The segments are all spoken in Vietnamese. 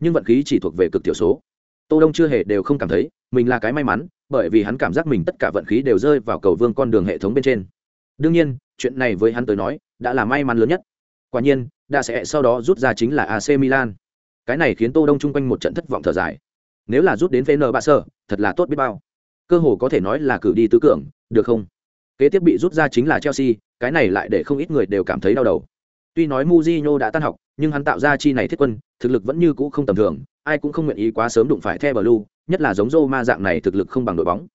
nhưng vận khí chỉ thuộc về cực thiểu số. Tô đông chưa hề đều không cảm thấy, mình là cái may mắn, bởi vì hắn cảm giác mình tất cả vận khí đều rơi vào cầu vương con đường hệ thống bên trên. Đương nhiên, chuyện này với hắn tới nói, đã là may mắn lớn nhất. Quả nhiên, đã sẽ sau đó rút ra chính là AC Milan. Cái này khiến tô đông chung quanh một trận thất vọng thở dài. Nếu là rút đến vn ba sơ thật là tốt biết bao. Cơ hồ có thể nói là cử đi tứ cường, được không? Kế tiếp bị rút ra chính là chelsea, cái này lại để không ít người đều cảm thấy đau đầu tuy nói Mujinho đã tan học, nhưng hắn tạo ra chi này thiết quân, thực lực vẫn như cũ không tầm thường, ai cũng không nguyện ý quá sớm đụng phải the blue, nhất là giống Roma dạng này thực lực không bằng đội bóng.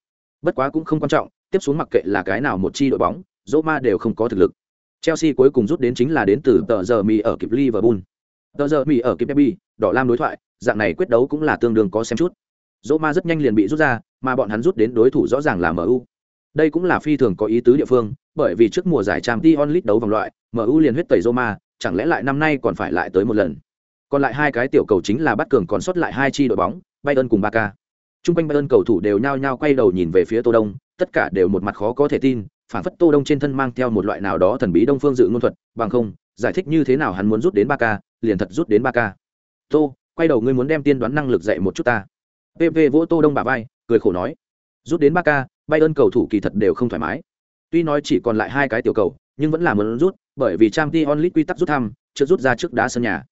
Bất quá cũng không quan trọng, tiếp xuống mặc kệ là cái nào một chi đội bóng, Roma đều không có thực lực. Chelsea cuối cùng rút đến chính là đến từ tờ giờ mì ở kịp liverpool. Tờ giờ mì ở kịp derby, đỏ lam đối thoại, dạng này quyết đấu cũng là tương đương có xem chút. Roma rất nhanh liền bị rút ra, mà bọn hắn rút đến đối thủ rõ ràng là mu đây cũng là phi thường có ý tứ địa phương bởi vì trước mùa giải Champions League đấu vòng loại mu liền huyết tẩy Roma chẳng lẽ lại năm nay còn phải lại tới một lần còn lại hai cái tiểu cầu chính là bắt cường còn sót lại hai chi đội bóng bayern cùng Barca Trung quanh Bayern cầu thủ đều nhao nhao quay đầu nhìn về phía Tô Đông, tất cả đều một mặt khó có thể tin, phản phất Tô Đông trên thân mang theo một loại nào đó thần bí đông phương dự ngôn thuật, bằng không, giải thích như thế nào hắn muốn rút đến Barca, liền thật rút đến Barca. Tô, quay đầu ngươi muốn đem tiên đoán năng lực dạy một chút ta. PV vỗ Tô Đông bả vai, cười khổ nói, rút đến Barca, Bayern cầu thủ kỳ thật đều không thoải mái. Tuy nói chỉ còn lại hai cái tiểu cầu, nhưng vẫn là muốn rút, bởi vì Champions League quy tắc rút thăm, chưa rút ra trước đá sân nhà.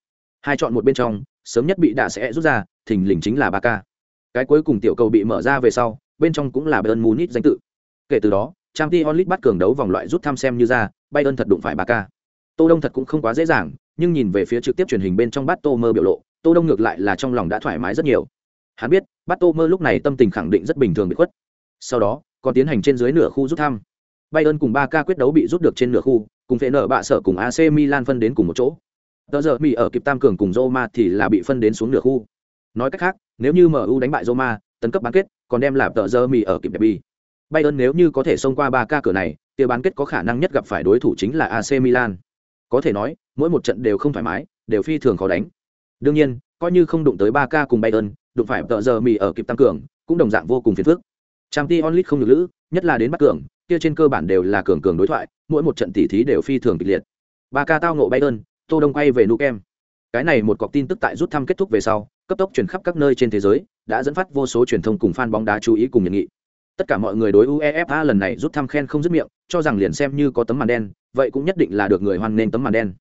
Hai chọn một bên trong, sớm nhất bị đạ sẽ rút ra, thình lình chính là Barca. Cái cuối cùng tiểu cầu bị mở ra về sau, bên trong cũng là Bayern Munich danh tự. Kể từ đó, Champions League bắt cường đấu vòng loại rút thăm xem như ra, Bayern thật đụng phải Barca. Tô Đông thật cũng không quá dễ dàng, nhưng nhìn về phía trực tiếp truyền hình bên trong Bát Tô Mơ biểu lộ, Tô Đông ngược lại là trong lòng đã thoải mái rất nhiều. Hắn biết, Bát Tô Mơ lúc này tâm tình khẳng định rất bình thường bị khuất. Sau đó, còn tiến hành trên dưới nửa khu rút thăm. Bayern cùng Barca quyết đấu bị rút được trên nửa khu, cùng phệ nở bạ sở cùng AC Milan phân đến cùng một chỗ. Tờ giờ Mỹ ở kịp tam cường cùng Roma thì là bị phân đến xuống nửa khu. Nói cách khác, nếu như MU đánh bại Roma, tấn cấp bán kết, còn đem làm tờ giờ Mỹ ở kịp derby. Bayern nếu như có thể xông qua ba ca cửa này, tiêu bán kết có khả năng nhất gặp phải đối thủ chính là AC Milan. Có thể nói, mỗi một trận đều không thoải mái, đều phi thường khó đánh. Đương nhiên, coi như không đụng tới ba ca cùng Bayern, đụng phải tờ giờ Mỹ ở kịp tăng cường, cũng đồng dạng vô cùng phiền phức. Champions onlit không được lữ, nhất là đến bắt cường, kia trên cơ bản đều là cường cường đối thoại, mỗi một trận tỷ thí đều phi thường kịch liệt. Ba ca tao ngộ Biden, Tô Đông quay về Nukem. Cái này một cọc tin tức tại rút thăm kết thúc về sau, cấp tốc truyền khắp các nơi trên thế giới, đã dẫn phát vô số truyền thông cùng fan bóng đá chú ý cùng nhận nghị. Tất cả mọi người đối UEFA lần này rút thăm khen không dứt miệng, cho rằng liền xem như có tấm màn đen, vậy cũng nhất định là được người hoan nên tấm màn đen.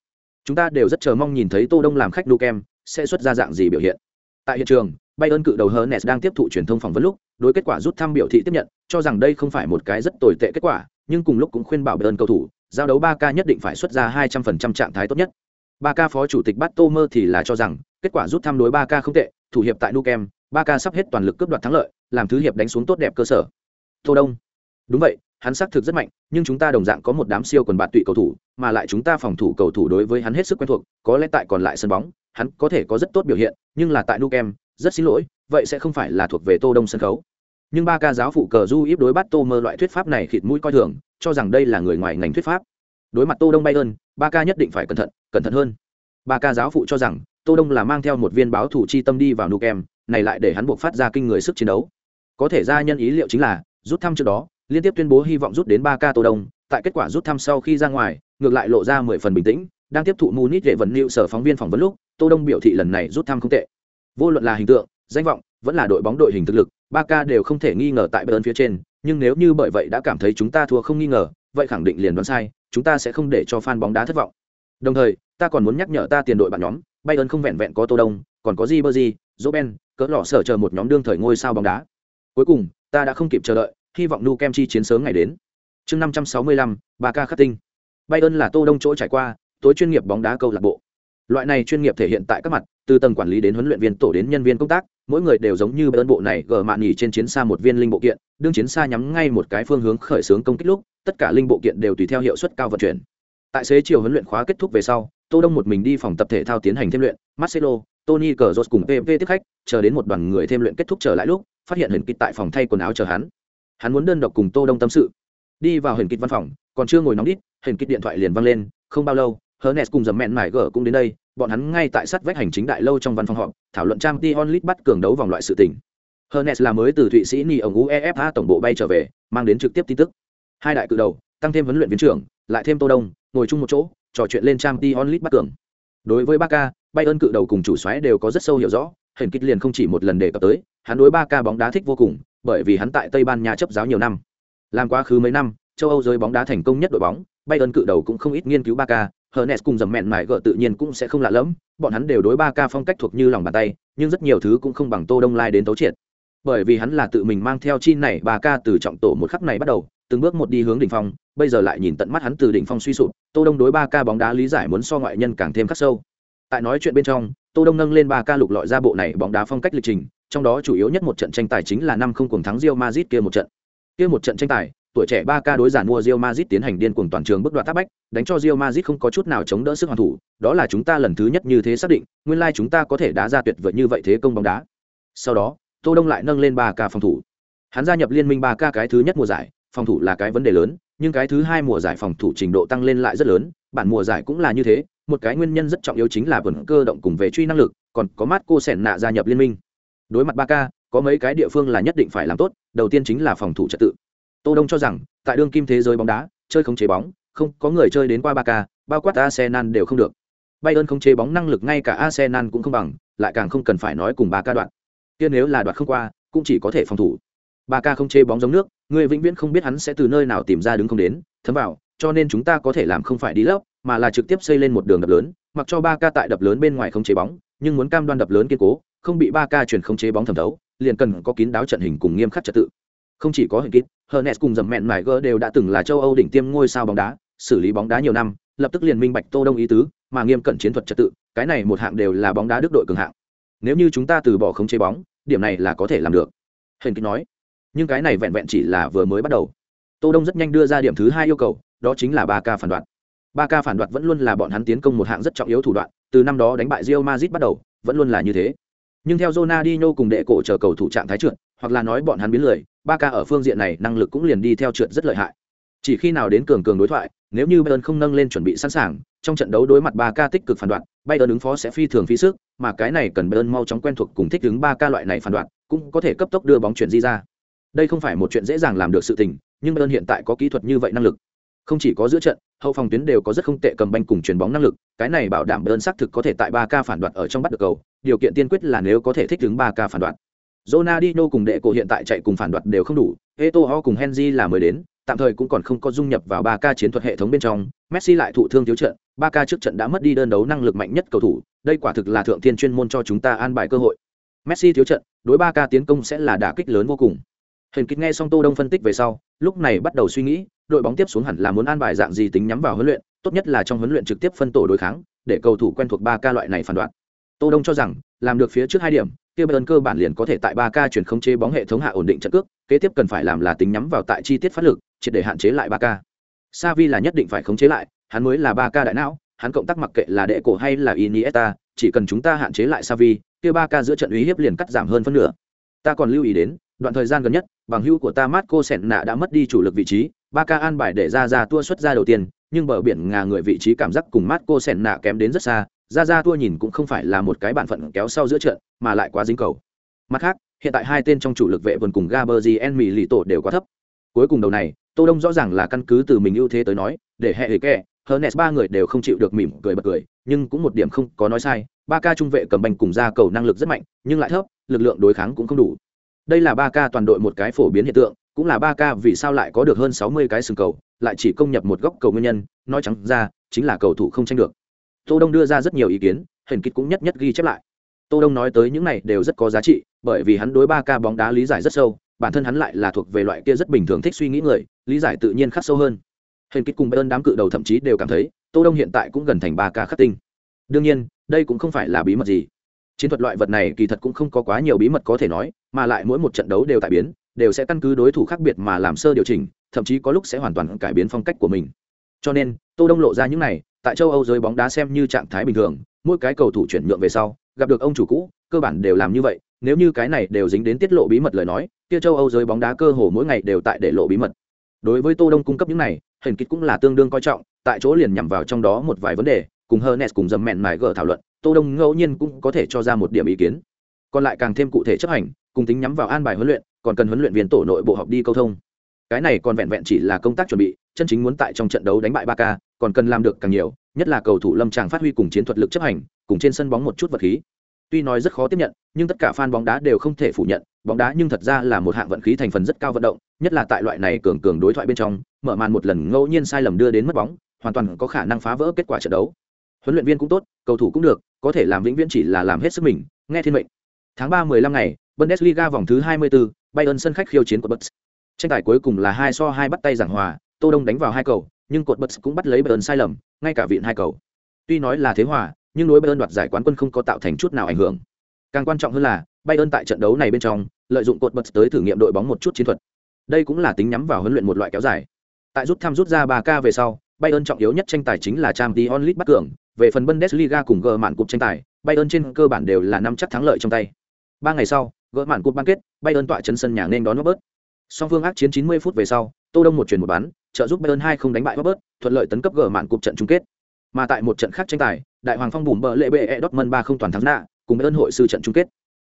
Chúng ta đều rất chờ mong nhìn thấy Tô Đông làm khách Nukem sẽ xuất ra dạng gì biểu hiện. Tại hiện trường, Bayern cự đầu Hernes đang tiếp thụ truyền thông phỏng vấn lúc, đối kết quả rút thăm biểu thị tiếp nhận, cho rằng đây không phải một cái rất tồi tệ kết quả, nhưng cùng lúc cũng khuyên bảo Bayern cầu thủ, giao đấu 3K nhất định phải xuất ra 200% trạng thái tốt nhất. 3K phó chủ tịch Bát thì là cho rằng, kết quả rút thăm đối 3K không tệ, thủ hiệp tại Nukem, 3K sắp hết toàn lực cướp đoạt thắng lợi, làm thứ hiệp đánh xuống tốt đẹp cơ sở. Tô Đông. Đúng vậy, hắn xác thực rất mạnh, nhưng chúng ta đồng dạng có một đám siêu quần bạt tụy cầu thủ, mà lại chúng ta phòng thủ cầu thủ đối với hắn hết sức quen thuộc, có lẽ tại còn lại sân bóng, hắn có thể có rất tốt biểu hiện, nhưng là tại Nukem, rất xin lỗi, vậy sẽ không phải là thuộc về Tô Đông sân khấu. Nhưng ba ca giáo phụ cờ du ít đối bắt Tô Mơ loại thuyết pháp này khịt mũi coi thường, cho rằng đây là người ngoài ngành thuyết pháp. Đối mặt Tô Đông bay hơn, ba ca nhất định phải cẩn thận, cẩn thận hơn. Ba ca giáo phụ cho rằng, Tô Đông là mang theo một viên báo thủ chi tâm đi vào Nukem, này lại để hắn buộc phát ra kinh người sức chiến đấu. Có thể ra nhân ý liệu chính là, rút thăm trước đó, liên tiếp tuyên bố hy vọng rút đến ba ca Tô Đông, tại kết quả rút thăm sau khi ra ngoài, ngược lại lộ ra mười phần bình tĩnh, đang tiếp thụ Munich để vận lưu sở phóng viên phỏng vấn lúc, Tô Đông biểu thị lần này rút thăm không tệ. Vô luận là hình tượng, danh vọng, vẫn là đội bóng đội hình thực lực, ba ca đều không thể nghi ngờ tại Bayern phía trên, nhưng nếu như bởi vậy đã cảm thấy chúng ta thua không nghi ngờ, vậy khẳng định liền đoán sai, chúng ta sẽ không để cho fan bóng đá thất vọng. Đồng thời, ta còn muốn nhắc nhở ta tiền đội bạn nhóm, Bayern không vẹn vẹn có Tô Đông, còn có Ribery, Robben, cỡ lọ sở chờ một nhóm đương thời ngôi sao bóng đá. Cuối cùng, ta đã không kịp chờ đợi, hy vọng Nu Kem chi chiến sớm ngày đến. Chương 565, Barca khắc tinh. Bayern là Tô Đông chỗ trải qua, tối chuyên nghiệp bóng đá câu lạc bộ. Loại này chuyên nghiệp thể hiện tại các mặt, từ tầng quản lý đến huấn luyện viên tổ đến nhân viên công tác, mỗi người đều giống như bên bộ này gờ mạn nhỉ trên chiến xa một viên linh bộ kiện, đương chiến xa nhắm ngay một cái phương hướng khởi xướng công kích lúc, tất cả linh bộ kiện đều tùy theo hiệu suất cao vận chuyển. Tại xế chiều huấn luyện khóa kết thúc về sau, Tô Đông một mình đi phòng tập thể thao tiến hành thêm luyện, Marcelo, Tony cờ Cazorla cùng PV tiếp khách, chờ đến một đoàn người thêm luyện kết thúc trở lại lúc, phát hiện hình kịch tại phòng thay quần áo chờ hắn. Hắn muốn đơn độc cùng Tô Đông tâm sự. Đi vào hình kịch văn phòng, còn chưa ngồi nóng đít, hình kịch điện thoại liền vang lên, không bao lâu, Hernes cùng dầm mẹn mải gở cũng đến đây, bọn hắn ngay tại sát vách hành chính đại lâu trong văn phòng họp, thảo luận trang t onlit bắt cường đấu vòng loại sự tình. Hernes là mới từ Thụy Sĩ Ni ổng UEFA tổng bộ bay trở về, mang đến trực tiếp tin tức. Hai đại cự đầu, tăng thêm huấn luyện viên trưởng, lại thêm Tô Đông, ngồi chung một chỗ, trò chuyện lên trang t onlit bắt cường. Đối với Ba Ca Bay ơn cự đầu cùng chủ xoáy đều có rất sâu hiểu rõ, hển kích liền không chỉ một lần đề cập tới hắn đối ba ca bóng đá thích vô cùng bởi vì hắn tại tây ban nha chấp giáo nhiều năm làm quá khứ mấy năm châu âu giới bóng đá thành công nhất đội bóng Bay ơn cự đầu cũng không ít nghiên cứu ba ca Hernes cùng dầm mẹn mải gỡ tự nhiên cũng sẽ không lạ lẫm, bọn hắn đều đối ba ca phong cách thuộc như lòng bàn tay, nhưng rất nhiều thứ cũng không bằng Tô Đông Lai đến tấu triệt. Bởi vì hắn là tự mình mang theo chi này ba ca từ trọng tổ một khắc này bắt đầu, từng bước một đi hướng đỉnh phong, bây giờ lại nhìn tận mắt hắn từ đỉnh phong suy sụp, Tô Đông đối ba ca bóng đá lý giải muốn so ngoại nhân càng thêm khắc sâu. Tại nói chuyện bên trong, Tô Đông nâng lên ba ca lục lọi ra bộ này bóng đá phong cách lịch trình, trong đó chủ yếu nhất một trận tranh tài chính là năm không cuồng thắng Real Madrid kia một trận. Kia một trận tranh tài, tuổi trẻ ba ca đối giản mua Real Madrid tiến hành điên cuồng toàn trường bức đoạt tác bách, đánh cho Real Madrid không có chút nào chống đỡ sức hoàn thủ, đó là chúng ta lần thứ nhất như thế xác định, nguyên lai like chúng ta có thể đá ra tuyệt vời như vậy thế công bóng đá. Sau đó, Tô Đông lại nâng lên ba ca phòng thủ. Hắn gia nhập liên minh ba ca cái thứ nhất mùa giải, phòng thủ là cái vấn đề lớn, nhưng cái thứ hai mùa giải phòng thủ trình độ tăng lên lại rất lớn, bản mùa giải cũng là như thế, một cái nguyên nhân rất trọng yếu chính là vận cơ động cùng về truy năng lực, còn có Marco Senna gia nhập liên minh. Đối mặt ba ca, có mấy cái địa phương là nhất định phải làm tốt, đầu tiên chính là phòng thủ trật tự Tô Đông cho rằng, tại đương kim thế giới bóng đá, chơi không chế bóng, không có người chơi đến qua Barca, bao quát Arsenal đều không được. Bayern không chế bóng năng lực ngay cả Arsenal cũng không bằng, lại càng không cần phải nói cùng Barca đoạn. Kia nếu là đoạn không qua, cũng chỉ có thể phòng thủ. Barca không chế bóng giống nước, người vĩnh viễn không biết hắn sẽ từ nơi nào tìm ra đứng không đến, thấm vào, cho nên chúng ta có thể làm không phải đi lấp, mà là trực tiếp xây lên một đường đập lớn, mặc cho Barca tại đập lớn bên ngoài không chế bóng, nhưng muốn cam đoan đập lớn kiên cố, không bị Barca chuyển không chế bóng thẩm thấu, liền cần có kín đáo trận hình cùng nghiêm khắc trật tự không chỉ có hình kít Hernes cùng dầm mẹn mải gỡ đều đã từng là châu Âu đỉnh tiêm ngôi sao bóng đá, xử lý bóng đá nhiều năm, lập tức liền minh bạch Tô Đông ý tứ, mà nghiêm cẩn chiến thuật trật tự, cái này một hạng đều là bóng đá đức đội cường hạng. Nếu như chúng ta từ bỏ không chế bóng, điểm này là có thể làm được. Hình kít nói. Nhưng cái này vẹn vẹn chỉ là vừa mới bắt đầu. Tô Đông rất nhanh đưa ra điểm thứ hai yêu cầu, đó chính là ba ca phản đoạn. Ba ca phản đoạt vẫn luôn là bọn hắn tiến công một hạng rất trọng yếu thủ đoạn, từ năm đó đánh bại Real Madrid bắt đầu, vẫn luôn là như thế. Nhưng theo Ronaldinho cùng đệ cổ chờ cầu thủ trạng thái trượt, hoặc là nói bọn hắn biến lười, ba ca ở phương diện này năng lực cũng liền đi theo trượt rất lợi hại. Chỉ khi nào đến cường cường đối thoại, nếu như bayern không nâng lên chuẩn bị sẵn sàng, trong trận đấu đối mặt ba ca tích cực phản đoạn, bayern ứng phó sẽ phi thường phí sức, mà cái này cần bayern mau chóng quen thuộc cùng thích ứng ba ca loại này phản đoạn, cũng có thể cấp tốc đưa bóng chuyển di ra. Đây không phải một chuyện dễ dàng làm được sự tình, nhưng bayern hiện tại có kỹ thuật như vậy năng lực. Không chỉ có giữa trận, hậu phòng tuyến đều có rất không tệ cầm banh cùng chuyền bóng năng lực, cái này bảo đảm bayern xác thực có thể tại ba ca phản đoạn ở trong bắt được cầu, điều kiện tiên quyết là nếu có thể thích ứng ba ca phản đoạn. Ronaldinho cùng đệ cổ hiện tại chạy cùng phản đoạt đều không đủ, Eto'o cùng Henry là mới đến, tạm thời cũng còn không có dung nhập vào 3K chiến thuật hệ thống bên trong, Messi lại thụ thương thiếu trận, 3K trước trận đã mất đi đơn đấu năng lực mạnh nhất cầu thủ, đây quả thực là thượng thiên chuyên môn cho chúng ta an bài cơ hội. Messi thiếu trận, đối 3K tiến công sẽ là đả kích lớn vô cùng. Hình Kịch nghe xong Tô Đông phân tích về sau, lúc này bắt đầu suy nghĩ, đội bóng tiếp xuống hẳn là muốn an bài dạng gì tính nhắm vào huấn luyện, tốt nhất là trong huấn luyện trực tiếp phân tổ đối kháng, để cầu thủ quen thuộc 3K loại này phản đoạn. Tô Đông cho rằng, làm được phía trước hai điểm, kia Bayern cơ bản liền có thể tại 3K chuyển khống chế bóng hệ thống hạ ổn định trận cước, kế tiếp cần phải làm là tính nhắm vào tại chi tiết phát lực, triệt để hạn chế lại 3K. Savi là nhất định phải khống chế lại, hắn mới là 3K đại não, hắn cộng tác mặc kệ là đệ cổ hay là Iniesta, chỉ cần chúng ta hạn chế lại Savi, kia 3K giữa trận uy hiếp liền cắt giảm hơn phân nửa. Ta còn lưu ý đến, đoạn thời gian gần nhất, bằng hữu của ta Marco Senna đã mất đi chủ lực vị trí, 3K an bài để ra ra tua xuất ra đầu tiên, nhưng bờ biển ngà người vị trí cảm giác cùng Marco Senna kém đến rất xa, ra ra tua nhìn cũng không phải là một cái bản phận kéo sau giữa trận, mà lại quá dính cầu. Mặt khác, hiện tại hai tên trong chủ lực vệ vườn cùng gaberzien mỹ lì tổ đều quá thấp. Cuối cùng đầu này, tô đông rõ ràng là căn cứ từ mình ưu thế tới nói, để hệ hệ hơn hernes ba người đều không chịu được mỉm cười bật cười, nhưng cũng một điểm không có nói sai, ba ca trung vệ cầm bành cùng ra cầu năng lực rất mạnh, nhưng lại thấp, lực lượng đối kháng cũng không đủ. Đây là ba ca toàn đội một cái phổ biến hiện tượng, cũng là ba ca vì sao lại có được hơn sáu mươi cái sừng cầu, lại chỉ công nhập một góc cầu nguyên nhân, nói trắng ra, chính là cầu thủ không tranh được tô đông đưa ra rất nhiều ý kiến hển kích cũng nhất nhất ghi chép lại. Tô đông nói tới những này đều rất có giá trị, bởi vì hắn đối ba ca bóng đá lý giải rất sâu, bản thân hắn lại là thuộc về loại kia rất bình thường thích suy nghĩ người, lý giải tự nhiên khắc sâu hơn. Hển kích cùng bayern đám cự đầu thậm chí đều cảm thấy, tô đông hiện tại cũng gần thành ba ca khắc tinh. Đương nhiên, đây cũng không phải là bí mật gì. Chiến thuật loại vật này kỳ thật cũng không có quá nhiều bí mật có thể nói, mà lại mỗi một trận đấu đều tại biến, đều sẽ căn cứ đối thủ khác biệt mà làm sơ điều chỉnh, thậm chí có lúc sẽ hoàn toàn cải biến phong cách của mình. Cho nên, tô đông lộ ra những này tại châu Âu giới bóng đá xem như trạng thái bình thường, mỗi cái cầu thủ chuyển nhượng về sau, gặp được ông chủ cũ, cơ bản đều làm như vậy, nếu như cái này đều dính đến tiết lộ bí mật lời nói, kia châu Âu giới bóng đá cơ hồ mỗi ngày đều tại để lộ bí mật. Đối với Tô Đông cung cấp những này, hình kịch cũng là tương đương coi trọng, tại chỗ liền nhằm vào trong đó một vài vấn đề, cùng Hernes cùng dầm mẹn mài gỡ thảo luận, Tô Đông ngẫu nhiên cũng có thể cho ra một điểm ý kiến. Còn lại càng thêm cụ thể chấp hành, cùng tính nhắm vào an bài huấn luyện, còn cần huấn luyện viên tổ nội bộ học đi câu thông. Cái này còn vẹn vẹn chỉ là công tác chuẩn bị, chân chính muốn tại trong trận đấu đánh bại Barca, còn cần làm được càng nhiều nhất là cầu thủ lâm tràng phát huy cùng chiến thuật lực chấp hành cùng trên sân bóng một chút vật khí. Tuy nói rất khó tiếp nhận nhưng tất cả fan bóng đá đều không thể phủ nhận bóng đá nhưng thật ra là một hạng vận khí thành phần rất cao vận động nhất là tại loại này cường cường đối thoại bên trong mở màn một lần ngẫu nhiên sai lầm đưa đến mất bóng hoàn toàn có khả năng phá vỡ kết quả trận đấu. Huấn luyện viên cũng tốt cầu thủ cũng được có thể làm vĩnh viễn chỉ là làm hết sức mình nghe thiên mệnh. Tháng ba mười lăm ngày bundesliga vòng thứ 24, bayern sân khách khiêu chiến của bucks tranh tài cuối cùng là hai so hai bắt tay giảng hòa tô đông đánh vào hai cầu nhưng cột bật cũng bắt lấy bayern sai lầm ngay cả viện hai cầu. Tuy nói là thế hòa nhưng đối bayern đoạt giải quán quân không có tạo thành chút nào ảnh hưởng. Càng quan trọng hơn là bayern tại trận đấu này bên trong lợi dụng cột bật tới thử nghiệm đội bóng một chút chiến thuật. Đây cũng là tính nhắm vào huấn luyện một loại kéo dài. Tại rút thăm rút ra ba k về sau Bayern trọng yếu nhất tranh tài chính là Champions League bắt cường, về phần Bundesliga cùng gỡ mạn cục tranh tài, Bayern trên cơ bản đều là năm chắc thắng lợi trong tay. Ba ngày sau, gỡ mạn cục bán kết, Bayern tọa chân sân nhà nên đón Robert. Song phương ác chiến 90 phút về sau, Tô Đông một chuyển một bán, trợ giúp Bayern 2 không đánh bại Robert, thuận lợi tấn cấp gỡ mạn cuộc trận chung kết. Mà tại một trận khác tranh tài, Đại Hoàng Phong bùm bờ lệ bệ e Dortmund 3 không toàn thắng nạ, cùng Bayern hội sư trận chung kết.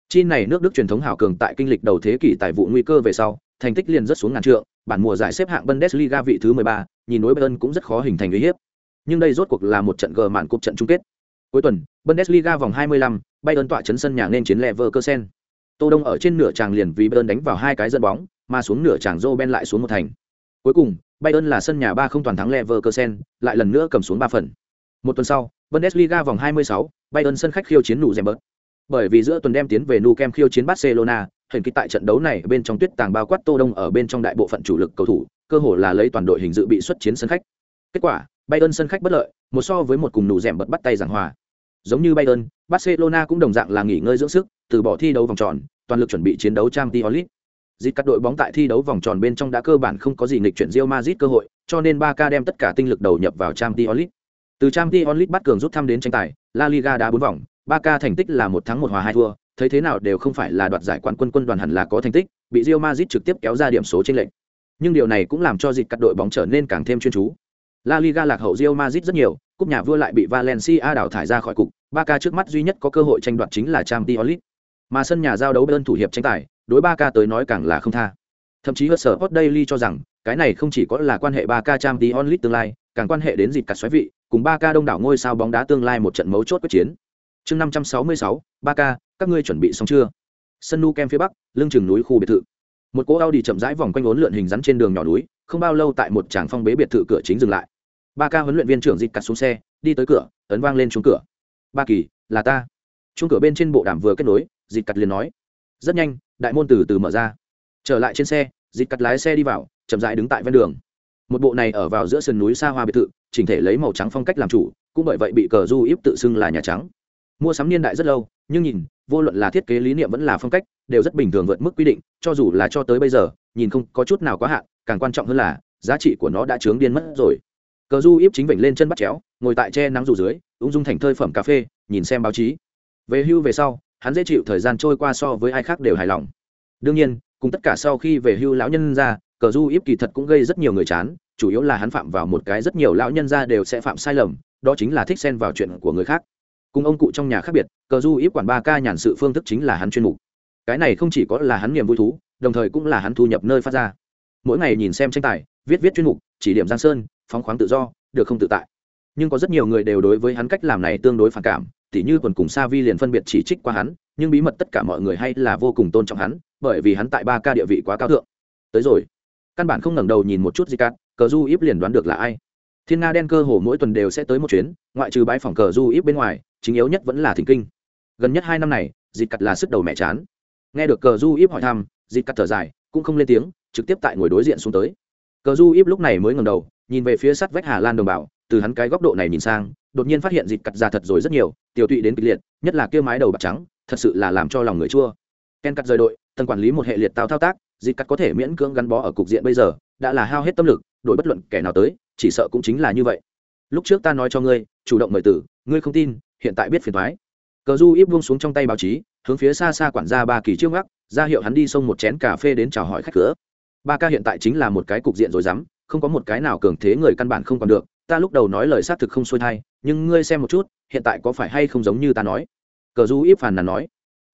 Chi này nước Đức truyền thống hào cường tại kinh lịch đầu thế kỷ tài vụ nguy cơ về sau, thành tích liền rất xuống ngàn trượng, bản mùa giải xếp hạng Bundesliga vị thứ 13, nhìn đối Bayern cũng rất khó hình thành uy hiếp. Nhưng đây rốt cuộc là một trận gờ mạn cuộc trận chung kết. Cuối tuần, Bundesliga vòng 25, Bayern tọa trấn sân nhà nên chiến Leverkusen. Tô Đông ở trên nửa tràng liền vì Bayern đánh vào hai cái dẫn bóng, mà xuống nửa tràng Roben lại xuống một thành. Cuối cùng, Bayern là sân nhà 3 không toàn thắng Leverkusen, lại lần nữa cầm xuống 3 phần. Một tuần sau, Bundesliga vòng 26, Bayern sân khách khiêu chiến nụ bớt. Bởi vì giữa tuần đem tiến về Nou Camp khiêu chiến Barcelona, hình kỳ tại trận đấu này bên trong tuyết tàng bao quát Tô Đông ở bên trong đại bộ phận chủ lực cầu thủ, cơ hồ là lấy toàn đội hình dự bị xuất chiến sân khách. Kết quả, Bayern sân khách bất lợi, một so với một cùng nụ rèm bật bắt tay giảng hòa. Giống như Bayern, Barcelona cũng đồng dạng là nghỉ ngơi dưỡng sức, từ bỏ thi đấu vòng tròn, toàn lực chuẩn bị chiến đấu Champions League dịp cắt đội bóng tại thi đấu vòng tròn bên trong đã cơ bản không có gì nghịch chuyển Real Madrid cơ hội, cho nên Barca đem tất cả tinh lực đầu nhập vào Champions League. Từ Champions League bắt cường rút thăm đến tranh tài, La Liga đá 4 vòng, Barca thành tích là một thắng một hòa hai thua, thấy thế nào đều không phải là đoạt giải quán quân quân đoàn hẳn là có thành tích, bị Real Madrid trực tiếp kéo ra điểm số trên lệnh. Nhưng điều này cũng làm cho dịch cắt đội bóng trở nên càng thêm chuyên chú. La Liga lạc hậu Real Madrid rất nhiều, cúp nhà vua lại bị Valencia đảo thải ra khỏi cục, Barca trước mắt duy nhất có cơ hội tranh đoạt chính là Champions League. Mà sân nhà giao đấu bên thủ hiệp tranh tài, đối ba ca tới nói càng là không tha. Thậm chí hớt sở hot Daily cho rằng, cái này không chỉ có là quan hệ ba k trang tí onlit tương lai, càng quan hệ đến dịp cả xoáy vị, cùng ba ca đông đảo ngôi sao bóng đá tương lai một trận mấu chốt quyết chiến. Chương 566, Barca, các ngươi chuẩn bị xong chưa? Sân Nu Kem phía bắc, lưng chừng núi khu biệt thự. Một cỗ Audi chậm rãi vòng quanh uốn lượn hình rắn trên đường nhỏ núi, không bao lâu tại một tràng phong bế biệt thự cửa chính dừng lại ba ca huấn luyện viên trưởng dịch cắt xuống xe đi tới cửa ấn vang lên chuông cửa ba kỳ là ta chuông cửa bên trên bộ đàm vừa kết nối dịch cắt liền nói rất nhanh, đại môn từ từ mở ra. Trở lại trên xe, dịch cắt lái xe đi vào, chậm rãi đứng tại ven đường. Một bộ này ở vào giữa sườn núi xa hoa biệt thự, chỉnh thể lấy màu trắng phong cách làm chủ, cũng bởi vậy bị cờ du íp tự xưng là nhà trắng. Mua sắm niên đại rất lâu, nhưng nhìn, vô luận là thiết kế lý niệm vẫn là phong cách, đều rất bình thường vượt mức quy định, cho dù là cho tới bây giờ, nhìn không có chút nào quá hạn, càng quan trọng hơn là, giá trị của nó đã trướng điên mất rồi. Cờ du íp chính vịnh lên chân bắt chéo, ngồi tại che nắng rủ dưới, ung dung thành thơi phẩm cà phê, nhìn xem báo chí. Về hưu về sau hắn dễ chịu thời gian trôi qua so với ai khác đều hài lòng. Đương nhiên, cùng tất cả sau khi về hưu lão nhân ra, cờ du íp kỳ thật cũng gây rất nhiều người chán, chủ yếu là hắn phạm vào một cái rất nhiều lão nhân ra đều sẽ phạm sai lầm, đó chính là thích xen vào chuyện của người khác. Cùng ông cụ trong nhà khác biệt, cờ du íp quản ba ca nhàn sự phương thức chính là hắn chuyên mục. Cái này không chỉ có là hắn niềm vui thú, đồng thời cũng là hắn thu nhập nơi phát ra. Mỗi ngày nhìn xem tranh tài, viết viết chuyên mục, chỉ điểm giang sơn, phóng khoáng tự do, được không tự tại. Nhưng có rất nhiều người đều đối với hắn cách làm này tương đối phản cảm tỉ như quần cùng sa vi liền phân biệt chỉ trích qua hắn, nhưng bí mật tất cả mọi người hay là vô cùng tôn trọng hắn, bởi vì hắn tại ba ca địa vị quá cao thượng. Tới rồi. Căn bản không ngẩng đầu nhìn một chút gì cả, cờ du íp liền đoán được là ai. Thiên nga đen cơ hồ mỗi tuần đều sẽ tới một chuyến, ngoại trừ bãi phòng cờ du íp bên ngoài, chính yếu nhất vẫn là thỉnh kinh. Gần nhất hai năm này dịp cặt là sức đầu mẹ chán. Nghe được cờ du íp hỏi thăm dịp cặt thở dài, cũng không lên tiếng, trực tiếp tại ngồi đối diện xuống tới. Cờ du íp lúc này mới ngầm đầu, nhìn về phía sắt vách hà lan đồng bào, từ hắn cái góc độ này nhìn sang đột nhiên phát hiện dịp cặt già thật rồi rất nhiều, tiểu tụy đến kịch liệt, nhất là kia mái đầu bạc trắng, thật sự là làm cho lòng người chua. Ken cắt rời đội tần quản lý một hệ liệt tao thao tác dịp cắt có thể miễn cưỡng gắn bó ở cục diện bây giờ, đã là hao hết tâm lực, đổi bất luận kẻ nào tới, chỉ sợ cũng chính là như vậy. Lúc trước ta nói cho ngươi, chủ động mời tử, ngươi không tin, hiện tại biết phiền thoái cờ du ít buông xuống trong tay báo chí, hướng phía xa xa quản gia ba kỳ chiêu ngắc, ra hiệu hắn đi xông một chén cà phê đến chào hỏi khách cửa. Ba ca hiện tại chính là một cái cục diện rồi dám, không có một cái nào cường thế người căn bản không còn được ta lúc đầu nói lời xác thực không xuôi thai nhưng ngươi xem một chút hiện tại có phải hay không giống như ta nói? Cờ du íp phàn nàn nói.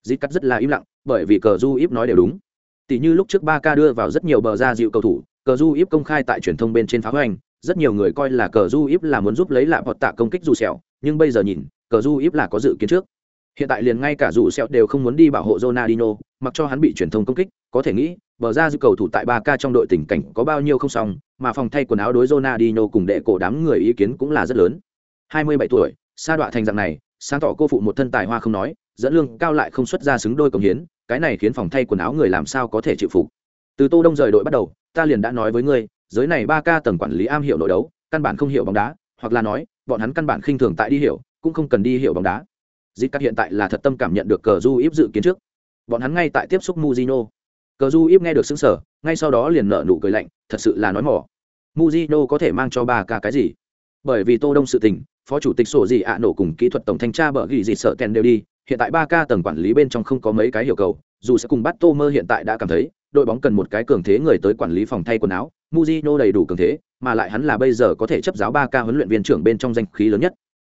Dít cắt rất là im lặng bởi vì cờ du íp nói đều đúng. Tỷ như lúc trước ba ca đưa vào rất nhiều bờ ra dịu cầu thủ cờ du íp công khai tại truyền thông bên trên pháo hoành rất nhiều người coi là cờ du íp là muốn giúp lấy lại hoặc tạ công kích dù sẹo nhưng bây giờ nhìn cờ du íp là có dự kiến trước. Hiện tại liền ngay cả dù sẹo đều không muốn đi bảo hộ Ronaldinho, mặc cho hắn bị truyền thông công kích, có thể nghĩ, bờ ra dư cầu thủ tại 3K trong đội tình cảnh có bao nhiêu không xong, mà phòng thay quần áo đối Ronaldinho cùng đệ cổ đám người ý kiến cũng là rất lớn. 27 tuổi, sa đọa thành dạng này, sáng tỏ cô phụ một thân tài hoa không nói, dẫn lương cao lại không xuất ra xứng đôi công hiến, cái này khiến phòng thay quần áo người làm sao có thể chịu phục. Từ Tô Đông rời đội bắt đầu, ta liền đã nói với ngươi, giới này 3K tầng quản lý am hiểu nội đấu, căn bản không hiểu bóng đá, hoặc là nói, bọn hắn căn bản khinh thường tại đi hiểu, cũng không cần đi hiểu bóng đá dịp các hiện tại là thật tâm cảm nhận được cờ du íp dự kiến trước bọn hắn ngay tại tiếp xúc Mujino cờ du íp nghe được xứng sở ngay sau đó liền nợ nụ cười lạnh, thật sự là nói mỏ. Muzino có thể mang cho ba ca cái gì? Bởi vì tô đông sự tình, phó chủ tịch sổ gì ạ nổ cùng kỹ thuật tổng thanh tra bở ghi gì sợ kèn đều đi, hiện tại ba ca tầng quản lý bên trong không có mấy cái hiểu cầu, dù sẽ cùng bắt tô mơ hiện tại đã cảm thấy, đội bóng cần một cái cường thế người tới quản lý phòng thay quần áo, muzino đầy đủ cường thế, mà lại hắn là bây giờ có thể chấp giáo ba ca huấn luyện viên trưởng bên trong danh khí lớn nhất.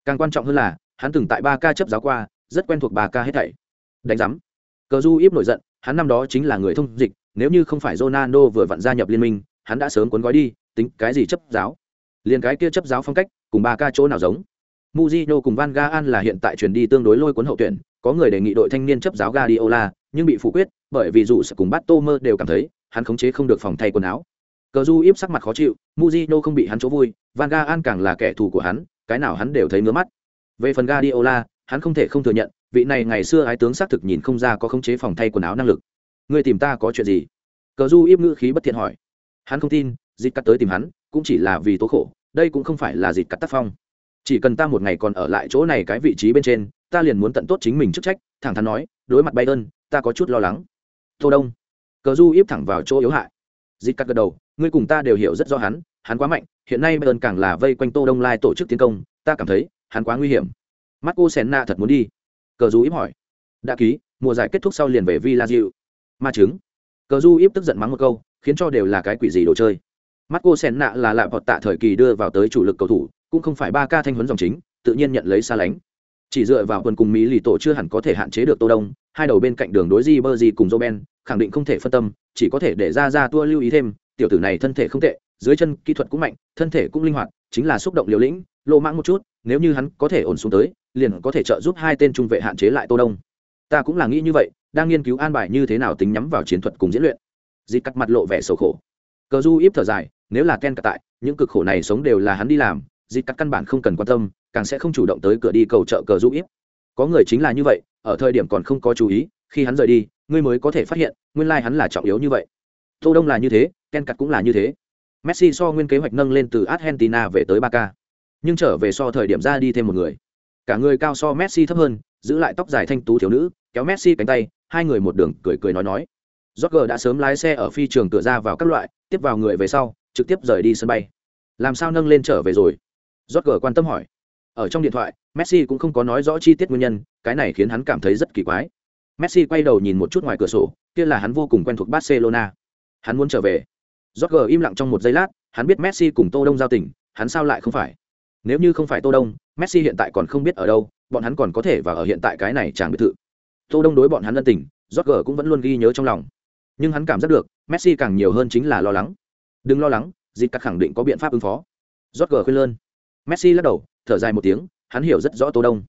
Càng quan trọng hơn là, hắn từng tại ba ca chấp giáo qua, rất quen thuộc ba ca hết thảy. Đánh giám. Cờ du íp nổi giận hắn năm đó chính là người thông dịch nếu như không phải ronaldo vừa vặn gia nhập liên minh hắn đã sớm cuốn gói đi tính cái gì chấp giáo Liên cái kia chấp giáo phong cách cùng ba ca chỗ nào giống Mujino cùng Van Gaal là hiện tại chuyển đi tương đối lôi cuốn hậu tuyển, có người đề nghị đội thanh niên chấp giáo Guardiola, nhưng bị phủ quyết, bởi vì dù sự cùng bắt Tomer đều cảm thấy, hắn khống chế không được phòng thay quần áo. Cờ Du íp sắc mặt khó chịu, Mujino không bị hắn chỗ vui, Van Gaal càng là kẻ thù của hắn, cái nào hắn đều thấy ngứa mắt. Về phần Guardiola, hắn không thể không thừa nhận, vị này ngày xưa ái tướng xác thực nhìn không ra có khống chế phòng thay quần áo năng lực. Người tìm ta có chuyện gì? Cờ Du im ngữ khí bất thiện hỏi. Hắn không tin, dịp cắt tới tìm hắn, cũng chỉ là vì tố khổ, đây cũng không phải là dịp cắt tác phong. Chỉ cần ta một ngày còn ở lại chỗ này cái vị trí bên trên, ta liền muốn tận tốt chính mình chức trách, thẳng thắn nói, đối mặt bay ơn ta có chút lo lắng. Tô Đông. Cờ Du íp thẳng vào chỗ yếu hại. dịp cắt gật đầu, ngươi cùng ta đều hiểu rất rõ hắn, hắn quá mạnh, hiện nay bay ơn càng là vây quanh Tô Đông lai tổ chức tiến công, ta cảm thấy, hắn quá nguy hiểm mắt cô sen thật muốn đi cờ du íp hỏi. Đã ký, mùa giải kết thúc sau liền về villa diệu ma chứng. Cờ du íp tức giận mắng một câu, khiến cho đều là cái quỷ gì đồ chơi. Mắt cô sen là lạ vọt tạ thời kỳ đưa vào tới chủ lực cầu thủ, cũng không phải ba ca thanh huấn dòng chính, tự nhiên nhận lấy xa lánh. Chỉ dựa vào quần cùng mỹ lì tổ chưa hẳn có thể hạn chế được tô đông, hai đầu bên cạnh đường đối di bơ di cùng joben khẳng định không thể phân tâm, chỉ có thể để ra ra tua lưu ý thêm, tiểu tử này thân thể không tệ, dưới chân kỹ thuật cũng mạnh, thân thể cũng linh hoạt, chính là xúc động liều lĩnh lộ mãng một chút nếu như hắn có thể ổn xuống tới liền có thể trợ giúp hai tên trung vệ hạn chế lại tô đông. Ta cũng là nghĩ như vậy đang nghiên cứu an bài như thế nào tính nhắm vào chiến thuật cùng diễn luyện. Dịp cắt mặt lộ vẻ sầu khổ. Cờ du íp thở dài nếu là ken cả tại những cực khổ này sống đều là hắn đi làm dịp cắt căn bản không cần quan tâm càng sẽ không chủ động tới cửa đi cầu trợ cờ du íp có người chính là như vậy ở thời điểm còn không có chú ý khi hắn rời đi ngươi mới có thể phát hiện nguyên lai hắn là trọng yếu như vậy. Tô đông là như thế ken cắt cũng là như thế. Messi so nguyên kế hoạch nâng lên từ argentina về tới Barca, nhưng trở về so thời điểm ra đi thêm một người. Cả người cao so messi thấp hơn, giữ lại tóc dài thanh tú thiếu nữ, kéo messi cánh tay, hai người một đường cười cười nói nói. Roger đã sớm lái xe ở phi trường cửa ra vào các loại, tiếp vào người về sau, trực tiếp rời đi sân bay. Làm sao nâng lên trở về rồi? Roger quan tâm hỏi. Ở trong điện thoại, messi cũng không có nói rõ chi tiết nguyên nhân, cái này khiến hắn cảm thấy rất kỳ quái. Messi quay đầu nhìn một chút ngoài cửa sổ, kia là hắn vô cùng quen thuộc barcelona. Hắn muốn trở về. Roger im lặng trong một giây lát, hắn biết messi cùng tô đông giao tình, hắn sao lại không phải? Nếu như không phải tô đông messi hiện tại còn không biết ở đâu bọn hắn còn có thể và ở hiện tại cái này chẳng biệt thự. Tô đông đối bọn hắn ân tình Jorge cũng vẫn luôn ghi nhớ trong lòng. Nhưng hắn cảm giác được messi càng nhiều hơn chính là lo lắng. Đừng lo lắng dịp cắt khẳng định có biện pháp ứng phó. Jorge khuyên lơn. Messi lắc đầu thở dài một tiếng hắn hiểu rất rõ tô đông.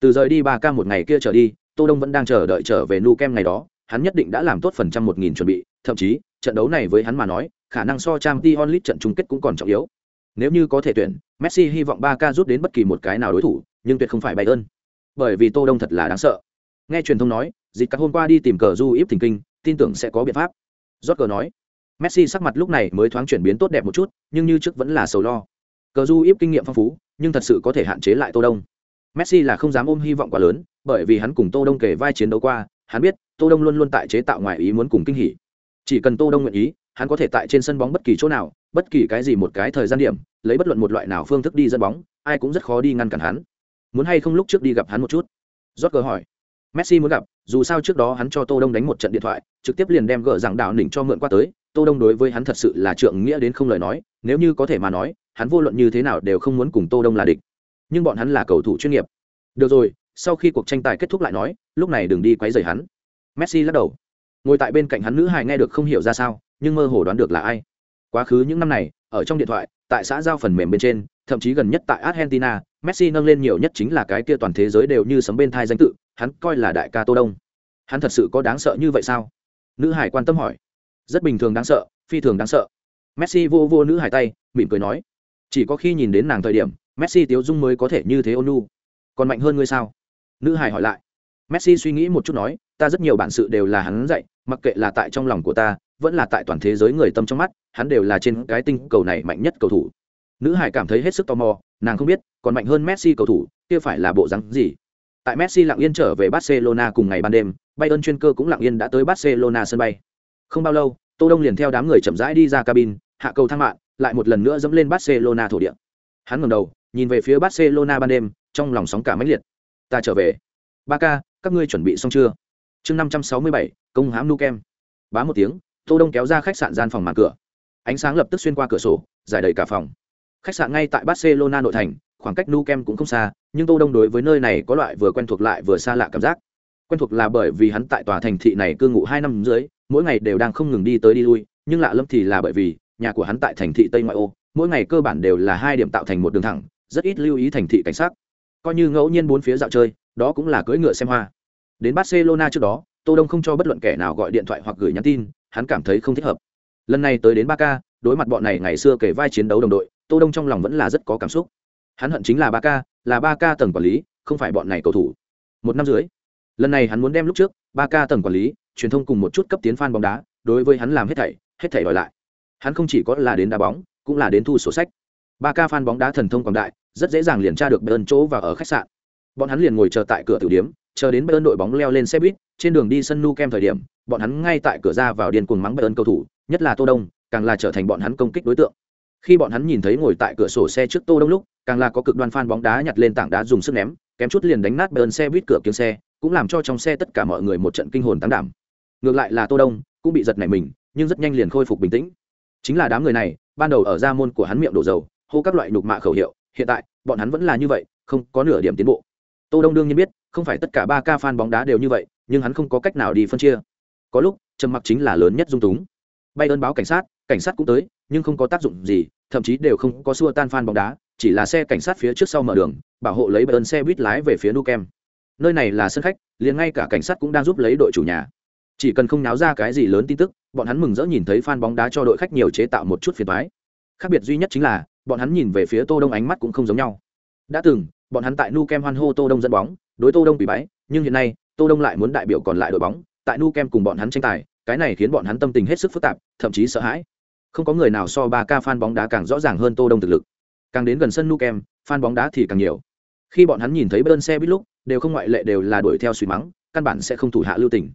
Từ rời đi ba ca một ngày kia trở đi tô đông vẫn đang chờ đợi trở về nu kem ngày đó hắn nhất định đã làm tốt phần trăm một nghìn chuẩn bị thậm chí trận đấu này với hắn mà nói khả năng so trang t onlit trận chung kết cũng còn trọng yếu. Nếu như có thể tuyển, Messi hy vọng Barca rút đến bất kỳ một cái nào đối thủ, nhưng tuyệt không phải Bayern. Bởi vì Tô Đông thật là đáng sợ. Nghe truyền thông nói, dịch các hôm qua đi tìm cờ du íp thỉnh kinh, tin tưởng sẽ có biện pháp. Roger nói. Messi sắc mặt lúc này mới thoáng chuyển biến tốt đẹp một chút, nhưng như trước vẫn là sầu lo. Cờ du íp kinh nghiệm phong phú, nhưng thật sự có thể hạn chế lại Tô Đông. Messi là không dám ôm hy vọng quá lớn, bởi vì hắn cùng Tô Đông kể vai chiến đấu qua, hắn biết Tô Đông luôn luôn tại chế tạo ngoại ý muốn cùng kinh hỉ. Chỉ cần Tô Đông nguyện ý, hắn có thể tại trên sân bóng bất kỳ chỗ nào, bất kỳ cái gì một cái thời gian điểm lấy bất luận một loại nào phương thức đi dẫn bóng, ai cũng rất khó đi ngăn cản hắn. Muốn hay không lúc trước đi gặp hắn một chút? Rốt cờ hỏi. Messi muốn gặp, dù sao trước đó hắn cho tô đông đánh một trận điện thoại, trực tiếp liền đem gỡ rằng đạo đỉnh cho mượn qua tới. Tô đông đối với hắn thật sự là trượng nghĩa đến không lời nói, nếu như có thể mà nói, hắn vô luận như thế nào đều không muốn cùng tô đông là địch. Nhưng bọn hắn là cầu thủ chuyên nghiệp. Được rồi, sau khi cuộc tranh tài kết thúc lại nói, lúc này đừng đi quấy rầy hắn. Messi lắc đầu. Ngồi tại bên cạnh hắn nữ hài nghe được không hiểu ra sao, nhưng mơ hồ đoán được là ai. Quá khứ những năm này, ở trong điện thoại tại xã giao phần mềm bên trên, thậm chí gần nhất tại argentina, messi nâng lên nhiều nhất chính là cái kia toàn thế giới đều như sấm bên thai danh tự, hắn coi là đại ca tô đông. Hắn thật sự có đáng sợ như vậy sao? Nữ hải quan tâm hỏi. Rất bình thường đáng sợ, phi thường đáng sợ. Messi vô vô nữ hải tay, mỉm cười nói. Chỉ có khi nhìn đến nàng thời điểm, messi tiếu dung mới có thể như thế ônu còn mạnh hơn ngươi sao? Nữ hải hỏi lại. Messi suy nghĩ một chút nói, ta rất nhiều bản sự đều là hắn dạy, mặc kệ là tại trong lòng của ta vẫn là tại toàn thế giới người tâm trong mắt, hắn đều là trên cái tinh cầu này mạnh nhất cầu thủ. Nữ hải cảm thấy hết sức tò mò, nàng không biết, còn mạnh hơn messi cầu thủ, kia phải là bộ rắn gì? Tại messi lặng yên trở về barcelona cùng ngày ban đêm, bayern chuyên cơ cũng lặng yên đã tới barcelona sân bay. Không bao lâu, tô đông liền theo đám người chậm rãi đi ra cabin, hạ cầu thang mạng, lại một lần nữa dẫm lên barcelona thổ địa. Hắn ngẩng đầu, nhìn về phía barcelona ban đêm, trong lòng sóng cả mãnh liệt. Ta trở về. Ba ca, các ngươi chuẩn bị xong chưa? Chương năm trăm sáu mươi bảy, công hãm nu kem. Bá một tiếng tô đông kéo ra khách sạn gian phòng màn cửa. Ánh sáng lập tức xuyên qua cửa sổ, giải đầy cả phòng. Khách sạn ngay tại barcelona nội thành, khoảng cách nu kem cũng không xa, nhưng tô đông đối với nơi này có loại vừa quen thuộc lại vừa xa lạ cảm giác. Quen thuộc là bởi vì hắn tại tòa thành thị này cư ngụ hai năm dưới, mỗi ngày đều đang không ngừng đi tới đi lui, nhưng lạ lẫm thì là bởi vì, nhà của hắn tại thành thị tây ngoại ô, mỗi ngày cơ bản đều là hai điểm tạo thành một đường thẳng, rất ít lưu ý thành thị cảnh sát coi như ngẫu nhiên bốn phía dạo chơi, đó cũng là cưỡi ngựa xem hoa. Đến barcelona trước đó, tô đông không cho bất luận kẻ nào gọi điện thoại hoặc gửi nhắn tin hắn cảm thấy không thích hợp. Lần này tới đến ba ca, đối mặt bọn này ngày xưa kể vai chiến đấu đồng đội, tô đông trong lòng vẫn là rất có cảm xúc. Hắn hận chính là ba ca, là ba ca tầng quản lý, không phải bọn này cầu thủ. Một năm dưới lần này hắn muốn đem lúc trước, ba ca tầng quản lý, truyền thông cùng một chút cấp tiến fan bóng đá, đối với hắn làm hết thảy hết thảy đòi lại. Hắn không chỉ có là đến đá bóng, cũng là đến thu sổ sách. Ba ca fan bóng đá thần thông quảng đại, rất dễ dàng liền tra được bên chỗ và ở khách sạn. Bọn hắn liền ngồi chờ tại cửa tử điếm chờ đến bên đội bóng leo lên xe buýt, trên đường đi sân nu kem thời điểm bọn hắn ngay tại cửa ra vào điên cuồng mắng bơn cầu thủ, nhất là tô đông, càng là trở thành bọn hắn công kích đối tượng. Khi bọn hắn nhìn thấy ngồi tại cửa sổ xe trước tô đông lúc, càng là có cực đoan fan bóng đá nhặt lên tảng đá dùng sức ném, kém chút liền đánh nát bơn xe buýt cửa kiếng xe, cũng làm cho trong xe tất cả mọi người một trận kinh hồn tăng đảm. Ngược lại là tô đông, cũng bị giật nảy mình, nhưng rất nhanh liền khôi phục bình tĩnh. Chính là đám người này, ban đầu ở ra môn của hắn miệng đổ dầu, hô các loại nhục mạ khẩu hiệu, hiện tại, bọn hắn vẫn là như vậy, không có nửa điểm tiến bộ. Tô đông đương nhiên biết, không phải tất cả ba ca fan bóng đá đều như vậy, nhưng hắn không có cách nào đi phân chia có lúc, trầm mặc chính là lớn nhất dung túng. Bay ơn báo cảnh sát cảnh sát cũng tới, nhưng không có tác dụng gì, thậm chí đều không có xua tan fan bóng đá, chỉ là xe cảnh sát phía trước sau mở đường, bảo hộ lấy bay ơn xe buýt lái về phía nu kem. Nơi này là sân khách, liền ngay cả cảnh sát cũng đang giúp lấy đội chủ nhà. Chỉ cần không náo ra cái gì lớn tin tức, bọn hắn mừng rỡ nhìn thấy fan bóng đá cho đội khách nhiều chế tạo một chút phiền toái. Khác biệt duy nhất chính là, bọn hắn nhìn về phía tô đông ánh mắt cũng không giống nhau. Đã từng, bọn hắn tại nu kem hoan hô tô đông dẫn bóng, đối tô đông bị bái, nhưng hiện nay, tô đông lại muốn đại biểu còn lại đội bóng tại nu kem cùng bọn hắn tranh tài, cái này khiến bọn hắn tâm tình hết sức phức tạp, thậm chí sợ hãi. Không có người nào so ba ca fan bóng đá càng rõ ràng hơn tô đông thực lực. Càng đến gần sân nu kem, fan bóng đá thì càng nhiều. Khi bọn hắn nhìn thấy Bơn xe buýt lúc, đều không ngoại lệ đều là đuổi theo suy mắng, căn bản sẽ không thủ hạ lưu tình.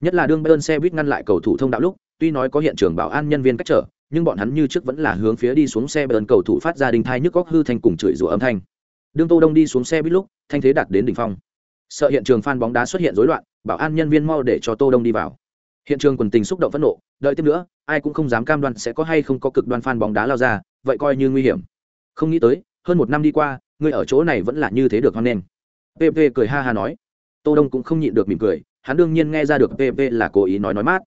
Nhất là đương Bơn xe buýt ngăn lại cầu thủ thông đạo lúc, tuy nói có hiện trường bảo an nhân viên cách trở, nhưng bọn hắn như trước vẫn là hướng phía đi xuống xe Bơn cầu thủ phát ra đình thai nhức góc hư thành cùng chửi rủa âm thanh. Đương tô đông đi xuống xe buýt lúc, thanh thế đạt đến đỉnh phong sợ hiện trường fan bóng đá xuất hiện rối loạn, bảo an nhân viên mau để cho tô đông đi vào. Hiện trường quần tình xúc động phẫn nộ, đợi tiếp nữa, ai cũng không dám cam đoan sẽ có hay không có cực đoan fan bóng đá lao ra, vậy coi như nguy hiểm. Không nghĩ tới, hơn một năm đi qua, người ở chỗ này vẫn là như thế được hoan nghênh. Pp cười ha ha nói. Tô đông cũng không nhịn được mỉm cười, hắn đương nhiên nghe ra được pp là cố ý nói nói mát.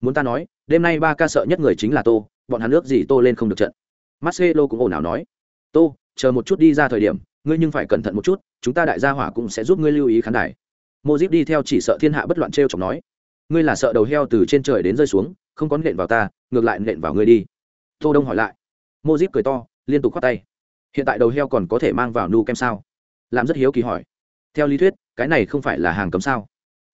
Muốn ta nói, đêm nay ba ca sợ nhất người chính là tô, bọn hắn ước gì tô lên không được trận. Marcelo cũng ồn ào nói. Tô, chờ một chút đi ra thời điểm ngươi nhưng phải cẩn thận một chút, chúng ta đại gia hỏa cũng sẽ giúp ngươi lưu ý khán đài. Mozip đi theo chỉ sợ thiên hạ bất loạn t r chọc nói, ngươi là sợ đầu heo từ trên trời đến rơi xuống, không có nện vào ta, ngược lại nện vào ngươi đi. Tô đông hỏi lại. Mozip cười to, liên tục khoát tay. Hiện tại đầu heo còn có thể mang vào nu kem sao? Làm rất hiếu kỳ hỏi. Theo lý thuyết, cái này không phải là hàng cấm sao?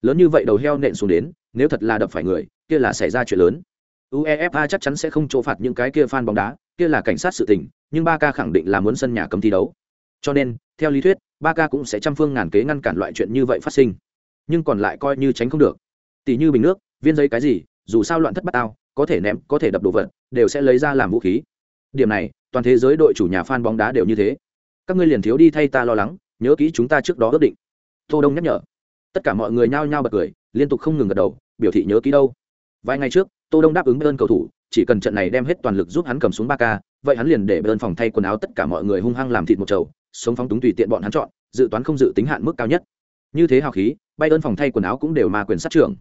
Lớn như vậy đầu heo nện xuống đến, nếu thật là đập phải người, kia là xảy ra chuyện lớn. Uefa chắc chắn sẽ không chỗ phạt những cái kia fan bóng đá, kia là cảnh sát sự tình, nhưng ba Ca khẳng định là muốn sân nhà cấm thi đấu cho nên theo lý thuyết ba Ca cũng sẽ trăm phương ngàn kế ngăn cản loại chuyện như vậy phát sinh. Nhưng còn lại coi như tránh không được. Tỷ như bình nước viên giấy cái gì dù sao loạn thất bát ao có thể ném có thể đập đồ vật đều sẽ lấy ra làm vũ khí. Điểm này toàn thế giới đội chủ nhà fan bóng đá đều như thế. Các ngươi liền thiếu đi thay ta lo lắng nhớ kỹ chúng ta trước đó ước định. Tô đông nhắc nhở. Tất cả mọi người nhao nhao bật cười liên tục không ngừng gật đầu biểu thị nhớ kỹ đâu. Vài ngày trước tô đông đáp ứng bên cầu thủ chỉ cần trận này đem hết toàn lực giúp hắn cầm xuống ba Ca, vậy hắn liền để bên phòng thay quần áo tất cả mọi người hung hăng làm thịt một chầu sống phóng túng tùy tiện bọn hắn chọn, dự toán không dự tính hạn mức cao nhất. Như thế hào khí bay ơn phòng thay quần áo cũng đều mà quyền sát trưởng.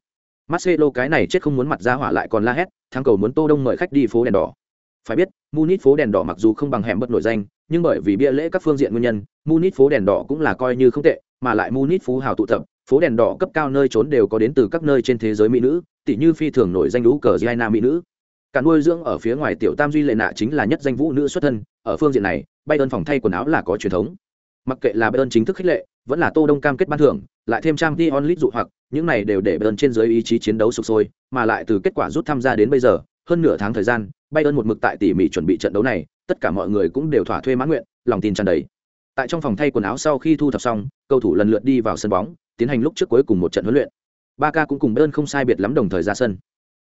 Marcelo cái này chết không muốn mặt ra hỏa lại còn la hét thang cầu muốn tô đông mời khách đi phố đèn đỏ. Phải biết, munich phố đèn đỏ mặc dù không bằng hẻm bất nổi danh, nhưng bởi vì bia lễ các phương diện nguyên nhân, munich phố đèn đỏ cũng là coi như không tệ, mà lại munich phú hào tụ tập, phố đèn đỏ cấp cao nơi trốn đều có đến từ các nơi trên thế giới mỹ nữ tỷ như phi thường nổi danh lũ cờ giai mỹ nữ. Cả nuôi dưỡng ở phía ngoài tiểu tam duy lệ nạ chính là nhất danh vũ nữ xuất thân, ở phương diện này bay ơn phòng thay quần áo là có truyền thống. Mặc kệ là bay ơn chính thức khích lệ, vẫn là tô đông cam kết ban thưởng, lại thêm trang Dion onlit dụ hoặc, những này đều để bay ơn trên dưới ý chí chiến đấu sục sôi, mà lại từ kết quả rút tham gia đến bây giờ, hơn nửa tháng thời gian bay ơn một mực tại tỉ mỉ chuẩn bị trận đấu này, tất cả mọi người cũng đều thỏa thuê mãn nguyện, lòng tin tràn đầy. Tại trong phòng thay quần áo sau khi thu thập xong, cầu thủ lần lượt đi vào sân bóng, tiến hành lúc trước cuối cùng một trận huấn luyện. Ba ca cũng cùng bayern không sai biệt lắm đồng thời ra sân.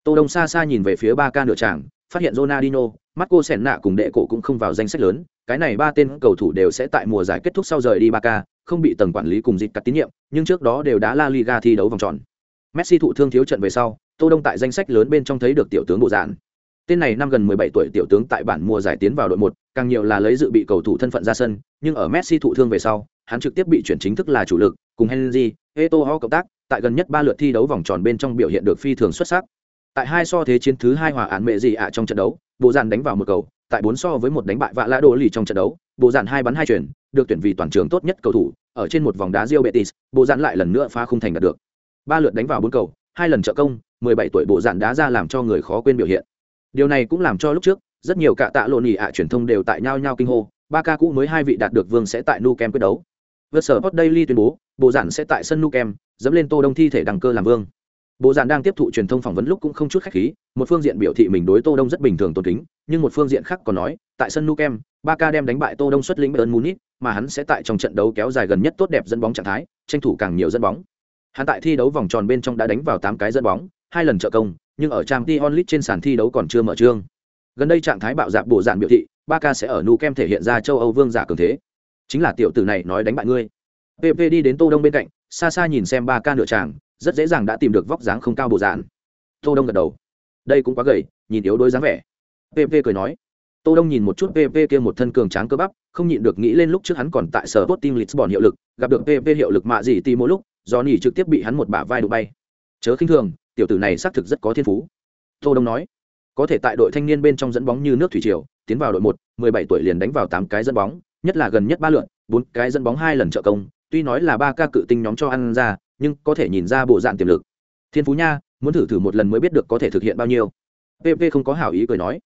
Tô đông xa xa nhìn về phía ba ca nửa tràng phát hiện ronaldinho marco senna cùng đệ cổ cũng không vào danh sách lớn. Cái này ba tên cầu thủ đều sẽ tại mùa giải kết thúc sau rời đi Barca, không bị tầng quản lý cùng dịch cắt tín nhiệm nhưng trước đó đều đã la liga thi đấu vòng tròn. Messi thụ thương thiếu trận về sau tô đông tại danh sách lớn bên trong thấy được tiểu tướng bộ dạng. Tên này năm gần 17 tuổi tiểu tướng tại bản mùa giải tiến vào đội một càng nhiều là lấy dự bị cầu thủ thân phận ra sân nhưng ở messi thụ thương về sau hắn trực tiếp bị chuyển chính thức là chủ lực cùng henry Eto'o cộng tác tại gần nhất ba lượt thi đấu vòng tròn bên trong biểu hiện được phi thường xuất sắc tại hai so thế chiến thứ hai hòa án mệ gì ạ trong trận đấu bộ dàn đánh vào một cầu, tại bốn so với một đánh bại vạ lã đồ lì trong trận đấu bộ dàn hai bắn hai chuyển được tuyển vì toàn trường tốt nhất cầu thủ, ở trên một vòng đá rio betis bộ dàn lại lần nữa phá không thành đạt được. Ba lượt đánh vào bốn cầu, hai lần trợ công 17 tuổi bộ dàn đá ra làm cho người khó quên biểu hiện. Điều này cũng làm cho lúc trước, rất nhiều cạ tạ lộn ỉ ạ truyền thông đều tại nhau nhau kinh hô, ba ca cũ mới hai vị đạt được vương sẽ tại nu kem quyết đấu. Vượt sở hot daily tuyên bố bộ dàn sẽ tại sân nu kem, dẫm lên tô đông thi thể đăng cơ làm vương bộ dàn đang tiếp thụ truyền thông phỏng vấn lúc cũng không chút khách khí, một phương diện biểu thị mình đối tô đông rất bình thường tôn kính, nhưng một phương diện khác còn nói, tại sân nukem ba ca đem đánh bại tô đông xuất lĩnh bayern munich, mà hắn sẽ tại trong trận đấu kéo dài gần nhất tốt đẹp dẫn bóng trạng thái, tranh thủ càng nhiều dẫn bóng. Hắn tại thi đấu vòng tròn bên trong đã đánh vào tám cái dẫn bóng, hai lần trợ công, nhưng ở trang t onlit trên sàn thi đấu còn chưa mở trương. Gần đây trạng thái bạo dạp bộ dạn biểu thị ba ca sẽ ở nukem thể hiện ra châu âu vương giả cường thế. Chính là tiểu tử này nói đánh bại ngươi. Pp đi đến tô đông bên cạnh, xa xa nhìn xem ba ca nửa tràng rất dễ dàng đã tìm được vóc dáng không cao bộ dạn. Tô đông gật đầu. Đây cũng quá gầy, nhìn yếu đuối dáng vẻ. Pp cười nói. Tô đông nhìn một chút pp kia một thân cường tráng cơ bắp, không nhịn được nghĩ lên lúc trước hắn còn tại sở tốt team lisbon hiệu lực, gặp được pp hiệu lực mạ gì tìm mỗi lúc do nỉ trực tiếp bị hắn một bả vai đụng bay. Chớ khinh thường, tiểu tử này xác thực rất có thiên phú. Tô đông nói. Có thể tại đội thanh niên bên trong dẫn bóng như nước thủy triều, tiến vào đội một, mười bảy tuổi liền đánh vào tám cái dẫn bóng, nhất là gần nhất ba lượn bốn cái dẫn bóng hai lần trợ công, tuy nói là ba ca cự tinh nhóm cho ăn ra nhưng có thể nhìn ra bộ dạng tiềm lực thiên phú nha muốn thử thử một lần mới biết được có thể thực hiện bao nhiêu pp không có hảo ý cười nói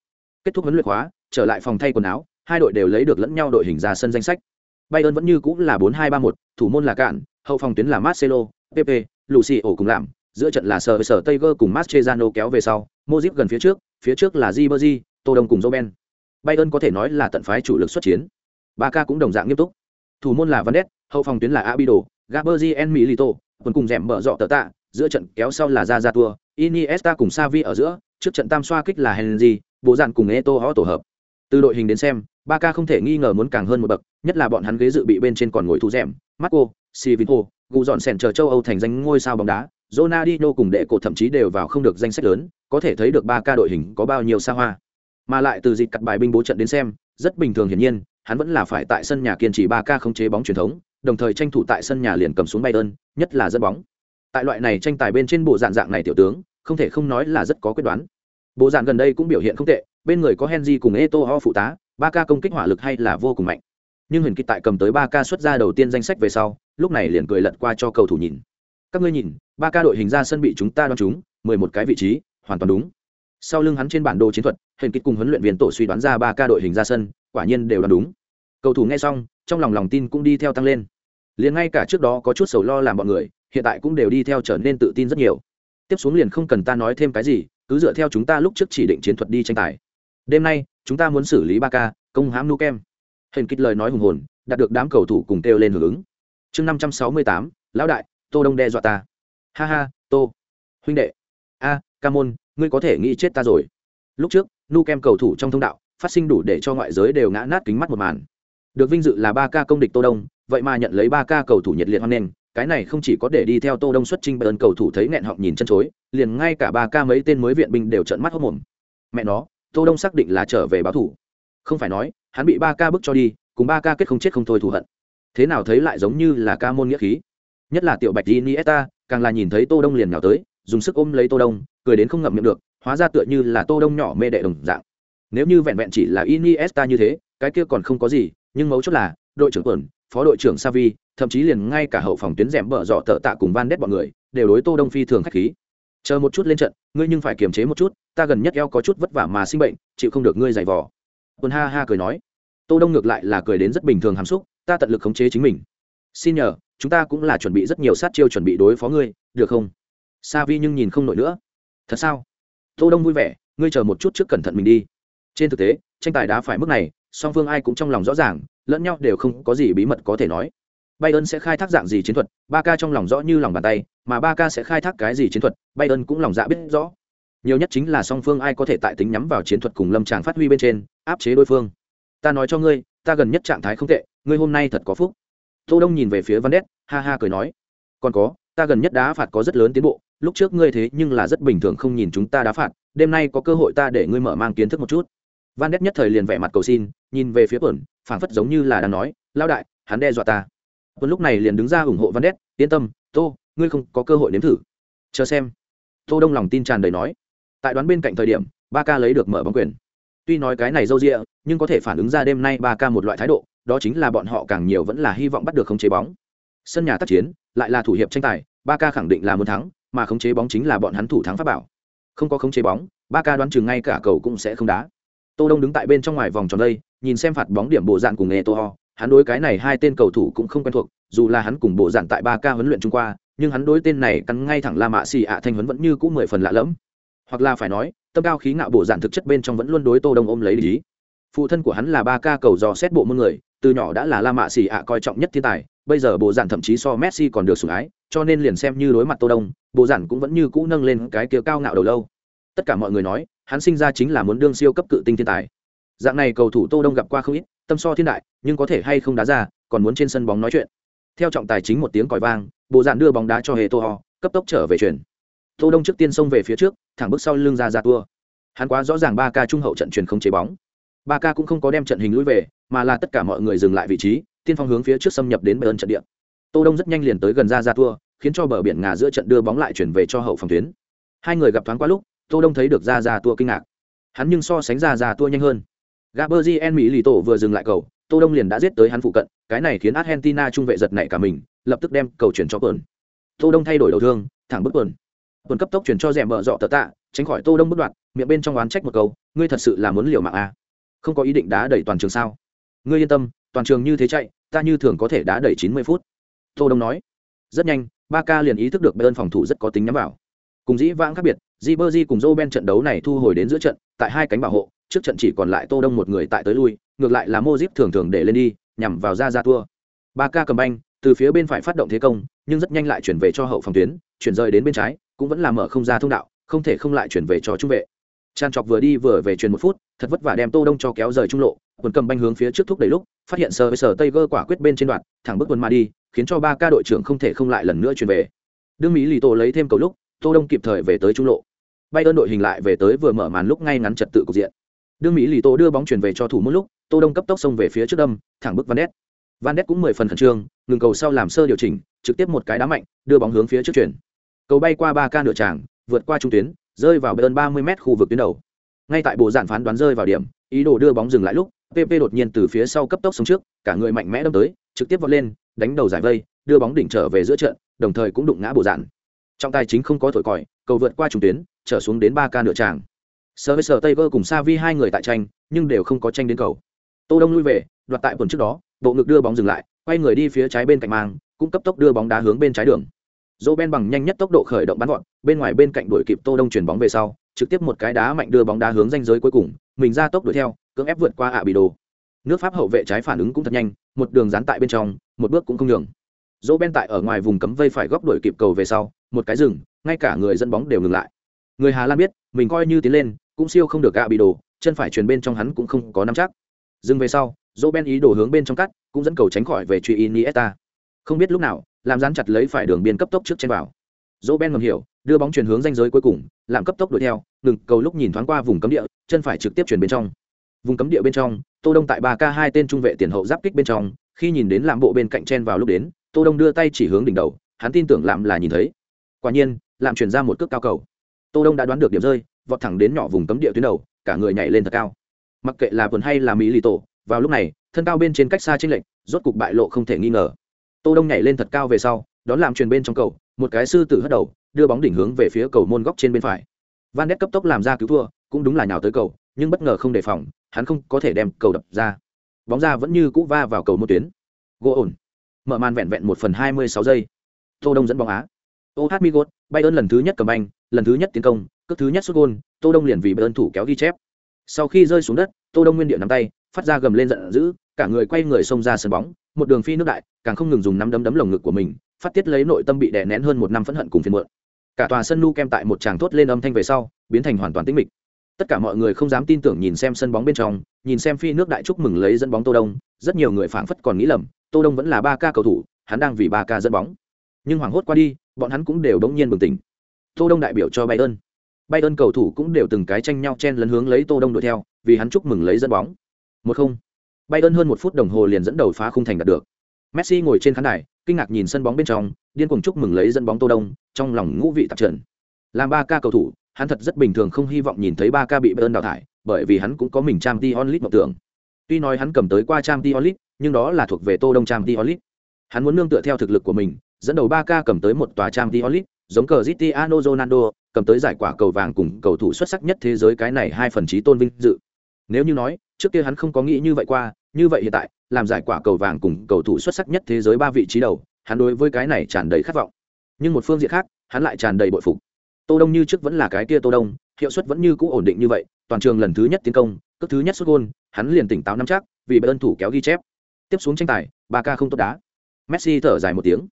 kết thúc huấn luyện khóa trở lại phòng thay quần áo hai đội đều lấy được lẫn nhau đội hình ra sân danh sách bayern vẫn như cũng là bốn hai ba một thủ môn là cạn hậu phòng tuyến là marcelo pp lucio cùng làm giữa trận là sở sở Tiger cùng mastrezano kéo về sau, mozip gần phía trước, phía trước là Ribery, Tô Đông cùng Roben. Bayern có thể nói là tận phái chủ lực xuất chiến. Barca cũng đồng dạng nghiêm túc. Thủ môn là Van hậu phòng tuyến là Abido, Gabriel Milito, Quần cùng rèm mở dọ tờ tạ, giữa trận kéo sau là Ra Ra tua, Iniesta cùng Xavi ở giữa, trước trận tam xoa kích là Henry, bộ dàn cùng Eto'o tổ hợp. Từ đội hình đến xem, Barca không thể nghi ngờ muốn càng hơn một bậc, nhất là bọn hắn ghế dự bị bên trên còn ngồi thủ rèm, Marco, Sivinho, gù dọn sèn chờ châu Âu thành danh ngôi sao bóng đá, Ronaldinho cùng đệ cổ thậm chí đều vào không được danh sách lớn, có thể thấy được ba ca đội hình có bao nhiêu xa hoa. Mà lại từ dịch cặt bài binh bố trận đến xem, rất bình thường hiển nhiên, hắn vẫn là phải tại sân nhà kiên trì ba ca không chế bóng truyền thống, đồng thời tranh thủ tại sân nhà liền cầm xuống Bayern, nhất là dẫn bóng. Tại loại này tranh tài bên trên bộ dạng dạng này tiểu tướng, không thể không nói là rất có quyết đoán. Bộ dạng gần đây cũng biểu hiện không tệ, bên người có Henry cùng Eto'o phụ tá, ba ca công kích hỏa lực hay là vô cùng mạnh. Nhưng Huyền Kịch tại cầm tới ba ca xuất ra đầu tiên danh sách về sau, lúc này liền cười lật qua cho cầu thủ nhìn các ngươi nhìn ba ca đội hình ra sân bị chúng ta đoán chúng mười một cái vị trí hoàn toàn đúng sau lưng hắn trên bản đồ chiến thuật Huyền Kỵ cùng huấn luyện viên tổ suy đoán ra ba ca đội hình ra sân quả nhiên đều đoán đúng cầu thủ nghe xong trong lòng lòng tin cũng đi theo tăng lên. Liền ngay cả trước đó có chút sầu lo làm bọn người hiện tại cũng đều đi theo trở nên tự tin rất nhiều. Tiếp xuống liền không cần ta nói thêm cái gì cứ dựa theo chúng ta lúc trước chỉ định chiến thuật đi tranh tài. Đêm nay chúng ta muốn xử lý ba ca công hãm nu kem hình kích lời nói hùng hồn đạt được đám cầu thủ cùng kêu lên hưởng ứng. Chương năm trăm sáu mươi tám lão đại tô đông đe dọa ta. Ha ha tô. Huynh đệ. A à, ca môn ngươi có thể nghĩ chết ta rồi. Lúc trước nu kem cầu thủ trong thông đạo phát sinh đủ để cho ngoại giới đều ngã nát kính mắt một màn được vinh dự là ba ca công địch tô đông, vậy mà nhận lấy ba ca cầu thủ nhiệt liệt hoan nghênh, cái này không chỉ có để đi theo tô đông xuất trình bởi cầu thủ thấy nghẹn họng nhìn chân chối, liền ngay cả ba ca mấy tên mới viện binh đều trợn mắt hốt mồm mẹ nó, tô đông xác định là trở về báo thủ. Không phải nói, hắn bị ba ca bức cho đi, cùng ba ca kết không chết không thôi thù hận. Thế nào thấy lại giống như là ca môn nghĩa khí. Nhất là tiểu bạch iniesta, càng là nhìn thấy tô đông liền nhào tới, dùng sức ôm lấy tô đông, cười đến không ngậm miệng được, hóa ra tựa như là tô đông nhỏ mê đệ đồng dạng. Nếu như vẹn vẹn chỉ là iniesta như thế, cái kia còn không có gì nhưng mấu chốt là, đội trưởng tuần phó đội trưởng savi thậm chí liền ngay cả hậu phòng tuyến rèm bở dọ tợ tạ cùng van đét bọn người, đều đối tô đông phi thường khách khí. Chờ một chút lên trận, ngươi nhưng phải kiềm chế một chút, ta gần nhất eo có chút vất vả mà sinh bệnh, chịu không được ngươi giày vò. Quân ha ha cười nói. Tô đông ngược lại là cười đến rất bình thường hàm xúc, ta tận lực khống chế chính mình. Xin nhờ, chúng ta cũng là chuẩn bị rất nhiều sát chiêu chuẩn bị đối phó ngươi, được không? Sa vi nhưng nhìn không nổi nữa. Thật sao? Tô đông vui vẻ, ngươi chờ một chút trước cẩn thận mình đi. Trên thực tế, tranh tài đá phải mức này song phương ai cũng trong lòng rõ ràng, lẫn nhau đều không có gì bí mật có thể nói. Bayern sẽ khai thác dạng gì chiến thuật ba ca trong lòng rõ như lòng bàn tay, mà ba ca sẽ khai thác cái gì chiến thuật, bayern cũng lòng dạ biết rõ. Nhiều nhất chính là song phương ai có thể tại tính nhắm vào chiến thuật cùng lâm tràng phát huy bên trên, áp chế đối phương. Ta nói cho ngươi, ta gần nhất trạng thái không tệ, ngươi hôm nay thật có phúc. Tô đông nhìn về phía văn đét ha ha cười nói. Còn có, ta gần nhất đá phạt có rất lớn tiến bộ, lúc trước ngươi thế nhưng là rất bình thường không nhìn chúng ta đá phạt, đêm nay có cơ hội ta để ngươi mở mang kiến thức một chút van nét nhất thời liền vẻ mặt cầu xin, nhìn về phía tuần phảng phất giống như là đang nói lao đại, hắn đe dọa ta. Tuần lúc này liền đứng ra ủng hộ van nét yên tâm, tô, ngươi không có cơ hội nếm thử. Chờ xem. Tô đông lòng tin tràn đầy nói. Tại đoán bên cạnh thời điểm, ba ca lấy được mở bóng quyền. Tuy nói cái này dâu dịa, nhưng có thể phản ứng ra đêm nay ba ca một loại thái độ, đó chính là bọn họ càng nhiều vẫn là hy vọng bắt được khống chế bóng. Sân nhà tác chiến, lại là thủ hiệp tranh tài, ba ca khẳng định là muốn thắng, mà khống chế bóng chính là bọn hắn thủ thắng pháp bảo. Không có khống chế bóng, ba ca đoán chừng ngay cả cầu cũng sẽ không đá tô đông đứng tại bên trong ngoài vòng tròn đây, nhìn xem phạt bóng điểm bộ dạng cùng nghề tô ho hắn đối cái này hai tên cầu thủ cũng không quen thuộc, dù là hắn cùng bộ dạng tại ba ca huấn luyện trung qua, nhưng hắn đối tên này cắn ngay thẳng la mạ xì ạ thanh huấn vẫn như cũ mười phần lạ lẫm. Hoặc là phải nói, tâm cao khí ngạo bộ dạng thực chất bên trong vẫn luôn đối tô đông ôm lấy lý. Phụ thân của hắn là ba ca cầu dò xét bộ môn người, từ nhỏ đã là la mạ xì ạ coi trọng nhất thiên tài, bây giờ bộ dạng thậm chí so messi còn được sủng ái, cho nên liền xem như đối mặt tô đông, bộ dạng cũng vẫn như cũ nâng lên cái kia cao ngạo đầu lâu. Tất cả mọi người nói hắn sinh ra chính là muốn đương siêu cấp cự tinh thiên tài. Dạng này cầu thủ tô đông gặp qua không ít, tâm so thiên đại, nhưng có thể hay không đá ra, còn muốn trên sân bóng nói chuyện. Theo trọng tài chính một tiếng còi vang, bộ dạng đưa bóng đá cho hề tô ho, cấp tốc trở về chuyển. Tô đông trước tiên xông về phía trước, thẳng bước sau lưng ra ra tua. Hắn quá rõ ràng ba ca trung hậu trận truyền không chế bóng. Ba ca cũng không có đem trận hình lũi về, mà là tất cả mọi người dừng lại vị trí, tiên phong hướng phía trước xâm nhập đến bờ ơn trận địa. Tô đông rất nhanh liền tới gần ra ra tua, khiến cho bờ biển ngà giữa trận đưa bóng lại chuyển về cho hậu phòng tuyến. Hai người gặp thoáng qua lúc tô đông thấy được ra ra tua kinh ngạc. Hắn nhưng so sánh ra ra tua nhanh hơn. Gaberzien mỹ lì tổ vừa dừng lại cầu, tô đông liền đã giết tới hắn phụ cận, cái này khiến argentina trung vệ giật nảy cả mình, lập tức đem cầu chuyển cho quần tô đông thay đổi đầu thương, thẳng bước quần quần cấp tốc chuyển cho rẻ mở dọ tờ tạ, tránh khỏi tô đông bất đoạn, miệng bên trong oán trách một câu, ngươi thật sự là muốn liều mạng à? Không có ý định đá đẩy toàn trường sao? Ngươi yên tâm, toàn trường như thế chạy, ta như thường có thể đá đẩy chín mươi phút. Tô đông nói. Rất nhanh ba ca liền ý thức được bên phòng thủ rất có tính nhắm vào. Cùng dĩ vãng khác biệt Ribery cùng Roben trận đấu này thu hồi đến giữa trận, tại hai cánh bảo hộ, trước trận chỉ còn lại Tô Đông một người tại tới lui, ngược lại là Modric thường thường để lên đi, nhằm vào ra ra tua. Barca cầm banh, từ phía bên phải phát động thế công, nhưng rất nhanh lại chuyển về cho hậu phòng tuyến, chuyển rời đến bên trái, cũng vẫn là mở không ra thông đạo, không thể không lại chuyển về cho trung vệ. Chan chọc vừa đi vừa về truyền một phút, thật vất vả đem Tô Đông cho kéo rời trung lộ, quần cầm banh hướng phía trước thúc đẩy lúc, phát hiện sờ với sờ Tiger quả quyết bên trên đoạn, thẳng bước quần mà đi, khiến cho ba ca đội trưởng không thể không lại lần nữa truyền về. Đương Mỹ lì tổ lấy thêm cầu lúc, Tô Đông kịp thời về tới trung lộ. Bayern đội hình lại về tới vừa mở màn lúc ngay ngắn trật tự cục diện. Đương Mỹ lì Tô đưa bóng chuyển về cho thủ môn lúc, Tô Đông cấp tốc xông về phía trước đâm, thẳng Bức Van Ness. Van Ness cũng mười phần khẩn trương, ngừng cầu sau làm sơ điều chỉnh, trực tiếp một cái đá mạnh, đưa bóng hướng phía trước chuyển. Cầu bay qua ba ca nửa tràng, vượt qua trung tuyến, rơi vào bên 30 m khu vực tuyến đầu. Ngay tại bộ giản phán đoán rơi vào điểm, ý đồ đưa bóng dừng lại lúc, PP đột nhiên từ phía sau cấp tốc xuống trước, cả người mạnh mẽ đâm tới, trực tiếp vọt lên, đánh đầu giải vây, đưa bóng đỉnh trở về giữa trận, đồng thời cũng đụng ngã bộ giản. Trong tay chính không có thổi còi, cầu vượt qua trung tuyến, trở xuống đến ba ca nửa tràng. Sơ với Sở Tây Vơ cùng Sa Vi hai người tại tranh, nhưng đều không có tranh đến cầu. Tô Đông lui về, đoạt tại quần trước đó, bộ ngực đưa bóng dừng lại, quay người đi phía trái bên cạnh mang, cũng cấp tốc đưa bóng đá hướng bên trái đường. Dỗ Ben bằng nhanh nhất tốc độ khởi động bắn gọn, bên ngoài bên cạnh đuổi kịp Tô Đông chuyển bóng về sau, trực tiếp một cái đá mạnh đưa bóng đá hướng ranh giới cuối cùng, mình ra tốc đuổi theo, cưỡng ép vượt qua ạ bị đồ. Nước Pháp hậu vệ trái phản ứng cũng thật nhanh, một đường dán tại bên trong, một bước cũng không nhường. Dỗ Ben tại ở ngoài vùng cấm vây phải góc đuổi kịp cầu về sau, một cái dừng, ngay cả người dẫn bóng đều ngừng lại. Người Hà Lan biết, mình coi như tiến lên, cũng siêu không được gạ bị đổ, chân phải truyền bên trong hắn cũng không có nắm chắc. Dừng về sau, Dỗ Ben ý đồ hướng bên trong cắt, cũng dẫn cầu tránh khỏi về truy Iniesta. Không biết lúc nào, làm dán chặt lấy phải đường biên cấp tốc trước trên vào. Dỗ Ben ngầm hiểu, đưa bóng chuyển hướng ranh giới cuối cùng, làm cấp tốc đuổi theo, ngừng cầu lúc nhìn thoáng qua vùng cấm địa, chân phải trực tiếp chuyển bên trong. Vùng cấm địa bên trong, Tô Đông tại ba k hai tên trung vệ tiền hậu giáp kích bên trong, khi nhìn đến làm bộ bên cạnh chen vào lúc đến, Tô Đông đưa tay chỉ hướng đỉnh đầu, hắn tin tưởng làm là nhìn thấy. Quả nhiên, làm chuyển ra một cước cao cầu. Tô Đông đã đoán được điểm rơi, vọt thẳng đến nhỏ vùng cấm địa tuyến đầu, cả người nhảy lên thật cao. Mặc kệ là vườn hay là mỹ lì tổ, vào lúc này, thân cao bên trên cách xa chênh lệch, rốt cục bại lộ không thể nghi ngờ. Tô đông nhảy lên thật cao về sau đón làm truyền bên trong cầu một cái sư tử hất đầu đưa bóng đỉnh hướng về phía cầu môn góc trên bên phải. Van nét cấp tốc làm ra cứu thua cũng đúng là nhào tới cầu nhưng bất ngờ không đề phòng hắn không có thể đem cầu đập ra. Bóng ra vẫn như cũ va vào cầu một tuyến. Gỗ ổn. Mở màn vẹn vẹn một phần hai mươi sáu giây. Tô đông dẫn bóng á. Ô hát migot bay ơn lần thứ nhất cầm anh lần thứ nhất tiến công, cước thứ nhất xuất gôn, tô đông liền vì bay ơn thủ kéo ghi chép. Sau khi rơi xuống đất, tô đông nguyên địa nắm tay, phát ra gầm lên giận dữ, cả người quay người xông ra sân bóng, một đường phi nước đại, càng không ngừng dùng nắm đấm đấm lồng ngực của mình, phát tiết lấy nội tâm bị đè nén hơn một năm phẫn hận cùng phiền muộn. Cả tòa sân nu kem tại một tràng thốt lên âm thanh về sau, biến thành hoàn toàn tĩnh mịch. Tất cả mọi người không dám tin tưởng nhìn xem sân bóng bên trong, nhìn xem phi nước đại chúc mừng lấy dẫn bóng tô đông, rất nhiều người phảng phất còn nghĩ lầm, tô đông vẫn là ba ca cầu thủ, hắn đang vì ba ca dẫn bóng. Nhưng hoảng hốt qua đi, bọn hắn cũng đều đống nhiên bừng tỉnh tô đông đại biểu cho bayern. Bayern cầu thủ cũng đều từng cái tranh nhau chen lấn hướng lấy tô đông đuổi theo, vì hắn chúc mừng lấy dẫn bóng. Một không. Bayern hơn một phút đồng hồ liền dẫn đầu phá khung thành đạt được. Messi ngồi trên khán đài, kinh ngạc nhìn sân bóng bên trong, điên cuồng chúc mừng lấy dẫn bóng tô đông, trong lòng ngũ vị tạp trần. Làm ba ca cầu thủ, hắn thật rất bình thường không hy vọng nhìn thấy ba ca bị bayern đào thải, bởi vì hắn cũng có mình trang t onlit mộng tưởng. Tuy nói hắn cầm tới qua trang t onlit nhưng đó là thuộc về tô đông trang t onlit hắn muốn nương tựa theo thực lực của mình, dẫn đầu ba ca cầm tới một tòa trang t onlit giống cờ Cristiano Ronaldo, cầm tới giải quả cầu vàng cùng cầu thủ xuất sắc nhất thế giới cái này hai phần trí tôn vinh dự. Nếu như nói, trước kia hắn không có nghĩ như vậy qua, như vậy hiện tại, làm giải quả cầu vàng cùng cầu thủ xuất sắc nhất thế giới ba vị trí đầu, hắn đối với cái này tràn đầy khát vọng. Nhưng một phương diện khác, hắn lại tràn đầy bội phục. Tô đông như trước vẫn là cái kia tô đông, hiệu suất vẫn như cũ ổn định như vậy, toàn trường lần thứ nhất tiến công cấp thứ nhất sút gôn, hắn liền tỉnh táo nắm chắc, vì bên thủ kéo ghi chép. Tiếp xuống tranh tài ba ca không tốt đá. Messi thở dài một tiếng.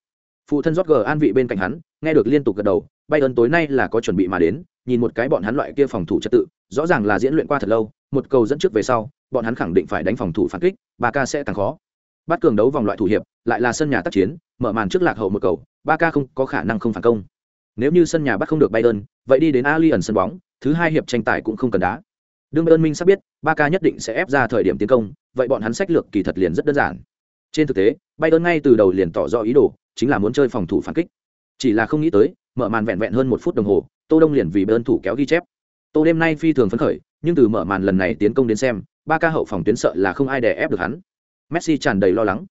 Phụ thân rót an vị bên cạnh hắn nghe được liên tục gật đầu bayern tối nay là có chuẩn bị mà đến, nhìn một cái bọn hắn loại kia phòng thủ trật tự, rõ ràng là diễn luyện qua thật lâu, một cầu dẫn trước về sau, bọn hắn khẳng định phải đánh phòng thủ phản kích ba ca sẽ càng khó. Bắt cường đấu vòng loại thủ hiệp, lại là sân nhà tác chiến, mở màn trước lạc hậu một cầu ba ca không có khả năng không phản công. Nếu như sân nhà bắt không được bayern vậy đi đến ali ẩn sân bóng, thứ hai hiệp tranh tài cũng không cần đá. Đương ơn minh sắp biết ba ca nhất định sẽ ép ra thời điểm tiến công, vậy bọn hắn sách lược kỳ thật liền rất đơn giản. Trên thực tế bayern ngay từ đầu liền tỏ rõ ý đồ, chính là muốn chơi phòng thủ phản kích chỉ là không nghĩ tới, mở màn vẹn vẹn hơn một phút đồng hồ, tô đông liền vì bên thủ kéo ghi chép. Tô đêm nay phi thường phấn khởi, nhưng từ mở màn lần này tiến công đến xem, ba ca hậu phòng tuyến sợ là không ai đè ép được hắn. Messi tràn đầy lo lắng.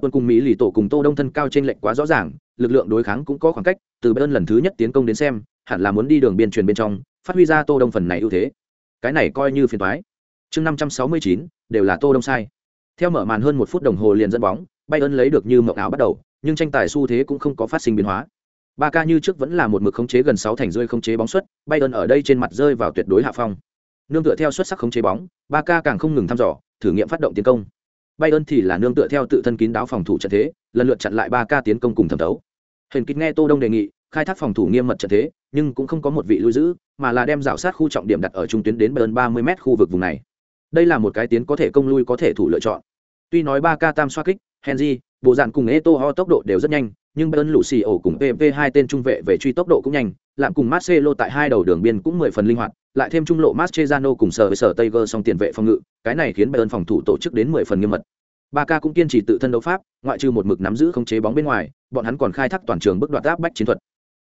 Quân cùng mỹ lì tổ cùng tô đông thân cao trên lệnh quá rõ ràng, lực lượng đối kháng cũng có khoảng cách, từ bên lần thứ nhất tiến công đến xem, hẳn là muốn đi đường biên truyền bên trong, phát huy ra tô đông phần này ưu thế. Cái này coi như phiền toái. Chương năm trăm sáu mươi chín, đều là tô đông sai. Theo mở màn hơn một phút đồng hồ liền dẫn bóng bay ơn lấy được như mộng áo bắt đầu, nhưng tranh tài xu thế cũng không có phát sinh biến hóa ba ca như trước vẫn là một mực khống chế gần sáu thành rơi khống chế bóng xuất bayern ở đây trên mặt rơi vào tuyệt đối hạ phong. Nương tựa theo xuất sắc khống chế bóng ba ca càng không ngừng thăm dò thử nghiệm phát động tiến công. Bayern thì là nương tựa theo tự thân kín đáo phòng thủ trận thế lần lượt chặn lại ba ca tiến công cùng thẩm thấu. Hình kích nghe tô đông đề nghị khai thác phòng thủ nghiêm mật trận thế nhưng cũng không có một vị lui giữ mà là đem rào sát khu trọng điểm đặt ở trung tuyến đến bayern ba mươi m khu vực vùng này. Đây là một cái tiến có thể công lui có thể thủ lựa chọn. Tuy nói ba ca tam xoa kích henry bộ dạng cùng Eto ho tốc độ đều rất nhanh, nhưng Bayern Lucio cùng PP hai tên trung vệ về truy tốc độ cũng nhanh, làm cùng Marcelo tại hai đầu đường biên cũng mười phần linh hoạt, lại thêm trung lộ Mascherano cùng sở với sở Tiger song tiền vệ phòng ngự, cái này khiến Bayern phòng thủ tổ chức đến mười phần nghiêm mật. Barca cũng kiên trì tự thân đấu pháp, ngoại trừ một mực nắm giữ không chế bóng bên ngoài, bọn hắn còn khai thác toàn trường bước đoạt áp bách chiến thuật.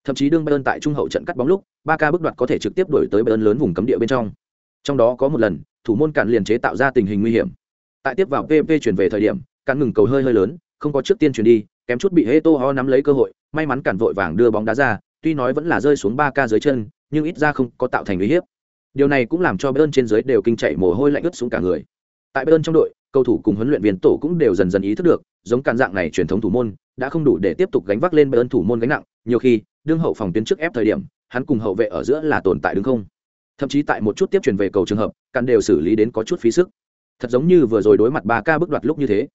Thậm chí đương Bayern tại trung hậu trận cắt bóng lúc, Barca bước đoạt có thể trực tiếp đuổi tới Bayern lớn vùng cấm địa bên trong. Trong đó có một lần, thủ môn cản liền chế tạo ra tình hình nguy hiểm. Tại tiếp vào PP chuyển về thời điểm, cản ngừng cầu hơi hơi lớn, không có trước tiên chuyển đi kém chút bị hê tô ho nắm lấy cơ hội, may mắn cản vội vàng đưa bóng đá ra, tuy nói vẫn là rơi xuống ba ca dưới chân, nhưng ít ra không có tạo thành uy hiếp. Điều này cũng làm cho bayern trên dưới đều kinh chạy mồ hôi lạnh ướt xuống cả người. Tại bayern trong đội, cầu thủ cùng huấn luyện viên tổ cũng đều dần dần ý thức được, giống cản dạng này truyền thống thủ môn, đã không đủ để tiếp tục gánh vác lên bayern thủ môn gánh nặng, nhiều khi, đương hậu phòng tuyến trước ép thời điểm, hắn cùng hậu vệ ở giữa là tồn tại đứng không. Thậm chí tại một chút tiếp truyền về cầu trường hợp, cản đều xử lý đến có chút phí sức. Thật giống như vừa rồi đối mặt ba ca bước đoạt lúc như thế.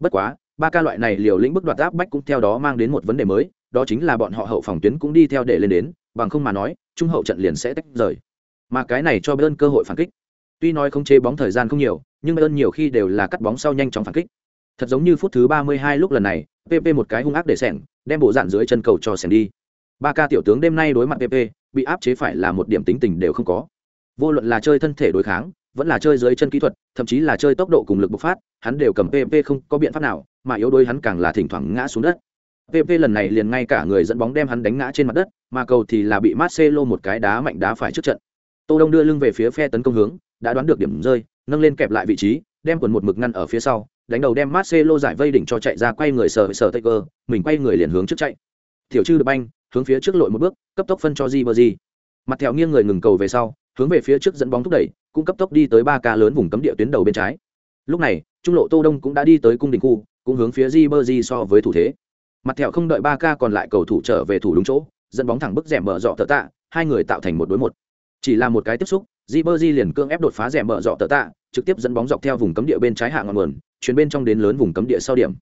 Bất quá ba ca loại này liều lĩnh bức đoạt áp bách cũng theo đó mang đến một vấn đề mới, đó chính là bọn họ hậu phòng tuyến cũng đi theo để lên đến, bằng không mà nói, trung hậu trận liền sẽ tách rời. Mà cái này cho bayern cơ hội phản kích. Tuy nói không chế bóng thời gian không nhiều, nhưng bayern nhiều khi đều là cắt bóng sau nhanh chóng phản kích. Thật giống như phút thứ ba mươi hai lúc lần này pp một cái hung ác để sẻng, đem bộ dạn dưới chân cầu cho sẻng đi. Ba ca tiểu tướng đêm nay đối mặt pp bị áp chế phải là một điểm tính tình đều không có. Vô luận là chơi thân thể đối kháng, vẫn là chơi dưới chân kỹ thuật, thậm chí là chơi tốc độ cùng lực bộc phát, hắn đều cầm pp không có biện pháp nào mà yếu đuối hắn càng là thỉnh thoảng ngã xuống đất pp lần này liền ngay cả người dẫn bóng đem hắn đánh ngã trên mặt đất mà cầu thì là bị marcelo một cái đá mạnh đá phải trước trận tô đông đưa lưng về phía phe tấn công hướng đã đoán được điểm rơi nâng lên kẹp lại vị trí đem quần một mực ngăn ở phía sau đánh đầu đem Marcelo giải vây đỉnh cho chạy ra quay người sờ sờ Taker, mình quay người liền hướng trước chạy. Tiểu Trư được banh, hướng phía trước lội một bước, cấp tốc phân cho Ribery. Mặt theo nghiêng người ngừng cầu về sau, hướng về phía trước dẫn bóng thúc đẩy, cũng cấp tốc đi tới ba ca lớn vùng cấm địa tuyến đầu bên trái. Lúc này, trung lộ Tô Đông cũng đã đi tới cung đình khu, cũng hướng phía Ribery so với thủ thế. Mặt thẹo không đợi ba ca còn lại cầu thủ trở về thủ đúng chỗ, dẫn bóng thẳng bức rẻ mở dọ tờ tạ, hai người tạo thành một đối một. Chỉ là một cái tiếp xúc, Ribery liền cương ép đột phá rẻ mở dọ tờ tạ, trực tiếp dẫn bóng dọc theo vùng cấm địa bên trái hạ ngọn nguồn, chuyển bên trong đến lớn vùng cấm địa sau điểm.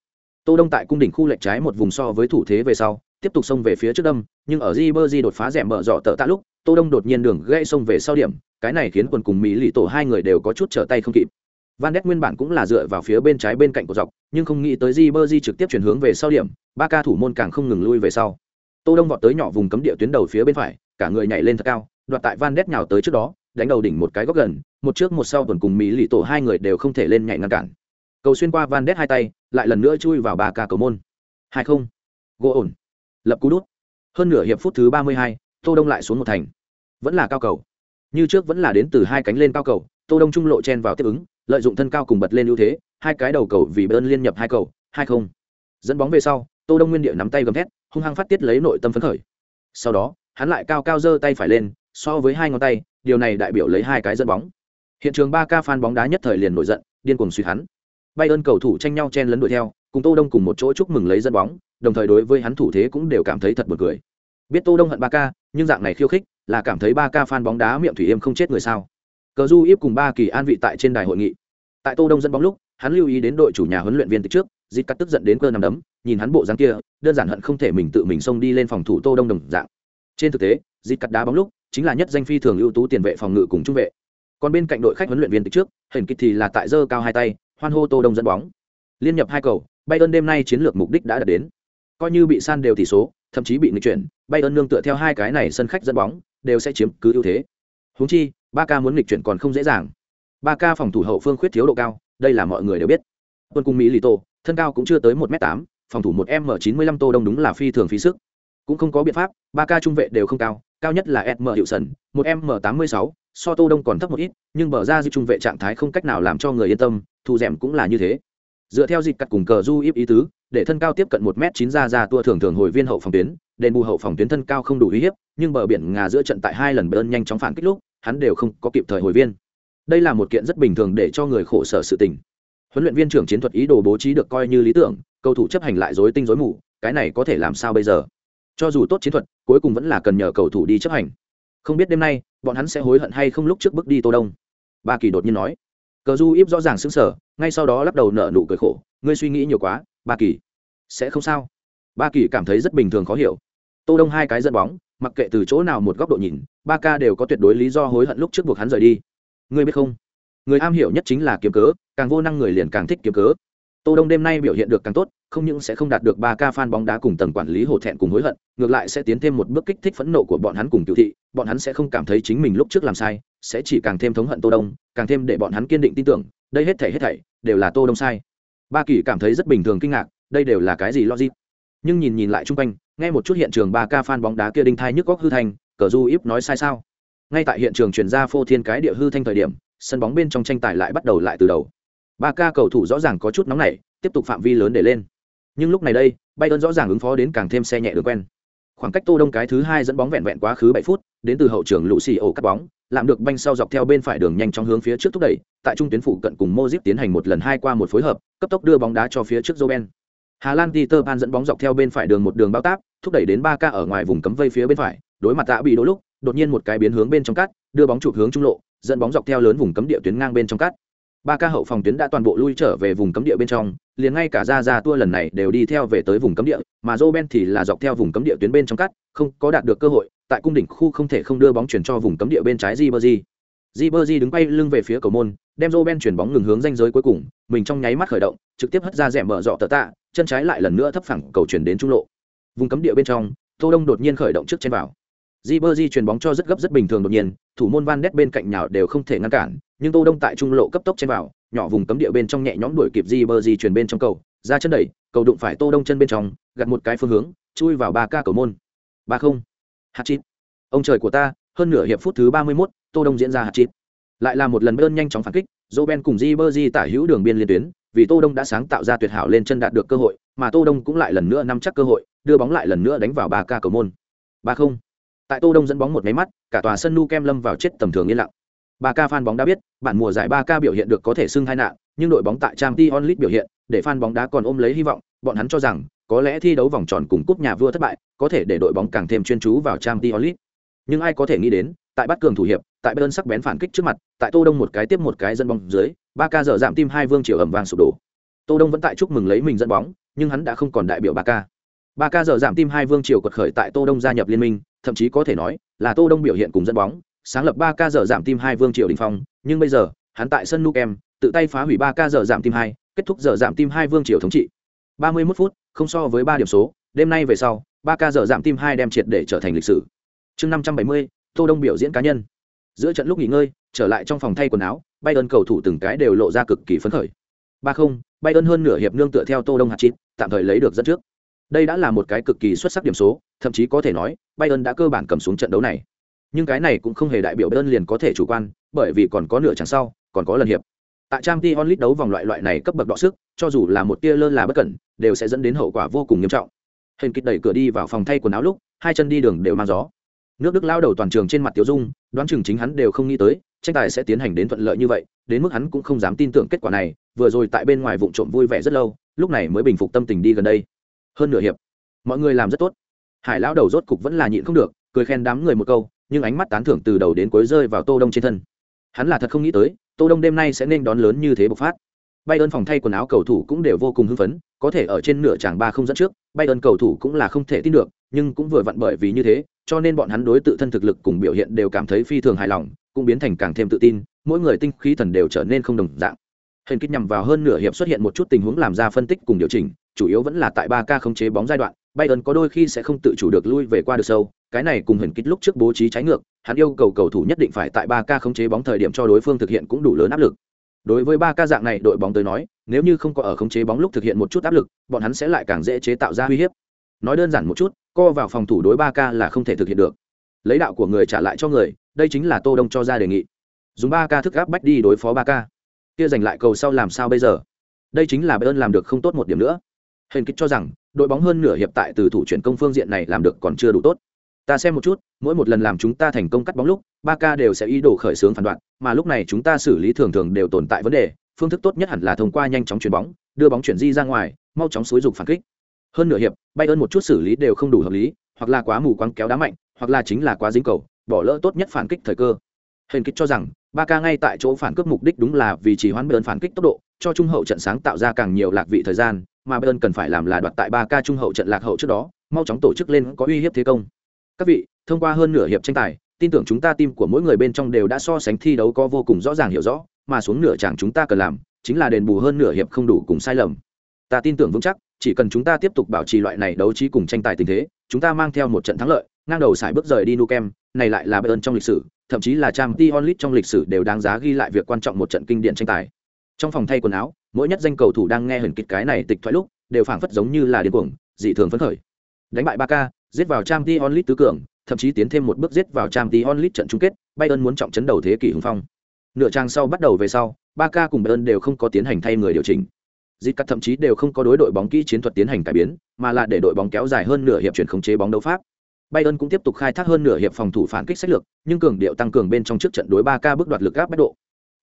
Tô Đông tại cung đỉnh khu lệch trái một vùng so với thủ thế về sau, tiếp tục xông về phía trước đâm, nhưng ở Ribery đột phá rẻ mở dọ tờ tạ lúc, Tô Đông đột nhiên đường gãy xông về sau điểm, cái này khiến quần cùng Mỹ lì tổ hai người đều có chút trở tay không kịp. Van Ness nguyên bản cũng là dựa vào phía bên trái bên cạnh của dọc, nhưng không nghĩ tới Ribery trực tiếp chuyển hướng về sau điểm, ba ca thủ môn càng không ngừng lui về sau. Tô Đông vọt tới nhỏ vùng cấm địa tuyến đầu phía bên phải, cả người nhảy lên thật cao, đoạt tại Van Ness nhào tới trước đó, đánh đầu đỉnh một cái góc gần, một trước một sau tuần cùng Mỹ lì tổ hai người đều không thể lên nhảy ngăn cản. Cầu xuyên qua Van Ness hai tay, lại lần nữa chui vào ba ca cầu môn. Hai không. Gỗ ổn. Lập cú đút. Hơn nửa hiệp phút thứ ba mươi hai, Tô Đông lại xuống một thành. Vẫn là cao cầu. Như trước vẫn là đến từ hai cánh lên cao cầu, Tô Đông trung lộ chen vào tiếp ứng, lợi dụng thân cao cùng bật lên ưu thế, hai cái đầu cầu vì bơn liên nhập hai cầu, hai không. Dẫn bóng về sau, Tô Đông nguyên địa nắm tay gầm thét, hung hăng phát tiết lấy nội tâm phấn khởi. Sau đó, hắn lại cao cao giơ tay phải lên, so với hai ngón tay, điều này đại biểu lấy hai cái dẫn bóng. Hiện trường 3K fan bóng đá nhất thời liền nổi giận, điên cuồng suy hắn. Bayern cầu thủ tranh nhau chen lấn đuổi theo, cùng Tô Đông cùng một chỗ chúc mừng lấy dẫn bóng, đồng thời đối với hắn thủ thế cũng đều cảm thấy thật buồn cười. Biết Tô Đông hận 3K, nhưng dạng này khiêu khích, là cảm thấy 3K fan bóng đá miệng thủy yêm không chết người sao? Cờ Du Íp cùng ba kỳ an vị tại trên đài hội nghị. Tại Tô Đông dẫn bóng lúc, hắn lưu ý đến đội chủ nhà huấn luyện viên từ trước, dịp cắt tức giận đến cơ nằm đấm, nhìn hắn bộ dáng kia, đơn giản hận không thể mình tự mình xông đi lên phòng thủ Tô Đông đồng dạng. Trên thực tế, dịp cắt đá bóng lúc, chính là nhất danh phi thường ưu tú tiền vệ phòng ngự cùng trung vệ. Còn bên cạnh đội khách huấn luyện viên từ trước, hình kịch thì là tại dơ cao hai tay, hoan hô Tô Đông dẫn bóng. Liên nhập hai cầu, Bayern đêm nay chiến lược mục đích đã đạt đến. Coi như bị san đều tỷ số, thậm chí bị nghịch chuyển, Bayern nương tựa theo hai cái này sân khách dẫn bóng, đều sẽ chiếm cứ ưu thế. Huống chi, ba ca muốn nghịch chuyển còn không dễ dàng. Ba ca phòng thủ hậu phương khuyết thiếu độ cao, đây là mọi người đều biết. Quân cung mỹ lì tô, thân cao cũng chưa tới một m tám, phòng thủ một m chín mươi lăm tô đông đúng là phi thường phí sức. Cũng không có biện pháp, ba ca trung vệ đều không cao cao nhất là m hiệu sần một m tám mươi sáu, so tô đông còn thấp một ít, nhưng bờ ra di trung vệ trạng thái không cách nào làm cho người yên tâm, thu rèm cũng là như thế. Dựa theo dịp cắt cùng cờ du íp ý tứ, để thân cao tiếp cận một m chín ra ra tua thường thường hồi viên hậu phòng tuyến, đền bù hậu phòng tuyến thân cao không đủ uy hiếp, nhưng bờ biển ngà giữa trận tại hai lần bơn nhanh chóng phản kích lúc hắn đều không có kịp thời hồi viên. Đây là một kiện rất bình thường để cho người khổ sở sự tình. Huấn luyện viên trưởng chiến thuật ý đồ bố trí được coi như lý tưởng, cầu thủ chấp hành lại dối tinh dối mù, cái này có thể làm sao bây giờ? Cho dù tốt chiến thuật, cuối cùng vẫn là cần nhờ cầu thủ đi chấp hành. Không biết đêm nay, bọn hắn sẽ hối hận hay không lúc trước bước đi tô đông? Ba kỳ đột nhiên nói. Cờ du íp rõ ràng sững sở ngay sau đó lắc đầu nở nụ cười khổ. Ngươi suy nghĩ nhiều quá, ba kỳ. Sẽ không sao. Ba kỳ cảm thấy rất bình thường khó hiểu. Tô đông hai cái dẫn bóng mặc kệ từ chỗ nào một góc độ nhìn, ba ca đều có tuyệt đối lý do hối hận lúc trước buộc hắn rời đi. Ngươi biết không? Người am hiểu nhất chính là kiếm cớ, càng vô năng người liền càng thích kiếm cớ. Tô đông đêm nay biểu hiện được càng tốt, không những sẽ không đạt được ba ca fan bóng đá cùng tầng quản lý hổ thẹn cùng hối hận, ngược lại sẽ tiến thêm một bước kích thích phẫn nộ của bọn hắn cùng tiểu thị, bọn hắn sẽ không cảm thấy chính mình lúc trước làm sai, sẽ chỉ càng thêm thống hận tô đông, càng thêm để bọn hắn kiên định tin tưởng, đây hết thảy hết thảy đều là tô đông sai. Ba kỳ cảm thấy rất bình thường kinh ngạc, đây đều là cái gì logic? Nhưng nhìn nhìn lại chung quanh, nghe một chút hiện trường ba ca fan bóng đá kia đinh thai nhức góc hư thành cờ du íp nói sai sao? Ngay tại hiện trường chuyển ra phô thiên cái địa hư thanh thời điểm, sân bóng bên trong tranh tài lại bắt đầu lại từ đầu. Ba ca cầu thủ rõ ràng có chút nóng nảy, tiếp tục phạm vi lớn để lên. Nhưng lúc này đây bay ơn rõ ràng ứng phó đến càng thêm xe nhẹ đường quen. Khoảng cách tô đông cái thứ hai dẫn bóng vẹn vẹn quá khứ bảy phút, đến từ hậu trường lũ xì ổ cắt bóng làm được banh sau dọc theo bên phải đường nhanh trong hướng phía trước thúc đẩy, tại trung tuyến phụ cận cùng mozip tiến hành một lần hai qua một phối hợp, cấp tốc đưa bóng đá cho phía trước joben hà lan peter pan dẫn bóng dọc theo bên phải đường một đường bao táp thúc đẩy đến ba ca ở ngoài vùng cấm vây phía bên phải đối mặt tạ bị đỗ lúc đột nhiên một cái biến hướng bên trong cắt đưa bóng chụp hướng trung lộ dẫn bóng dọc theo lớn vùng cấm địa tuyến ngang bên trong cắt ba ca hậu phòng tuyến đã toàn bộ lui trở về vùng cấm địa bên trong liền ngay cả ra ra tua lần này đều đi theo về tới vùng cấm địa mà Roben ben thì là dọc theo vùng cấm địa tuyến bên trong cắt không có đạt được cơ hội tại cung đỉnh khu không thể không đưa bóng chuyển cho vùng cấm địa bên trái Ribery. Ribery đứng quay lưng về phía cầu môn, đem Roben chuyển bóng ngừng hướng ranh giới cuối cùng, mình trong nháy mắt khởi động, trực tiếp hất ra rẻ mở rọ tờ tạ, chân trái lại lần nữa thấp phẳng cầu chuyển đến trung lộ. Vùng cấm địa bên trong, Tô Đông đột nhiên khởi động trước trên vào. Ribery chuyền bóng cho rất gấp rất bình thường đột nhiên, thủ môn Van Ness bên cạnh nhào đều không thể ngăn cản, nhưng Tô Đông tại trung lộ cấp tốc trên vào, nhỏ vùng cấm địa bên trong nhẹ nhõm đuổi kịp Ribery chuyền bên trong cầu, ra chân đẩy, cầu đụng phải Tô Đông chân bên trong, gạt một cái phương hướng, chui vào ba ca cầu môn. ba không Hạt chít. Ông trời của ta, hơn nửa hiệp phút thứ 31, Tô Đông diễn ra hạt chít. Lại là một lần bơn nhanh chóng phản kích, Roben cùng Ribery tả hữu đường biên liên tuyến, vì Tô Đông đã sáng tạo ra tuyệt hảo lên chân đạt được cơ hội, mà Tô Đông cũng lại lần nữa nắm chắc cơ hội, đưa bóng lại lần nữa đánh vào 3K cầu môn. 3-0. Tại Tô Đông dẫn bóng một máy mắt, cả tòa sân Nu Kem lâm vào chết tầm thường yên lặng. 3K fan bóng đã biết, bản mùa giải 3K biểu hiện được có thể xưng hai nạn, nhưng đội bóng tại Champions League biểu hiện, để fan bóng đá còn ôm lấy hy vọng, bọn hắn cho rằng có lẽ thi đấu vòng tròn cùng cúp nhà vua thất bại, có thể để đội bóng càng thêm chuyên chú vào Champions League. Nhưng ai có thể nghĩ đến, tại bắt cường thủ hiệp, tại Bayern sắc bén phản kích trước mặt, tại Tô Đông một cái tiếp một cái dẫn bóng dưới, Ba ca giờ giảm tim hai vương triều ẩm vàng sụp đổ. Tô Đông vẫn tại chúc mừng lấy mình dẫn bóng, nhưng hắn đã không còn đại biểu ba ca. Ba ca giờ giảm tim hai vương triều quật khởi tại Tô Đông gia nhập liên minh, thậm chí có thể nói là Tô Đông biểu hiện cùng dẫn bóng, sáng lập ba ca giờ giảm tim hai vương triều đỉnh phong, nhưng bây giờ, hắn tại sân Nukem, tự tay phá hủy ba ca giờ giảm tim hai, kết thúc giờ giảm tim hai vương triều thống trị. 31 phút, không so với ba điểm số, đêm nay về sau, ba ca giờ giảm tim hai đem triệt để trở thành lịch sử. Chương 570, Tô Đông biểu diễn cá nhân. Giữa trận lúc nghỉ ngơi, trở lại trong phòng thay quần áo, bay ơn cầu thủ từng cái đều lộ ra cực kỳ phấn khởi. Ba không, bay ơn hơn nửa hiệp nương tựa theo Tô Đông hạt chít, tạm thời lấy được dẫn trước. Đây đã là một cái cực kỳ xuất sắc điểm số, thậm chí có thể nói, bay ơn đã cơ bản cầm xuống trận đấu này. Nhưng cái này cũng không hề đại biểu Bayern liền có thể chủ quan, bởi vì còn có nửa chẳng sau, còn có lần hiệp. Tại trang t onlit đấu vòng loại loại này cấp bậc đọ sức, cho dù là một tia lơ là bất cẩn, đều sẽ dẫn đến hậu quả vô cùng nghiêm trọng. Hình kịch đẩy cửa đi vào phòng thay quần áo lúc, hai chân đi đường đều mang gió. Nước Đức lao đầu toàn trường trên mặt Tiểu Dung, đoán chừng chính hắn đều không nghĩ tới, tranh tài sẽ tiến hành đến thuận lợi như vậy, đến mức hắn cũng không dám tin tưởng kết quả này, vừa rồi tại bên ngoài vụ trộm vui vẻ rất lâu, lúc này mới bình phục tâm tình đi gần đây. Hơn nửa hiệp, mọi người làm rất tốt. Hải lão đầu rốt cục vẫn là nhịn không được, cười khen đám người một câu, nhưng ánh mắt tán thưởng từ đầu đến cuối rơi vào Tô Đông trên thân. Hắn là thật không nghĩ tới, Tô Đông đêm nay sẽ nên đón lớn như thế bộc phát. bay ơn phòng thay quần áo cầu thủ cũng đều vô cùng hưng phấn, có thể ở trên nửa tràng ba không dẫn trước, bay ơn cầu thủ cũng là không thể tin được, nhưng cũng vừa vặn bởi vì như thế, cho nên bọn hắn đối tự thân thực lực cùng biểu hiện đều cảm thấy phi thường hài lòng, cũng biến thành càng thêm tự tin, mỗi người tinh khí thần đều trở nên không đồng dạng. Hình kích nhằm vào hơn nửa hiệp xuất hiện một chút tình huống làm ra phân tích cùng điều chỉnh, chủ yếu vẫn là tại 3K khống chế bóng giai đoạn, Bayern có đôi khi sẽ không tự chủ được lui về qua được sâu, cái này cùng hình kích lúc trước bố trí trái ngược, hắn yêu cầu cầu thủ nhất định phải tại 3K khống chế bóng thời điểm cho đối phương thực hiện cũng đủ lớn áp lực. Đối với 3K dạng này đội bóng tới nói, nếu như không có ở khống chế bóng lúc thực hiện một chút áp lực, bọn hắn sẽ lại càng dễ chế tạo ra uy hiếp. Nói đơn giản một chút, co vào phòng thủ đối 3K là không thể thực hiện được. Lấy đạo của người trả lại cho người, đây chính là Tô Đông cho ra đề nghị. Dùng 3K thức áp bách đi đối phó 3K. Kia giành lại cầu sau làm sao bây giờ? Đây chính là Bayern làm được không tốt một điểm nữa. Hình kích cho rằng, đội bóng hơn nửa hiệp tại từ thủ chuyển công phương diện này làm được còn chưa đủ tốt. Ta xem một chút, mỗi một lần làm chúng ta thành công cắt bóng lúc, 3K đều sẽ ý đồ khởi xướng phản đoạn, mà lúc này chúng ta xử lý thường thường đều tồn tại vấn đề, phương thức tốt nhất hẳn là thông qua nhanh chóng chuyển bóng, đưa bóng chuyển di ra ngoài, mau chóng xúi dục phản kích. Hơn nửa hiệp, bay ơn một chút xử lý đều không đủ hợp lý, hoặc là quá mù quáng kéo đá mạnh, hoặc là chính là quá dính cầu, bỏ lỡ tốt nhất phản kích thời cơ. hên kích cho rằng, ba ca ngay tại chỗ phản cướp mục đích đúng là vì chỉ hoãn ơn phản kích tốc độ, cho trung hậu trận sáng tạo ra càng nhiều lạc vị thời gian, mà bay ơn cần phải làm là đoạt tại ba ca trung hậu trận lạc hậu trước đó, mau chóng tổ chức lên có uy hiếp thế công. Các vị, thông qua hơn nửa hiệp tranh tài, tin tưởng chúng ta tim của mỗi người bên trong đều đã so sánh thi đấu có vô cùng rõ ràng hiểu rõ, mà xuống nửa chàng chúng ta cần làm, chính là đền bù hơn nửa hiệp không đủ cùng sai lầm. Ta tin tưởng vững chắc, chỉ cần chúng ta tiếp tục bảo trì loại này đấu trí cùng tranh tài tình thế, chúng ta mang theo một trận thắng lợi, ngang đầu xài bước rời đi Nukem, này lại là Bayern trong lịch sử, thậm chí là Champions onlit trong lịch sử đều đáng giá ghi lại việc quan trọng một trận kinh điển tranh tài. Trong phòng thay quần áo, mỗi nhất danh cầu thủ đang nghe hần kịch cái này tịch thoại lúc, đều phảng phất giống như là điên cuồng, dị thường phấn khởi. Đánh bại Ba Ca giết vào Champions onlit tứ cường, thậm chí tiến thêm một bước giết vào Champions onlit trận chung kết, Bayern muốn trọng chấn đầu thế kỷ hùng phong. Nửa trang sau bắt đầu về sau, Ba Ca cùng Bayern đều không có tiến hành thay người điều chỉnh dịp cắt thậm chí đều không có đối đội bóng kỹ chiến thuật tiến hành cải biến, mà là để đội bóng kéo dài hơn nửa hiệp chuyển khống chế bóng đấu pháp. Bayern cũng tiếp tục khai thác hơn nửa hiệp phòng thủ phản kích sách lược, nhưng cường điệu tăng cường bên trong trước trận đối Barca bước đoạt lực áp bách độ.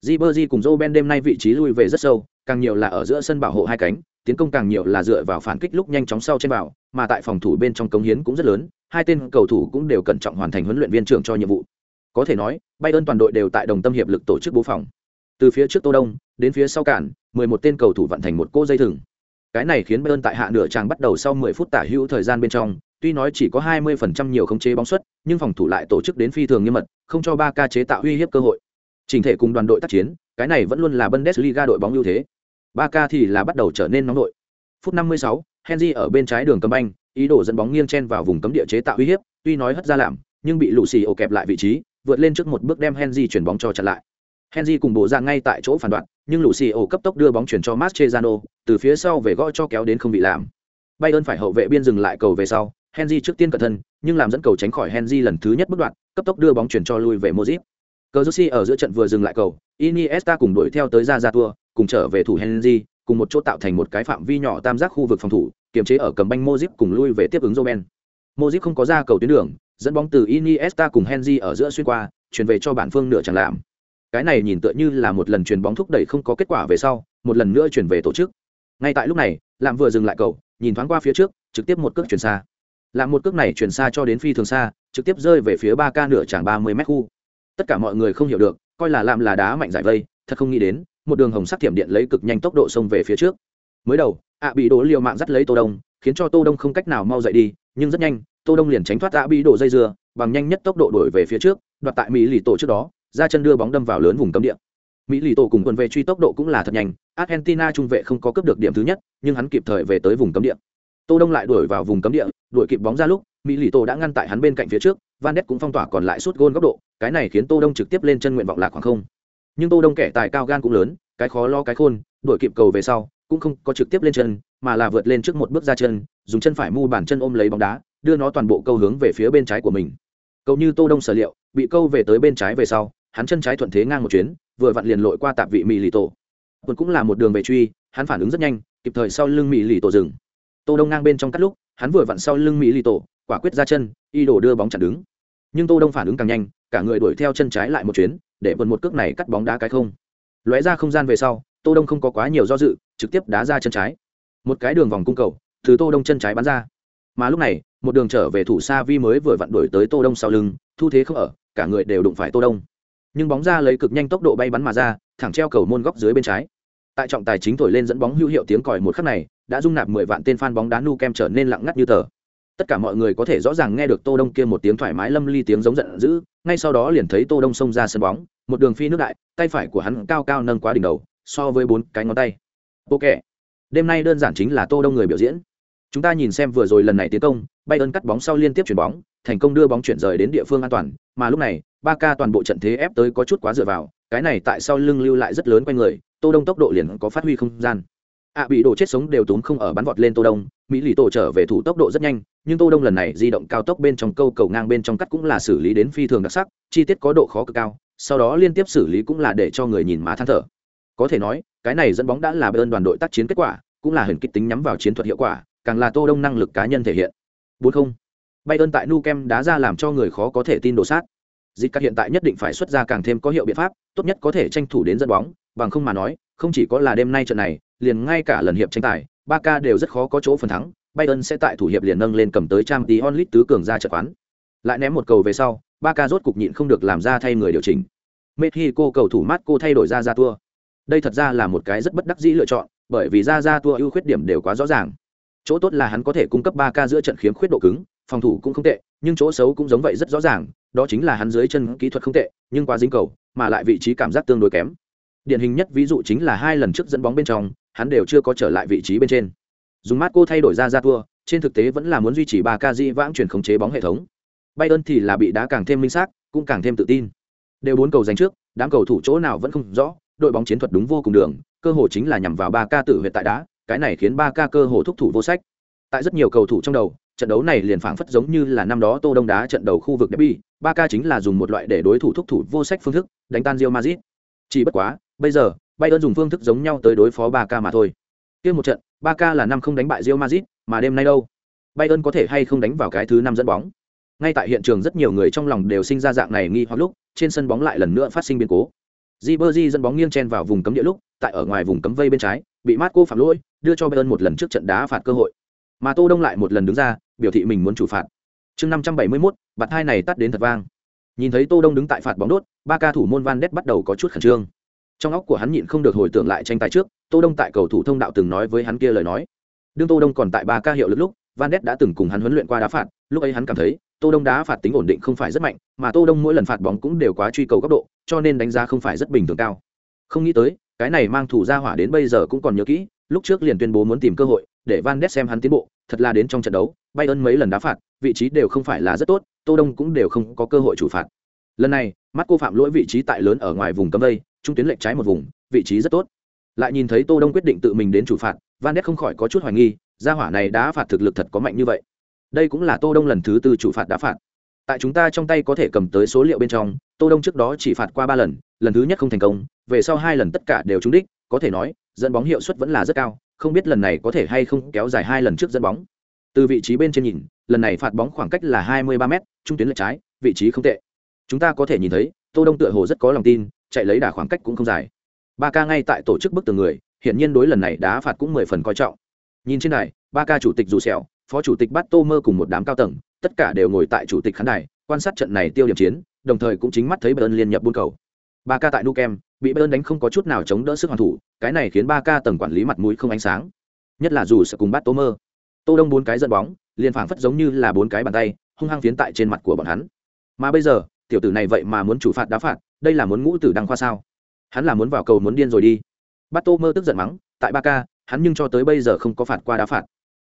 Ribery cùng Roben đêm nay vị trí lui về rất sâu, càng nhiều là ở giữa sân bảo hộ hai cánh, tiến công càng nhiều là dựa vào phản kích lúc nhanh chóng sau trên bảo, mà tại phòng thủ bên trong cống hiến cũng rất lớn, hai tên cầu thủ cũng đều cẩn trọng hoàn thành huấn luyện viên trưởng cho nhiệm vụ. Có thể nói, Bayern toàn đội đều tại đồng tâm hiệp lực tổ chức bố phòng. Từ phía trước Tô Đông đến phía sau cản, 11 tên cầu thủ vận thành một cô dây thừng. Cái này khiến Bayern tại hạ nửa trang bắt đầu sau 10 phút tả hữu thời gian bên trong, tuy nói chỉ có 20% nhiều khống chế bóng suất, nhưng phòng thủ lại tổ chức đến phi thường nghiêm mật, không cho 3K chế tạo uy hiếp cơ hội. Trình thể cùng đoàn đội tác chiến, cái này vẫn luôn là Bundesliga đội bóng ưu thế. 3K thì là bắt đầu trở nên nóng đội. Phút 56, Henry ở bên trái đường cầm anh, ý đồ dẫn bóng nghiêng chen vào vùng cấm địa chế tạo uy hiếp, tuy nói hất ra làm, nhưng bị lũ xì ổ kẹp lại vị trí, vượt lên trước một bước đem Henry chuyển bóng cho chặn lại. Henry cùng bộ ra ngay tại chỗ phản đoạn, nhưng lũ cấp tốc đưa bóng chuyển cho Mascherano, từ phía sau về gõ cho kéo đến không bị làm. Bayern phải hậu vệ biên dừng lại cầu về sau, Henry trước tiên cẩn thân, nhưng làm dẫn cầu tránh khỏi Henry lần thứ nhất bất đoạn, cấp tốc đưa bóng chuyển cho lui về Modric. Cazorsi ở giữa trận vừa dừng lại cầu, Iniesta cùng đuổi theo tới ra ra tua, cùng trở về thủ Henry, cùng một chỗ tạo thành một cái phạm vi nhỏ tam giác khu vực phòng thủ kiềm chế ở cầm banh Modric cùng lui về tiếp ứng Roman. Modric không có ra cầu tuyến đường dẫn bóng từ iniesta cùng henry ở giữa xuyên qua chuyển về cho bản phương nửa chẳng làm cái này nhìn tựa như là một lần chuyền bóng thúc đẩy không có kết quả về sau, một lần nữa chuyển về tổ chức. Ngay tại lúc này làm vừa dừng lại cầu, nhìn thoáng qua phía trước, trực tiếp một cước chuyển xa. Làm một cước này chuyển xa cho đến phi thường xa, trực tiếp rơi về phía ba ca nửa chẳng ba mươi mét khu. Tất cả mọi người không hiểu được, coi là làm là đá mạnh giải vây, thật không nghĩ đến, một đường hồng sắc thiểm điện lấy cực nhanh tốc độ xông về phía trước. Mới đầu ạ bị đổ liều mạng dắt lấy tô đông, khiến cho tô đông không cách nào mau dậy đi, nhưng rất nhanh, tô đông liền tránh thoát ạ bị đổ dây dưa, bằng nhanh nhất tốc độ đuổi về phía trước, đoạt tại mỹ lì tổ trước đó ra chân đưa bóng đâm vào lớn vùng cấm địa. Mỹ lì tổ cùng quân về truy tốc độ cũng là thật nhanh, argentina trung vệ không có cướp được điểm thứ nhất, nhưng hắn kịp thời về tới vùng cấm địa. Tô đông lại đuổi vào vùng cấm địa, đuổi kịp bóng ra lúc, mỹ lì tổ đã ngăn tại hắn bên cạnh phía trước, van Ness cũng phong tỏa còn lại suốt gôn góc độ, cái này khiến tô đông trực tiếp lên chân nguyện vọng lạc khoảng không. Nhưng tô đông kẻ tài cao gan cũng lớn, cái khó lo cái khôn, đuổi kịp cầu về sau, cũng không có trực tiếp lên chân, mà là vượt lên trước một bước ra chân, dùng chân phải mu bàn chân ôm lấy bóng đá, đưa nó toàn bộ câu hướng về phía bên trái của mình. Cầu như tô đông sở liệu, bị câu về tới bên trái về sau hắn chân trái thuận thế ngang một chuyến, vừa vặn liền lội qua tạp vị mỹ lì tổ. Quân cũng là một đường về truy, hắn phản ứng rất nhanh, kịp thời sau lưng mỹ lì tổ dừng. Tô đông ngang bên trong cắt lúc, hắn vừa vặn sau lưng mỹ lì tổ, quả quyết ra chân, y đổ đưa bóng chặn đứng. Nhưng tô đông phản ứng càng nhanh, cả người đuổi theo chân trái lại một chuyến, để vượt một cước này cắt bóng đá cái không. Lóe ra không gian về sau, tô đông không có quá nhiều do dự, trực tiếp đá ra chân trái. Một cái đường vòng cung cầu, từ tô đông chân trái bắn ra. Mà lúc này, một đường trở về thủ xa vi mới vừa vặn đuổi tới tô đông sau lưng, thu thế không ở, cả người đều đụng phải tô đông nhưng bóng ra lấy cực nhanh tốc độ bay bắn mà ra, thẳng treo cầu môn góc dưới bên trái. Tại trọng tài chính thổi lên dẫn bóng hữu hiệu tiếng còi một khắc này, đã dung nạp mười vạn tên fan bóng đá nu kem trở nên lặng ngắt như tờ. Tất cả mọi người có thể rõ ràng nghe được tô đông kia một tiếng thoải mái lâm ly tiếng giống giận dữ, ngay sau đó liền thấy tô đông xông ra sân bóng, một đường phi nước đại, tay phải của hắn cao cao nâng quá đỉnh đầu, so với bốn cái ngón tay. Ok đêm nay đơn giản chính là tô đông người biểu diễn. Chúng ta nhìn xem vừa rồi lần này tiến công bay ơn cắt bóng sau liên tiếp chuyển bóng thành công đưa bóng chuyển rời đến địa phương an toàn, mà lúc này, ba ca toàn bộ trận thế ép tới có chút quá dựa vào, cái này tại sau lưng lưu lại rất lớn quanh người, tô đông tốc độ liền có phát huy không gian. Ạ bị đổ chết sống đều tốn không ở bắn vọt lên tô đông, mỹ lì tổ trở về thủ tốc độ rất nhanh, nhưng tô đông lần này di động cao tốc bên trong câu cầu ngang bên trong cắt cũng là xử lý đến phi thường đặc sắc, chi tiết có độ khó cực cao, sau đó liên tiếp xử lý cũng là để cho người nhìn má than thở. Có thể nói, cái này dẫn bóng đã là bên đoàn đội tác chiến kết quả, cũng là hình kích tính nhắm vào chiến thuật hiệu quả, càng là tô đông năng lực cá nhân thể hiện. Bốn không bay ơn tại nu kem đá ra làm cho người khó có thể tin đồ sát. Dịch các hiện tại nhất định phải xuất ra càng thêm có hiệu biện pháp, tốt nhất có thể tranh thủ đến dẫn bóng, bằng không mà nói, không chỉ có là đêm nay trận này, liền ngay cả lần hiệp tranh tài, ba ca đều rất khó có chỗ phần thắng. Bayern sẽ tại thủ hiệp liền nâng lên cầm tới trang tí onlit tứ cường ra trận quán. Lại ném một cầu về sau, ba ca rốt cục nhịn không được làm ra thay người điều chỉnh. Mexico cầu thủ mát cô thay đổi ra ra tour đây thật ra là một cái rất bất đắc dĩ lựa chọn, bởi vì ra ra tour ưu khuyết điểm đều quá rõ ràng chỗ tốt là hắn có thể cung cấp ba ca giữa trận khiếm khuyết độ cứng, phòng thủ cũng không tệ, nhưng chỗ xấu cũng giống vậy rất rõ ràng, đó chính là hắn dưới chân kỹ thuật không tệ, nhưng quá dính cầu, mà lại vị trí cảm giác tương đối kém. Điển hình nhất ví dụ chính là hai lần trước dẫn bóng bên trong, hắn đều chưa có trở lại vị trí bên trên. Dùng mát cô thay đổi ra ra thua, trên thực tế vẫn là muốn duy trì ba ca di vãng chuyển khống chế bóng hệ thống. Bayern thì là bị đá càng thêm minh xác, cũng càng thêm tự tin. Đều bốn cầu giành trước, đám cầu thủ chỗ nào vẫn không rõ, đội bóng chiến thuật đúng vô cùng đường, cơ hội chính là nhằm vào ba ca tử huyệt tại đá cái này khiến ba ca cơ hồ thúc thủ vô sách. Tại rất nhiều cầu thủ trong đầu, trận đấu này liền phảng phất giống như là năm đó tô đông đá trận đầu khu vực derby, ba ca chính là dùng một loại để đối thủ thúc thủ vô sách phương thức đánh tan Real Madrid. Chỉ bất quá, bây giờ, bayern dùng phương thức giống nhau tới đối phó ba ca mà thôi. Kia một trận, ba ca là năm không đánh bại Real Madrid, mà đêm nay đâu? Bayern có thể hay không đánh vào cái thứ năm dẫn bóng? Ngay tại hiện trường rất nhiều người trong lòng đều sinh ra dạng này nghi hoặc lúc, trên sân bóng lại lần nữa phát sinh biến cố. Ribery dẫn bóng nghiêng chen vào vùng cấm địa lúc, tại ở ngoài vùng cấm vây bên trái, bị Marco phạm lỗi đưa cho Bayern một lần trước trận đá phạt cơ hội. Mà Tô Đông lại một lần đứng ra, biểu thị mình muốn chủ phạt. Chương 571 bạt hai này tắt đến thật vang. Nhìn thấy Tô Đông đứng tại phạt bóng đốt, ba ca thủ môn Van Ness bắt đầu có chút khẩn trương. Trong óc của hắn nhịn không được hồi tưởng lại tranh tài trước, tô đông tại cầu thủ thông đạo từng nói với hắn kia lời nói. Đương tô đông còn tại ba ca hiệu lực lúc, van đã từng cùng hắn huấn luyện qua đá phạt, lúc ấy hắn cảm thấy, tô đông đá phạt tính ổn định không phải rất mạnh, mà tô đông mỗi lần phạt bóng cũng đều quá truy cầu góc độ, cho nên đánh giá không phải rất bình thường cao. Không nghĩ tới, cái này mang thủ ra hỏa đến bây giờ cũng còn nhớ kỹ lúc trước liền tuyên bố muốn tìm cơ hội để van xem hắn tiến bộ, thật là đến trong trận đấu bay ơn mấy lần đá phạt, vị trí đều không phải là rất tốt, tô đông cũng đều không có cơ hội chủ phạt. Lần này mắt cô phạm lỗi vị trí tại lớn ở ngoài vùng cấm đây, trung tuyến lệch trái một vùng, vị trí rất tốt. Lại nhìn thấy tô đông quyết định tự mình đến chủ phạt, van ness không khỏi có chút hoài nghi, gia hỏa này đã phạt thực lực thật có mạnh như vậy. Đây cũng là tô đông lần thứ tư chủ phạt đá phạt. Tại chúng ta trong tay có thể cầm tới số liệu bên trong, tô đông trước đó chỉ phạt qua ba lần lần thứ nhất không thành công, về sau hai lần tất cả đều trúng đích, có thể nói dẫn bóng hiệu suất vẫn là rất cao, không biết lần này có thể hay không kéo dài hai lần trước dẫn bóng. Từ vị trí bên trên nhìn, lần này phạt bóng khoảng cách là hai mươi ba m trung tuyến lệch trái, vị trí không tệ. Chúng ta có thể nhìn thấy, tô đông tựa hồ rất có lòng tin, chạy lấy đà khoảng cách cũng không dài. Ba ca ngay tại tổ chức bức tường người, hiển nhiên đối lần này đá phạt cũng mười phần coi trọng. Nhìn trên này ba ca chủ tịch dù sẹo, phó chủ tịch bắt tô mơ cùng một đám cao tầng, tất cả đều ngồi tại chủ tịch khán đài, quan sát trận này tiêu điểm chiến, đồng thời cũng chính mắt thấy bayern liên nhập buôn cầu. Ba ca tại nukem bị bayern đánh không có chút nào chống đỡ sức hoàn thủ, cái này khiến ba ca tầng quản lý mặt mũi không ánh sáng. Nhất là dù sẽ cùng bắt tô mơ tô đông bốn cái dẫn bóng, liền phảng phất giống như là bốn cái bàn tay, hung hăng phiến tại trên mặt của bọn hắn. Mà bây giờ, tiểu tử này vậy mà muốn chủ phạt đá phạt, đây là muốn ngũ tử đăng khoa sao? Hắn là muốn vào cầu muốn điên rồi đi. Bắt tô mơ tức giận mắng, tại ba ca hắn nhưng cho tới bây giờ không có phạt qua đá phạt.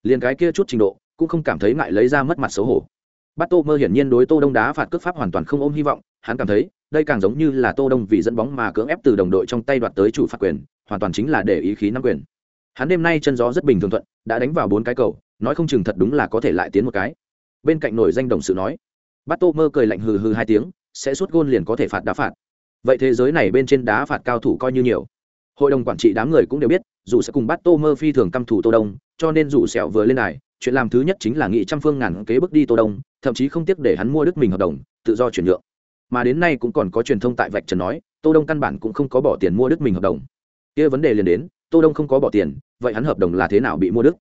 Liền cái kia chút trình độ, cũng không cảm thấy ngại lấy ra mất mặt xấu hổ. Bắt tô mơ hiển nhiên đối tô đông đá phạt cướp pháp hoàn toàn không ôm hy vọng hắn cảm thấy, đây càng giống như là tô đông vì dẫn bóng mà cưỡng ép từ đồng đội trong tay đoạt tới chủ phạt quyền, hoàn toàn chính là để ý khí nắm quyền. Hắn đêm nay chân gió rất bình thường thuận, đã đánh vào bốn cái cầu, nói không chừng thật đúng là có thể lại tiến một cái. Bên cạnh nổi danh đồng sự nói bắt tô mơ cười lạnh hừ hừ hai tiếng, sẽ suốt gôn liền có thể phạt đá phạt. Vậy thế giới này bên trên đá phạt cao thủ coi như nhiều. Hội đồng quản trị đám người cũng đều biết, dù sẽ cùng bắt tô mơ phi thường căm thủ tô đông, cho nên dù sẹo vừa lên này chuyện làm thứ nhất chính là nghị trăm phương ngàn kế bước đi tô đông, thậm chí không tiếc để hắn mua đức mình hợp đồng, tự do chuyển nhượng mà đến nay cũng còn có truyền thông tại vạch trần nói, tô đông căn bản cũng không có bỏ tiền mua đức mình hợp đồng. Kia vấn đề liền đến, tô đông không có bỏ tiền, vậy hắn hợp đồng là thế nào bị mua đức?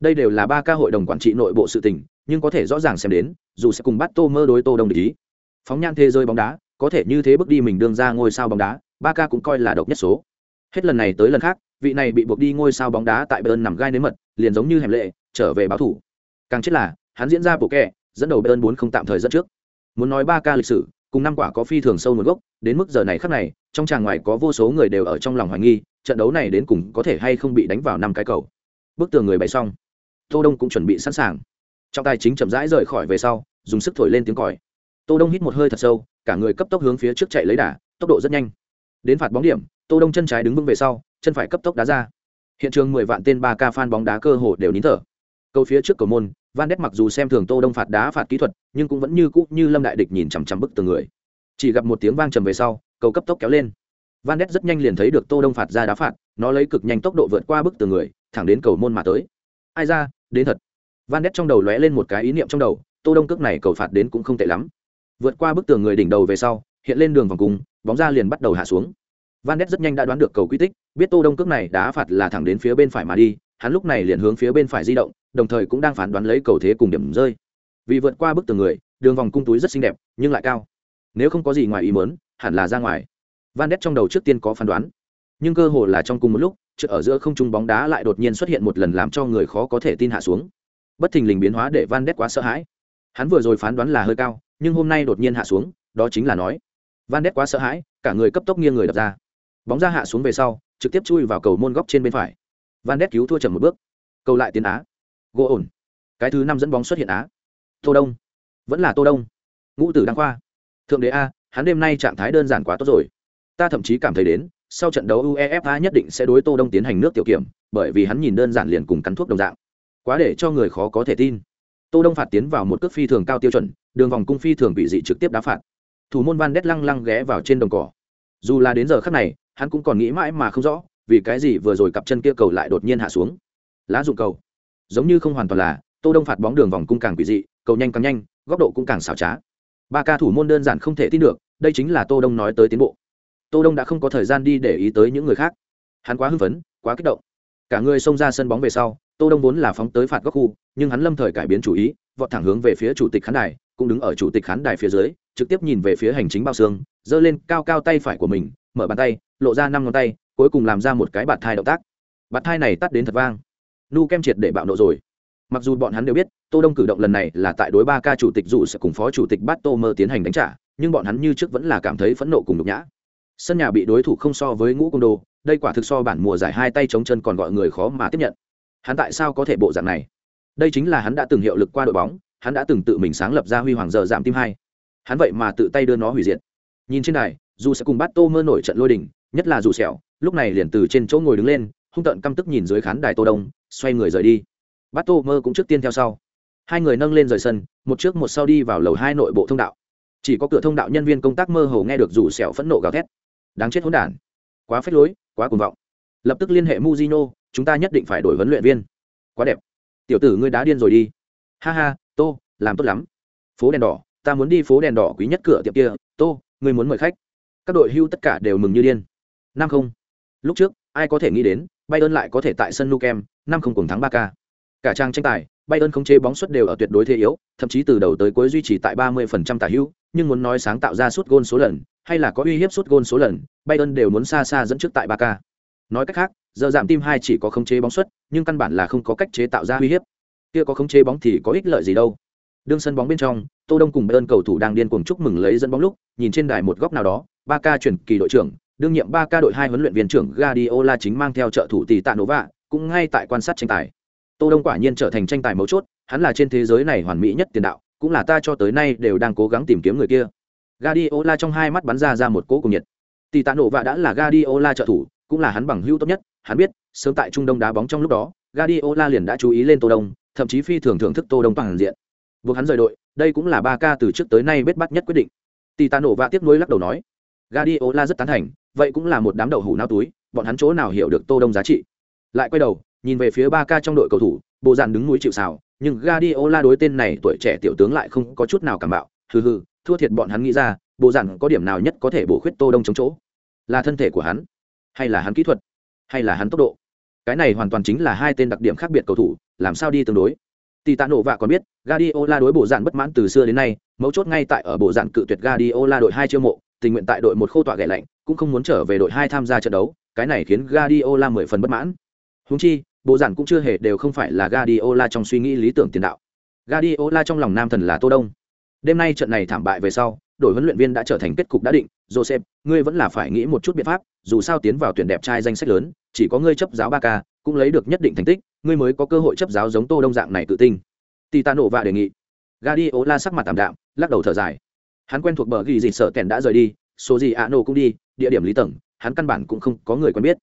Đây đều là ba ca hội đồng quản trị nội bộ sự tình, nhưng có thể rõ ràng xem đến, dù sẽ cùng bắt tô mơ đối tô đông để ý. Phóng nhan thế giới bóng đá, có thể như thế bước đi mình đương ra ngôi sao bóng đá, ba ca cũng coi là độc nhất số. Hết lần này tới lần khác, vị này bị buộc đi ngôi sao bóng đá tại bern nằm gai nếm mật, liền giống như hẻm lệ, trở về báo thủ. Càng chết là, hắn diễn ra bộ kẹ dẫn đầu bern bốn không tạm thời dẫn trước. Muốn nói ba ca lịch sử cùng năm quả có phi thường sâu nguồn gốc, đến mức giờ này khắc này, trong tràng ngoài có vô số người đều ở trong lòng hoài nghi, trận đấu này đến cùng có thể hay không bị đánh vào năm cái cầu. Bức tường người bày xong, tô đông cũng chuẩn bị sẵn sàng. Trong tài chính chậm rãi rời khỏi về sau, dùng sức thổi lên tiếng còi. Tô đông hít một hơi thật sâu, cả người cấp tốc hướng phía trước chạy lấy đà, tốc độ rất nhanh. Đến phạt bóng điểm, tô đông chân trái đứng vững về sau, chân phải cấp tốc đá ra. Hiện trường mười vạn tên ba ca fan bóng đá cơ hồ đều nín thở. Cầu phía trước cầu môn van đét mặc dù xem thường tô đông phạt đá phạt kỹ thuật, nhưng cũng vẫn như cũ như lâm đại địch nhìn chằm chằm bức tường người. Chỉ gặp một tiếng vang trầm về sau, cầu cấp tốc kéo lên. Van đét rất nhanh liền thấy được tô đông phạt ra đá phạt, nó lấy cực nhanh tốc độ vượt qua bức tường người, thẳng đến cầu môn mà tới. Ai ra, đến thật. Van đét trong đầu lóe lên một cái ý niệm trong đầu, tô đông cước này cầu phạt đến cũng không tệ lắm. Vượt qua bức tường người đỉnh đầu về sau, hiện lên đường vòng cung, bóng ra liền bắt đầu hạ xuống. Van đét rất nhanh đã đoán được cầu quy tích, biết tô đông cước này đá phạt là thẳng đến phía bên phải mà đi hắn lúc này liền hướng phía bên phải di động, đồng thời cũng đang phán đoán lấy cầu thế cùng điểm rơi. Vì vượt qua bức tường người, đường vòng cung túi rất xinh đẹp, nhưng lại cao. Nếu không có gì ngoài ý muốn, hẳn là ra ngoài. Van đét trong đầu trước tiên có phán đoán. Nhưng cơ hồ là trong cùng một lúc, trước ở giữa không trung bóng đá lại đột nhiên xuất hiện một lần làm cho người khó có thể tin hạ xuống. Bất thình lình biến hóa để van đét quá sợ hãi. Hắn vừa rồi phán đoán là hơi cao, nhưng hôm nay đột nhiên hạ xuống, đó chính là nói. Van đét quá sợ hãi, cả người cấp tốc nghiêng người đập ra. Bóng ra hạ xuống về sau, trực tiếp chui vào cầu môn góc trên bên phải van đét cứu thua chậm một bước. Cầu lại tiến á. Gỗ ổn. Cái thứ năm dẫn bóng xuất hiện á. Tô đông. Vẫn là tô đông. Ngũ tử đăng khoa. Thượng đế a, hắn đêm nay trạng thái đơn giản quá tốt rồi. Ta thậm chí cảm thấy đến, sau trận đấu uefa nhất định sẽ đối tô đông tiến hành nước tiểu kiểm, bởi vì hắn nhìn đơn giản liền cùng cắn thuốc đồng dạng. Quá để cho người khó có thể tin. Tô đông phạt tiến vào một cước phi thường cao tiêu chuẩn, đường vòng cung phi thường bị dị trực tiếp đá phạt. Thủ môn van đét lăng lăng ghé vào trên đồng cỏ. Dù là đến giờ khắc này, hắn cũng còn nghĩ mãi mà không rõ vì cái gì vừa rồi cặp chân kia cầu lại đột nhiên hạ xuống? Lá dụng cầu. Giống như không hoàn toàn là, tô đông phạt bóng đường vòng cung càng quỷ dị, cầu nhanh càng nhanh, góc độ cũng càng xảo trá. Ba ca thủ môn đơn giản không thể tin được, đây chính là tô đông nói tới tiến bộ. Tô đông đã không có thời gian đi để ý tới những người khác. Hắn quá hưng phấn, quá kích động. Cả người xông ra sân bóng về sau, tô đông vốn là phóng tới phạt góc khu, nhưng hắn lâm thời cải biến chủ ý, vọt thẳng hướng về phía chủ tịch khán đài, cũng đứng ở chủ tịch khán đài phía dưới, trực tiếp nhìn về phía hành chính bao xương, giơ lên cao cao tay phải của mình, mở bàn tay, lộ ra năm ngón tay cuối cùng làm ra một cái bạt thai động tác. Bạt thai này tắt đến thật vang. Nu kem triệt để bạo nộ rồi. Mặc dù bọn hắn đều biết, tô đông cử động lần này là tại đối ba ca chủ tịch dù sẽ cùng phó chủ tịch bát tô mơ tiến hành đánh trả, nhưng bọn hắn như trước vẫn là cảm thấy phẫn nộ cùng nhục nhã. Sân nhà bị đối thủ không so với ngũ công đồ đây quả thực so bản mùa giải hai tay chống chân còn gọi người khó mà tiếp nhận. Hắn tại sao có thể bộ dạng này? Đây chính là hắn đã từng hiệu lực qua đội bóng, hắn đã từng tự mình sáng lập ra huy hoàng giờ giảm tim hai. Hắn vậy mà tự tay đưa nó hủy diệt. Nhìn trên này dù sẽ cùng bắt tô mơ nổi trận lôi đình nhất là dù sẹo, lúc này liền từ trên chỗ ngồi đứng lên, hung tợn căm tức nhìn dưới khán đài tô đông, xoay người rời đi. Bát tô mơ cũng trước tiên theo sau. Hai người nâng lên rời sân, một trước một sau đi vào lầu hai nội bộ thông đạo. Chỉ có cửa thông đạo nhân viên công tác mơ hồ nghe được rủ sẹo phẫn nộ gào thét. Đáng chết hỗn đản. Quá phết lối, quá cuồng vọng. Lập tức liên hệ muzino chúng ta nhất định phải đổi huấn luyện viên. Quá đẹp. Tiểu tử ngươi đã điên rồi đi. Ha ha, tô, làm tốt lắm. Phố đèn đỏ, ta muốn đi phố đèn đỏ quý nhất cửa tiệm kia. Tô, ngươi muốn mời khách. Các đội hưu tất cả đều mừng như điên năm không. Lúc trước, ai có thể nghĩ đến, bayern lại có thể tại sân nukem, năm không cùng thắng ba k cả trang tranh tài, bayern không chế bóng suất đều ở tuyệt đối thế yếu, thậm chí từ đầu tới cuối duy trì tại 30% tả hữu, nhưng muốn nói sáng tạo ra suốt gôn số lần, hay là có uy hiếp suốt gôn số lần, bayern đều muốn xa xa dẫn trước tại ba k nói cách khác, giờ giảm tim hai chỉ có khống chế bóng suất, nhưng căn bản là không có cách chế tạo ra uy hiếp. Kia có khống chế bóng thì có ích lợi gì đâu. Đương sân bóng bên trong, tô đông cùng bayern cầu thủ đang điên cuồng chúc mừng lấy dẫn bóng lúc, nhìn trên đài một góc nào đó ba k chuyển kỳ đội trưởng đương nhiệm ba k đội hai huấn luyện viên trưởng Guardiola chính mang theo trợ thủ tỷ tạ Nova, cũng ngay tại quan sát tranh tài. Tô Đông quả nhiên trở thành tranh tài mấu chốt, hắn là trên thế giới này hoàn mỹ nhất tiền đạo, cũng là ta cho tới nay đều đang cố gắng tìm kiếm người kia. Guardiola trong hai mắt bắn ra ra một cỗ cùng nhiệt. Tỷ tạ Nova đã là Guardiola trợ thủ, cũng là hắn bằng hữu tốt nhất, hắn biết, sớm tại Trung Đông đá bóng trong lúc đó, Guardiola liền đã chú ý lên Tô Đông, thậm chí phi thường thưởng thức Tô Đông toàn diện. Buộc hắn rời đội, đây cũng là ba ca từ trước tới nay bết bắt nhất quyết định. Tỷ tạ Nova tiếp nối lắc đầu nói, Guardiola rất tán thành, vậy cũng là một đám đậu hủ nao túi bọn hắn chỗ nào hiểu được tô đông giá trị? Lại quay đầu nhìn về phía Barca trong đội cầu thủ bộ dàn đứng núi chịu sào nhưng Guardiola đối tên này tuổi trẻ tiểu tướng lại không có chút nào cảm bạo. Hừ hừ thua thiệt bọn hắn nghĩ ra bộ dàn có điểm nào nhất có thể bổ khuyết tô đông chống chỗ? Là thân thể của hắn hay là hắn kỹ thuật hay là hắn tốc độ? Cái này hoàn toàn chính là hai tên đặc điểm khác biệt cầu thủ làm sao đi tương đối? Tỷ Tạ Nổ vạ còn biết, Guardiola đối bộ dạn bất mãn từ xưa đến nay, mấu chốt ngay tại ở bộ dạn cự tuyệt Guardiola đội hai chiêu mộ, tình nguyện tại đội một khô tọa ghẻ lạnh, cũng không muốn trở về đội hai tham gia trận đấu, cái này khiến Guardiola mười phần bất mãn. Huống chi, bộ giản cũng chưa hề đều không phải là Guardiola trong suy nghĩ lý tưởng tiền đạo. Guardiola trong lòng nam thần là Tô Đông. Đêm nay trận này thảm bại về sau, đội huấn luyện viên đã trở thành kết cục đã định, Joseph, ngươi vẫn là phải nghĩ một chút biện pháp, dù sao tiến vào tuyển đẹp trai danh sách lớn, chỉ có ngươi chấp giáo ba k cũng lấy được nhất định thành tích, ngươi mới có cơ hội chấp giáo giống Tô Đông dạng này tự tin. Titano và đề nghị. Guardiola sắc mặt tạm đạm, lắc đầu thở dài. Hắn quen thuộc bờ ghi gì sợ kèn đã rời đi, số gì ạ nổ cũng đi địa điểm lý tầng hắn căn bản cũng không có người quen biết.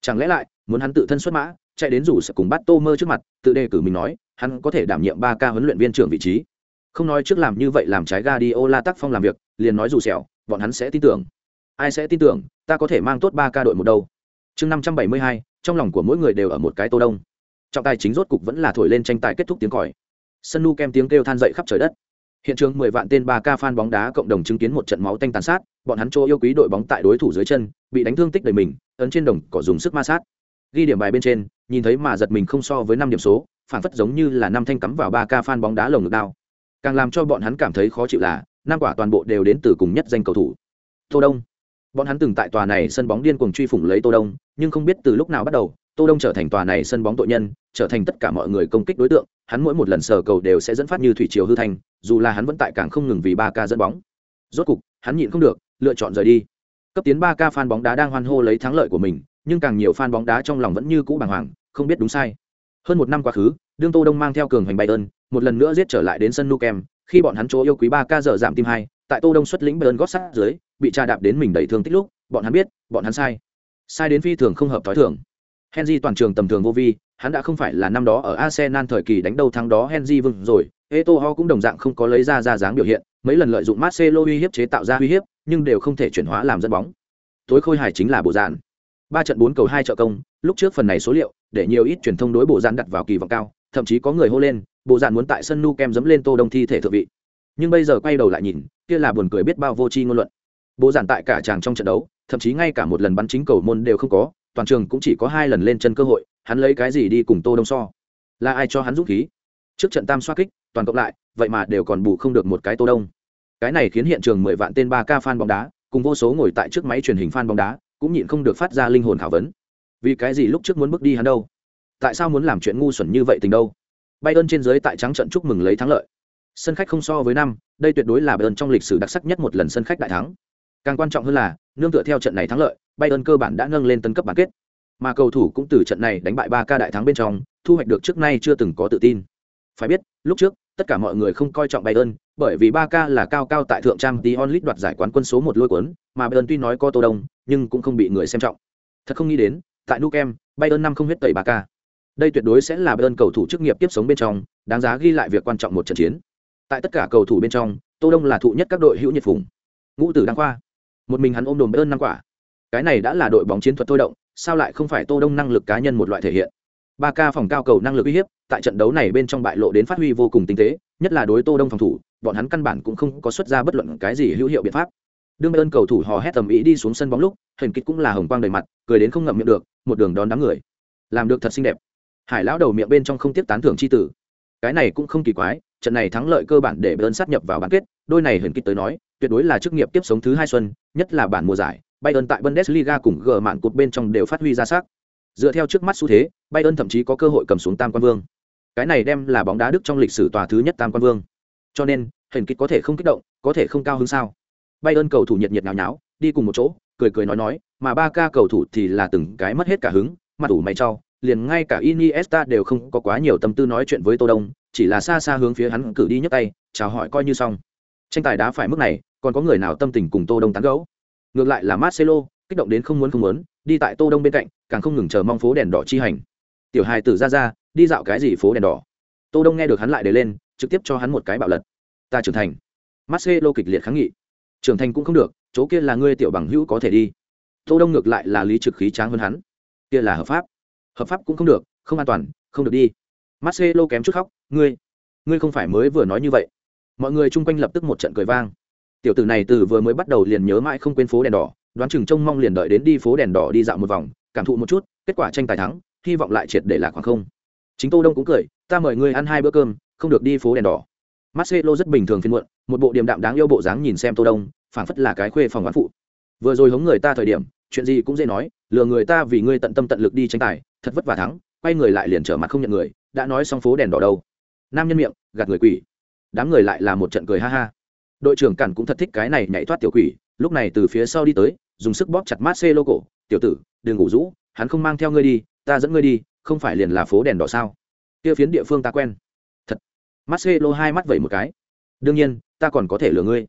Chẳng lẽ lại muốn hắn tự thân xuất mã chạy đến rủ sẽ cùng bắt tô mơ trước mặt tự đề cử mình nói hắn có thể đảm nhiệm ba ca huấn luyện viên trưởng vị trí. Không nói trước làm như vậy làm trái ga đi ô la tác phong làm việc liền nói rủ sẹo bọn hắn sẽ tin tưởng. Ai sẽ tin tưởng ta có thể mang tốt ba ca đội một đâu. Chương năm trăm bảy mươi hai trong lòng của mỗi người đều ở một cái tô đông. Trọng tài chính rốt cục vẫn là thổi lên tranh tài kết thúc tiếng còi. Sân nu kem tiếng kêu than dậy khắp trời đất. Hiện trường 10 vạn tên 3K fan bóng đá cộng đồng chứng kiến một trận máu tanh tàn sát, bọn hắn chỗ yêu quý đội bóng tại đối thủ dưới chân, bị đánh thương tích đầy mình, ấn trên đồng cỏ dùng sức ma sát. Ghi điểm bài bên trên, nhìn thấy mà giật mình không so với 5 điểm số, phản phất giống như là năm thanh cắm vào 3K fan bóng đá lồng ngực đao. Càng làm cho bọn hắn cảm thấy khó chịu là, năm quả toàn bộ đều đến từ cùng nhất danh cầu thủ. Tô Đông. Bọn hắn từng tại tòa này sân bóng điên cuồng truy phủng lấy Tô Đông, nhưng không biết từ lúc nào bắt đầu, Tô Đông trở thành tòa này sân bóng tội nhân, trở thành tất cả mọi người công kích đối tượng, hắn mỗi một lần sờ cầu đều sẽ dẫn phát như thủy triều hư thành, dù là hắn vẫn tại càng không ngừng vì ba ca dẫn bóng. Rốt cục, hắn nhịn không được, lựa chọn rời đi. Cấp tiến ba ca fan bóng đá đang hoan hô lấy thắng lợi của mình, nhưng càng nhiều fan bóng đá trong lòng vẫn như cũ bàng hoàng, không biết đúng sai. Hơn một năm quá khứ, đương Tô Đông mang theo cường hành Bayern, một lần nữa giết trở lại đến sân nukem khi bọn hắn chỗ yêu quý ba ca dở giảm tim hai, tại Tô Đông xuất lĩnh Bayern gót sắt dưới, bị tra đạp đến mình đầy thương tích lúc, bọn hắn biết, bọn hắn sai. Sai đến phi thường không hợp tối thường. Henry toàn trường tầm thường vô vi, hắn đã không phải là năm đó ở Arsenal thời kỳ đánh đầu thắng đó Henry vừng rồi, Eto'o cũng đồng dạng không có lấy ra ra dáng biểu hiện, mấy lần lợi dụng Marcelo uy hiếp chế tạo ra uy hiếp, nhưng đều không thể chuyển hóa làm dẫn bóng. Tối khôi hài chính là bộ dạng. Ba trận bốn cầu hai trợ công, lúc trước phần này số liệu, để nhiều ít truyền thông đối bộ dạng đặt vào kỳ vọng cao, thậm chí có người hô lên, bộ dạng muốn tại sân nu kem dẫm lên Tô Đông thi thể thượng vị. Nhưng bây giờ quay đầu lại nhìn, kia là buồn cười biết bao vô tri ngôn luận. Bộ dạng tại cả chàng trong trận đấu, thậm chí ngay cả một lần bắn chính cầu môn đều không có, toàn trường cũng chỉ có hai lần lên chân cơ hội, hắn lấy cái gì đi cùng tô đông so? Là ai cho hắn dũng khí? Trước trận tam xoa kích, toàn cộng lại, vậy mà đều còn bù không được một cái tô đông. Cái này khiến hiện trường mười vạn tên ba k fan bóng đá, cùng vô số ngồi tại trước máy truyền hình fan bóng đá, cũng nhịn không được phát ra linh hồn khảo vấn. Vì cái gì lúc trước muốn bước đi hắn đâu? Tại sao muốn làm chuyện ngu xuẩn như vậy tình đâu? Bay ơn trên dưới tại trắng trận chúc mừng lấy thắng lợi. Sân khách không so với năm, đây tuyệt đối là bay ơn trong lịch sử đặc sắc nhất một lần sân khách đại thắng càng quan trọng hơn là nương tựa theo trận này thắng lợi Bayern cơ bản đã nâng lên tấn cấp bán kết. Mà cầu thủ cũng từ trận này đánh bại ba ca đại thắng bên trong, thu hoạch được trước nay chưa từng có tự tin. Phải biết, lúc trước, tất cả mọi người không coi trọng Bayern, bởi vì ba ca là cao cao tại thượng trang Dion onlit đoạt giải quán quân số một lôi cuốn, mà Bayern tuy nói có Tô Đông, nhưng cũng không bị người xem trọng. Thật không nghĩ đến, tại Nukem, Bayern năm không huyết tẩy ba ca. Đây tuyệt đối sẽ là Bayern cầu thủ chức nghiệp tiếp sống bên trong, đáng giá ghi lại việc quan trọng một trận chiến. Tại tất cả cầu thủ bên trong, Tô Đông là thụ nhất các đội hữu nhiệt phùng Ngũ tử đăng khoa, một mình hắn ôm đồm ơn năm quả, cái này đã là đội bóng chiến thuật thôi động sao lại không phải tô đông năng lực cá nhân một loại thể hiện? Ba ca phòng cao cầu năng lực uy hiếp tại trận đấu này bên trong bại lộ đến phát huy vô cùng tinh tế nhất là đối tô đông phòng thủ bọn hắn căn bản cũng không có xuất ra bất luận cái gì hữu hiệu biện pháp. Đương ơn cầu thủ hò hét tầm ý đi xuống sân bóng lúc hình kích cũng là hồng quang đầy mặt cười đến không ngậm miệng được một đường đón đám người. Làm được thật xinh đẹp. Hải lão đầu miệng bên trong không tiếp tán thưởng chi tử. Cái này cũng không kỳ quái trận này thắng lợi cơ bản để bơn sát nhập vào bán kết đôi này hiển kích tới nói tuyệt đối là chức nghiệp tiếp sống thứ hai xuân nhất là bản mùa giải bayern tại bundesliga cùng gờ mạn cột bên trong đều phát huy ra sắc. Dựa theo trước mắt xu thế bayern thậm chí có cơ hội cầm xuống tam quan vương. Cái này đem là bóng đá đức trong lịch sử tòa thứ nhất tam quan vương. Cho nên hiển kích có thể không kích động có thể không cao hứng sao? Bayern cầu thủ nhiệt nhiệt nháo nháo đi cùng một chỗ cười cười nói nói mà ba ca cầu thủ thì là từng cái mất hết cả hứng mặt ủ mày trao liền ngay cả Iniesta đều không có quá nhiều tâm tư nói chuyện với Tô Đông, chỉ là xa xa hướng phía hắn cử đi nhấc tay, chào hỏi coi như xong. Tranh tài đá phải mức này, còn có người nào tâm tình cùng Tô Đông tán gẫu. Ngược lại là Marcelo, kích động đến không muốn không muốn, đi tại Tô Đông bên cạnh, càng không ngừng chờ mong phố đèn đỏ chi hành. Tiểu hài tử ra ra, đi dạo cái gì phố đèn đỏ. Tô Đông nghe được hắn lại để lên, trực tiếp cho hắn một cái bạo lật. Ta trưởng thành. Marcelo kịch liệt kháng nghị. Trưởng thành cũng không được, chỗ kia là ngươi tiểu bằng hữu có thể đi. Tô Đông ngược lại là lý trực khí tráng hơn hắn. Kia là hợp pháp hợp pháp cũng không được không an toàn không được đi marcelo kém chút khóc ngươi ngươi không phải mới vừa nói như vậy mọi người chung quanh lập tức một trận cười vang. Tiểu tử này từ vừa mới bắt đầu liền nhớ mãi không quên phố đèn đỏ, đoán chừng trông mong liền đợi đến đi phố đèn đỏ đi dạo một vòng, cảm thụ một chút, kết quả tranh tài thắng, hy vọng lại triệt để lạc khoảng không. Chính tô đông cũng cười, ta mời ngươi ăn hai bữa cơm, không được đi phố đèn đỏ. Marcelo rất bình thường phiên muộn, một bộ điềm đạm đáng yêu bộ dáng nhìn xem tô đông, phảng phất là cái khuê phòng quán phụ. Vừa rồi hống người ta thời điểm, chuyện gì cũng dễ nói, lừa người ta vì ngươi tận tâm tận lực đi tranh tài, thật vất vả thắng, quay người lại liền trở mặt không nhận người, đã nói xong phố đèn đỏ đâu. Nam nhân miệng, gạt người quỷ đám người lại là một trận cười ha ha. Đội trưởng cản cũng thật thích cái này nhảy thoát tiểu quỷ, lúc này từ phía sau đi tới, dùng sức bóp chặt Marcelo cổ. Tiểu tử, đừng ngủ rũ, hắn không mang theo ngươi đi, ta dẫn ngươi đi, không phải liền là phố đèn đỏ sao? Kia phiến địa phương ta quen. Thật. Marcelo hai mắt vẩy một cái. Đương nhiên, ta còn có thể lừa ngươi.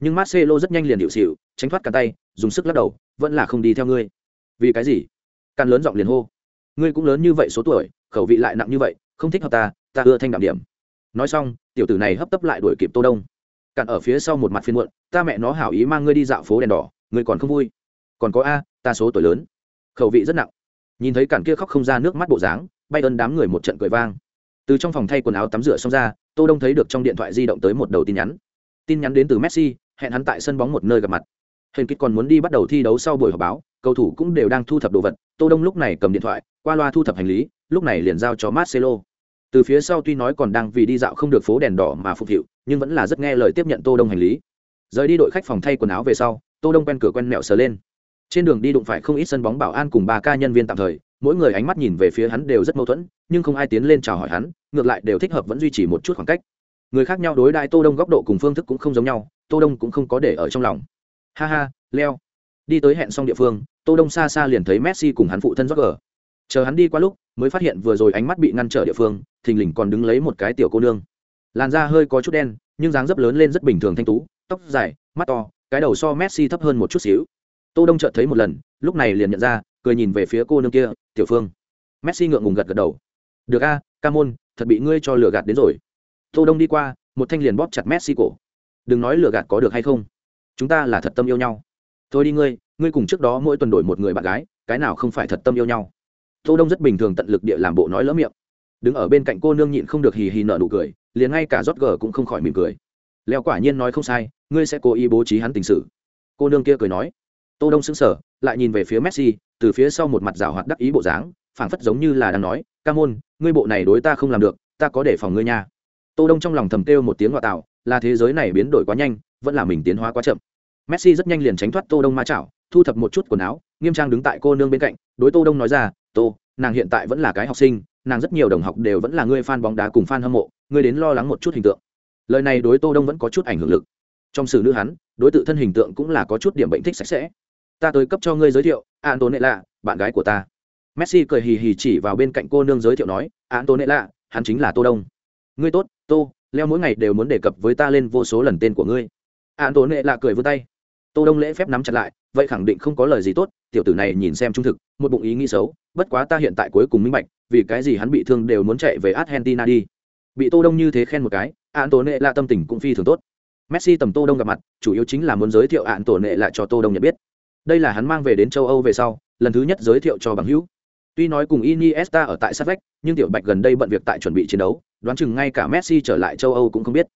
Nhưng Marcelo rất nhanh liền điệu xịu, tránh thoát cả tay, dùng sức lắc đầu, vẫn là không đi theo ngươi. Vì cái gì? Căn lớn giọng liền hô. Ngươi cũng lớn như vậy số tuổi, khẩu vị lại nặng như vậy, không thích hợp ta ta ưa thanh đạm điểm nói xong, tiểu tử này hấp tấp lại đuổi kịp tô đông. Cạn ở phía sau một mặt phiên muộn, ta mẹ nó hảo ý mang ngươi đi dạo phố đèn đỏ, ngươi còn không vui? Còn có a, ta số tuổi lớn. Khẩu vị rất nặng. Nhìn thấy cản kia khóc không ra nước mắt bộ dáng, bay ơn đám người một trận cười vang. Từ trong phòng thay quần áo tắm rửa xong ra, tô đông thấy được trong điện thoại di động tới một đầu tin nhắn. Tin nhắn đến từ messi, hẹn hắn tại sân bóng một nơi gặp mặt. Hình kích còn muốn đi bắt đầu thi đấu sau buổi họp báo, cầu thủ cũng đều đang thu thập đồ vật. Tô đông lúc này cầm điện thoại, qua loa thu thập hành lý, lúc này liền giao cho marcelo từ phía sau tuy nói còn đang vì đi dạo không được phố đèn đỏ mà phục vụ nhưng vẫn là rất nghe lời tiếp nhận tô đông hành lý. Rời đi đội khách phòng thay quần áo về sau, tô đông quen cửa quen mẹo sờ lên. Trên đường đi đụng phải không ít sân bóng bảo an cùng ba ca nhân viên tạm thời, mỗi người ánh mắt nhìn về phía hắn đều rất mâu thuẫn, nhưng không ai tiến lên chào hỏi hắn, ngược lại đều thích hợp vẫn duy trì một chút khoảng cách. Người khác nhau đối đại tô đông góc độ cùng phương thức cũng không giống nhau, tô đông cũng không có để ở trong lòng. Ha ha, leo. Đi tới hẹn xong địa phương, tô đông xa xa liền thấy messi cùng hắn phụ thân rót chờ hắn đi qua lúc mới phát hiện vừa rồi ánh mắt bị ngăn trở địa phương, thình lình còn đứng lấy một cái tiểu cô nương. Làn da hơi có chút đen, nhưng dáng dấp lớn lên rất bình thường thanh tú, tóc dài, mắt to, cái đầu so messi thấp hơn một chút xíu. Tô đông chợt thấy một lần, lúc này liền nhận ra, cười nhìn về phía cô nương kia, tiểu phương. Messi ngượng ngùng gật gật đầu. Được a, ca môn, thật bị ngươi cho lừa gạt đến rồi. Tô đông đi qua, một thanh liền bóp chặt messi cổ. Đừng nói lừa gạt có được hay không? Chúng ta là thật tâm yêu nhau. Thôi đi ngươi ngươi cùng trước đó mỗi tuần đổi một người bạn gái, cái nào không phải thật tâm yêu nhau? Tô đông rất bình thường tận lực địa làm bộ nói lỡ miệng. Đứng ở bên cạnh cô nương nhịn không được hì hì nở nụ cười, liền ngay cả rót gờ cũng không khỏi mỉm cười. Leo quả nhiên nói không sai, ngươi sẽ cố ý bố trí hắn tình sự. Cô nương kia cười nói. Tô đông sững sờ, lại nhìn về phía messi, từ phía sau một mặt rào hoạt đắc ý bộ dáng, phảng phất giống như là đang nói, ca môn, ngươi bộ này đối ta không làm được, ta có để phòng ngươi nha. Tô đông trong lòng thầm kêu một tiếng ngoại tạo, là thế giới này biến đổi quá nhanh, vẫn là mình tiến hóa quá chậm. Messi rất nhanh liền tránh thoát tô đông ma chảo thu thập một chút quần áo, nghiêm trang đứng tại cô nương bên cạnh, đối tô đông nói ra, tô, nàng hiện tại vẫn là cái học sinh, nàng rất nhiều đồng học đều vẫn là người fan bóng đá cùng fan hâm mộ, ngươi đến lo lắng một chút hình tượng. Lời này đối tô đông vẫn có chút ảnh hưởng lực. Trong sự nữ hắn, đối tự thân hình tượng cũng là có chút điểm bệnh thích sạch sẽ. Ta tới cấp cho ngươi giới thiệu, antonella, bạn gái của ta. Messi cười hì hì chỉ vào bên cạnh cô nương giới thiệu nói, antonella, hắn chính là tô đông. Ngươi tốt, tô, leo mỗi ngày đều muốn đề cập với ta lên vô số lần tên của ngươi. Antonella cười vươn tay tô đông lễ phép nắm chặt lại, vậy khẳng định không có lời gì tốt, tiểu tử này nhìn xem trung thực, một bụng ý nghĩ xấu, bất quá ta hiện tại cuối cùng minh bạch, vì cái gì hắn bị thương đều muốn chạy về argentina đi. Bị tô đông như thế khen một cái ạn tổ nệ là tâm tình cũng phi thường tốt. Messi tầm tô đông gặp mặt, chủ yếu chính là muốn giới thiệu ạn tổ nệ lại cho tô đông nhận biết. Đây là hắn mang về đến châu âu về sau, lần thứ nhất giới thiệu cho bằng hữu. Tuy nói cùng iniesta ở tại sát vách, nhưng tiểu bạch gần đây bận việc tại chuẩn bị chiến đấu, đoán chừng ngay cả messi trở lại châu âu cũng không biết.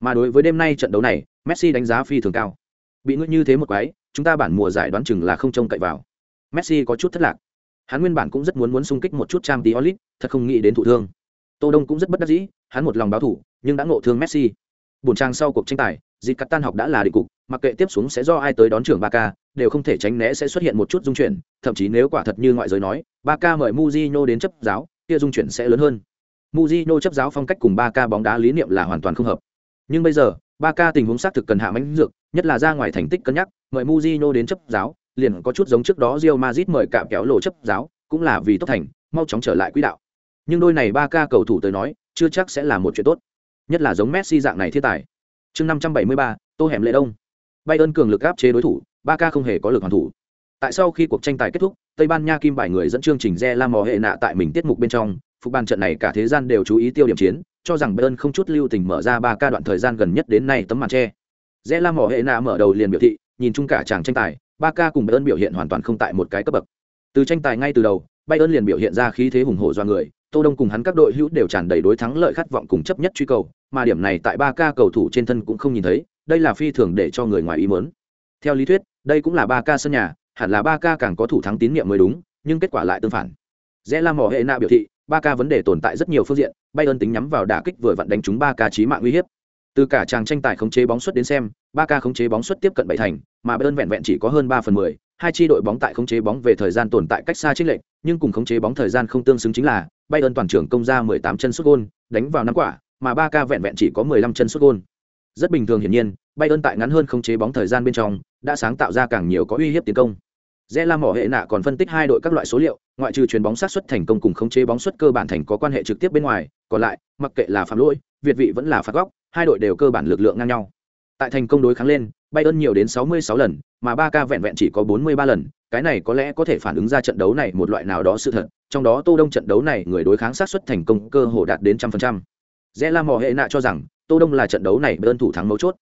Mà đối với đêm nay trận đấu này, messi đánh giá phi thường cao bị ngươi như thế một quái, chúng ta bản mùa giải đoán chừng là không trông cậy vào. Messi có chút thất lạc. Hắn nguyên bản cũng rất muốn muốn xung kích một chút trang tí olit thật không nghĩ đến thụ thương. Tô đông cũng rất bất đắc dĩ, hắn một lòng báo thủ, nhưng đã ngộ thương messi. Buổi trang sau cuộc tranh tài dịch cắt tan học đã là định cục, mặc kệ tiếp xuống sẽ do ai tới đón trưởng ba k đều không thể tránh né sẽ xuất hiện một chút dung chuyển, thậm chí nếu quả thật như ngoại giới nói ba k mời muzino đến chấp giáo, kia dung chuyển sẽ lớn hơn. Muzino chấp giáo phong cách cùng ba k bóng đá lý niệm là hoàn toàn không hợp. Nhưng bây giờ ba ca tình huống xác thực cần hạ mánh dược, nhất là ra ngoài thành tích cân nhắc, mời muzino đến chấp giáo, liền có chút giống trước đó Real Madrid mời cạm kéo lộ chấp giáo, cũng là vì tốc thành, mau chóng trở lại quỹ đạo. Nhưng đôi này ba ca cầu thủ tới nói, chưa chắc sẽ là một chuyện tốt, nhất là giống messi dạng này thiên tài. Chương năm trăm bảy mươi ba, tô hẻm lệ đông. Bayern cường lực áp chế đối thủ, ba ca không hề có lực hoàn thủ. Tại sau khi cuộc tranh tài kết thúc, tây ban nha kim bài người dẫn chương trình re la mò hệ nạ tại mình tiết mục bên trong, phục ban trận này cả thế gian đều chú ý tiêu điểm chiến cho rằng bayern không chút lưu tình mở ra ba ca đoạn thời gian gần nhất đến nay tấm màn che. Rẽ la Mỏ hệ Na mở đầu liền biểu thị, nhìn chung cả chàng tranh tài, ba ca cùng bayern biểu hiện hoàn toàn không tại một cái cấp bậc. Từ tranh tài ngay từ đầu, bayern liền biểu hiện ra khí thế hùng hổ do người, tô đông cùng hắn các đội hữu đều tràn đầy đối thắng lợi khát vọng cùng chấp nhất truy cầu, mà điểm này tại ba ca cầu thủ trên thân cũng không nhìn thấy, đây là phi thường để cho người ngoài ý muốn. Theo lý thuyết, đây cũng là ba ca sân nhà, hẳn là ba ca càng có thủ thắng tín nhiệm mới đúng, nhưng kết quả lại tương phản. Rẽ la mỏ hệ Na biểu thị ba ca vấn đề tồn tại rất nhiều phương diện bayern tính nhắm vào đả kích vừa vặn đánh trúng ba ca chí mạng uy hiếp từ cả chàng tranh tài khống chế bóng xuất đến xem ba ca khống chế bóng xuất tiếp cận bảy thành mà bayern vẹn vẹn chỉ có hơn ba phần mười hai chi đội bóng tại khống chế bóng về thời gian tồn tại cách xa chênh lệch, nhưng cùng khống chế bóng thời gian không tương xứng chính là Bayern toàn trưởng công ra 18 chân sút gôn, đánh vào năm quả, mà ba ca vẹn vẹn chỉ có 15 chân sút gôn. Rất bình thường hiển nhiên, Bayern tại ngắn hơn khống chế bóng thời gian bên trong, đã sáng tạo ra càng nhiều có uy hiếp tiến công. Zela mỏ hệ nạ còn phân tích hai đội các loại số liệu, ngoại trừ chuyền bóng sát xuất thành công cùng khống chế bóng xuất cơ bản thành có quan hệ trực tiếp bên ngoài, còn lại, mặc kệ là phạm lỗi, việt vị vẫn là phạt góc, hai đội đều cơ bản lực lượng ngang nhau. Tại thành công đối kháng lên, Bayern nhiều đến 66 lần, mà Barca vẹn vẹn chỉ có 43 lần, cái này có lẽ có thể phản ứng ra trận đấu này một loại nào đó sự thật, trong đó Tô Đông trận đấu này người đối kháng sát xuất thành công cơ hồ đạt đến trăm phần trăm. Rẽ Mò hệ nạ cho rằng Tô Đông là trận đấu này Bayern thủ thắng mấu chốt.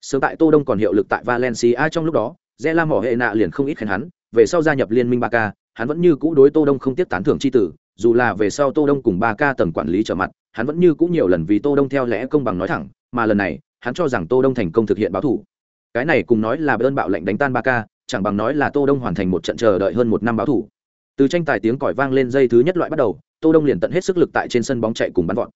Sớm tại Tô Đông còn hiệu lực tại Valencia trong lúc đó, zela La Mò hệ nạ liền không ít khen hắn, về sau gia nhập liên minh Barca, hắn vẫn như cũ đối Tô Đông không tiếp tán thưởng chi tử, dù là về sau Tô Đông cùng Ba Ca tầng quản lý trở mặt, hắn vẫn như cũ nhiều lần vì Tô Đông theo lẽ công bằng nói thẳng, mà lần này, hắn cho rằng Tô Đông thành công thực hiện báo thủ. Cái này cùng nói là ơn bạo lệnh đánh tan ba ca chẳng bằng nói là tô đông hoàn thành một trận chờ đợi hơn một năm báo thủ. Từ tranh tài tiếng còi vang lên dây thứ nhất loại bắt đầu tô đông liền tận hết sức lực tại trên sân bóng chạy cùng bắn vọt.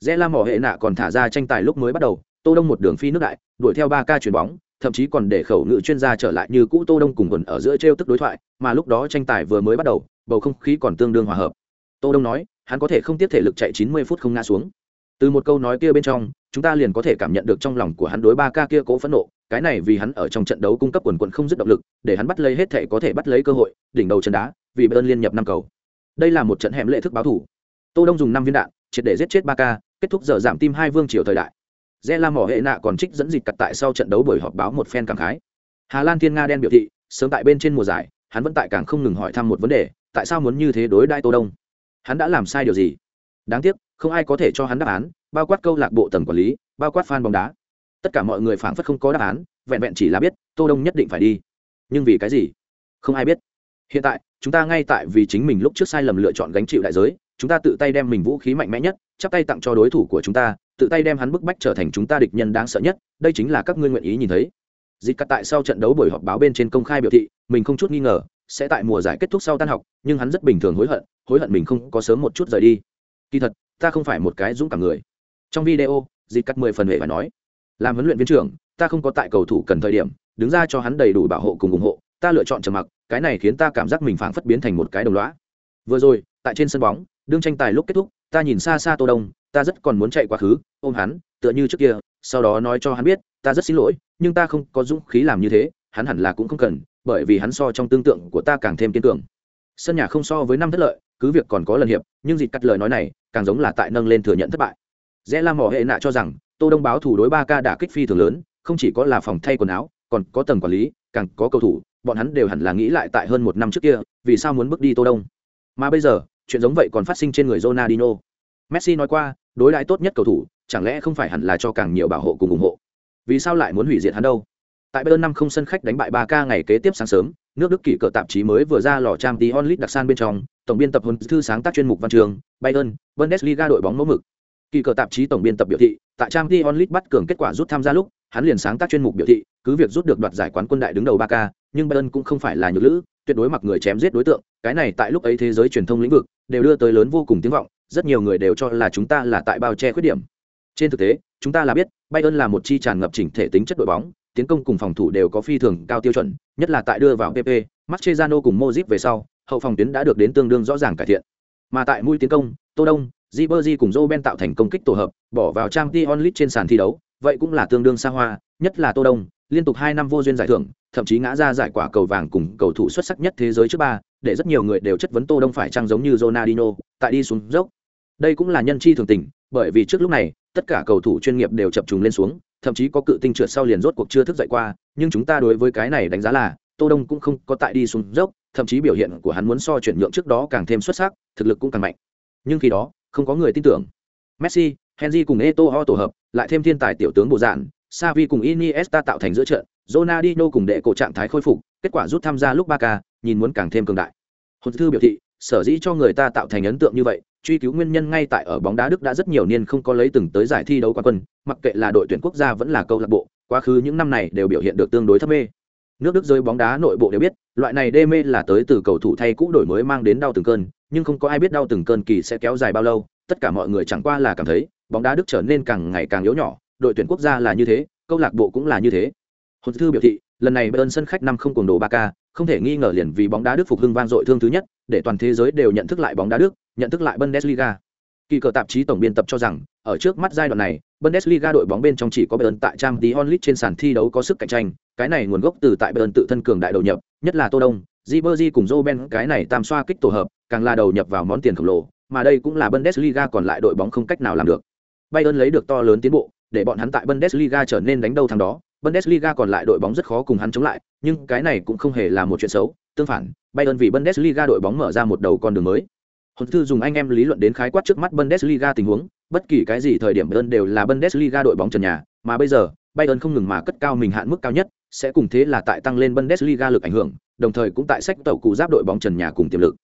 Rẽ la mỏ hệ nạ còn thả ra tranh tài lúc mới bắt đầu tô đông một đường phi nước đại đuổi theo ba ca chuyền bóng thậm chí còn để khẩu ngữ chuyên gia trở lại như cũ tô đông cùng quần ở giữa treo tức đối thoại, mà lúc đó tranh tài vừa mới bắt đầu, bầu không khí còn tương đương hòa hợp. Tô đông nói, hắn có thể không tiếp thể lực chạy 90 phút không ngã xuống. Từ một câu nói kia bên trong, chúng ta liền có thể cảm nhận được trong lòng của hắn đối ba ca kia cố phẫn nộ, cái này vì hắn ở trong trận đấu cung cấp quần quần không dứt động lực, để hắn bắt lấy hết thể có thể bắt lấy cơ hội, đỉnh đầu chân đá, vì bơn liên nhập năm cầu. Đây là một trận hẻm lệ thức báo thủ. Tô đông dùng năm viên đạn, triệt để giết chết ba ca, kết thúc giờ giảm tim hai vương triều thời đại. Re La mỏ hệ nạ còn trích dẫn dịch cặt tại sau trận đấu buổi họp báo một phen cảm khái. Hà Lan Thiên Nga đen biểu thị, sớm tại bên trên mùa giải, hắn vẫn tại càng không ngừng hỏi thăm một vấn đề, tại sao muốn như thế đối đãi Tô Đông? Hắn đã làm sai điều gì? Đáng tiếc, không ai có thể cho hắn đáp án, bao quát câu lạc bộ tầng quản lý, bao quát fan bóng đá tất cả mọi người phảng phất không có đáp án vẹn vẹn chỉ là biết tô đông nhất định phải đi nhưng vì cái gì không ai biết hiện tại chúng ta ngay tại vì chính mình lúc trước sai lầm lựa chọn gánh chịu đại giới chúng ta tự tay đem mình vũ khí mạnh mẽ nhất chắp tay tặng cho đối thủ của chúng ta tự tay đem hắn bức bách trở thành chúng ta địch nhân đáng sợ nhất, đây chính là các ngươi nguyện ý nhìn thấy. Dịch cắt tại sau trận đấu buổi họp báo bên trên công khai biểu thị, mình không chút nghi ngờ, sẽ tại mùa giải kết thúc sau tan học, nhưng hắn rất bình thường hối hận hối hận mình không có sớm một chút rời đi. Kỳ thật, ta không phải một cái dũng cảm người. Trong video, dịch cắt mười phần hệ và nói, làm huấn luyện viên trưởng, ta không có tại cầu thủ cần thời điểm, đứng ra cho hắn đầy đủ bảo hộ cùng ủng hộ, ta lựa chọn trầm mặc, cái này khiến ta cảm giác mình phảng phất biến thành một cái đồng loã vừa rồi, tại trên sân bóng, đương tranh tài lúc kết thúc, ta nhìn xa xa tô đông ta rất còn muốn chạy quá khứ, ôm hắn, tựa như trước kia, sau đó nói cho hắn biết, ta rất xin lỗi, nhưng ta không có dũng khí làm như thế, hắn hẳn là cũng không cần, bởi vì hắn so trong tương tượng của ta càng thêm kiên cường. Sân nhà không so với năm thất lợi, cứ việc còn có lần hiệp, nhưng dịp cắt lời nói này, càng giống là tại nâng lên thừa nhận thất bại. Rẽ la mỏ hệ nạ cho rằng, tô đông báo thủ đối ba ca đả kích phi thường lớn, không chỉ có là phòng thay quần áo, còn có tầng quản lý, càng có cầu thủ, bọn hắn đều hẳn là nghĩ lại tại hơn một năm trước kia, vì sao muốn bước đi tô đông? Mà bây giờ, chuyện giống vậy còn phát sinh trên người Ronaldinho. Messi nói qua đối đãi tốt nhất cầu thủ chẳng lẽ không phải hẳn là cho càng nhiều bảo hộ cùng ủng hộ vì sao lại muốn hủy diệt hắn đâu Tại Bayern năm không sân khách đánh bại 3K ngày kế tiếp sáng sớm, nước Đức kỷ cờ tạp chí mới vừa ra lò trang tí onlit đặc san bên trong, tổng biên tập huấn thư sáng tác chuyên mục văn trường, Bayern, Bundesliga đội bóng mẫu mực. Kỳ cờ tạp chí tổng biên tập biểu thị, tại trang tí onlit bắt cường kết quả rút tham gia lúc, hắn liền sáng tác chuyên mục biểu thị, cứ việc rút được đoạt giải quán quân đại đứng đầu 3K, nhưng Bayern cũng không phải là nhược lữ, tuyệt đối mặc người chém giết đối tượng, cái này tại lúc ấy thế giới truyền thông lĩnh vực đều đưa tới lớn vô cùng tiếng vọng, rất nhiều người đều cho là chúng ta là tại bao che khuyết điểm. Trên thực tế, chúng ta là biết, Bayern là một chi tràn ngập chỉnh thể tính chất đội bóng, tiến công cùng phòng thủ đều có phi thường cao tiêu chuẩn, nhất là tại đưa vào PP, Mascherano cùng Modric về sau, hậu phòng tuyến đã được đến tương đương rõ ràng cải thiện. Mà tại mũi tiến công, Tô Đông, Ribery cùng Roben tạo thành công kích tổ hợp, bỏ vào Champions League trên sàn thi đấu, vậy cũng là tương đương xa hoa, nhất là Tô Đông, liên tục 2 năm vô duyên giải thưởng, thậm chí ngã ra giải quả cầu vàng cùng cầu thủ xuất sắc nhất thế giới trước ba, để rất nhiều người đều chất vấn Tô Đông phải trang giống như Ronaldinho, tại đi xuống dốc. Đây cũng là nhân chi thường tình, bởi vì trước lúc này, tất cả cầu thủ chuyên nghiệp đều chập trùng lên xuống, thậm chí có cự tinh trượt sau liền rốt cuộc chưa thức dậy qua, nhưng chúng ta đối với cái này đánh giá là, Tô Đông cũng không có tại đi xuống dốc, thậm chí biểu hiện của hắn muốn so chuyển nhượng trước đó càng thêm xuất sắc, thực lực cũng càng mạnh. Nhưng khi đó, không có người tin tưởng. Messi, Henry cùng Eto'o tổ hợp, lại thêm thiên tài tiểu tướng bộ dạng, Xavi cùng Iniesta tạo thành giữa trận, Ronaldinho cùng đệ cổ trạng thái khôi phục, kết quả rút tham gia lúc ba ca, nhìn muốn càng thêm cường đại. Hồn thư biểu thị, sở dĩ cho người ta tạo thành ấn tượng như vậy, truy cứu nguyên nhân ngay tại ở bóng đá Đức đã rất nhiều niên không có lấy từng tới giải thi đấu quán quân, mặc kệ là đội tuyển quốc gia vẫn là câu lạc bộ, quá khứ những năm này đều biểu hiện được tương đối thấp mê. Nước Đức rơi bóng đá nội bộ đều biết, loại này đê mê là tới từ cầu thủ thay cũ đổi mới mang đến đau từng cơn, nhưng không có ai biết đau từng cơn kỳ sẽ kéo dài bao lâu, tất cả mọi người chẳng qua là cảm thấy, bóng đá Đức trở nên càng ngày càng yếu nhỏ, đội tuyển quốc gia là như thế, câu lạc bộ cũng là như thế. Hồn thư biểu thị, lần này Bayern sân khách năm không cuồng đồ 3K, không thể nghi ngờ liền vì bóng đá Đức phục hưng vang dội thương thứ nhất, để toàn thế giới đều nhận thức lại bóng đá Đức, nhận thức lại Bundesliga. Kỳ cờ tạp chí tổng biên tập cho rằng, ở trước mắt giai đoạn này, Bundesliga đội bóng bên trong chỉ có Bayern tại Champions League trên sàn thi đấu có sức cạnh tranh, cái này nguồn gốc từ tại Bayern tự thân cường đại đầu nhập, nhất là Tô Đông, Ribery cùng Robben cái này tam xoa kích tổ hợp, càng là đầu nhập vào món tiền khổng lồ, mà đây cũng là Bundesliga còn lại đội bóng không cách nào làm được. Bayern lấy được to lớn tiến bộ, để bọn hắn tại Bundesliga trở nên đánh đâu thắng đó, Bundesliga còn lại đội bóng rất khó cùng hắn chống lại, nhưng cái này cũng không hề là một chuyện xấu, tương phản, Bayern vì Bundesliga đội bóng mở ra một đầu con đường mới. Hồn thư dùng anh em lý luận đến khái quát trước mắt Bundesliga tình huống, bất kỳ cái gì thời điểm Bayern đều là Bundesliga đội bóng trần nhà, mà bây giờ, Bayern không ngừng mà cất cao mình hạn mức cao nhất, sẽ cùng thế là tại tăng lên Bundesliga lực ảnh hưởng, đồng thời cũng tại sách tàu cụ giáp đội bóng trần nhà cùng tiềm lực.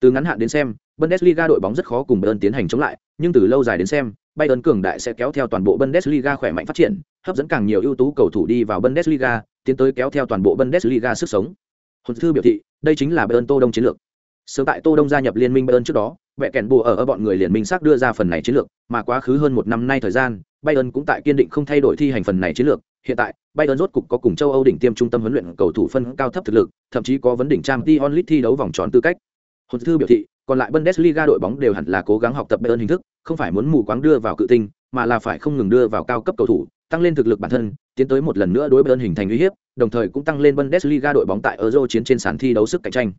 Từ ngắn hạn đến xem, Bundesliga đội bóng rất khó cùng Bayern tiến hành chống lại, nhưng từ lâu dài đến xem, Bayern cường đại sẽ kéo theo toàn bộ Bundesliga khỏe mạnh phát triển, hấp dẫn càng nhiều ưu tú cầu thủ đi vào Bundesliga, tiến tới kéo theo toàn bộ Bundesliga sức sống. Hồn thư biểu thị, đây chính là Bayern Tô Đông chiến lược. Sớm tại Tô Đông gia nhập liên minh Bayern trước đó, mẹ kèn bùa ở, ở bọn người liền minh xác đưa ra phần này chiến lược, mà quá khứ hơn một năm nay thời gian, Bayern cũng tại kiên định không thay đổi thi hành phần này chiến lược. Hiện tại, Bayern rốt cục có cùng châu Âu đỉnh tiêm trung tâm huấn luyện cầu thủ phân cao thấp thực lực, thậm chí có vấn đỉnh Champions League thi đấu vòng tròn tư cách. Hồn thư biểu thị, còn lại Bundesliga đội bóng đều hẳn là cố gắng học tập Bayern hình thức, không phải muốn mù quáng đưa vào cự tinh, mà là phải không ngừng đưa vào cao cấp cầu thủ, tăng lên thực lực bản thân, tiến tới một lần nữa đối Bayern hình thành uy hiếp, đồng thời cũng tăng lên Bundesliga đội bóng tại Euro chiến trên sàn thi đấu sức cạnh tranh.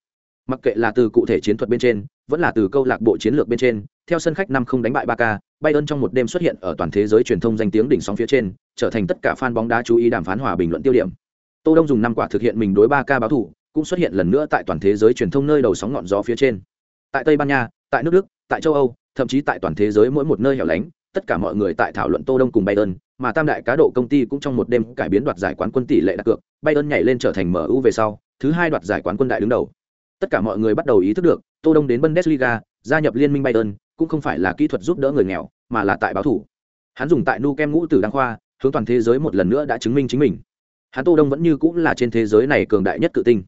Mặc kệ là từ cụ thể chiến thuật bên trên, vẫn là từ câu lạc bộ chiến lược bên trên, theo sân khách năm không đánh bại Barca, Bayern trong một đêm xuất hiện ở toàn thế giới truyền thông danh tiếng đỉnh sóng phía trên, trở thành tất cả fan bóng đá chú ý đàm phán hòa bình luận tiêu điểm. Tô Đông dùng năm quả thực hiện mình đối Barca báo thủ, cũng xuất hiện lần nữa tại toàn thế giới truyền thông nơi đầu sóng ngọn gió phía trên. Tại Tây Ban Nha, tại nước Đức, tại châu Âu, thậm chí tại toàn thế giới mỗi một nơi hẻo lánh, tất cả mọi người tại thảo luận Tô Đông cùng Bayern, mà tam đại cá độ công ty cũng trong một đêm cải biến đoạt giải quán quân tỷ lệ đặt cược, Bayern nhảy lên trở thành MU về sau, thứ hai đoạt giải quán quân đại đứng đầu. Tất cả mọi người bắt đầu ý thức được, Tô Đông đến Bundesliga, gia nhập liên minh Bayern, cũng không phải là kỹ thuật giúp đỡ người nghèo, mà là tại báo thủ. Hắn dùng tại Nu Kem ngũ tử đăng khoa, hướng toàn thế giới một lần nữa đã chứng minh chính mình. Hắn Tô Đông vẫn như cũng là trên thế giới này cường đại nhất cự tinh.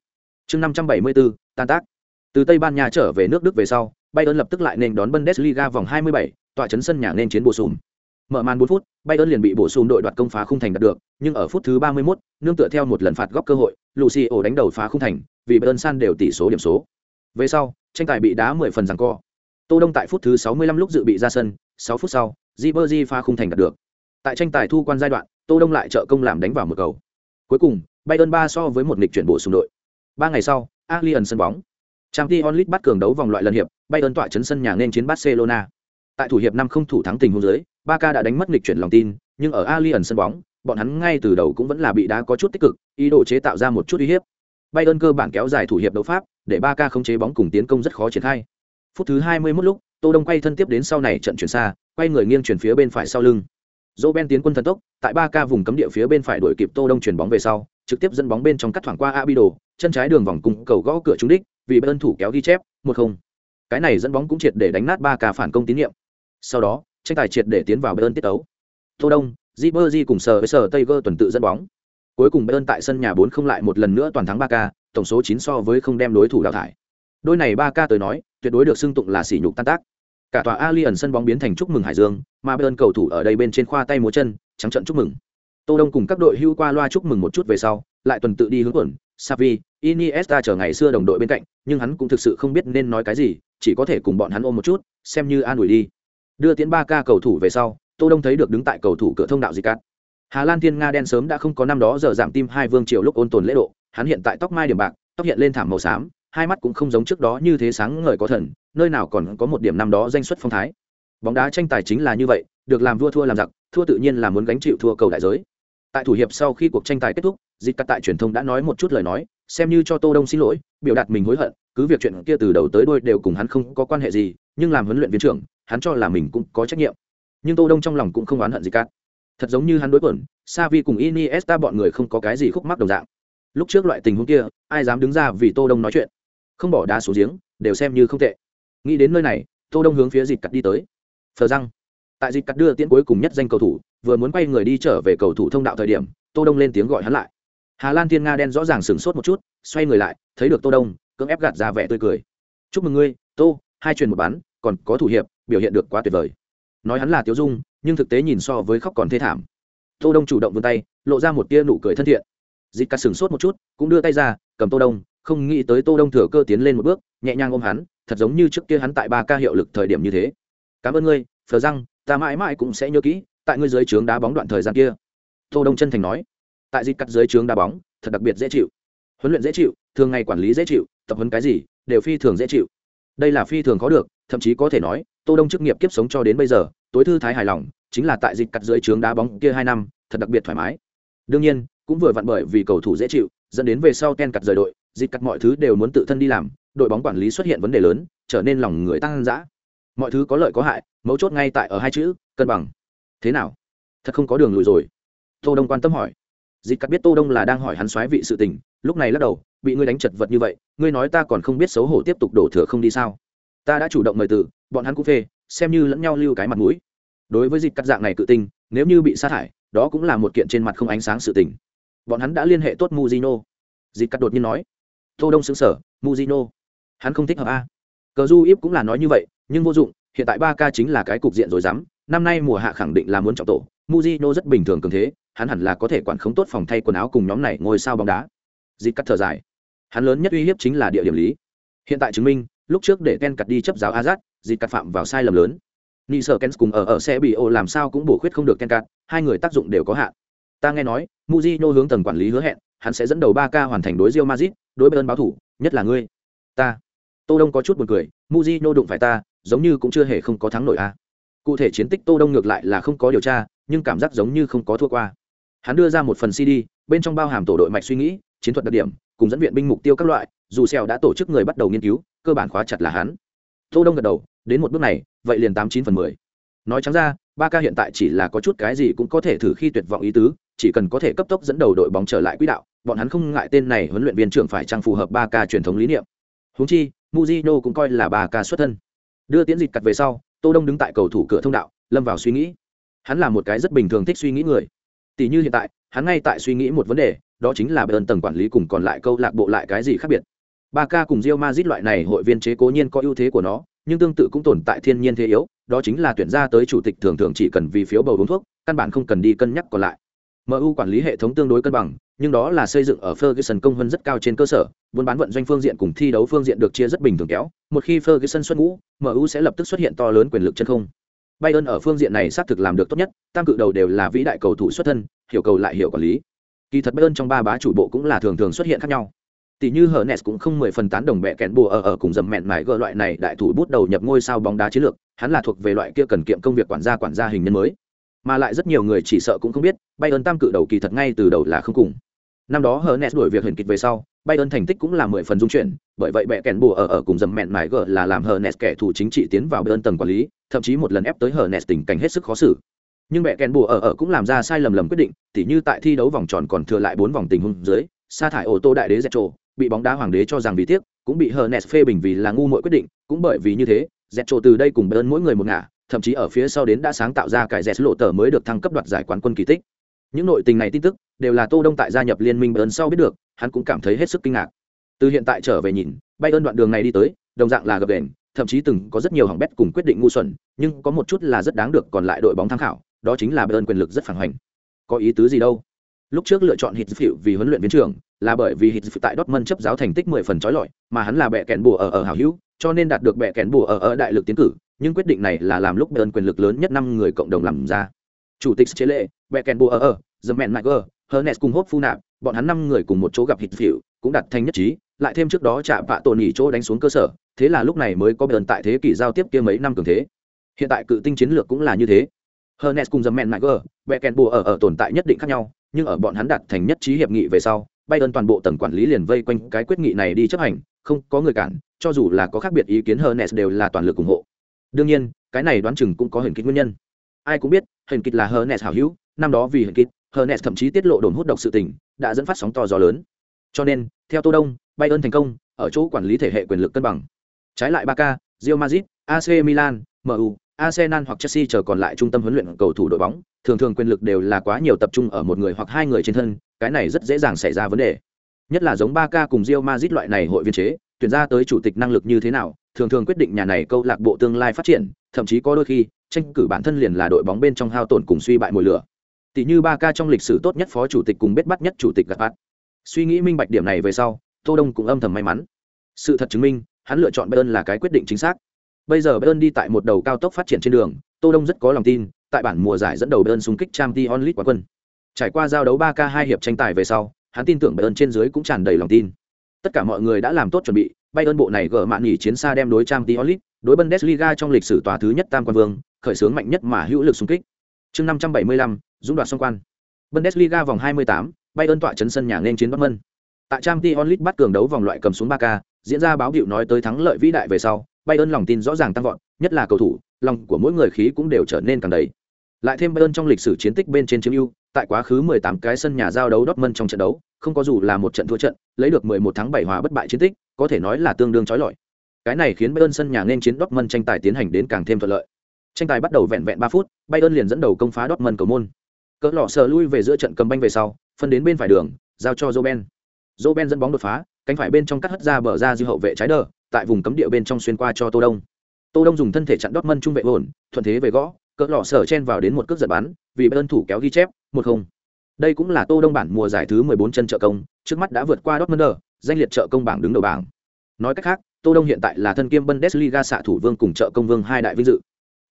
Chương 574, tan tác. Từ Tây Ban Nha trở về nước Đức về sau, Bayern lập tức lại nên đón Bundesliga vòng 27, tọa chấn sân nhà nên chiến bổ sung. Mở màn 4 phút, Bayern liền bị bổ sung đội đoạt công phá khung thành đạt được, nhưng ở phút thứ 31, nương tựa theo một lần phạt góc cơ hội, Lucio đánh đầu phá khung thành, vì Bayern san đều tỷ số điểm số. Về sau, tranh tài bị đá 10 phần giằng co. Tô Đông tại phút thứ 65 lúc dự bị ra sân, 6 phút sau, Ribery phá khung thành đạt được. Tại tranh tài thu quan giai đoạn, Tô Đông lại trợ công làm đánh vào một cầu. Cuối cùng, Bayern 3 so với một nghịch chuyển bổ sung đội. 3 ngày sau, Allianz sân bóng. Champions League bắt cường đấu vòng loại lần hiệp, Bayern tọa chấn sân nhà nên chiến Barcelona. Tại thủ hiệp năm không thủ thắng tình huống dưới, Barca đã đánh mất nghịch chuyển lòng tin, nhưng ở Allianz sân bóng, bọn hắn ngay từ đầu cũng vẫn là bị đá có chút tích cực, ý đồ chế tạo ra một chút uy hiếp. Bayern cơ bản kéo dài thủ hiệp đấu pháp, để Barca khống chế bóng cùng tiến công rất khó triển khai. Phút thứ 21 lúc, Tô Đông quay thân tiếp đến sau này trận chuyển xa, quay người nghiêng chuyển phía bên phải sau lưng. Roben tiến quân thần tốc, tại Barca vùng cấm địa phía bên phải đuổi kịp Tô Đông chuyển bóng về sau, trực tiếp dẫn bóng bên trong cắt thoảng qua Abido, chân trái đường vòng cùng cầu gõ cửa trúng đích, vì bên thủ kéo ghi chép, một không. Cái này dẫn bóng cũng triệt để đánh nát ba ca phản công tín nhiệm. Sau đó, tranh tài triệt để tiến vào bên tiết tấu. Tô Đông, jibberji cùng sở với sở gơ tuần tự dẫn bóng. Cuối cùng bên tại sân nhà 4 không lại một lần nữa toàn thắng ba ca, tổng số 9 so với không đem đối thủ đào thải. Đôi này ba ca tới nói, tuyệt đối được xưng tụng là sỉ nhục tan tác. Cả tòa alien sân bóng biến thành chúc mừng Hải Dương, mà bên cầu thủ ở đây bên trên khoa tay múa chân, trắng trận chúc mừng. Tô Đông cùng các đội hưu qua loa chúc mừng một chút về sau, lại tuần tự đi hướng quần, Savi, Iniesta chờ ngày xưa đồng đội bên cạnh, nhưng hắn cũng thực sự không biết nên nói cái gì, chỉ có thể cùng bọn hắn ôm một chút, xem như an ủi đi. Đưa tiến 3 ca cầu thủ về sau, Tô Đông thấy được đứng tại cầu thủ cửa thông đạo gì cát. Hà Lan Thiên Nga đen sớm đã không có năm đó giờ giảm tim hai vương triều lúc ôn tồn lễ độ, hắn hiện tại tóc mai điểm bạc, tóc hiện lên thảm màu xám, hai mắt cũng không giống trước đó như thế sáng ngời có thần, nơi nào còn có một điểm năm đó danh xuất phong thái. Bóng đá tranh tài chính là như vậy, được làm vua thua làm giặc, thua tự nhiên là muốn gánh chịu thua cầu đại giới. Tại thủ hiệp sau khi cuộc tranh tài kết thúc, Dịch Cắt tại truyền thông đã nói một chút lời nói, xem như cho Tô Đông xin lỗi, biểu đạt mình hối hận, cứ việc chuyện kia từ đầu tới đuôi đều cùng hắn không có quan hệ gì, nhưng làm huấn luyện viên trưởng, hắn cho là mình cũng có trách nhiệm. Nhưng Tô Đông trong lòng cũng không oán hận Dịch Cắt. Thật giống như hắn đối quẩn, Savi cùng Iniesta bọn người không có cái gì khúc mắc đồng dạng. Lúc trước loại tình huống kia, ai dám đứng ra vì Tô Đông nói chuyện, không bỏ đá xuống giếng, đều xem như không tệ. Nghĩ đến nơi này, Tô Đông hướng phía Dịch Cắt đi tới. Phờ răng, tại Dịch Cắt đưa tiễn cuối cùng nhất danh cầu thủ, vừa muốn quay người đi trở về cầu thủ thông đạo thời điểm, Tô Đông lên tiếng gọi hắn lại. Hà lan thiên nga đen rõ ràng sửng sốt một chút xoay người lại thấy được tô đông cưỡng ép gạt ra vẻ tươi cười. Chúc mừng ngươi tô hai truyền một bán, còn có thủ hiệp biểu hiện được quá tuyệt vời. Nói hắn là tiếu dung nhưng thực tế nhìn so với khóc còn thê thảm. Tô đông chủ động vươn tay lộ ra một tia nụ cười thân thiện. Dịch cắt sửng sốt một chút cũng đưa tay ra cầm tô đông không nghĩ tới tô đông thừa cơ tiến lên một bước nhẹ nhàng ôm hắn thật giống như trước kia hắn tại ba ca hiệu lực thời điểm như thế. Cảm ơn ngươi phờ răng ta mãi mãi cũng sẽ nhớ kỹ, tại ngươi dưới trướng đá bóng đoạn thời gian kia. Tô đông chân thành nói. Tại dịch cắt dưới trướng đá bóng, thật đặc biệt dễ chịu. Huấn luyện dễ chịu, thường ngày quản lý dễ chịu, tập huấn cái gì, đều phi thường dễ chịu. Đây là phi thường có được, thậm chí có thể nói, tô đông chức nghiệp kiếp sống cho đến bây giờ, tối thư thái hài lòng, chính là tại dịch cắt dưới trướng đá bóng kia hai năm, thật đặc biệt thoải mái. Đương nhiên, cũng vừa vặn bởi vì cầu thủ dễ chịu, dẫn đến về sau ten cắt rời đội, dịch cắt mọi thứ đều muốn tự thân đi làm, đội bóng quản lý xuất hiện vấn đề lớn, trở nên lòng người tăng dã mọi thứ có lợi có hại, mấu chốt ngay tại ở hai chữ, cân bằng. Thế nào? Thật không có đường lùi rồi. Tô đông quan tâm hỏi. Dịch cắt biết tô đông là đang hỏi hắn xoáy vị sự tình, lúc này lắc đầu, bị ngươi đánh chật vật như vậy, ngươi nói ta còn không biết xấu hổ tiếp tục đổ thừa không đi sao? Ta đã chủ động mời từ, bọn hắn cũng phê, xem như lẫn nhau lưu cái mặt mũi. Đối với dịch cắt dạng này cự tinh, nếu như bị sát hại đó cũng là một kiện trên mặt không ánh sáng sự tình. Bọn hắn đã liên hệ tốt muzino dịch cắt đột nhiên nói. Tô đông xứng sở muzino hắn không thích hợp a. Cờ du íp cũng là nói như vậy nhưng vô dụng hiện tại ba k chính là cái cục diện rồi dám. Năm nay mùa hạ khẳng định là muốn trọng tổ. Muzino rất bình thường cường thế hắn hẳn là có thể quản khống tốt phòng thay quần áo cùng nhóm này ngôi sao bóng đá. Dịp cắt thở dài. Hắn lớn nhất uy hiếp chính là địa điểm lý. Hiện tại chứng minh lúc trước để ken cắt đi chấp giáo azad dịp cắt phạm vào sai lầm lớn. Ni sợ ken cùng ở ở xe bị ô làm sao cũng bổ khuyết không được ken cắt hai người tác dụng đều có hạn. Ta nghe nói muzino hướng tầng quản lý hứa hẹn hắn sẽ dẫn đầu ba ca hoàn thành đối Real Madrid, đối bên báo thủ, nhất là ngươi. Ta. Tô Đông có chút buồn cười, Mujino đụng phải ta, giống như cũng chưa hề không có thắng nổi a. Cụ thể chiến tích Tô Đông ngược lại là không có điều tra, nhưng cảm giác giống như không có thua qua. Hắn đưa ra một phần cd bên trong bao hàm tổ đội mạch suy nghĩ chiến thuật đặc điểm cùng dẫn viện binh mục tiêu các loại dù xèo đã tổ chức người bắt đầu nghiên cứu cơ bản khóa chặt là hắn. Tô đông gật đầu đến một bước này vậy liền tám chín phần mười. Nói trắng ra ba ca hiện tại chỉ là có chút cái gì cũng có thể thử khi tuyệt vọng ý tứ chỉ cần có thể cấp tốc dẫn đầu đội bóng trở lại quỹ đạo bọn hắn không ngại tên này huấn luyện viên trưởng phải trang phù hợp ba ca truyền thống lý niệm. Huống chi Mujino cũng coi là ba ca xuất thân đưa tiến dịch cặt về sau, tô đông đứng tại cầu thủ cửa thông đạo, lâm vào suy nghĩ. Hắn là một cái rất bình thường thích suy nghĩ người. Tỷ như hiện tại, hắn ngay tại suy nghĩ một vấn đề, đó chính là bên tầng quản lý cùng còn lại câu lạc bộ lại cái gì khác biệt. Ba ca cùng rio mazit loại này hội viên chế cố nhiên có ưu thế của nó, nhưng tương tự cũng tồn tại thiên nhiên thế yếu, đó chính là tuyển ra tới chủ tịch thường thường chỉ cần vì phiếu bầu uống thuốc, căn bản không cần đi cân nhắc còn lại mu quản lý hệ thống tương đối cân bằng nhưng đó là xây dựng ở ferguson công hơn rất cao trên cơ sở buôn bán vận doanh phương diện cùng thi đấu phương diện được chia rất bình thường kéo một khi ferguson xuất ngũ mu sẽ lập tức xuất hiện to lớn quyền lực chân không Bayern ở phương diện này xác thực làm được tốt nhất, tam cự đầu đều là vĩ đại cầu thủ xuất thân, hiểu cầu lại hiểu quản lý. Kỳ thật Bayern trong ba bá chủ bộ cũng là thường thường xuất hiện khác nhau. Tỷ như Hernes cũng không mười phần tán đồng bẻ kẹn bùa ở ở cùng dầm mẹn mải gỡ loại này đại thủ bút đầu nhập ngôi sao bóng đá chiến lược, hắn là thuộc về loại kia cần kiệm công việc quản gia quản gia hình nhân mới. Mà lại rất nhiều người chỉ sợ cũng không biết, bay ơn tam cự đầu kỳ thật ngay từ đầu là không cùng. Năm đó Hernes đuổi việc Huyền kịch về sau, bay ơn thành tích cũng là mười phần dung chuyển, bởi vậy bẻ kèn bùa ở ở cùng dầm mẹn mải gờ là làm Hernes kẻ thù chính trị tiến vào Bayern tầng quản lý, thậm chí một lần ép tới Hernes tình cảnh hết sức khó xử. nhưng mẹ kèn bùa ở ở cũng làm ra sai lầm lầm quyết định tỉ như tại thi đấu vòng tròn còn thừa lại bốn vòng tình huống dưới sa thải ô tô đại đế dẹt trộ bị bóng đá hoàng đế cho rằng vì tiếc cũng bị hờ nes phê bình vì là ngu muội quyết định cũng bởi vì như thế dẹt trộ từ đây cùng bay ơn mỗi người một ngả thậm chí ở phía sau đến đã sáng tạo ra cải rẻ lộ tờ mới được thăng cấp đoạt giải quán quân kỳ tích. Những nội tình này tin tức đều là tô đông tại gia nhập liên minh bayern sau biết được, hắn cũng cảm thấy hết sức kinh ngạc. Từ hiện tại trở về nhìn, bayern ơn đoạn đường này đi tới, đồng dạng là gập đền, thậm chí từng có rất nhiều hỏng bét cùng quyết định ngu xuẩn, nhưng có một chút là rất đáng được còn lại đội bóng tham khảo, đó chính là bayern quyền lực rất phản hoành. Có ý tứ gì đâu? Lúc trước lựa chọn hít vì huấn luyện viên trưởng, là bởi vì hít tại dortmund chấp giáo thành tích mười phần trói lọi, mà hắn là bệ kèn bùa ở ở hảo hữu, cho nên đạt được bệ kèn bùa ở ở đại lực tiến cử nhưng quyết định này là làm lúc bayern quyền lực lớn nhất năm người cộng đồng làm ra. Chủ tịch chế lệ beckenbauer the man Michael, Hernes cùng hốt phu nạp bọn hắn năm người cùng một chỗ gặp hít phiệu cũng đặt thành nhất trí lại thêm trước đó chạm vạ tổ nhỉ chỗ đánh xuống cơ sở thế là lúc này mới có bayern tại thế kỷ giao tiếp kia mấy năm cường thế. Hiện tại cự tinh chiến lược cũng là như thế. Hernes cùng Zaman Niger, Beckenbauer ở tồn tại nhất định khác nhau, nhưng ở bọn hắn đạt thành nhất trí hiệp nghị về sau, Bayern toàn bộ tầng quản lý liền vây quanh cái quyết nghị này đi chấp hành, không có người cản, cho dù là có khác biệt ý kiến Hernes đều là toàn lực ủng hộ. Đương nhiên, cái này đoán chừng cũng có hình kịch nguyên nhân. Ai cũng biết, hình kịch là hờ nes hảo hữu, năm đó vì hình kịch, nes thậm chí tiết lộ đồn hút độc sự tình, đã dẫn phát sóng to gió lớn. Cho nên, theo Tô Đông, bay ơn thành công, ở chỗ quản lý thể hệ quyền lực cân bằng. Trái lại Barca, Real Madrid, AC Milan, MU, Arsenal hoặc Chelsea chờ còn lại trung tâm huấn luyện cầu thủ đội bóng, thường thường quyền lực đều là quá nhiều tập trung ở một người hoặc hai người trên thân, cái này rất dễ dàng xảy ra vấn đề. Nhất là giống Barca cùng Real Madrid loại này hội viên chế, tuyển ra tới chủ tịch năng lực như thế nào, thường thường quyết định nhà này câu lạc bộ tương lai phát triển, thậm chí có đôi khi, tranh cử bản thân liền là đội bóng bên trong hao tổn cùng suy bại mùi lửa. Tỷ như Barca trong lịch sử tốt nhất phó chủ tịch cùng biết bắt nhất chủ tịch gặp bắt. Suy nghĩ minh bạch điểm này về sau, Tô Đông cũng âm thầm may mắn. Sự thật chứng minh, hắn lựa chọn Bayern là cái quyết định chính xác. Bây giờ Bayern đi tại một đầu cao tốc phát triển trên đường, Tô Đông rất có lòng tin, tại bản mùa giải dẫn đầu Bayern xung kích Champions League quán quân. Trải qua giao đấu 3K hai hiệp tranh tài về sau, hắn tin tưởng Bayern trên dưới cũng tràn đầy lòng tin. Tất cả mọi người đã làm tốt chuẩn bị, Bayern bộ này gỡ mạn nghỉ chiến xa đem đối trang Diolit, đối Bundesliga trong lịch sử tòa thứ nhất tam quan vương, khởi xướng mạnh nhất mà hữu lực xung kích. Chương 575, dũng đoạt song quan. Bundesliga vòng 28, Bayern tọa trấn sân nhà nên chiến Dortmund. Tại Champions League bắt cường đấu vòng loại cầm xuống 3K, diễn ra báo hiệu nói tới thắng lợi vĩ đại về sau, Bayern lòng tin rõ ràng tăng vọt, nhất là cầu thủ, lòng của mỗi người khí cũng đều trở nên càng đầy. Lại thêm Bayern trong lịch sử chiến tích bên trên chiếm ưu, tại quá khứ 18 cái sân nhà giao đấu Dortmund trong trận đấu, không có dù là một trận thua trận, lấy được 11 thắng 7 hòa bất bại chiến tích, có thể nói là tương đương trói lọi. Cái này khiến Bayern sân nhà nên chiến Dortmund tranh tài tiến hành đến càng thêm thuận lợi. Tranh tài bắt đầu vẹn vẹn 3 phút, Bayern liền dẫn đầu công phá Dortmund cầu môn. Cỡ lọ sờ lui về giữa trận cầm banh về sau, phân đến bên phải đường, giao cho joben joben dẫn bóng đột phá, cánh phải bên trong cắt hất ra bờ ra dư hậu vệ trái đờ, tại vùng cấm địa bên trong xuyên qua cho tô đông tô đông dùng thân thể chặn dortmund mân trung vệ ổn thuận thế về gõ cỡ lọ sờ chen vào đến một cước giật bắn vì bayern thủ kéo ghi chép một không đây cũng là tô đông bản mùa giải thứ 14 chân trợ công trước mắt đã vượt qua Dortmund danh liệt trợ công bảng đứng đầu bảng nói cách khác tô đông hiện tại là thân kiêm bundesliga xạ thủ vương cùng trợ công vương hai đại vinh dự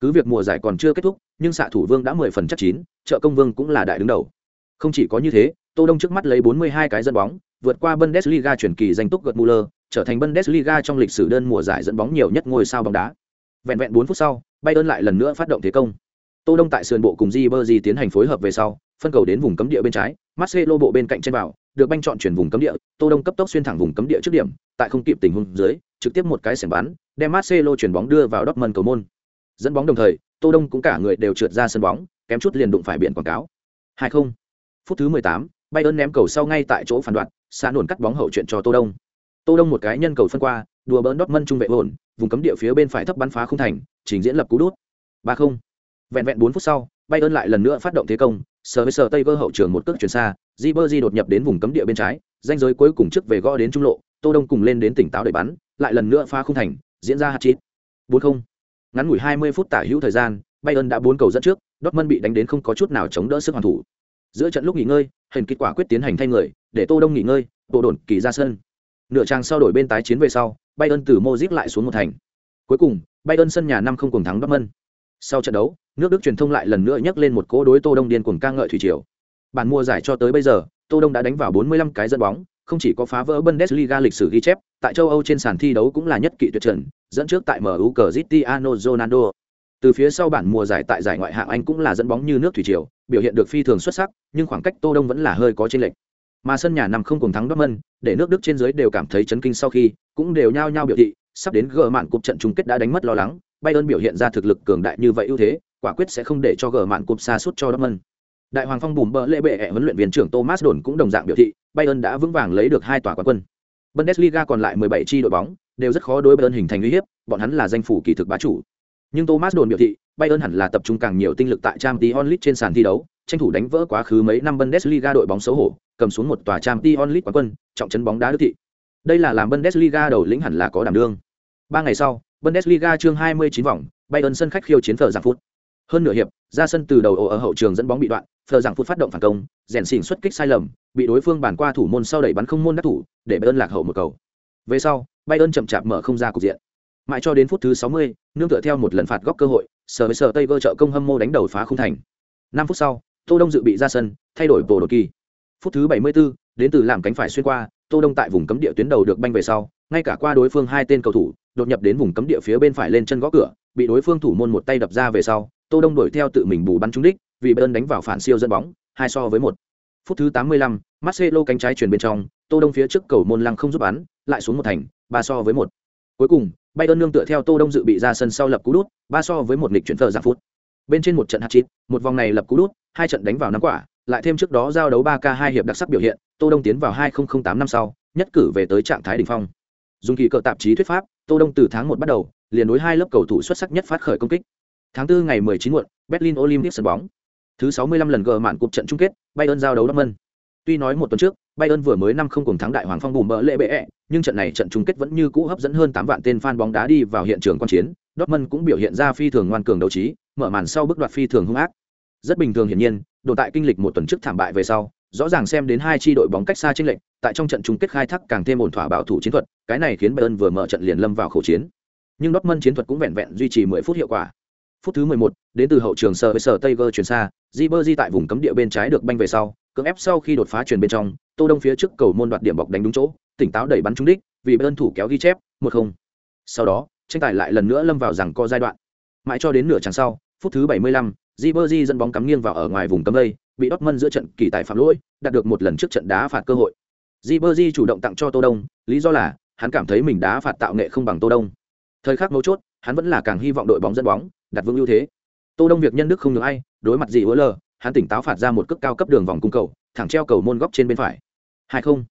cứ việc mùa giải còn chưa kết thúc nhưng xạ thủ vương đã 10 phần chắc chín trợ công vương cũng là đại đứng đầu không chỉ có như thế tô đông trước mắt lấy 42 cái dẫn bóng vượt qua bundesliga chuyển kỳ danh túc gật Muller trở thành Bundesliga trong lịch sử đơn mùa giải dẫn bóng nhiều nhất ngôi sao bóng đá. Vẹn vẹn 4 phút sau, Bayern lại lần nữa phát động thế công. Tô Đông tại sườn bộ cùng Ribery tiến hành phối hợp về sau, phân cầu đến vùng cấm địa bên trái, Marcelo bộ bên cạnh trên vào, được banh chọn chuyển vùng cấm địa, Tô Đông cấp tốc xuyên thẳng vùng cấm địa trước điểm, tại không kịp tình huống dưới, trực tiếp một cái sẻng bắn, đem Marcelo chuyển bóng đưa vào Dortmund cầu môn. Dẫn bóng đồng thời, Tô Đông cũng cả người đều trượt ra sân bóng, kém chút liền đụng phải biển quảng cáo. 20. Phút thứ 18, Bayern ném cầu sau ngay tại chỗ phản đoạn, xa nổn cắt bóng hậu chuyện cho Tô Đông. Tô Đông một cái nhân cầu phân qua, đùa bỡn dortmund trung vệ ổn, vùng cấm địa phía bên phải thấp bắn phá không thành, trình diễn lập cú đút. ba không Vẹn vẹn bốn phút sau, Bayern lại lần nữa phát động thế công, sờ với sờ tây vơ hậu trường một cước chuyển xa, Di Berji đột nhập đến vùng cấm địa bên trái, danh giới cuối cùng trước về gõ đến trung lộ, Tô Đông cùng lên đến tỉnh táo để bắn, lại lần nữa phá không thành, diễn ra hạt chít. bốn không Ngắn ngủi 20 phút tả hữu thời gian, Bayern đã bốn cầu dẫn trước, Dortmund bị đánh đến không có chút nào chống đỡ sức hoàn thủ. Giữa trận lúc nghỉ ngơi, hình kết quả quyết tiến hành thay người, để Tô Đông nghỉ ngơi, bộ đồn kỳ ra sân. Nửa trang sau đổi bên tái chiến về sau, Bayern từ Modric lại xuống một thành. Cuối cùng, Bayern sân nhà năm không cùng thắng Dortmund. Sau trận đấu, nước Đức truyền thông lại lần nữa nhắc lên một cỗ đối Tô Đông điên cuồng ca ngợi thủy triều. Bản mua giải cho tới bây giờ, Tô Đông đã đánh vào 45 cái dẫn bóng, không chỉ có phá vỡ Bundesliga lịch sử ghi chép, tại châu Âu trên sàn thi đấu cũng là nhất kỵ tuyệt trần, dẫn trước tại MU Cristiano Ronaldo. Từ phía sau bản mùa giải tại giải ngoại hạng Anh cũng là dẫn bóng như nước thủy triều, biểu hiện được phi thường xuất sắc, nhưng khoảng cách Tô Đông vẫn là hơi có chênh lệch mà sân nhà nằm không cùng thắng Dortmund, để nước Đức trên dưới đều cảm thấy chấn kinh sau khi, cũng đều nhao nhao biểu thị, sắp đến gỡ mạn cuộc trận chung kết đã đánh mất lo lắng, Bayern biểu hiện ra thực lực cường đại như vậy ưu thế, quả quyết sẽ không để cho gờ mạn cụp xa suốt cho Dortmund. Đại hoàng phong bùm bỡ lễ bệ huấn luyện viên trưởng Thomas Đồn cũng đồng dạng biểu thị, Bayern đã vững vàng lấy được hai tòa quán quân. Bundesliga còn lại 17 chi đội bóng, đều rất khó đối Bayern hình thành uy hiếp, bọn hắn là danh phủ kỳ thực bá chủ. Nhưng Thomas Đồn biểu thị, Bayern hẳn là tập trung càng nhiều tinh lực tại Champions League trên sàn thi đấu, tranh thủ đánh vỡ quá khứ mấy năm Bundesliga đội bóng xấu hổ, cầm xuống một tòa Champions League quán quân, trọng trấn bóng đá đô thị. Đây là làm Bundesliga đầu lĩnh hẳn là có đảm đương. Ba ngày sau, Bundesliga chương 29 vòng, Bayern sân khách khiêu chiến Phở Giảng Phút. Hơn nửa hiệp, ra sân từ đầu ở hậu trường dẫn bóng bị đoạn, Phở Giảng Phút phát động phản công, rèn xỉn xuất kích sai lầm, bị đối phương bàn qua thủ môn sau đẩy bắn không môn đắc thủ, để Bayern lạc hậu một cầu. Về sau, Bayern chậm chạp mở không ra cục diện. Mãi cho đến phút thứ 60, nương tựa theo một lần phạt góc cơ hội, sở với sở Tây vơ trợ công hâm mô đánh đầu phá không thành. 5 phút sau, Tô Đông dự bị ra sân, thay đổi bộ đột kỳ. Phút thứ 74, đến từ làm cánh phải xuyên qua, Tô Đông tại vùng cấm địa tuyến đầu được banh về sau, ngay cả qua đối phương hai tên cầu thủ, đột nhập đến vùng cấm địa phía bên phải lên chân gõ cửa, bị đối phương thủ môn một tay đập ra về sau, Tô Đông đuổi theo tự mình bù bắn trúng đích, vì Bayern đánh vào phản siêu dẫn bóng, hai so với một. Phút thứ 85, Marcelo cánh trái chuyển bên trong, Tô Đông phía trước cầu môn lăng không giúp bắn, lại xuống một thành, ba so với một. Cuối cùng, Bayern nương tựa theo Tô Đông dự bị ra sân sau lập cú đút, ba so với một nghịch chuyển thờ giảm phút. Bên trên một trận hạt chít, một vòng này lập cú đút, hai trận đánh vào năm quả, lại thêm trước đó giao đấu 3K2 hiệp đặc sắc biểu hiện, Tô Đông tiến vào 2008 năm sau, nhất cử về tới trạng thái đỉnh phong. Dùng kỳ cờ tạp chí thuyết pháp, Tô Đông từ tháng 1 bắt đầu, liền đối hai lớp cầu thủ xuất sắc nhất phát khởi công kích. Tháng 4 ngày 19 muộn, Berlin Olympic sân bóng. Thứ 65 lần gờ mạn cuộc trận chung kết, Bayern giao đấu Dortmund. Tuy nói một tuần trước, Bayern vừa mới năm không cùng thắng đại hoàng phong bùm bỡ lệ bệ, nhưng trận này trận chung kết vẫn như cũ hấp dẫn hơn 8 vạn tên fan bóng đá đi vào hiện trường quan chiến. Dortmund cũng biểu hiện ra phi thường ngoan cường đấu trí, mở màn sau bước đoạt phi thường hung ác. Rất bình thường hiển nhiên, đồ tại kinh lịch một tuần trước thảm bại về sau, rõ ràng xem đến hai chi đội bóng cách xa chênh lệch, tại trong trận chung kết khai thác càng thêm ổn thỏa bảo thủ chiến thuật, cái này khiến Bayern vừa mở trận liền lâm vào khẩu chiến. Nhưng Dortmund chiến thuật cũng vẹn vẹn duy trì 10 phút hiệu quả. Phút thứ 11, đến từ hậu trường sờ với sở Tiger chuyển xa, Ribery tại vùng cấm địa bên trái được banh về sau, cưỡng ép sau khi đột phá truyền bên trong, Tô Đông phía trước cầu môn đoạt điểm bọc đánh đúng chỗ, tỉnh táo đẩy bắn trúng đích, vì Bayern thủ kéo ghi chép, 1-0. Sau đó, tranh tài lại lần nữa lâm vào rằng co giai đoạn. Mãi cho đến nửa chặng sau, phút thứ 75, Ribery dẫn bóng cắm nghiêng vào ở ngoài vùng cấm đây, bị Dortmund giữa trận kỳ tài phạm lỗi, đạt được một lần trước trận đá phạt cơ hội. Ribery chủ động tặng cho Tô Đông, lý do là hắn cảm thấy mình đá phạt tạo nghệ không bằng Tô Đông. Thời khắc mấu chốt, hắn vẫn là càng hy vọng đội bóng dẫn bóng, đặt vững ưu thế. Tô Đông việc nhân đức không được ai, đối mặt gì lờ, hắn tỉnh táo phạt ra một cước cao cấp đường vòng cung cầu, thẳng treo cầu môn góc trên bên phải. Hai không.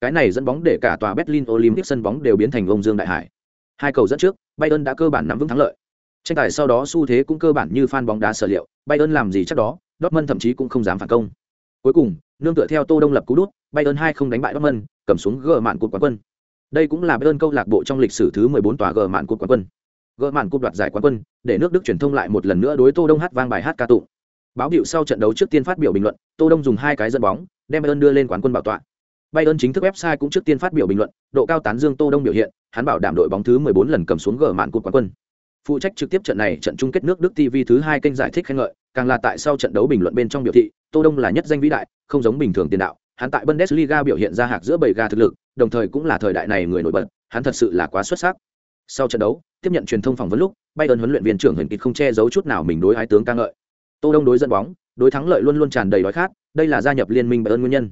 Cái này dẫn bóng để cả tòa Berlin Olympic sân bóng đều biến thành ông dương đại hải. Hai cầu dẫn trước, Bayern đã cơ bản nắm vững thắng lợi. Tranh tài sau đó xu thế cũng cơ bản như fan bóng đá sở liệu, Bayern làm gì chắc đó, Dortmund thậm chí cũng không dám phản công. Cuối cùng, nương tựa theo Tô Đông lập cú đút, Bayern 2 không đánh bại Dortmund, cầm xuống gỡ mạn cột quán quân. Đây cũng là Bayern câu lạc bộ trong lịch sử thứ 14 tòa gỡ mạn cột quán quân. Gỡ mạn cột đoạt giải quán quân, để nước Đức truyền thông lại một lần nữa đối Tô Đông hát vang bài hát ca tụng. Báo hiệu sau trận đấu trước tiên phát biểu bình luận, Tô Đông dùng hai cái dẫn bóng, đem Bayern đưa lên quán quân bảo tọa. Bayern chính thức website cũng trước tiên phát biểu bình luận, độ cao tán dương Tô Đông biểu hiện, hắn bảo đảm đội bóng thứ 14 lần cầm xuống gỡ mạn cột quán quân phụ trách trực tiếp trận này trận chung kết nước đức tv thứ hai kênh giải thích khen ngợi, càng là tại sau trận đấu bình luận bên trong biểu thị, tô đông là nhất danh vĩ đại, không giống bình thường tiền đạo. Hắn tại bundesliga biểu hiện ra hạc giữa bảy ga thực lực, đồng thời cũng là thời đại này người nổi bật, hắn thật sự là quá xuất sắc. Sau trận đấu, tiếp nhận truyền thông phỏng vấn lúc, bayern huấn luyện viên trưởng Huyền kịch không che giấu chút nào mình đối ái tướng ca ngợi. Tô đông đối dẫn bóng, đối thắng lợi luôn luôn tràn đầy đói khát, đây là gia nhập liên minh bayern nguyên nhân.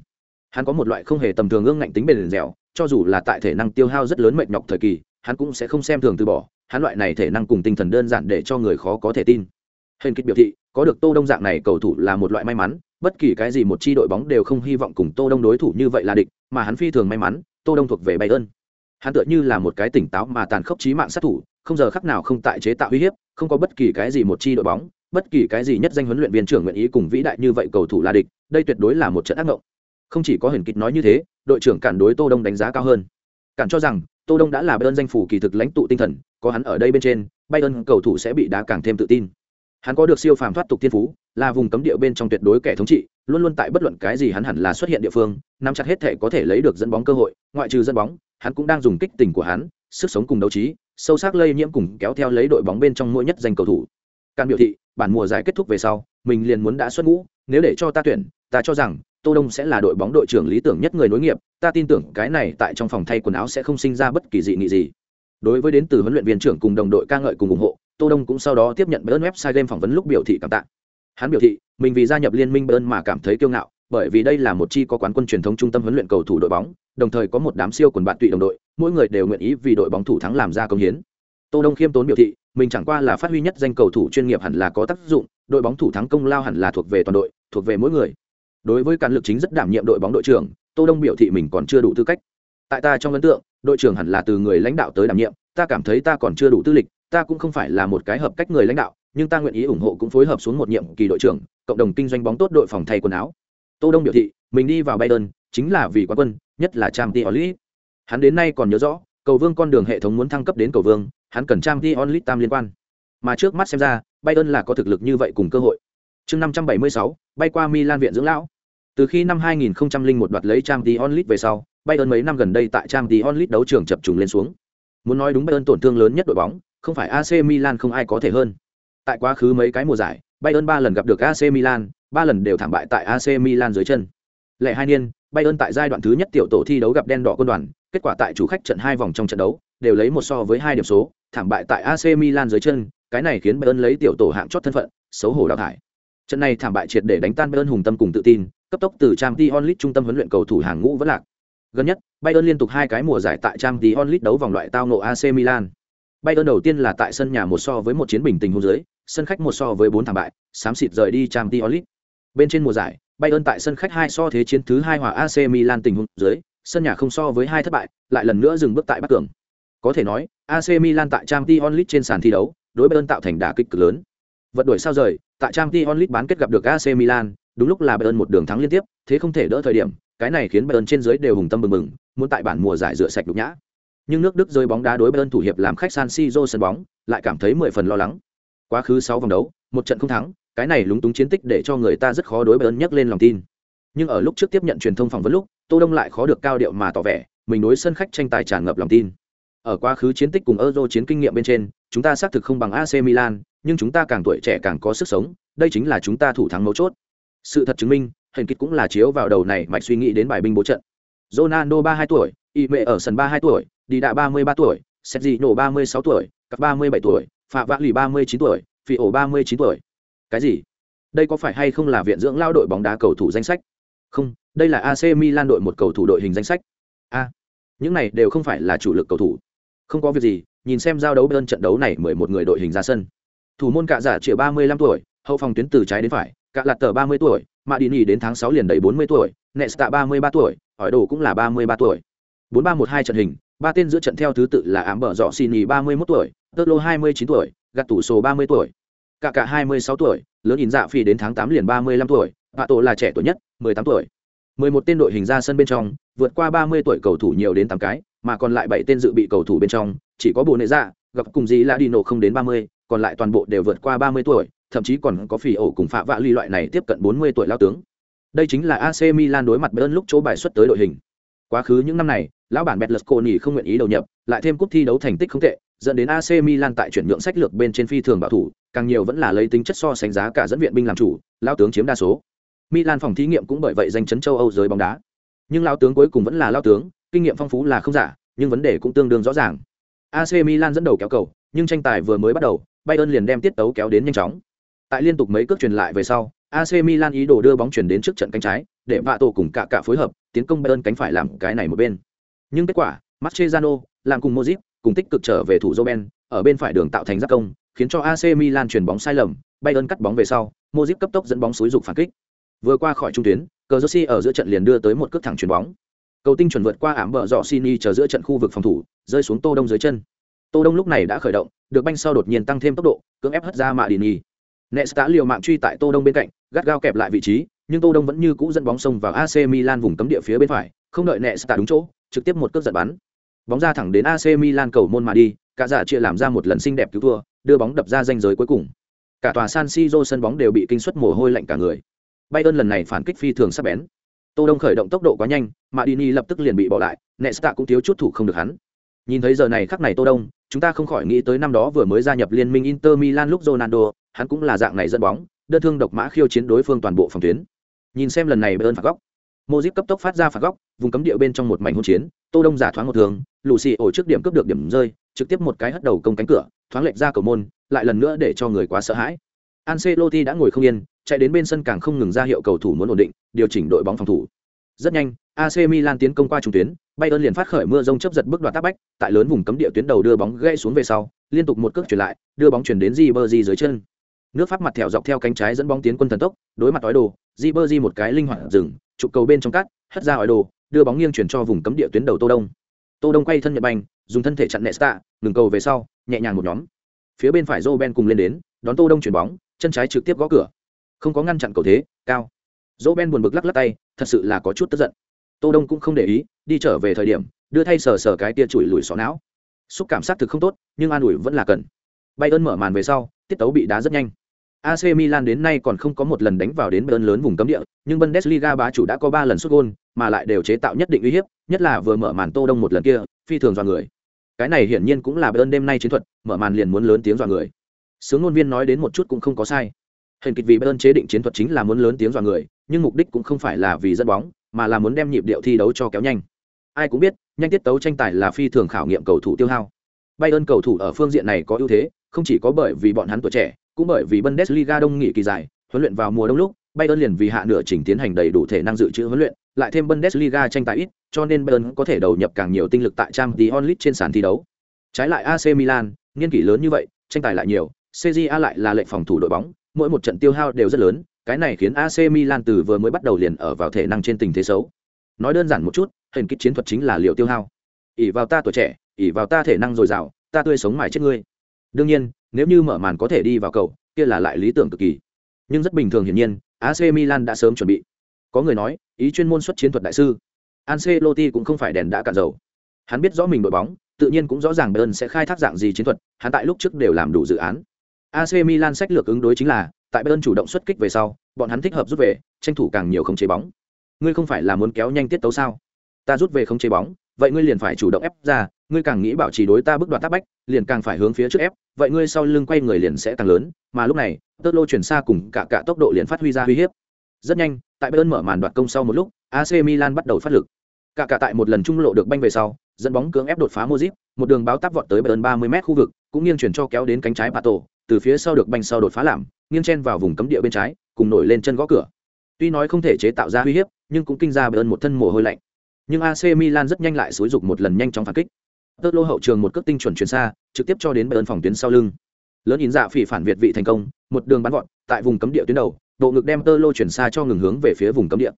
Hắn có một loại không hề tầm thường ương ngạnh tính bền dẻo, cho dù là tại thể năng tiêu hao rất lớn mệt nhọc thời kỳ, hắn cũng sẽ không xem thường từ bỏ hắn loại này thể năng cùng tinh thần đơn giản để cho người khó có thể tin. Hình kích biểu thị, có được tô đông dạng này cầu thủ là một loại may mắn, bất kỳ cái gì một chi đội bóng đều không hy vọng cùng tô đông đối thủ như vậy là địch, mà hắn phi thường may mắn, tô đông thuộc về bayern. Hắn tựa như là một cái tỉnh táo mà tàn khốc chí mạng sát thủ, không giờ khắc nào không tại chế tạo uy hiếp, không có bất kỳ cái gì một chi đội bóng, bất kỳ cái gì nhất danh huấn luyện viên trưởng nguyện ý cùng vĩ đại như vậy cầu thủ là địch, đây tuyệt đối là một trận ác ngộng không chỉ có hình kịch nói như thế, đội trưởng cản đối tô đông đánh giá cao hơn. Cản cho rằng tô đông đã là bayern danh phủ kỳ thực lãnh tụ tinh thần, có hắn ở đây bên trên, bayern cầu thủ sẽ bị đá càng thêm tự tin. Hắn có được siêu phàm thoát tục thiên phú, là vùng cấm địa bên trong tuyệt đối kẻ thống trị, luôn luôn tại bất luận cái gì hắn hẳn là xuất hiện địa phương, nắm chặt hết thể có thể lấy được dẫn bóng cơ hội, ngoại trừ dẫn bóng, hắn cũng đang dùng kích tình của hắn, sức sống cùng đấu trí, sâu sắc lây nhiễm cùng kéo theo lấy đội bóng bên trong mỗi nhất danh cầu thủ. Can biểu thị, bản mùa giải kết thúc về sau, mình liền muốn đã xuất ngũ, nếu để cho ta tuyển ta cho rằng Tô Đông sẽ là đội bóng đội trưởng lý tưởng nhất người nối nghiệp, ta tin tưởng cái này tại trong phòng thay quần áo sẽ không sinh ra bất kỳ dị nghị gì. Đối với đến từ huấn luyện viên trưởng cùng đồng đội ca ngợi cùng ủng hộ, Tô Đông cũng sau đó tiếp nhận bern website game phỏng vấn lúc biểu thị cảm tạ. Hắn biểu thị, mình vì gia nhập liên minh bern mà cảm thấy kiêu ngạo, bởi vì đây là một chi có quán quân truyền thống trung tâm huấn luyện cầu thủ đội bóng, đồng thời có một đám siêu quần bạn tụy đồng đội, mỗi người đều nguyện ý vì đội bóng thủ thắng làm ra công hiến. Tô Đông khiêm tốn biểu thị, mình chẳng qua là phát huy nhất danh cầu thủ chuyên nghiệp hẳn là có tác dụng đội bóng thủ thắng công lao hẳn là thuộc về toàn đội thuộc về mỗi người đối với cán lực chính rất đảm nhiệm đội bóng đội trưởng, tô đông biểu thị mình còn chưa đủ tư cách. Tại ta trong ấn tượng, đội trưởng hẳn là từ người lãnh đạo tới đảm nhiệm, ta cảm thấy ta còn chưa đủ tư lịch, ta cũng không phải là một cái hợp cách người lãnh đạo, nhưng ta nguyện ý ủng hộ cũng phối hợp xuống một nhiệm kỳ đội trưởng, cộng đồng kinh doanh bóng tốt đội phòng thay quần áo. Tô đông biểu thị, mình đi vào bayern, chính là vì quán quân, nhất là trang t onlit hắn đến nay còn nhớ rõ, cầu vương con đường hệ thống muốn thăng cấp đến cầu vương, hắn cần trang t onlit tam liên quan. Mà trước mắt xem ra, bayern là có thực lực như vậy cùng cơ hội chương 576, bay qua milan viện dưỡng lão. Từ khi năm 2001 đoạt lấy trang t onlit về sau bayern mấy năm gần đây tại trang t onlit đấu trường chập trùng lên xuống. Muốn nói đúng bayern tổn thương lớn nhất đội bóng không phải ac milan không ai có thể hơn. Tại quá khứ mấy cái mùa giải bayern ba lần gặp được ac milan ba lần đều thảm bại tại ac milan dưới chân. Lệ hai niên bayern tại giai đoạn thứ nhất tiểu tổ thi đấu gặp đen đỏ quân đoàn kết quả tại chủ khách trận hai vòng trong trận đấu đều lấy một so với hai điểm số thảm bại tại ac milan dưới chân cái này khiến bayern lấy tiểu tổ hạng chót thân phận xấu hổ đào thải trận này thảm bại triệt để đánh tan bayern hùng tâm cùng tự tin, cấp tốc từ trang t onlit trung tâm huấn luyện cầu thủ hàng ngũ vẫn lạc. Gần nhất, bayern liên tục hai cái mùa giải tại trang t onlit đấu vòng loại tao nộ ac milan. Bayern đầu tiên là tại sân nhà một so với một chiến bình tình hôn dưới, sân khách một so với bốn thảm bại xám xịt rời đi trang t onlit. Bên trên mùa giải, bayern tại sân khách hai so thế chiến thứ hai hòa ac milan tình huống dưới, sân nhà không so với hai thất bại, lại lần nữa dừng bước tại bắc cường. Có thể nói ac milan tại trang t onlit trên sàn thi đấu, đối bayern tạo thành đả kích cực lớn vật đuổi sao rời, tại Champions League bán kết gặp được ac milan, đúng lúc là bayern một đường thắng liên tiếp, thế không thể đỡ thời điểm, cái này khiến bayern trên dưới đều hùng tâm bừng bừng, muốn tại bản mùa giải rửa sạch đục nhã. Nhưng nước đức rơi bóng đá đối bayern thủ hiệp làm khách san siro sân bóng, lại cảm thấy mười phần lo lắng. Quá khứ sáu vòng đấu, một trận không thắng, cái này lúng túng chiến tích để cho người ta rất khó đối bayern nhắc lên lòng tin. Nhưng ở lúc trước tiếp nhận truyền thông phỏng vấn lúc, tô đông lại khó được cao điệu mà tỏ vẻ, mình đối sân khách tranh tài tràn ngập lòng tin. Ở quá khứ chiến tích cùng euro chiến kinh nghiệm bên trên, chúng ta xác thực không bằng ac milan nhưng chúng ta càng tuổi trẻ càng có sức sống đây chính là chúng ta thủ thắng mấu chốt sự thật chứng minh hình kịch cũng là chiếu vào đầu này mạch suy nghĩ đến bài binh bố trận Ronaldo 32 tuổi, Y mẹ ở sân 32 tuổi, Đi đạ 33 tuổi, Sergio 36 tuổi, Cặp 37 tuổi, Phạm Vã Lì 39 tuổi, Phi ổ 39 tuổi. Cái gì? Đây có phải hay không là viện dưỡng lao đội bóng đá cầu thủ danh sách? Không, đây là AC Milan đội một cầu thủ đội hình danh sách. A, những này đều không phải là chủ lực cầu thủ. Không có việc gì, nhìn xem giao đấu bên trận đấu này 11 người đội hình ra sân. Thủ môn cạ giả triệu 35 tuổi, hậu phòng tuyến từ trái đến phải, cạ lạt tờ 30 tuổi, Mạ Đi Nhỉ đến tháng sáu liền đầy 40 tuổi, Nesta 33 tuổi, hỏi đồ cũng là 33 tuổi. 4-3-1-2 trận hình, ba tên giữa trận theo thứ tự là ám bờ dọ xin mươi 31 tuổi, Tơ Lô 29 tuổi, Gạt tủ số 30 tuổi, cả cả 26 tuổi, lớn nhìn dạ phi đến tháng tám liền 35 tuổi, Bạ Tổ là trẻ tuổi nhất, 18 tuổi. 11 tên đội hình ra sân bên trong, vượt qua 30 tuổi cầu thủ nhiều đến tám cái, mà còn lại bảy tên dự bị cầu thủ bên trong, chỉ có bồ nệ dạ, gặp cùng gì là đi nổ không đến 30, còn lại toàn bộ đều vượt qua 30 tuổi, thậm chí còn có phỉ ổ cùng phạ vạ ly loại này tiếp cận 40 tuổi lao tướng. Đây chính là AC Milan đối mặt Bayern lúc chỗ bài xuất tới đội hình. Quá khứ những năm này, lão bản Betlesconi không nguyện ý đầu nhập, lại thêm cúp thi đấu thành tích không tệ, dẫn đến AC Milan tại chuyển nhượng sách lược bên trên phi thường bảo thủ, càng nhiều vẫn là lấy tính chất so sánh giá cả dẫn viện binh làm chủ, lão tướng chiếm đa số. Milan phòng thí nghiệm cũng bởi vậy danh chấn châu Âu giới bóng đá. Nhưng lão tướng cuối cùng vẫn là lão tướng, kinh nghiệm phong phú là không giả, nhưng vấn đề cũng tương đương rõ ràng. AC Milan dẫn đầu kéo cầu, nhưng tranh tài vừa mới bắt đầu, Bayern liền đem tiết tấu kéo đến nhanh chóng. Tại liên tục mấy cước truyền lại về sau, AC Milan ý đồ đưa bóng chuyển đến trước trận cánh trái, để vạ tổ cùng cả cả phối hợp, tiến công Bayern cánh phải làm cái này một bên. Nhưng kết quả, Mascherano làm cùng Modric, cùng tích cực trở về thủ Roben, ở bên phải đường tạo thành giáp công, khiến cho AC Milan chuyển bóng sai lầm, Bayern cắt bóng về sau, Modric cấp tốc dẫn bóng xúi dục phản kích. Vừa qua khỏi trung tuyến, Cazorsi ở giữa trận liền đưa tới một cước thẳng chuyển bóng. Cầu tinh chuẩn vượt qua ảm bờ dọ Sini chờ giữa trận khu vực phòng thủ, rơi xuống Tô Đông dưới chân. Tô Đông lúc này đã khởi động, được banh sau đột nhiên tăng thêm tốc độ, cưỡng ép hất ra Mạ Dini. Nesta liều mạng truy tại Tô Đông bên cạnh, gắt gao kẹp lại vị trí, nhưng Tô Đông vẫn như cũ dẫn bóng xông vào AC Milan vùng cấm địa phía bên phải, không đợi Nesta đúng chỗ, trực tiếp một cước giật bắn. Bóng ra thẳng đến AC Milan cầu môn mà đi, cả giả chia làm ra một lần xinh đẹp cứu thua, đưa bóng đập ra danh giới cuối cùng. Cả tòa San Siro sân bóng đều bị kinh suất mồ hôi lạnh cả người. Bayern lần này phản kích phi thường sắc bén. Tô Đông khởi động tốc độ quá nhanh, Madini lập tức liền bị bỏ lại, Nesta cũng thiếu chút thủ không được hắn. Nhìn thấy giờ này khắc này Tô Đông, chúng ta không khỏi nghĩ tới năm đó vừa mới gia nhập liên minh Inter Milan lúc Ronaldo, hắn cũng là dạng này dẫn bóng, đơn thương độc mã khiêu chiến đối phương toàn bộ phòng tuyến. Nhìn xem lần này Bayern phạt góc. Modric cấp tốc phát ra phạt góc, vùng cấm địa bên trong một mảnh hỗn chiến, Tô Đông giả thoáng một thường, Lucy ổ trước điểm cướp được điểm rơi, trực tiếp một cái hất đầu công cánh cửa, thoáng lệch ra cầu môn, lại lần nữa để cho người quá sợ hãi. Ancelotti đã ngồi không yên, chạy đến bên sân càng không ngừng ra hiệu cầu thủ muốn ổn định, điều chỉnh đội bóng phòng thủ. Rất nhanh, AC Milan tiến công qua trung tuyến, Bayern liền phát khởi mưa rông chớp giật bước đoạt tác bách, tại lớn vùng cấm địa tuyến đầu đưa bóng gãy xuống về sau, liên tục một cước chuyển lại đưa bóng chuyển đến di bơ di dưới chân. Nước pháp mặt thẹo dọc theo cánh trái dẫn bóng tiến quân thần tốc đối mặt ói đồ di bơ di một cái linh hoạt dừng chụp cầu bên trong cát hất ra ói đồ đưa bóng nghiêng chuyển cho vùng cấm địa tuyến đầu tô đông. Tô đông quay thân nhật banh dùng thân thể chặn nesta ngừng cầu về sau nhẹ nhàng một nhóm. Phía bên phải joe ben cùng lên đến đón tô đông chuyển bóng chân trái trực tiếp gõ cửa. Không có ngăn chặn cầu thế cao dỗ ben buồn bực lắc lắc tay thật sự là có chút tức giận tô đông cũng không để ý đi trở về thời điểm đưa thay sờ sờ cái tia chùi lùi xỏ não xúc cảm xác thực không tốt nhưng an ủi vẫn là cần bay ơn mở màn về sau tiết tấu bị đá rất nhanh AC Milan đến nay còn không có một lần đánh vào đến bơn lớn vùng cấm địa, nhưng Bundesliga bá chủ đã có 3 lần sút gol, mà lại đều chế tạo nhất định uy hiếp, nhất là vừa mở màn Tô Đông một lần kia, phi thường dọa người. Cái này hiển nhiên cũng là bơn đêm nay chiến thuật, mở màn liền muốn lớn tiếng dọa người. Sướng ngôn viên nói đến một chút cũng không có sai. Hình kịch vì Bayern chế định chiến thuật chính là muốn lớn tiếng dọa người, nhưng mục đích cũng không phải là vì dẫn bóng, mà là muốn đem nhịp điệu thi đấu cho kéo nhanh. Ai cũng biết, nhanh tiết tấu tranh tài là phi thường khảo nghiệm cầu thủ tiêu hao. Bayern cầu thủ ở phương diện này có ưu thế, không chỉ có bởi vì bọn hắn tuổi trẻ, cũng bởi vì Bundesliga đông nghỉ kỳ dài, huấn luyện vào mùa đông lúc, Bayern liền vì hạ nửa chỉnh tiến hành đầy đủ thể năng dự trữ huấn luyện, lại thêm Bundesliga tranh tài ít, cho nên Bayern có thể đầu nhập càng nhiều tinh lực tại Champions League trên sàn thi đấu. Trái lại AC Milan, nghiên kỷ lớn như vậy, tranh tài lại nhiều, CJA lại là lệnh phòng thủ đội bóng, mỗi một trận tiêu hao đều rất lớn, cái này khiến AC Milan từ vừa mới bắt đầu liền ở vào thể năng trên tình thế xấu. Nói đơn giản một chút, hình kích chiến thuật chính là liều tiêu hao. ỷ vào ta tuổi trẻ, ỷ vào ta thể năng dồi dào, ta tươi sống mãi chết ngươi. Đương nhiên, nếu như mở màn có thể đi vào cầu, kia là lại lý tưởng cực kỳ. Nhưng rất bình thường hiển nhiên, AC Milan đã sớm chuẩn bị. Có người nói, ý chuyên môn xuất chiến thuật đại sư. Ancelotti cũng không phải đèn đã cạn dầu. Hắn biết rõ mình đội bóng, tự nhiên cũng rõ ràng Bayern sẽ khai thác dạng gì chiến thuật, hắn tại lúc trước đều làm đủ dự án. AC Milan sách lược ứng đối chính là, tại Bayern chủ động xuất kích về sau, bọn hắn thích hợp rút về, tranh thủ càng nhiều không chế bóng. Ngươi không phải là muốn kéo nhanh tiết tấu sao? Ta rút về không chế bóng, vậy ngươi liền phải chủ động ép ra, ngươi càng nghĩ bảo trì đối ta bước đoạn tác bách, liền càng phải hướng phía trước ép, vậy ngươi sau lưng quay người liền sẽ càng lớn, mà lúc này, tốc lô chuyển xa cùng cả cả tốc độ liền phát huy ra uy hiếp. Rất nhanh, tại Bayern mở màn đoạt công sau một lúc, AC Milan bắt đầu phát lực. Cả cả tại một lần trung lộ được banh về sau, dẫn bóng cưỡng ép đột phá Modric, một đường báo táp vọt tới Bayern 30m khu vực, cũng nghiêng chuyển cho kéo đến cánh trái Pato, từ phía sau được banh sau đột phá làm, nghiêng chen vào vùng cấm địa bên trái, cùng nổi lên chân gõ cửa. Tuy nói không thể chế tạo ra uy hiếp, nhưng cũng kinh ra Bayern một thân mồ hôi lạnh. Nhưng AC Milan rất nhanh lại xúi dục một lần nhanh trong phản kích. Tơ lô hậu trường một cước tinh chuẩn chuyển xa, trực tiếp cho đến Bayern phòng tuyến sau lưng. Lớn nhìn dạ phỉ phản việt vị thành công, một đường bắn gọn, tại vùng cấm địa tuyến đầu, độ ngực đem Tơ lô chuyển xa cho ngừng hướng về phía vùng cấm địa.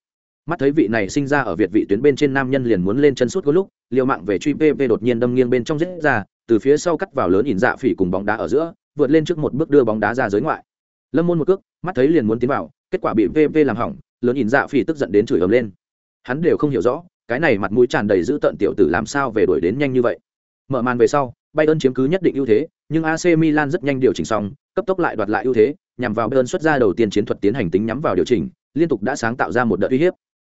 Mắt thấy vị này sinh ra ở việt vị tuyến bên trên nam nhân liền muốn lên chân suốt có lúc, liều mạng về truy PV đột nhiên đâm nghiêng bên trong rết ra, từ phía sau cắt vào lớn nhìn dạ phỉ cùng bóng đá ở giữa, vượt lên trước một bước đưa bóng đá ra giới ngoại. Lâm môn một cước, mắt thấy liền muốn tiến vào, kết quả bị VV làm hỏng, lớn nhìn dạ phỉ tức giận đến chửi ầm lên. Hắn đều không hiểu rõ, cái này mặt mũi tràn đầy dữ tợn tiểu tử làm sao về đuổi đến nhanh như vậy. Mở màn về sau, Bayern chiếm cứ nhất định ưu thế, nhưng AC Milan rất nhanh điều chỉnh xong, cấp tốc lại đoạt lại ưu thế, nhằm vào Bayern xuất ra đầu tiên chiến thuật tiến hành tính nhắm vào điều chỉnh, liên tục đã sáng tạo ra một đợt uy hiếp.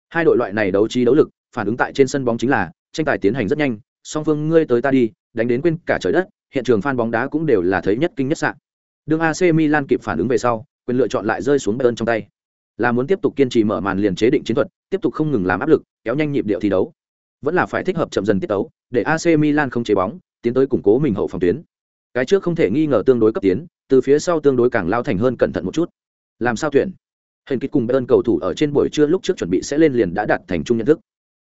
Hai đội loại này đấu trí đấu lực, phản ứng tại trên sân bóng chính là tranh tài tiến hành rất nhanh, song phương ngươi tới ta đi, đánh đến quên cả trời đất, hiện trường fan bóng đá cũng đều là thấy nhất kinh nhất sạn. Đường AC Milan kịp phản ứng về sau, quyền lựa chọn lại rơi xuống Bayern trong tay. Là muốn tiếp tục kiên trì mở màn liền chế định chiến thuật, tiếp tục không ngừng làm áp lực, kéo nhanh nhịp điệu thi đấu. Vẫn là phải thích hợp chậm dần tiết tấu, để AC Milan không chế bóng, tiến tới củng cố mình hậu phòng tuyến. Cái trước không thể nghi ngờ tương đối cấp tiến, từ phía sau tương đối càng lao thành hơn cẩn thận một chút. Làm sao tuyển? Hình kịch cùng Bayern cầu thủ ở trên buổi trưa lúc trước chuẩn bị sẽ lên liền đã đạt thành chung nhận thức.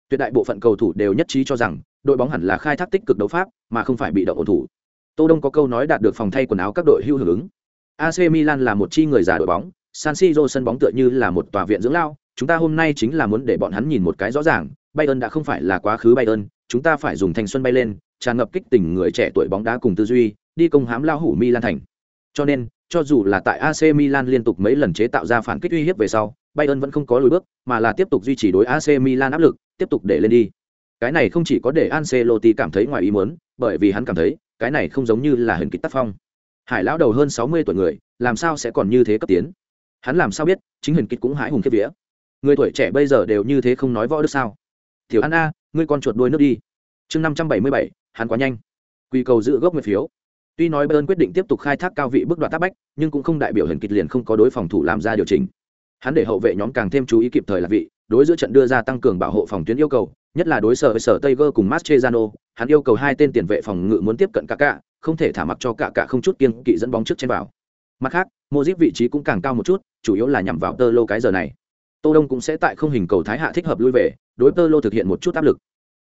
Tuyệt đại bộ phận cầu thủ đều nhất trí cho rằng, đội bóng hẳn là khai thác tích cực đấu pháp, mà không phải bị động ổn thủ. Tô Đông có câu nói đạt được phòng thay quần áo các đội hưu hưởng ứng. AC Milan là một chi người già đội bóng, San Siro sân bóng tựa như là một tòa viện dưỡng lao, chúng ta hôm nay chính là muốn để bọn hắn nhìn một cái rõ ràng, Bayern đã không phải là quá khứ Bayern, chúng ta phải dùng thanh xuân bay lên, tràn ngập kích tình người trẻ tuổi bóng đá cùng tư duy, đi công hám lao hủ Milan thành. Cho nên, cho dù là tại AC Milan liên tục mấy lần chế tạo ra phản kích uy hiếp về sau, Bayern vẫn không có lùi bước, mà là tiếp tục duy trì đối AC Milan áp lực, tiếp tục để lên đi. Cái này không chỉ có để Ancelotti cảm thấy ngoài ý muốn, bởi vì hắn cảm thấy, cái này không giống như là hình kịch tác phong. Hải lão đầu hơn 60 tuổi người, làm sao sẽ còn như thế cấp tiến? Hắn làm sao biết, chính hình kịch cũng hãi hùng kiếp vía. Người tuổi trẻ bây giờ đều như thế không nói võ đức sao? Tiểu An a, ngươi con chuột đuôi nước đi. Chương 577, hắn quá nhanh. Quy cầu giữ gốc nguyệt phiếu. Tuy nói Bayern quyết định tiếp tục khai thác cao vị bước đoạt tác bách, nhưng cũng không đại biểu hình kịch liền không có đối phòng thủ làm ra điều chỉnh. Hắn để hậu vệ nhóm càng thêm chú ý kịp thời là vị, đối giữa trận đưa ra tăng cường bảo hộ phòng tuyến yêu cầu, nhất là đối sở với sở Tiger cùng Mascherano, hắn yêu cầu hai tên tiền vệ phòng ngự muốn tiếp cận cả cả, không thể thả mặc cho cả cả không chút kiên kỵ dẫn bóng trước trên vào. Mặt khác, Modric vị trí cũng càng cao một chút, chủ yếu là nhằm vào Tơ Lô cái giờ này. Tô Đông cũng sẽ tại không hình cầu thái hạ thích hợp lui về, đối Tơ Lô thực hiện một chút áp lực.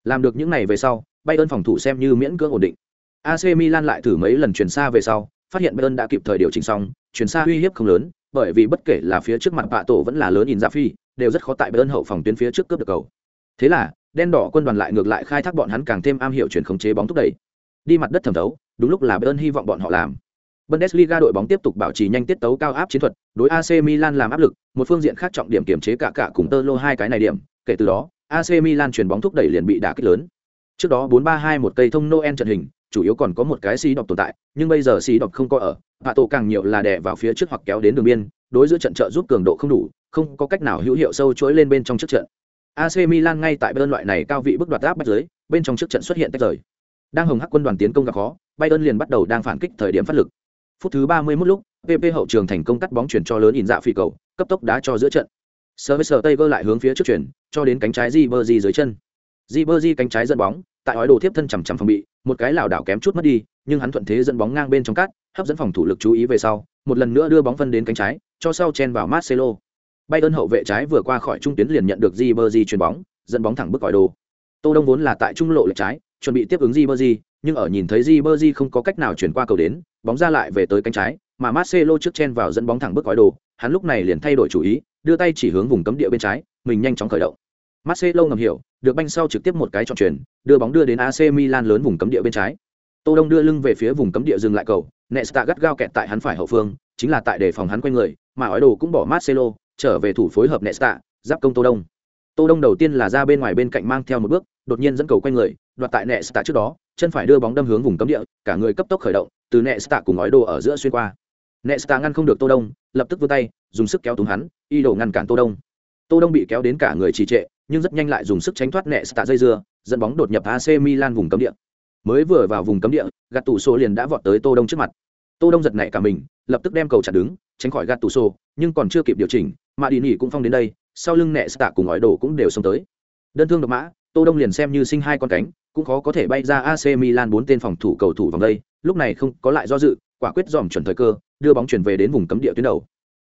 Làm được những này về sau, Bayern phòng thủ xem như miễn cưỡng ổn định. AC Milan lại thử mấy lần chuyển xa về sau, phát hiện Bayern đã kịp thời điều chỉnh xong, chuyển xa uy hiếp không lớn, bởi vì bất kể là phía trước mặt bạ tổ vẫn là lớn in ra phi, đều rất khó tại Bayern hậu phòng tuyến phía trước cướp được cầu. Thế là, đen đỏ quân đoàn lại ngược lại khai thác bọn hắn càng thêm am hiểu chuyển khống chế bóng thúc đẩy. Đi mặt đất thẩm thấu, đúng lúc là Bayern hy vọng bọn họ làm. Bundesliga đội bóng tiếp tục bảo trì nhanh tiết tấu cao áp chiến thuật, đối AC Milan làm áp lực, một phương diện khác trọng điểm kiểm chế cả cả cùng Tơ Lô hai cái này điểm, kể từ đó, AC Milan chuyển bóng thúc đẩy liền bị đả kích lớn. Trước đó 4-3-2 một cây thông Noel trận hình, chủ yếu còn có một cái xí độc tồn tại, nhưng bây giờ xí độc không có ở, hạ tổ càng nhiều là đè vào phía trước hoặc kéo đến đường biên, đối giữa trận trợ giúp cường độ không đủ, không có cách nào hữu hiệu sâu chuỗi lên bên trong trước trận. AC Milan ngay tại bên loại này cao vị bức đoạt áp bách dưới, bên trong trước trận xuất hiện tách rời. Đang hồng hắc quân đoàn tiến công gặp khó, Bayern liền bắt đầu đang phản kích thời điểm phát lực. Phút thứ 31 lúc, PP hậu trường thành công cắt bóng chuyển cho lớn ỉn dạ phi cầu, cấp tốc đá cho giữa trận. Servicer Tiger lại hướng phía trước chuyển, cho đến cánh trái Ribery dưới chân. Ribery cánh trái dẫn bóng, tại ói đồ tiếp thân chằm chằm phòng bị, một cái lảo đảo kém chút mất đi, nhưng hắn thuận thế dẫn bóng ngang bên trong cắt, hấp dẫn phòng thủ lực chú ý về sau, một lần nữa đưa bóng phân đến cánh trái, cho sau chen vào Marcelo. Bayern hậu vệ trái vừa qua khỏi trung tuyến liền nhận được Ribery chuyền bóng, dẫn bóng thẳng bước còi đồ. Tô Đông vốn là tại trung lộ lệch trái, chuẩn bị tiếp ứng Ribery, nhưng ở nhìn thấy Ribery không có cách nào chuyển qua cầu đến, bóng ra lại về tới cánh trái, mà Marcelo trước chen vào dẫn bóng thẳng bước còi đồ, hắn lúc này liền thay đổi chủ ý, đưa tay chỉ hướng vùng cấm địa bên trái, mình nhanh chóng khởi động. Marcelo ngầm hiểu, được banh sau trực tiếp một cái tròn chuyển, đưa bóng đưa đến AC Milan lớn vùng cấm địa bên trái. Tô Đông đưa lưng về phía vùng cấm địa dừng lại cầu, Nesta gắt gao kẹt tại hắn phải hậu phương, chính là tại để phòng hắn quay người, mà ói đồ cũng bỏ Marcelo, trở về thủ phối hợp Nesta, giáp công Tô Đông. Tô Đông đầu tiên là ra bên ngoài bên cạnh mang theo một bước, đột nhiên dẫn cầu quay người, đoạt tại Nesta trước đó, chân phải đưa bóng đâm hướng vùng cấm địa, cả người cấp tốc khởi động, từ Nesta cùng ngói đồ ở giữa xuyên qua. Nesta ngăn không được Tô Đông, lập tức vươn tay, dùng sức kéo túm hắn, y đồ ngăn cản Tô Đông. Tô Đông bị kéo đến cả người trì trệ, nhưng rất nhanh lại dùng sức tránh thoát Nesta dây dưa, dẫn bóng đột nhập AC Milan vùng cấm địa. Mới vừa vào vùng cấm địa, gạt tủ số liền đã vọt tới Tô Đông trước mặt. Tô Đông giật nảy cả mình, lập tức đem cầu chặn đứng, tránh khỏi gạt tủ số, nhưng còn chưa kịp điều chỉnh, mà đi nỉ cũng phong đến đây, sau lưng Nesta cùng ngói đổ cũng đều xông tới. Đơn thương độc mã, Tô Đông liền xem như sinh hai con cánh, cũng khó có thể bay ra AC Milan bốn tên phòng thủ cầu thủ vòng đây, lúc này không có lại do dự, quả quyết dòm chuẩn thời cơ, đưa bóng chuyển về đến vùng cấm địa tuyến đầu.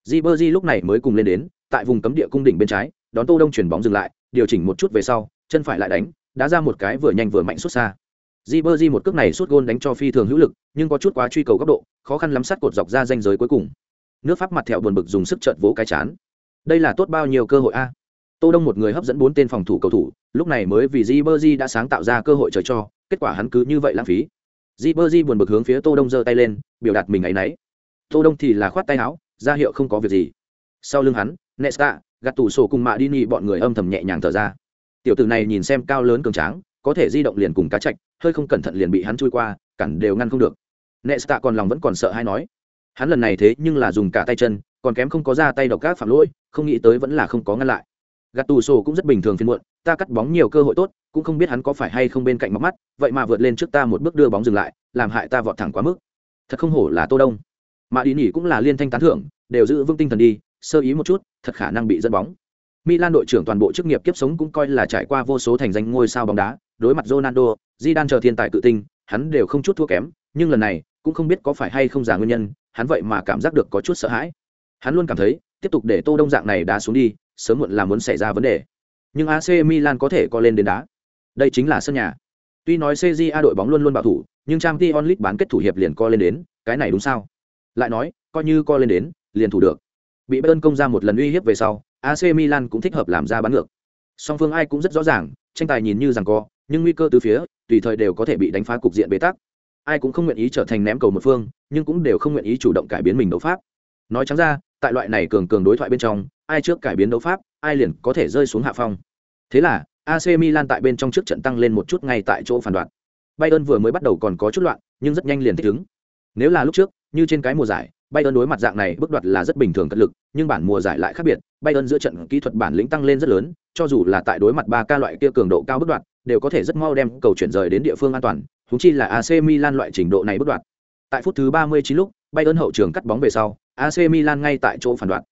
Ribery lúc này mới cùng lên đến, tại vùng cấm địa cung đỉnh bên trái, đón Tô Đông chuyển bóng dừng lại, điều chỉnh một chút về sau, chân phải lại đánh, đá ra một cái vừa nhanh vừa mạnh xuất xa. Ribery một cước này sút gôn đánh cho phi thường hữu lực, nhưng có chút quá truy cầu góc độ, khó khăn lắm sát cột dọc ra danh giới cuối cùng. Nước Pháp mặt thẹo buồn bực dùng sức trợn vỗ cái chán. Đây là tốt bao nhiêu cơ hội a. Tô Đông một người hấp dẫn bốn tên phòng thủ cầu thủ, lúc này mới vì Ribery đã sáng tạo ra cơ hội trời cho, kết quả hắn cứ như vậy lãng phí. Ribery buồn bực hướng phía Tô Đông giơ tay lên, biểu đạt mình ấy nấy. Tô Đông thì là khoát tay áo, ra hiệu không có việc gì. Sau lưng hắn, Nesta, gạt tủ sổ cùng mạ đi nhị bọn người âm thầm nhẹ nhàng thở ra. Tiểu tử này nhìn xem cao lớn cường tráng, có thể di động liền cùng cá chạch, hơi không cẩn thận liền bị hắn chui qua, cản đều ngăn không được. Nesta còn lòng vẫn còn sợ hay nói. Hắn lần này thế nhưng là dùng cả tay chân, còn kém không có ra tay độc các phạm lỗi, không nghĩ tới vẫn là không có ngăn lại. Gạt tù sổ cũng rất bình thường phiên muộn, ta cắt bóng nhiều cơ hội tốt, cũng không biết hắn có phải hay không bên cạnh móc mắt, vậy mà vượt lên trước ta một bước đưa bóng dừng lại, làm hại ta vọt thẳng quá mức. Thật không hổ là Tô Đông. mà đi nhỉ cũng là liên thanh tán thưởng, đều giữ vững tinh thần đi, sơ ý một chút, thật khả năng bị dẫn bóng. Milan đội trưởng toàn bộ chức nghiệp kiếp sống cũng coi là trải qua vô số thành danh ngôi sao bóng đá, đối mặt Ronaldo, Zidane chờ thiên tài cự tinh, hắn đều không chút thua kém, nhưng lần này, cũng không biết có phải hay không giả nguyên nhân, hắn vậy mà cảm giác được có chút sợ hãi. Hắn luôn cảm thấy, tiếp tục để Tô Đông dạng này đá xuống đi, sớm muộn là muốn xảy ra vấn đề. Nhưng AC Milan có thể co lên đến đá. Đây chính là sân nhà. Tuy nói CJA đội bóng luôn luôn bảo thủ, nhưng Champions League bán kết thủ hiệp liền co lên đến, cái này đúng sao? Lại nói, coi như co lên đến, liền thủ được. Bị Bayern công ra một lần uy hiếp về sau, AC Milan cũng thích hợp làm ra bán ngược. Song phương ai cũng rất rõ ràng, tranh tài nhìn như rằng co, nhưng nguy cơ từ phía, tùy thời đều có thể bị đánh phá cục diện bế tắc. Ai cũng không nguyện ý trở thành ném cầu một phương, nhưng cũng đều không nguyện ý chủ động cải biến mình đấu pháp. Nói trắng ra, tại loại này cường cường đối thoại bên trong, ai trước cải biến đấu pháp, ai liền có thể rơi xuống hạ phong. Thế là, AC Milan tại bên trong trước trận tăng lên một chút ngay tại chỗ phản đoạn. Bayern vừa mới bắt đầu còn có chút loạn, nhưng rất nhanh liền thích ứng. Nếu là lúc trước, như trên cái mùa giải, Bayern đối mặt dạng này bước đoạt là rất bình thường cật lực, nhưng bản mùa giải lại khác biệt, Bayern giữa trận kỹ thuật bản lĩnh tăng lên rất lớn, cho dù là tại đối mặt ba ca loại kia cường độ cao bước đoạt, đều có thể rất mau đem cầu chuyển rời đến địa phương an toàn, huống chi là AC Milan loại trình độ này bước đoạt. Tại phút thứ 39 lúc, Bayern hậu trường cắt bóng về sau, AC Milan ngay tại chỗ phản đoạn.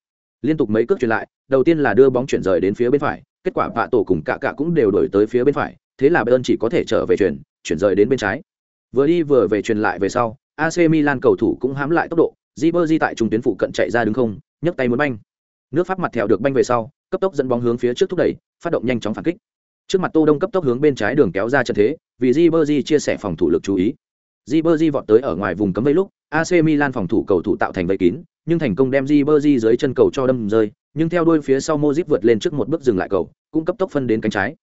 Liên tục mấy cước chuyển lại, đầu tiên là đưa bóng chuyển rời đến phía bên phải, kết quả vạ tổ cùng cả cả cũng đều đổi tới phía bên phải, thế là Bayern chỉ có thể trở về chuyển, chuyển rời đến bên trái. Vừa đi vừa về chuyển lại về sau, AC Milan cầu thủ cũng hãm lại tốc độ, Ribery tại trung tuyến phụ cận chạy ra đứng không, nhấc tay muốn banh. Nước Pháp mặt theo được banh về sau, cấp tốc dẫn bóng hướng phía trước thúc đẩy, phát động nhanh chóng phản kích. Trước mặt Tô Đông cấp tốc hướng bên trái đường kéo ra trận thế, vì Ribery chia sẻ phòng thủ lực chú ý. Ribery vọt tới ở ngoài vùng cấm vây lúc, AC Milan phòng thủ cầu thủ tạo thành vây kín, nhưng thành công đem Ribery dưới chân cầu cho đâm rơi, nhưng theo đuôi phía sau Modric vượt lên trước một bước dừng lại cầu, cũng cấp tốc phân đến cánh trái.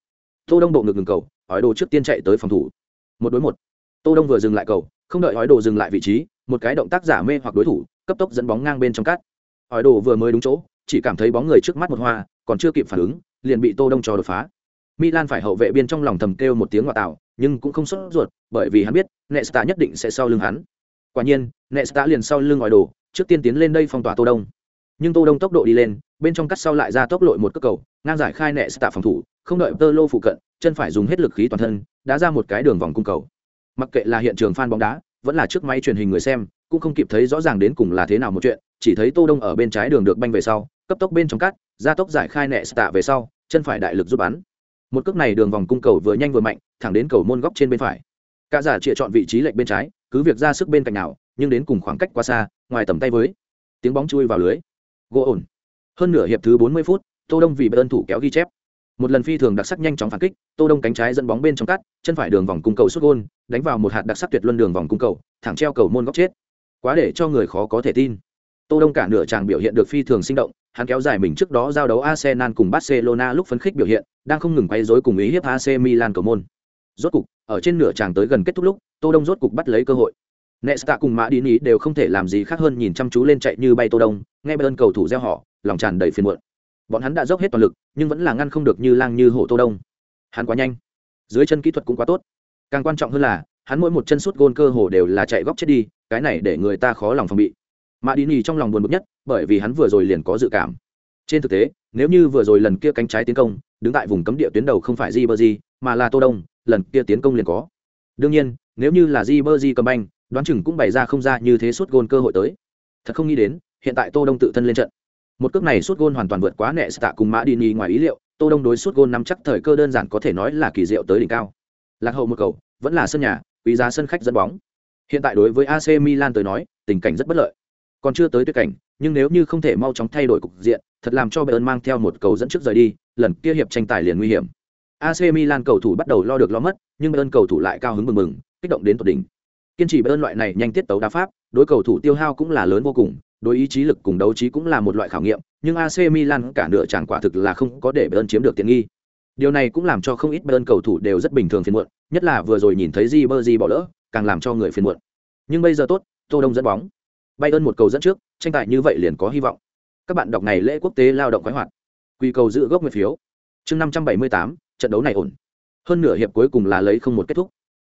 Tô Đông bộ ngực ngừng cầu, hỏi đồ trước tiên chạy tới phòng thủ. Một đối một. Tô Đông vừa dừng lại cầu, không đợi hỏi đồ dừng lại vị trí, một cái động tác giả mê hoặc đối thủ, cấp tốc dẫn bóng ngang bên trong cắt. Hỏi đồ vừa mới đúng chỗ, chỉ cảm thấy bóng người trước mắt một hoa, còn chưa kịp phản ứng, liền bị Tô Đông cho đột phá. Milan phải hậu vệ biên trong lòng thầm kêu một tiếng ngoại tạo, nhưng cũng không sốt ruột, bởi vì hắn biết, Nesta nhất định sẽ sau lưng hắn. Quả nhiên, Nesta liền sau lưng ngòi đồ, trước tiên tiến lên đây phong tỏa Tô Đông. Nhưng Tô Đông tốc độ đi lên, bên trong cắt sau lại ra tốc lội một cước cầu, ngang giải khai Nesta phòng thủ, không đợi Tơ Lô phụ cận, chân phải dùng hết lực khí toàn thân, đã ra một cái đường vòng cung cầu. Mặc kệ là hiện trường fan bóng đá, vẫn là trước máy truyền hình người xem, cũng không kịp thấy rõ ràng đến cùng là thế nào một chuyện, chỉ thấy Tô Đông ở bên trái đường được banh về sau, cấp tốc bên trong cắt, ra tốc giải khai Nesta về sau, chân phải đại lực giúp bắn một cước này đường vòng cung cầu vừa nhanh vừa mạnh thẳng đến cầu môn góc trên bên phải cả giả chịa chọn vị trí lệch bên trái cứ việc ra sức bên cạnh nào nhưng đến cùng khoảng cách quá xa ngoài tầm tay với tiếng bóng chui vào lưới gỗ ổn. Hơn nửa hiệp thứ 40 phút tô đông vì ơn thủ kéo ghi chép. Một lần phi thường đặc sắc nhanh chóng phản kích tô đông cánh trái dẫn bóng bên trong cắt chân phải đường vòng cung cầu xuất gôn đánh vào một hạt đặc sắc tuyệt luân đường vòng cung cầu thẳng treo cầu môn góc chết. Quá để cho người khó có thể tin. Tô đông cả nửa chàng biểu hiện được phi thường sinh động hắn kéo dài mình trước đó giao đấu Arsenal cùng Barcelona lúc phấn khích biểu hiện, đang không ngừng quay rối cùng ý hiếp AC Milan cầu môn. Rốt cục, ở trên nửa tràng tới gần kết thúc lúc, Tô Đông rốt cục bắt lấy cơ hội. Nesta cùng Mã Đi đều không thể làm gì khác hơn nhìn chăm chú lên chạy như bay Tô Đông, nghe bên cầu thủ reo họ, lòng tràn đầy phiền muộn. Bọn hắn đã dốc hết toàn lực, nhưng vẫn là ngăn không được như lang như hổ Tô Đông. Hắn quá nhanh, dưới chân kỹ thuật cũng quá tốt. Càng quan trọng hơn là, hắn mỗi một chân sút gôn cơ hồ đều là chạy góc chết đi, cái này để người ta khó lòng phòng bị. Mã Đi trong lòng buồn bực nhất, bởi vì hắn vừa rồi liền có dự cảm trên thực tế nếu như vừa rồi lần kia cánh trái tiến công đứng tại vùng cấm địa tuyến đầu không phải di bơ di mà là tô đông lần kia tiến công liền có. Đương nhiên, nếu như là di bơ di cầm banh, đoán chừng cũng bày ra không ra như thế suốt gôn cơ hội tới. Thật không nghĩ đến, hiện tại tô đông tự thân lên trận. Một cước này suốt gôn hoàn toàn vượt quá nệ tạ cùng mã đi ni ngoài ý liệu, tô đông đối suốt gôn nắm chắc thời cơ đơn giản có thể nói là kỳ diệu tới đỉnh cao. Lạc hậu một cầu, vẫn là sân nhà, quý giá sân khách dẫn bóng. Hiện tại đối với ac milan tới nói, tình cảnh rất bất lợi. Còn chưa tới tuyệt cảnh, nhưng nếu như không thể mau chóng thay đổi cục diện, thật làm cho bayern mang theo một cầu dẫn trước rời đi, lần kia hiệp tranh tài liền nguy hiểm. AC Milan cầu thủ bắt đầu lo được lo mất, nhưng Bayern cầu thủ lại cao hứng mừng mừng, kích động đến tột đỉnh. Kiên trì Bayern loại này nhanh tiết tấu đá pháp, đối cầu thủ tiêu hao cũng là lớn vô cùng, đối ý chí lực cùng đấu trí cũng là một loại khảo nghiệm, nhưng AC Milan cả nửa chẳng quả thực là không có để Bayern chiếm được tiện nghi. Điều này cũng làm cho không ít Bayern cầu thủ đều rất bình thường phiền muộn, nhất là vừa rồi nhìn thấy Ribery bỏ lỡ, càng làm cho người phiền muộn. Nhưng bây giờ tốt, Tô Đông dẫn bóng. Bayern một cầu dẫn trước, tranh tài như vậy liền có hy vọng. Các bạn đọc ngày lễ quốc tế lao động khoái hoạt. Quy cầu giữ gốc nguyên phiếu. Chương 578, trận đấu này ổn. Hơn nửa hiệp cuối cùng là lấy không một kết thúc.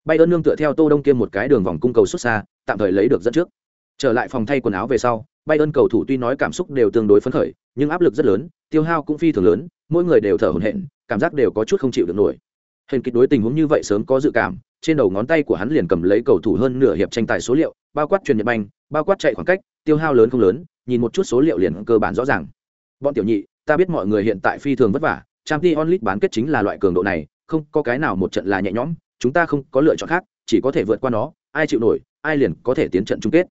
Bay ơn nương tựa theo tô đông kia một cái đường vòng cung cầu xuất xa, tạm thời lấy được dẫn trước. Trở lại phòng thay quần áo về sau bay ơn cầu thủ tuy nói cảm xúc đều tương đối phấn khởi, nhưng áp lực rất lớn, tiêu hao cũng phi thường lớn, mỗi người đều thở hổn hển, cảm giác đều có chút không chịu được nổi. Hình kịch đối tình huống như vậy sớm có dự cảm, trên đầu ngón tay của hắn liền cầm lấy cầu thủ hơn nửa hiệp tranh tài số liệu, bao quát truyền nhật banh, bao quát chạy khoảng cách, tiêu hao lớn không lớn, nhìn một chút số liệu liền cơ bản rõ ràng. Bọn tiểu nhị, ta biết mọi người hiện tại phi thường vất vả trang t onlit bán kết chính là loại cường độ này, không có cái nào một trận là nhẹ nhõm, chúng ta không có lựa chọn khác, chỉ có thể vượt qua nó, ai chịu nổi, ai liền có thể tiến trận chung kết.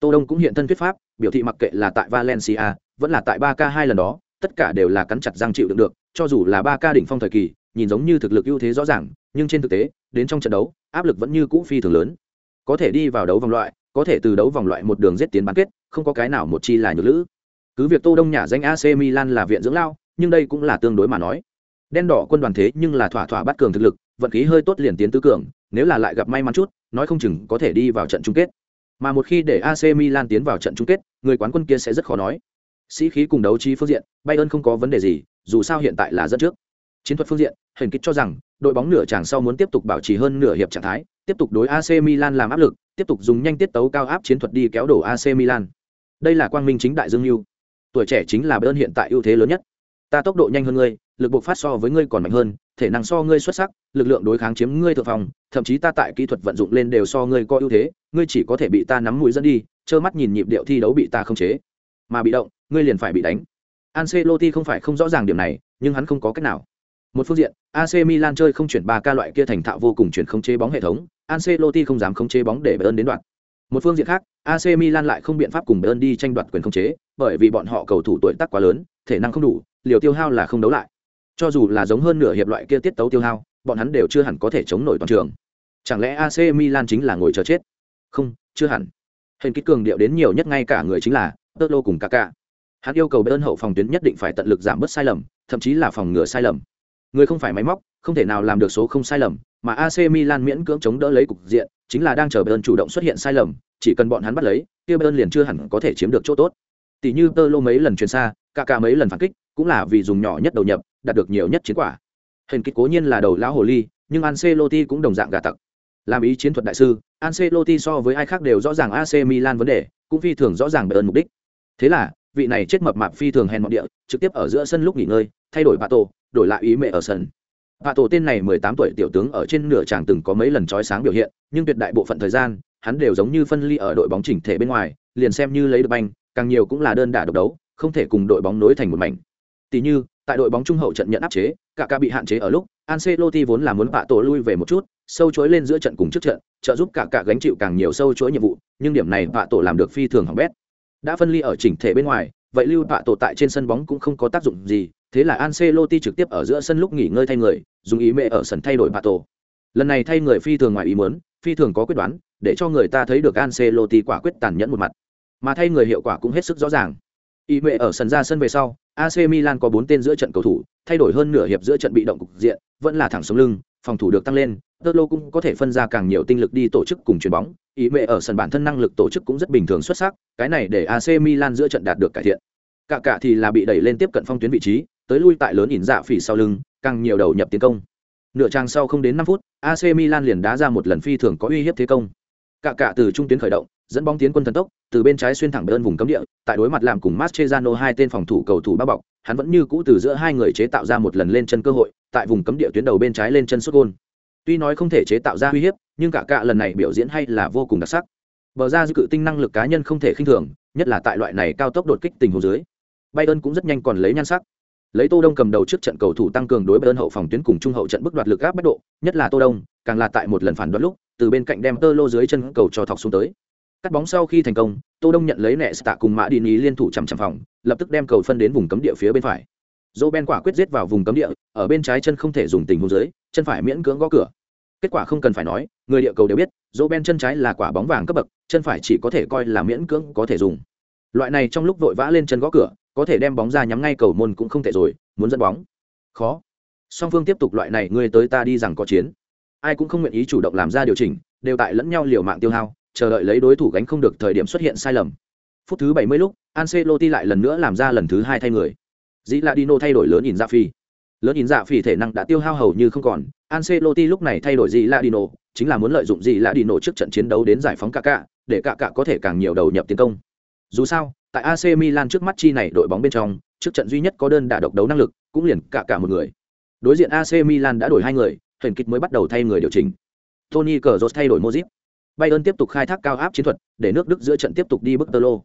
Tô đông cũng hiện thân thuyết pháp, biểu thị mặc kệ là tại valencia, vẫn là tại ba k hai lần đó, tất cả đều là cắn chặt răng chịu đựng được, cho dù là ba k đỉnh phong thời kỳ, nhìn giống như thực lực ưu thế rõ ràng, nhưng trên thực tế, đến trong trận đấu, áp lực vẫn như cũ phi thường lớn. Có thể đi vào đấu vòng loại, có thể từ đấu vòng loại một đường giết tiến bán kết, không có cái nào một chi là nhược lữ. Cứ việc tô đông nhà danh ac milan là viện dưỡng lao nhưng đây cũng là tương đối mà nói. Đen đỏ quân đoàn thế nhưng là thỏa thỏa bắt cường thực lực, vận khí hơi tốt liền tiến tứ cường, nếu là lại gặp may mắn chút, nói không chừng có thể đi vào trận chung kết. Mà một khi để ac milan tiến vào trận chung kết, người quán quân kia sẽ rất khó nói. Sĩ khí cùng đấu trí phương diện, bayern không có vấn đề gì, dù sao hiện tại là dẫn trước. Chiến thuật phương diện hình kích cho rằng, đội bóng nửa chàng sau muốn tiếp tục bảo trì hơn nửa hiệp trạng thái, tiếp tục đối ac milan làm áp lực, tiếp tục dùng nhanh tiết tấu cao áp chiến thuật đi kéo đổ ac milan. Đây là quang minh chính đại dương lưu tuổi trẻ chính là bayern hiện tại ưu thế lớn nhất ta tốc độ nhanh hơn ngươi lực buộc phát so với ngươi còn mạnh hơn thể năng so ngươi xuất sắc lực lượng đối kháng chiếm ngươi thượng phòng thậm chí ta tại kỹ thuật vận dụng lên đều so ngươi có ưu thế ngươi chỉ có thể bị ta nắm mũi dẫn đi trơ mắt nhìn nhịp điệu thi đấu bị ta không chế. Mà bị động ngươi liền phải bị đánh. Ancelotti không phải không rõ ràng điểm này nhưng hắn không có cách nào. Một phương diện, AC Milan chơi không chuyển ba ca loại kia thành thạo vô cùng chuyển không chế bóng hệ thống, Ancelotti không dám không chế bóng để Bayern đến đoạn. Một phương diện khác, AC Milan lại không biện pháp cùng Bayern đi tranh đoạt quyền không chế, bởi vì bọn họ cầu thủ tuổi tác quá lớn, thể năng không đủ, liều tiêu hao là không đấu lại. Cho dù là giống hơn nửa hiệp loại kia tiết tấu tiêu hao, bọn hắn đều chưa hẳn có thể chống nổi toàn trường. Chẳng lẽ AC Milan chính là ngồi chờ chết? không chưa hẳn hình kích cường điệu đến nhiều nhất ngay cả người chính là tơ lô cùng cả cả hắn yêu cầu bên hậu phòng tuyến nhất định phải tận lực giảm bớt sai lầm thậm chí là phòng ngừa sai lầm người không phải máy móc không thể nào làm được số không sai lầm mà ac milan miễn cưỡng chống đỡ lấy cục diện chính là đang chờ bên chủ động xuất hiện sai lầm chỉ cần bọn hắn bắt lấy kia bên liền chưa hẳn có thể chiếm được chỗ tốt tỷ như tơ lô mấy lần chuyển xa, cả cả mấy lần phản kích, cũng là vì dùng nhỏ nhất đầu nhập, đạt được nhiều nhất chiến quả. Hình kích cố nhiên là đầu lão hồ ly, nhưng Ancelotti cũng đồng dạng gà tặc. Làm ý chiến thuật đại sư, Ancelotti so với ai khác đều rõ ràng AC Milan vấn đề, cũng phi thường rõ ràng ơn mục đích. Thế là, vị này chết mập mạp phi thường hèn mọn địa, trực tiếp ở giữa sân lúc nghỉ ngơi, thay đổi Pato, đổi lại ý mẹ ở sân. Pato tên này 18 tuổi tiểu tướng ở trên nửa tràng từng có mấy lần chói sáng biểu hiện, nhưng tuyệt đại bộ phận thời gian, hắn đều giống như phân ly ở đội bóng chỉnh thể bên ngoài, liền xem như lấy được banh càng nhiều cũng là đơn đả độc đấu, không thể cùng đội bóng nối thành một mảnh. Tỷ như, tại đội bóng trung hậu trận nhận áp chế, cả ca bị hạn chế ở lúc, Ancelotti vốn là muốn bạ tổ lui về một chút, sâu chối lên giữa trận cùng trước trận, trợ giúp cả cả gánh chịu càng nhiều sâu chối nhiệm vụ, nhưng điểm này bạ tổ làm được phi thường hỏng bét. Đã phân ly ở chỉnh thể bên ngoài, vậy lưu bạ tổ tại trên sân bóng cũng không có tác dụng gì, thế là Ancelotti trực tiếp ở giữa sân lúc nghỉ ngơi thay người, dùng ý mẹ ở sân thay đổi bạ tổ. Lần này thay người phi thường ngoài ý muốn, phi thường có quyết đoán, để cho người ta thấy được Ancelotti quả quyết tàn nhẫn một mặt mà thay người hiệu quả cũng hết sức rõ ràng ý mẹ ở sân ra sân về sau AC Milan có 4 tên giữa trận cầu thủ, thay đổi hơn nửa hiệp giữa trận bị động cục diện, vẫn là thẳng sống lưng, phòng thủ được tăng lên, Tottenham cũng có thể phân ra càng nhiều tinh lực đi tổ chức cùng chuyền bóng, ý mẹ ở sân bản thân năng lực tổ chức cũng rất bình thường xuất sắc, cái này để AC Milan giữa trận đạt được cải thiện. Cả cả thì là bị đẩy lên tiếp cận phong tuyến vị trí, tới lui tại lớn ỉn dạ phỉ sau lưng, càng nhiều đầu nhập tiến công. Nửa trang sau không đến 5 phút, AC Milan liền đá ra một lần phi thường có uy hiếp thế công. Cả cả từ trung tuyến khởi động, dẫn bóng tiến quân thần tốc, từ bên trái xuyên thẳng bên vùng cấm địa, tại đối mặt làm cùng Mascherano hai tên phòng thủ cầu thủ bao bọc, hắn vẫn như cũ từ giữa hai người chế tạo ra một lần lên chân cơ hội, tại vùng cấm địa tuyến đầu bên trái lên chân sút gol. Tuy nói không thể chế tạo ra uy hiếp, nhưng cả cả lần này biểu diễn hay là vô cùng đặc sắc. Bờ ra dư cự tinh năng lực cá nhân không thể khinh thường, nhất là tại loại này cao tốc đột kích tình huống dưới. Bayern cũng rất nhanh còn lấy nhan sắc. Lấy Tô Đông cầm đầu trước trận cầu thủ tăng cường đối Bayern hậu phòng tuyến cùng trung hậu trận bức đoạt lực áp bách độ, nhất là Tô Đông, càng là tại một lần phản đoạt lúc, từ bên cạnh đem tơ lô dưới chân cầu cho thọc xuống tới cắt bóng sau khi thành công, tô đông nhận lấy nẹ tạ cùng mã đi ý liên thủ chằm chằm phòng, lập tức đem cầu phân đến vùng cấm địa phía bên phải. Dô ben quả quyết giết vào vùng cấm địa, ở bên trái chân không thể dùng tình huống dưới, chân phải miễn cưỡng gõ cửa. Kết quả không cần phải nói, người địa cầu đều biết dô ben chân trái là quả bóng vàng cấp bậc, chân phải chỉ có thể coi là miễn cưỡng có thể dùng. Loại này trong lúc vội vã lên chân gõ cửa, có thể đem bóng ra nhắm ngay cầu môn cũng không thể rồi, muốn dẫn bóng. Khó. Song phương tiếp tục loại này, người tới ta đi rằng có chiến. Ai cũng không nguyện ý chủ động làm ra điều chỉnh, đều tại lẫn nhau liều mạng tiêu hao chờ đợi lấy đối thủ gánh không được thời điểm xuất hiện sai lầm. Phút thứ 70 lúc, Ancelotti lại lần nữa làm ra lần thứ hai thay người. Dĩ Ladino thay đổi lớn nhìn dạ phi. Lớn nhìn dạ phi thể năng đã tiêu hao hầu như không còn, Ancelotti lúc này thay đổi Dĩ Ladino, chính là muốn lợi dụng Dĩ Ladino trước trận chiến đấu đến giải phóng Kaká, để Kaká có thể càng nhiều đầu nhập tiến công. Dù sao, tại AC Milan trước mắt chi này đội bóng bên trong, trước trận duy nhất có đơn đả độc đấu năng lực, cũng liền cả cả một người. Đối diện AC Milan đã đổi hai người, hình kịch mới bắt đầu thay người điều chỉnh. Tony Cazorla thay đổi Modric, Bayern tiếp tục khai thác cao áp chiến thuật, để nước Đức giữa trận tiếp tục đi bước tơ lô.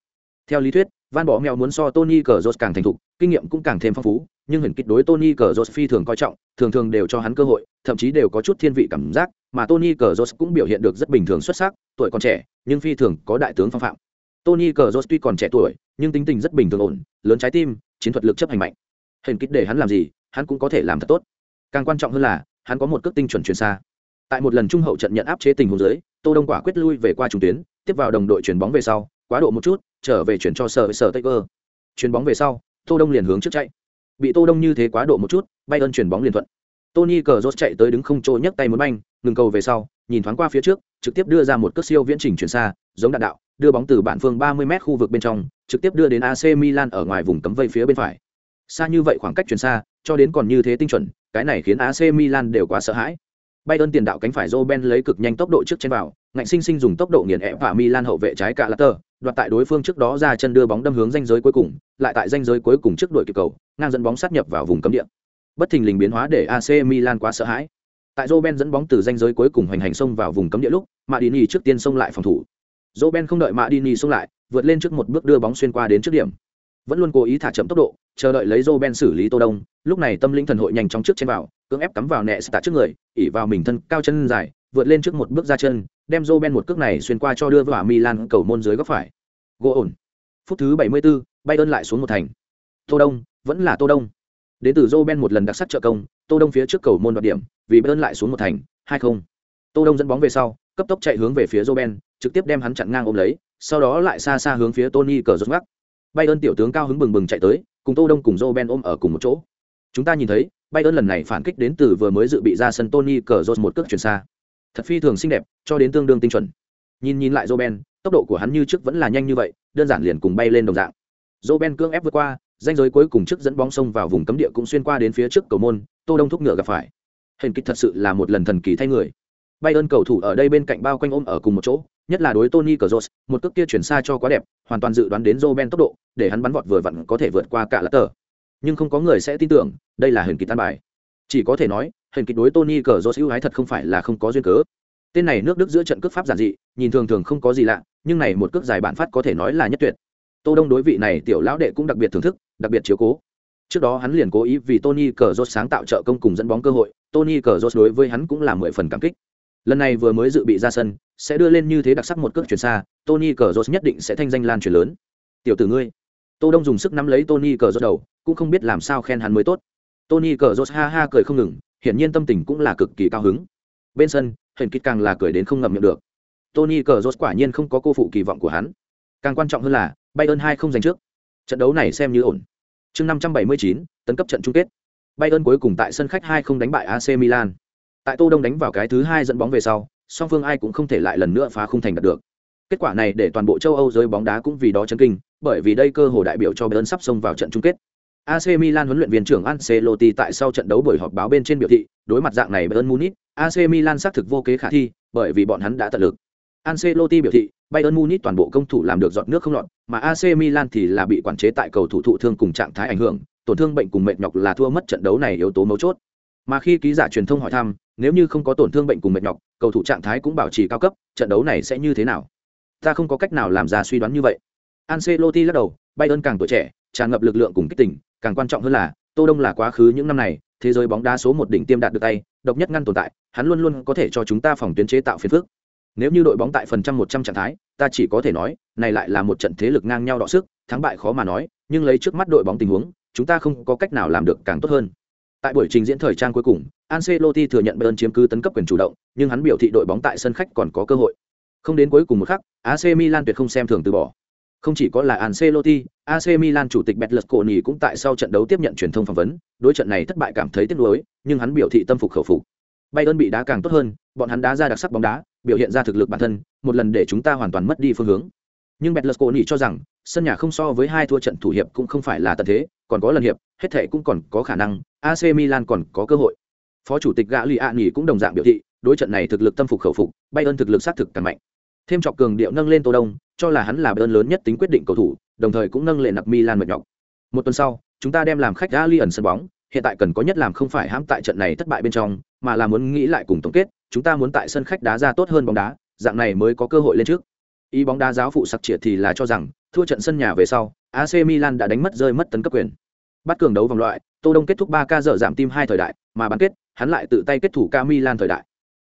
Theo lý thuyết, Van Bỏ Mèo muốn so Tony Cazorla càng thành thục, kinh nghiệm cũng càng thêm phong phú, nhưng hình kịch đối Tony Cazorla phi thường coi trọng, thường thường đều cho hắn cơ hội, thậm chí đều có chút thiên vị cảm giác, mà Tony Cazorla cũng biểu hiện được rất bình thường xuất sắc, tuổi còn trẻ, nhưng phi thường có đại tướng phong phạm. Tony Cazorla tuy còn trẻ tuổi, nhưng tính tình rất bình thường ổn, lớn trái tim, chiến thuật lực chấp hành mạnh. Hình kịch để hắn làm gì, hắn cũng có thể làm thật tốt. Càng quan trọng hơn là, hắn có một cước tinh chuẩn truyền xa. Tại một lần trung hậu trận nhận áp chế tình huống dưới, tô đông quả quyết lui về qua trung tuyến, tiếp vào đồng đội chuyển bóng về sau, quá độ một chút, trở về chuyển cho sở sở tây cơ Chuyển bóng về sau, tô đông liền hướng trước chạy. Bị tô đông như thế quá độ một chút bay ơn chuyển bóng liền thuận. Tony cờ rốt chạy tới đứng không trôi nhấc tay muốn banh, ngừng cầu về sau, nhìn thoáng qua phía trước, trực tiếp đưa ra một cước siêu viễn trình chuyển xa, giống đạn đạo, đưa bóng từ bản phương 30 mét khu vực bên trong, trực tiếp đưa đến AC Milan ở ngoài vùng cấm vây phía bên phải. Xa như vậy khoảng cách chuyển xa, cho đến còn như thế tinh chuẩn, cái này khiến AC Milan đều quá sợ hãi. Bayern tiền đạo cánh phải Roben lấy cực nhanh tốc độ trước trên vào, ngạnh sinh sinh dùng tốc độ nghiền ép và Milan hậu vệ trái cả Latter, đoạt tại đối phương trước đó ra chân đưa bóng đâm hướng ranh giới cuối cùng, lại tại ranh giới cuối cùng trước đội kịp cầu, ngang dẫn bóng sát nhập vào vùng cấm địa. Bất thình lình biến hóa để AC Milan quá sợ hãi. Tại Roben dẫn bóng từ ranh giới cuối cùng hoành hành xông vào vùng cấm địa lúc, Madini trước tiên xông lại phòng thủ. Roben không đợi Madini xông lại, vượt lên trước một bước đưa bóng xuyên qua đến trước điểm. Vẫn luôn cố ý thả chậm tốc độ, chờ đợi lấy Roben xử lý Tô Đông, lúc này tâm linh thần hội nhanh chóng trước trên vào, cưỡng ép cắm vào nẹ tạ trước người ỉ vào mình thân cao chân dài vượt lên trước một bước ra chân đem joe ben một cước này xuyên qua cho đưa vào milan cầu môn dưới góc phải. Gỗ ổn. Phút thứ 74, ơn lại xuống một thành. Tô đông vẫn là tô đông. Đến từ joe ben một lần đặc sắc trợ công tô đông phía trước cầu môn đoạt điểm vì bayern lại xuống một thành hai không. Tô đông dẫn bóng về sau cấp tốc chạy hướng về phía Roben, trực tiếp đem hắn chặn ngang ôm lấy, sau đó lại xa xa hướng phía Tony cờ rốt ngắc. ơn tiểu tướng cao hứng bừng bừng chạy tới, cùng Tô Đông cùng Roben ôm ở cùng một chỗ. Chúng ta nhìn thấy, Bayern lần này phản kích đến từ vừa mới dự bị ra sân Tony cờ một cước chuyển xa. Thật phi thường xinh đẹp, cho đến tương đương tinh chuẩn. Nhìn nhìn lại Roben, tốc độ của hắn như trước vẫn là nhanh như vậy, đơn giản liền cùng bay lên đồng dạng. Roben cương ép vượt qua, danh giới cuối cùng trước dẫn bóng sông vào vùng cấm địa cũng xuyên qua đến phía trước cầu môn, Tô Đông thúc ngựa gặp phải. Hình kịch thật sự là một lần thần kỳ thay người. Bayern cầu thủ ở đây bên cạnh bao quanh ôm ở cùng một chỗ, nhất là đối Tony Kroos, một cước kia chuyển xa cho quá đẹp, hoàn toàn dự đoán đến Roben tốc độ, để hắn bắn vọt vừa vặn có thể vượt qua cả lát tờ. Nhưng không có người sẽ tin tưởng, đây là hình kịch tan bài. Chỉ có thể nói, hình kịch đối Tony Kroos ưu hái thật không phải là không có duyên cớ. Tên này nước Đức giữa trận cước pháp giản dị, nhìn thường thường không có gì lạ, nhưng này một cước dài bản phát có thể nói là nhất tuyệt. Tô Đông đối vị này tiểu lão đệ cũng đặc biệt thưởng thức, đặc biệt chiếu cố. Trước đó hắn liền cố ý vì Tony Kroos sáng tạo trợ công cùng dẫn bóng cơ hội, Tony Kroos đối với hắn cũng là mười phần cảm kích lần này vừa mới dự bị ra sân sẽ đưa lên như thế đặc sắc một cước chuyển xa tony cờ rốt nhất định sẽ thanh danh lan truyền lớn tiểu tử ngươi tô đông dùng sức nắm lấy tony cờ rốt đầu, cũng không biết làm sao khen hắn mới tốt. Tony cờ rốt ha ha cười không ngừng, hiển nhiên tâm tình cũng là cực kỳ cao hứng. Bên sân hình kích càng là cười đến không ngậm miệng được. Tony cờ rốt quả nhiên không có cô phụ kỳ vọng của hắn. Càng quan trọng hơn là, bayern hai không giành trước. Trận đấu này xem như ổn. Chương năm trăm bảy mươi chín, tấn cấp trận chung kết. Bayern cuối cùng tại sân khách hai không đánh bại ac milan. Tại tô đông đánh vào cái thứ hai dẫn bóng về sau, song phương ai cũng không thể lại lần nữa phá khung thành đạt được kết quả này để toàn bộ châu âu giới bóng đá cũng vì đó chấn kinh bởi vì đây cơ hội đại biểu cho bayern sắp xông vào trận chung kết AC Milan huấn luyện viên trưởng Ancelotti tại sau trận đấu buổi họp báo bên trên biểu thị, đối mặt dạng này Bayern Munich, AC Milan xác thực vô kế khả thi, bởi vì bọn hắn đã tận lực. Ancelotti biểu thị, Bayern Munich toàn bộ công thủ làm được giọt nước không lọt, mà AC Milan thì là bị quản chế tại cầu thủ thụ thương cùng trạng thái ảnh hưởng, tổn thương bệnh cùng mệt nhọc là thua mất trận đấu này yếu tố mấu chốt. Mà khi ký giả truyền thông hỏi thăm, nếu như không có tổn thương bệnh cùng mệt nhọc cầu thủ trạng thái cũng bảo trì cao cấp trận đấu này sẽ như thế nào ta không có cách nào làm ra suy đoán như vậy. Ancelotti lắc đầu Bayern càng tuổi trẻ tràn ngập lực lượng cùng kích tỉnh càng quan trọng hơn là Tô Đông là quá khứ những năm này thế giới bóng đá số một đỉnh tiêm đạt được tay độc nhất ngăn tồn tại hắn luôn luôn có thể cho chúng ta phòng tuyến chế tạo phiền phức. Nếu như đội bóng tại phần trăm một trăm trạng thái ta chỉ có thể nói này lại là một trận thế lực ngang nhau đọ sức thắng bại khó mà nói nhưng lấy trước mắt đội bóng tình huống chúng ta không có cách nào làm được càng tốt hơn. Tại buổi trình diễn thời trang cuối cùng, Ancelotti thừa nhận Bayern chiếm cứ tấn cấp quyền chủ động, nhưng hắn biểu thị đội bóng tại sân khách còn có cơ hội. Không đến cuối cùng một khắc, AC Milan tuyệt không xem thường từ bỏ. Không chỉ có là Ancelotti, AC Milan chủ tịch Berlusconi cũng tại sau trận đấu tiếp nhận truyền thông phỏng vấn, đối trận này thất bại cảm thấy tiếc nuối, nhưng hắn biểu thị tâm phục khẩu phục. Bayern bị đá càng tốt hơn, bọn hắn đá ra đặc sắc bóng đá, biểu hiện ra thực lực bản thân, một lần để chúng ta hoàn toàn mất đi phương hướng. Nhưng Berlusconi cho rằng, sân nhà không so với hai thua trận thủ hiệp cũng không phải là tận thế, còn có lần hiệp, hết thể cũng còn có khả năng, AC Milan còn có cơ hội. Phó chủ tịch Gã Lì ạ nghỉ cũng đồng dạng biểu thị, đối trận này thực lực tâm phục khẩu phục, Bayern thực lực sát thực càng mạnh. Thêm chọc cường điệu nâng lên Tô Đông, cho là hắn là Bayern lớn nhất tính quyết định cầu thủ, đồng thời cũng nâng lên nặc Milan mệt nhọc. Một tuần sau, chúng ta đem làm khách đá ly ẩn sân bóng, hiện tại cần có nhất làm không phải hãm tại trận này thất bại bên trong, mà là muốn nghĩ lại cùng tổng kết, chúng ta muốn tại sân khách đá ra tốt hơn bóng đá, dạng này mới có cơ hội lên trước. Ý bóng đá giáo phụ sặc triệt thì là cho rằng, thua trận sân nhà về sau, AC Milan đã đánh mất rơi mất tấn cấp quyền. Bắt cường đấu vòng loại, Tô Đông kết thúc 3 ca dở giảm tim hai thời đại, mà bán kết, hắn lại tự tay kết thủ ca Milan thời đại.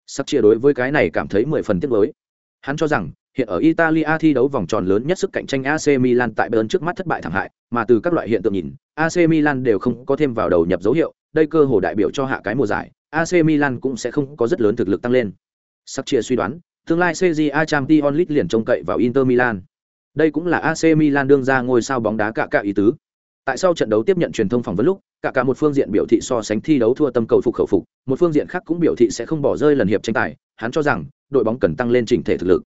Sắc chia đối với cái này cảm thấy 10 phần tiếc lối Hắn cho rằng, hiện ở Italia thi đấu vòng tròn lớn nhất sức cạnh tranh AC Milan tại Bayern trước mắt thất bại thảm hại, mà từ các loại hiện tượng nhìn, AC Milan đều không có thêm vào đầu nhập dấu hiệu, đây cơ hội đại biểu cho hạ cái mùa giải, AC Milan cũng sẽ không có rất lớn thực lực tăng lên. Sắc chia suy đoán, tương lai CJA Champions League liền trông cậy vào Inter Milan. Đây cũng là AC Milan đương ra ngôi sao bóng đá cả cả ý tứ. Tại sau trận đấu tiếp nhận truyền thông phỏng vấn lúc, cả cả một phương diện biểu thị so sánh thi đấu thua tâm cầu phục khẩu phục, một phương diện khác cũng biểu thị sẽ không bỏ rơi lần hiệp tranh tài, hắn cho rằng đội bóng cần tăng lên chỉnh thể thực lực.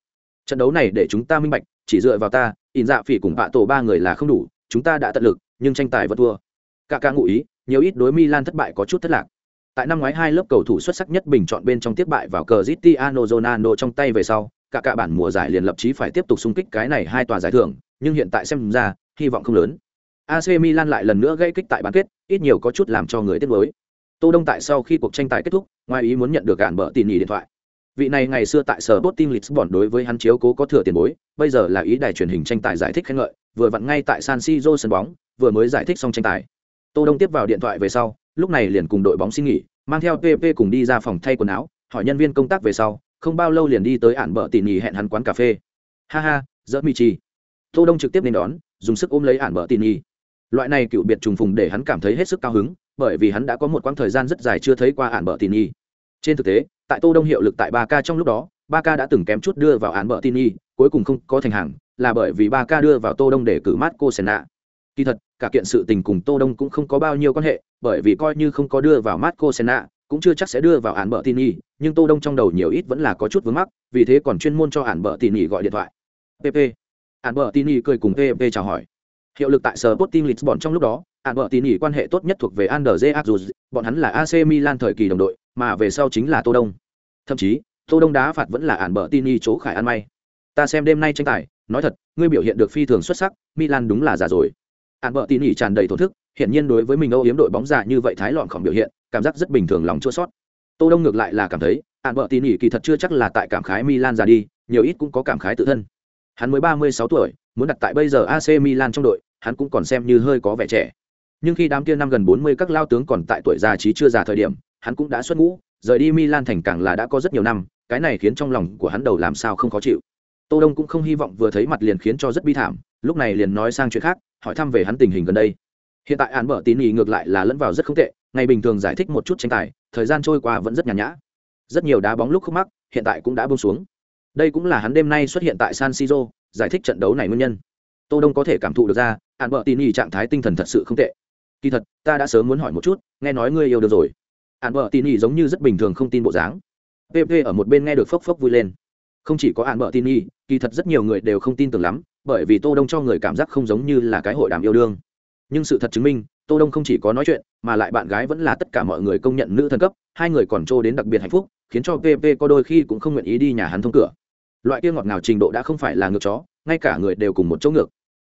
Trận đấu này để chúng ta minh bạch, chỉ dựa vào ta, in dạ phỉ cùng bạ tổ ba người là không đủ, chúng ta đã tận lực, nhưng tranh tài vẫn thua. Cả ca ngụ ý, nhiều ít đối Milan thất bại có chút thất lạc. Tại năm ngoái hai lớp cầu thủ xuất sắc nhất bình chọn bên trong tiếp bại vào Cristiano Ronaldo trong tay về sau, cả cả bản mùa giải liền lập chí phải tiếp tục xung kích cái này hai tòa giải thưởng, nhưng hiện tại xem ra, hy vọng không lớn. AC Milan lại lần nữa gây kích tại bán kết, ít nhiều có chút làm cho người tiếc nuối. Tô Đông tại sau khi cuộc tranh tài kết thúc, ngoài ý muốn nhận được gạn bợ tin nhì điện thoại. Vị này ngày xưa tại sở Sporting Lisbon đối với hắn chiếu cố có thừa tiền bối, bây giờ là ý đài truyền hình tranh tài giải thích khen ngợi, vừa vặn ngay tại San Siro sân bóng, vừa mới giải thích xong tranh tài. Tô Đông tiếp vào điện thoại về sau, lúc này liền cùng đội bóng xin nghỉ, mang theo PP cùng đi ra phòng thay quần áo, hỏi nhân viên công tác về sau, không bao lâu liền đi tới ản bợ tỉ nhì hẹn hắn quán cà phê. Ha ha, dỡ mi chi. Tô Đông trực tiếp nên đón, dùng sức ôm lấy ản bợ tỉ nhì loại này cựu biệt trùng phùng để hắn cảm thấy hết sức cao hứng bởi vì hắn đã có một quãng thời gian rất dài chưa thấy qua ạn bờ tỉ nhì. trên thực tế tại tô đông hiệu lực tại ba ca trong lúc đó Barca đã từng kém chút đưa vào án bợ tin y, cuối cùng không có thành hàng, là bởi vì Barca đưa vào Tô Đông để cử Marco Senna. Kỳ thật, cả kiện sự tình cùng Tô Đông cũng không có bao nhiêu quan hệ, bởi vì coi như không có đưa vào Marco Senna, cũng chưa chắc sẽ đưa vào án bợ tin y, nhưng Tô Đông trong đầu nhiều ít vẫn là có chút vướng mắc, vì thế còn chuyên môn cho án bợ tin y gọi điện thoại. PP. Án bợ tin y cười cùng PP chào hỏi. Hiệu lực tại sở Sporting Lisbon trong lúc đó, án quan hệ tốt nhất thuộc về Anderlecht Azul, bọn hắn là AC Milan thời kỳ đồng đội, mà về sau chính là Tô Đông. Thậm chí, Tô Đông đá phạt vẫn là ản bợ tin y chỗ khải ăn may. Ta xem đêm nay tranh tài, nói thật, ngươi biểu hiện được phi thường xuất sắc, Milan đúng là giả rồi ản bờ tin y tràn đầy thổ thức hiện nhiên đối với mình âu yếm đội bóng già như vậy thái lọn khỏng biểu hiện cảm giác rất bình thường lòng chua sót tô đông ngược lại là cảm thấy ản bờ tin y kỳ thật chưa chắc là tại cảm khái milan già đi nhiều ít cũng có cảm khái tự thân hắn mới ba mươi sáu tuổi muốn đặt tại bây giờ ac milan trong đội hắn cũng còn xem như hơi có vẻ trẻ nhưng khi đám kia năm gần bốn mươi các lao tướng còn tại tuổi già trí chưa già thời điểm hắn cũng đã xuất ngũ, rời đi milan thành càng là đã có rất nhiều năm, cái này khiến trong lòng của hắn đầu làm sao không khó chịu. Tô đông cũng không hy vọng vừa thấy mặt liền khiến cho rất bi thảm, lúc này liền nói sang chuyện khác, hỏi thăm về hắn tình hình gần đây. Hiện tại án bở tín ý ngược lại là lẫn vào rất không tệ, ngày bình thường giải thích một chút tranh tài, thời gian trôi qua vẫn rất nhàn nhã. Rất nhiều đá bóng lúc khúc mắc, hiện tại cũng đã bông xuống. Đây cũng là hắn đêm nay xuất hiện tại san siro, giải thích trận đấu này nguyên nhân. Tô đông có thể cảm thụ được ra, án bở tín ý trạng thái tinh thần thật sự không tệ. Kỳ thật, ta đã sớm muốn hỏi một chút, nghe nói ngươi yêu được rồi hạn bở tin y giống như rất bình thường không tin bộ dáng. Pp ở một bên nghe được phốc phốc vui lên. Không chỉ có hạn bở tin y kỳ thật rất nhiều người đều không tin tưởng lắm, bởi vì tô đông cho người cảm giác không giống như là cái hội đàm yêu đương. Nhưng sự thật chứng minh, tô đông không chỉ có nói chuyện, mà lại bạn gái vẫn là tất cả mọi người công nhận nữ thần cấp, hai người còn trô đến đặc biệt hạnh phúc, khiến cho pp có đôi khi cũng không nguyện ý đi nhà hắn thông cửa. Loại kia ngọt ngào trình độ đã không phải là ngược chó, ngay cả người đều cùng một chỗ ngược.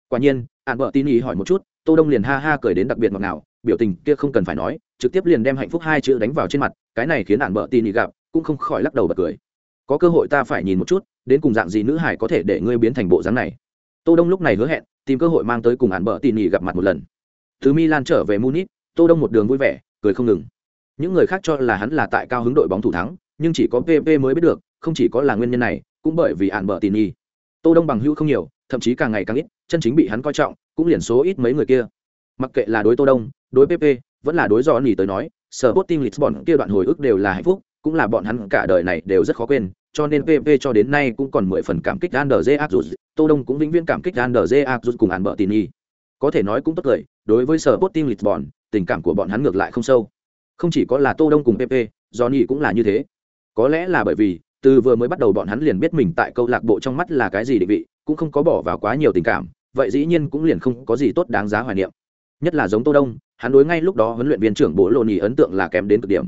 Quả nhiên ạn vợ tin ý hỏi một chút, tô đông liền ha ha cười đến đặc biệt ngọt ngào biểu tình kia không cần phải nói, trực tiếp liền đem hạnh phúc hai chữ đánh vào trên mặt, cái này khiến ạn bợ tin ý gặp, cũng không khỏi lắc đầu bật cười. Có cơ hội ta phải nhìn một chút, đến cùng dạng gì nữ hải có thể để ngươi biến thành bộ dáng này. Tô đông lúc này hứa hẹn, tìm cơ hội mang tới cùng hạn bợ tỉ nhỉ gặp mặt một lần. Từ milan trở về munich, tô đông một đường vui vẻ, cười không ngừng. Những người khác cho là hắn là tại cao hứng đội bóng thủ thắng, nhưng chỉ có pp mới biết được, không chỉ có là nguyên nhân này, cũng bởi vì hạn bợ tỉ nhỉ tô đông bằng hữu không nhiều, thậm chí càng ngày càng ít, chân chính bị hắn coi trọng, cũng liền số ít mấy người kia. Mặc kệ là đối tô đông đối pp vẫn là đối do nỉ tới nói sở bot team lisbon kia đoạn hồi ức đều là hạnh phúc cũng là bọn hắn cả đời này đều rất khó quên cho nên PP cho đến nay cũng còn mười phần cảm kích Anderje Akjus, Tô Đông cũng vĩnh viễn cảm kích Anderje Akjus cùng Albertini. Có thể nói cũng tốt cười, đối với Sở Sporting Lisbon, tình cảm của bọn hắn ngược lại không sâu. Không chỉ có là Tô Đông cùng PP, Johnny cũng là như thế. Có lẽ là bởi vì, từ vừa mới bắt đầu bọn hắn liền biết mình tại câu lạc bộ trong mắt là cái gì định vị, cũng không có bỏ vào quá nhiều tình cảm, vậy dĩ nhiên cũng liền không có gì tốt đáng giá hoài niệm. Nhất là giống Tô Đông, hắn đối ngay lúc đó huấn luyện viên trưởng Bộ Loni ấn tượng là kém đến cực điểm.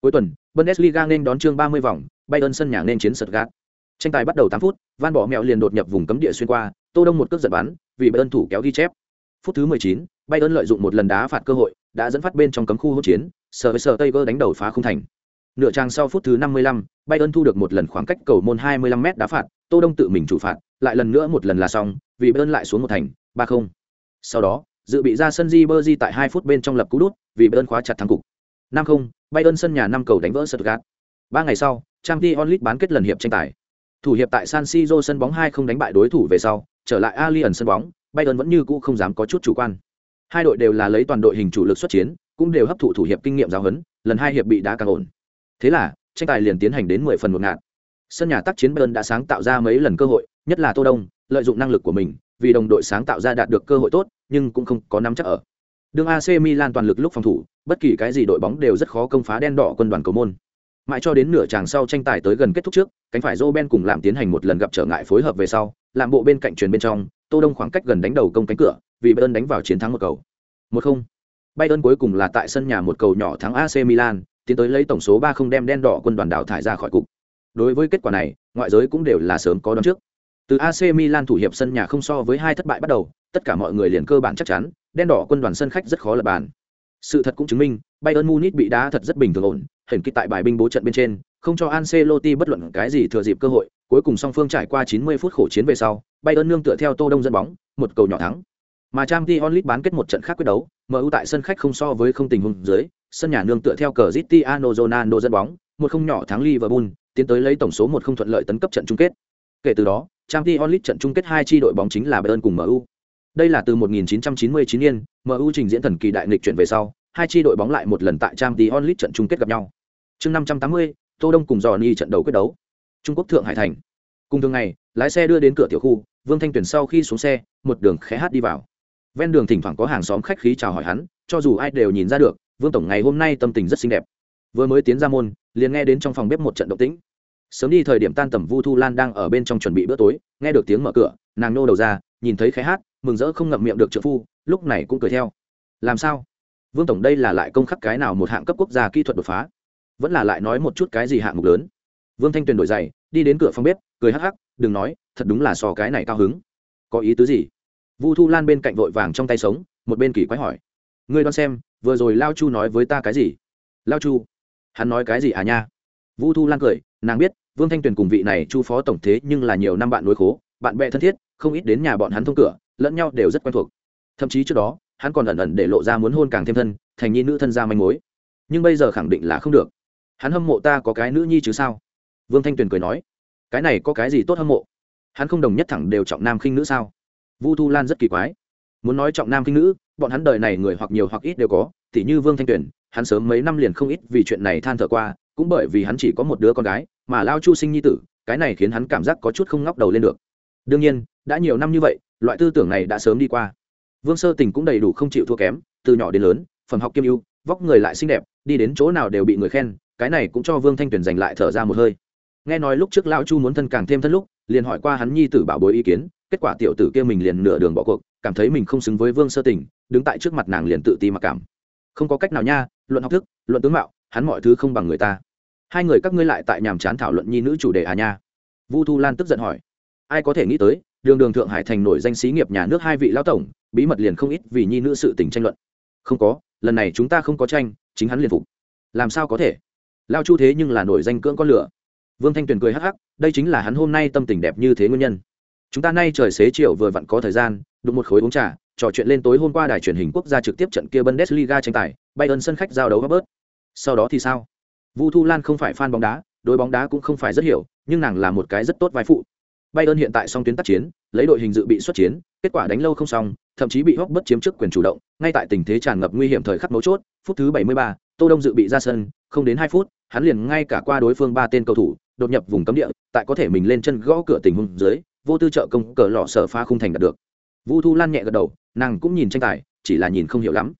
Cuối tuần, Bundesliga nên đón chương 30 vòng, Bayern sân nhà nên chiến Stuttgart. Tranh tài bắt đầu 8 phút, Van Bỏ mẹo liền đột nhập vùng cấm địa xuyên qua, Tô Đông một cước giật bắn, vì Bayern thủ kéo ghi chép. Phút thứ 19, Bayern lợi dụng một lần đá phạt cơ hội, đã dẫn phát bên trong cấm khu hỗn chiến, sờ với Sở Tiger đánh đầu phá không thành. Nửa trang sau phút thứ 55, Bayern thu được một lần khoảng cách cầu môn 25m đá phạt, Tô Đông tự mình chủ phạt, lại lần nữa một lần là xong, vì Bayern lại xuống một thành, 3-0. Sau đó, dự bị ra sân Ribery tại 2 phút bên trong lập cú đút, vì Bayern khóa chặt thắng cục. 5-0, Bayern sân nhà 5 cầu đánh vỡ Stuttgart. 3 ngày sau, Champions League bán kết lần hiệp tranh tài. Thủ hiệp tại San Siro sân bóng 2 không đánh bại đối thủ về sau, trở lại Allianz sân bóng, Bayern vẫn như cũ không dám có chút chủ quan. Hai đội đều là lấy toàn đội hình chủ lực xuất chiến, cũng đều hấp thụ thủ hiệp kinh nghiệm giáo huấn, lần hai hiệp bị đá càng ổn. Thế là, tranh tài liền tiến hành đến 10 phần một ngạn. Sân nhà tác chiến Bayern đã sáng tạo ra mấy lần cơ hội, nhất là Tô Đông, lợi dụng năng lực của mình, vì đồng đội sáng tạo ra đạt được cơ hội tốt, nhưng cũng không có nắm chắc ở. Đường AC Milan toàn lực lúc phòng thủ, bất kỳ cái gì đội bóng đều rất khó công phá đen đỏ quân đoàn cầu môn. Mãi cho đến nửa chặng sau tranh tài tới gần kết thúc trước cánh phải Roben ben cùng làm tiến hành một lần gặp trở ngại phối hợp về sau làm bộ bên cạnh truyền bên trong tô đông khoảng cách gần đánh đầu công cánh cửa vì bayern đánh vào chiến thắng một cầu. Một không. Bayern cuối cùng là tại sân nhà một cầu nhỏ thắng ac milan tiến tới lấy tổng số ba không đem đen đỏ quân đoàn đảo thải ra khỏi cục. Đối với kết quả này ngoại giới cũng đều là sớm có đoán trước. Từ ac milan thủ hiệp sân nhà không so với hai thất bại bắt đầu tất cả mọi người liền cơ bản chắc chắn đen đỏ quân đoàn sân khách rất khó lập bàn sự thật cũng chứng minh bayern munich bị đá thật rất bình thường ổn hình kích tại bài binh bố trận bên trên, không cho Ancelotti bất luận cái gì thừa dịp cơ hội, cuối cùng song phương trải qua 90 phút khổ chiến về sau, Bayern nương tựa theo Tô Đông dẫn bóng, một cầu nhỏ thắng. Mà Champions League bán kết một trận khác quyết đấu, MU tại sân khách không so với không tình huống dưới, sân nhà nương tựa theo Cristiano Ronaldo dẫn bóng, một không nhỏ thắng Liverpool, tiến tới lấy tổng số một không thuận lợi tấn cấp trận chung kết. Kể từ đó, Champions League trận chung kết hai chi đội bóng chính là Bayern cùng MU. Đây là từ 1999 niên, MU trình diễn thần kỳ đại nghịch chuyển về sau, hai chi đội bóng lại một lần tại Champions League trận chung kết gặp nhau. Chương năm trăm tám mươi tô đông cùng dò ni trận đấu quyết đấu. Trung quốc thượng hải thành. Cùng thường ngày lái xe đưa đến cửa tiểu khu vương thanh tuyền sau khi xuống xe một đường khẽ hát đi vào. Ven đường thỉnh thoảng có hàng xóm khách khí chào hỏi hắn cho dù ai đều nhìn ra được vương tổng ngày hôm nay tâm tình rất xinh đẹp. Vừa mới tiến ra môn liền nghe đến trong phòng bếp một trận động tĩnh. Sớm đi thời điểm tan tầm vu thu lan đang ở bên trong chuẩn bị bữa tối nghe được tiếng mở cửa nàng nô đầu ra nhìn thấy khẽ hát mừng rỡ không ngậm miệng được trợ phu, lúc này cũng cười theo. Làm sao? Vương tổng đây là lại công khắc cái nào một hạng cấp quốc gia kỹ thuật đột phá? Vẫn là lại nói một chút cái gì hạng mục lớn? Vương thanh tuyền đổi giày, đi đến cửa phòng bếp, cười hắc hắc, đừng nói, thật đúng là sò cái này cao hứng. Có ý tứ gì? Vu thu lan bên cạnh vội vàng trong tay sống, một bên kỳ quái hỏi. Ngươi đoán xem, vừa rồi lao chu nói với ta cái gì? Lao chu? Hắn nói cái gì à nha? Vu thu lan cười, nàng biết, vương thanh tuyền cùng vị này chu phó tổng thế nhưng là nhiều năm bạn nối khố, bạn bè thân thiết, không ít đến nhà bọn hắn thông cửa lẫn nhau đều rất quen thuộc. Thậm chí trước đó, hắn còn ẩn ẩn để lộ ra muốn hôn càng thêm thân, thành nhi nữ thân ra manh mối. Nhưng bây giờ khẳng định là không được. Hắn hâm mộ ta có cái nữ nhi chứ sao? Vương thanh tuyền cười nói, cái này có cái gì tốt hâm mộ? Hắn không đồng nhất thẳng đều trọng nam khinh nữ sao? Vu thu lan rất kỳ quái. Muốn nói trọng nam khinh nữ, bọn hắn đời này người hoặc nhiều hoặc ít đều có t h như vương thanh tuyền, hắn sớm mấy năm liền không ít vì chuyện này than thở qua, cũng bởi vì hắn chỉ có một đứa con gái, mà lao chu sinh nhi tử, cái này khiến hắn cảm giác có chút không ngóc đầu lên được. Đương nhiên, đã nhiều năm như vậy loại tư tưởng này đã sớm đi qua. Vương sơ tình cũng đầy đủ không chịu thua kém, từ nhỏ đến lớn, phẩm học kiêm ưu, vóc người lại xinh đẹp, đi đến chỗ nào đều bị người khen, cái này cũng cho vương thanh tuyền giành lại thở ra một hơi. Nghe nói lúc trước Lão chu muốn thân càng thêm thân lúc, liền hỏi qua hắn nhi tử bảo bối ý kiến, kết quả tiểu tử kia mình liền nửa đường bỏ cuộc, cảm thấy mình không xứng với vương sơ tình, đứng tại trước mặt nàng liền tự ti mặc cảm. Không có cách nào nha, luận học thức, luận tướng mạo, hắn mọi thứ không bằng người ta. Hai người các ngươi lại tại nhàm chán thảo luận nhi nữ chủ đề à nha. Vu thu lan tức giận hỏi, ai có thể nghĩ tới đường đường thượng hải thành nổi danh xí nghiệp nhà nước hai vị lão tổng, bí mật liền không ít vì nhi nữ sự tình tranh luận. Không có, lần này chúng ta không có tranh, chính hắn liền phục. Làm sao có thể? Lao chu thế nhưng là nổi danh cưỡng con lửa. Vương thanh tuyền cười hắc hắc, đây chính là hắn hôm nay tâm tình đẹp như thế nguyên nhân. Chúng ta nay trời xế chiều vừa vặn có thời gian, đụng một khối uống trà, trò chuyện lên tối hôm qua đài truyền hình quốc gia trực tiếp trận kia bundesliga tranh tài bayern sân khách giao đấu bớt. Sau đó thì sao? Vu thu lan không phải fan bóng đá, đối bóng đá cũng không phải rất hiểu, nhưng nàng là một cái rất tốt vai phụ bayern hiện tại song tuyến tác chiến lấy đội hình dự bị xuất chiến kết quả đánh lâu không xong thậm chí bị hóc bất chiếm trước quyền chủ động ngay tại tình thế tràn ngập nguy hiểm thời khắc mấu chốt phút thứ 73, tô đông dự bị ra sân không đến hai phút hắn liền ngay cả qua đối phương ba tên cầu thủ đột nhập vùng cấm địa tại có thể mình lên chân gõ cửa tình huống dưới vô tư trợ công cờ lọ sở phá khung thành đạt được. Vu thu lan nhẹ gật đầu nàng cũng nhìn tranh tài chỉ là nhìn không hiểu lắm.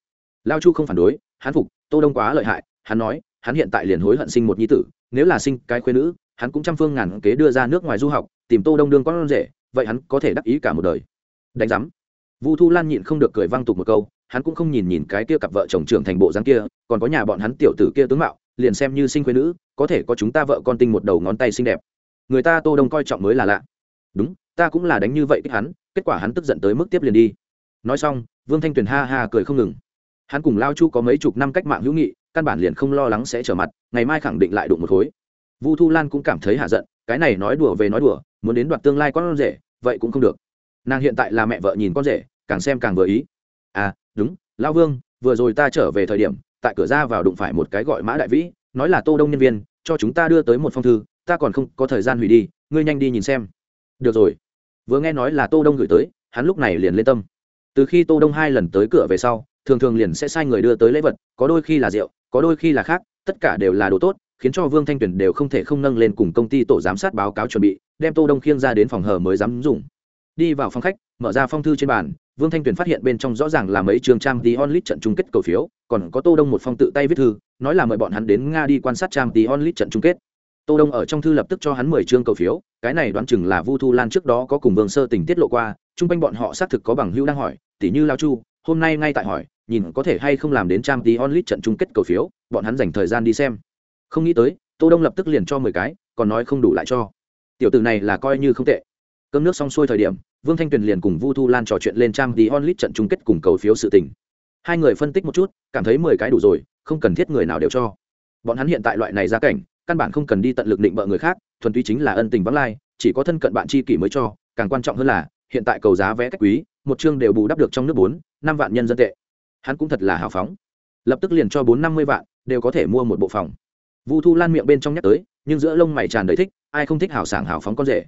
Lao chu không phản đối hắn phục tô đông quá lợi hại hắn nói hắn hiện tại liền hối hận sinh một nhi tử nếu là sinh cái khuê nữ, hắn cũng trăm phương ngàn kế đưa ra nước ngoài du học, tìm tô đông đương con rể, vậy hắn có thể đắc ý cả một đời. Đánh giám. Vu thu lan nhịn không được cười văng tục một câu, hắn cũng không nhìn nhìn cái kia cặp vợ chồng trưởng thành bộ dáng kia, còn có nhà bọn hắn tiểu tử kia tướng mạo, liền xem như sinh quê nữ, có thể có chúng ta vợ con tinh một đầu ngón tay xinh đẹp. Người ta tô đông coi trọng mới là lạ. Đúng, ta cũng là đánh như vậy kích hắn, kết quả hắn tức giận tới mức tiếp liền đi. Nói xong, vương thanh tuyền ha ha cười không ngừng. Hắn cùng lao chu có mấy chục năm cách mạng hữu nghị căn bản liền không lo lắng sẽ trở mặt, ngày mai khẳng định lại đụng một khối. Vu thu lan cũng cảm thấy hạ giận, cái này nói đùa về nói đùa, muốn đến đoạt tương lai con rể, vậy cũng không được. Nàng hiện tại là mẹ vợ nhìn con rể, càng xem càng vừa ý. À đúng lao vương, vừa rồi ta trở về thời điểm, tại cửa ra vào đụng phải một cái gọi mã đại vĩ, nói là tô đông nhân viên, cho chúng ta đưa tới một phong thư, ta còn không có thời gian hủy đi, ngươi nhanh đi nhìn xem. Được rồi. Vừa nghe nói là tô đông gửi tới, hắn lúc này liền lên tâm. Từ khi tô đông hai lần tới cửa về sau, thường thường liền sẽ sai người đưa tới lễ vật, có đôi khi là rượu có đôi khi là khác, tất cả đều là đồ tốt, khiến cho vương thanh tuyền đều không thể không nâng lên cùng công ty tổ giám sát báo cáo chuẩn bị, đem tô đông khiêng ra đến phòng hờ mới dám dùng. Đi vào phòng khách, mở ra phong thư trên bàn, vương thanh tuyền phát hiện bên trong rõ ràng là mấy trường trang tí onlit trận chung kết cầu phiếu, còn có tô đông một phong tự tay viết thư, nói là mời bọn hắn đến nga đi quan sát trang tí onlit trận chung kết. Tô đông ở trong thư lập tức cho hắn mười chương cầu phiếu, cái này đoán chừng là vu thu lan trước đó có cùng vương sơ tình tiết lộ qua, chung quanh bọn họ xác thực có bằng hữu đang hỏi, tỷ như lao chu, hôm nay ngay tại hỏi nhìn có thể hay không làm đến trang tí onlit trận chung kết cầu phiếu, bọn hắn dành thời gian đi xem. Không nghĩ tới, tô đông lập tức liền cho mười cái, còn nói không đủ lại cho. Tiểu tử này là coi như không tệ. Cơm nước xong xuôi thời điểm, vương thanh tuyền liền cùng vu thu lan trò chuyện lên trang tí onlit trận chung kết cùng cầu phiếu sự tình. Hai người phân tích một chút, cảm thấy mười cái đủ rồi, không cần thiết người nào đều cho. Bọn hắn hiện tại loại này ra cảnh, căn bản không cần đi tận lực định bợ người khác, thuần túy chính là ân tình vắng lai, chỉ có thân cận bạn tri kỷ mới cho, càng quan trọng hơn là, hiện tại cầu giá vé cách quý, một chương đều bù đắp được trong nước bốn, năm vạn nhân dân tệ hắn cũng thật là hào phóng. Lập tức liền cho bốn năm mươi vạn, đều có thể mua một bộ phòng. Vu thu lan miệng bên trong nhắc tới, nhưng giữa lông mày tràn đầy thích, ai không thích hào sảng hào phóng con rể.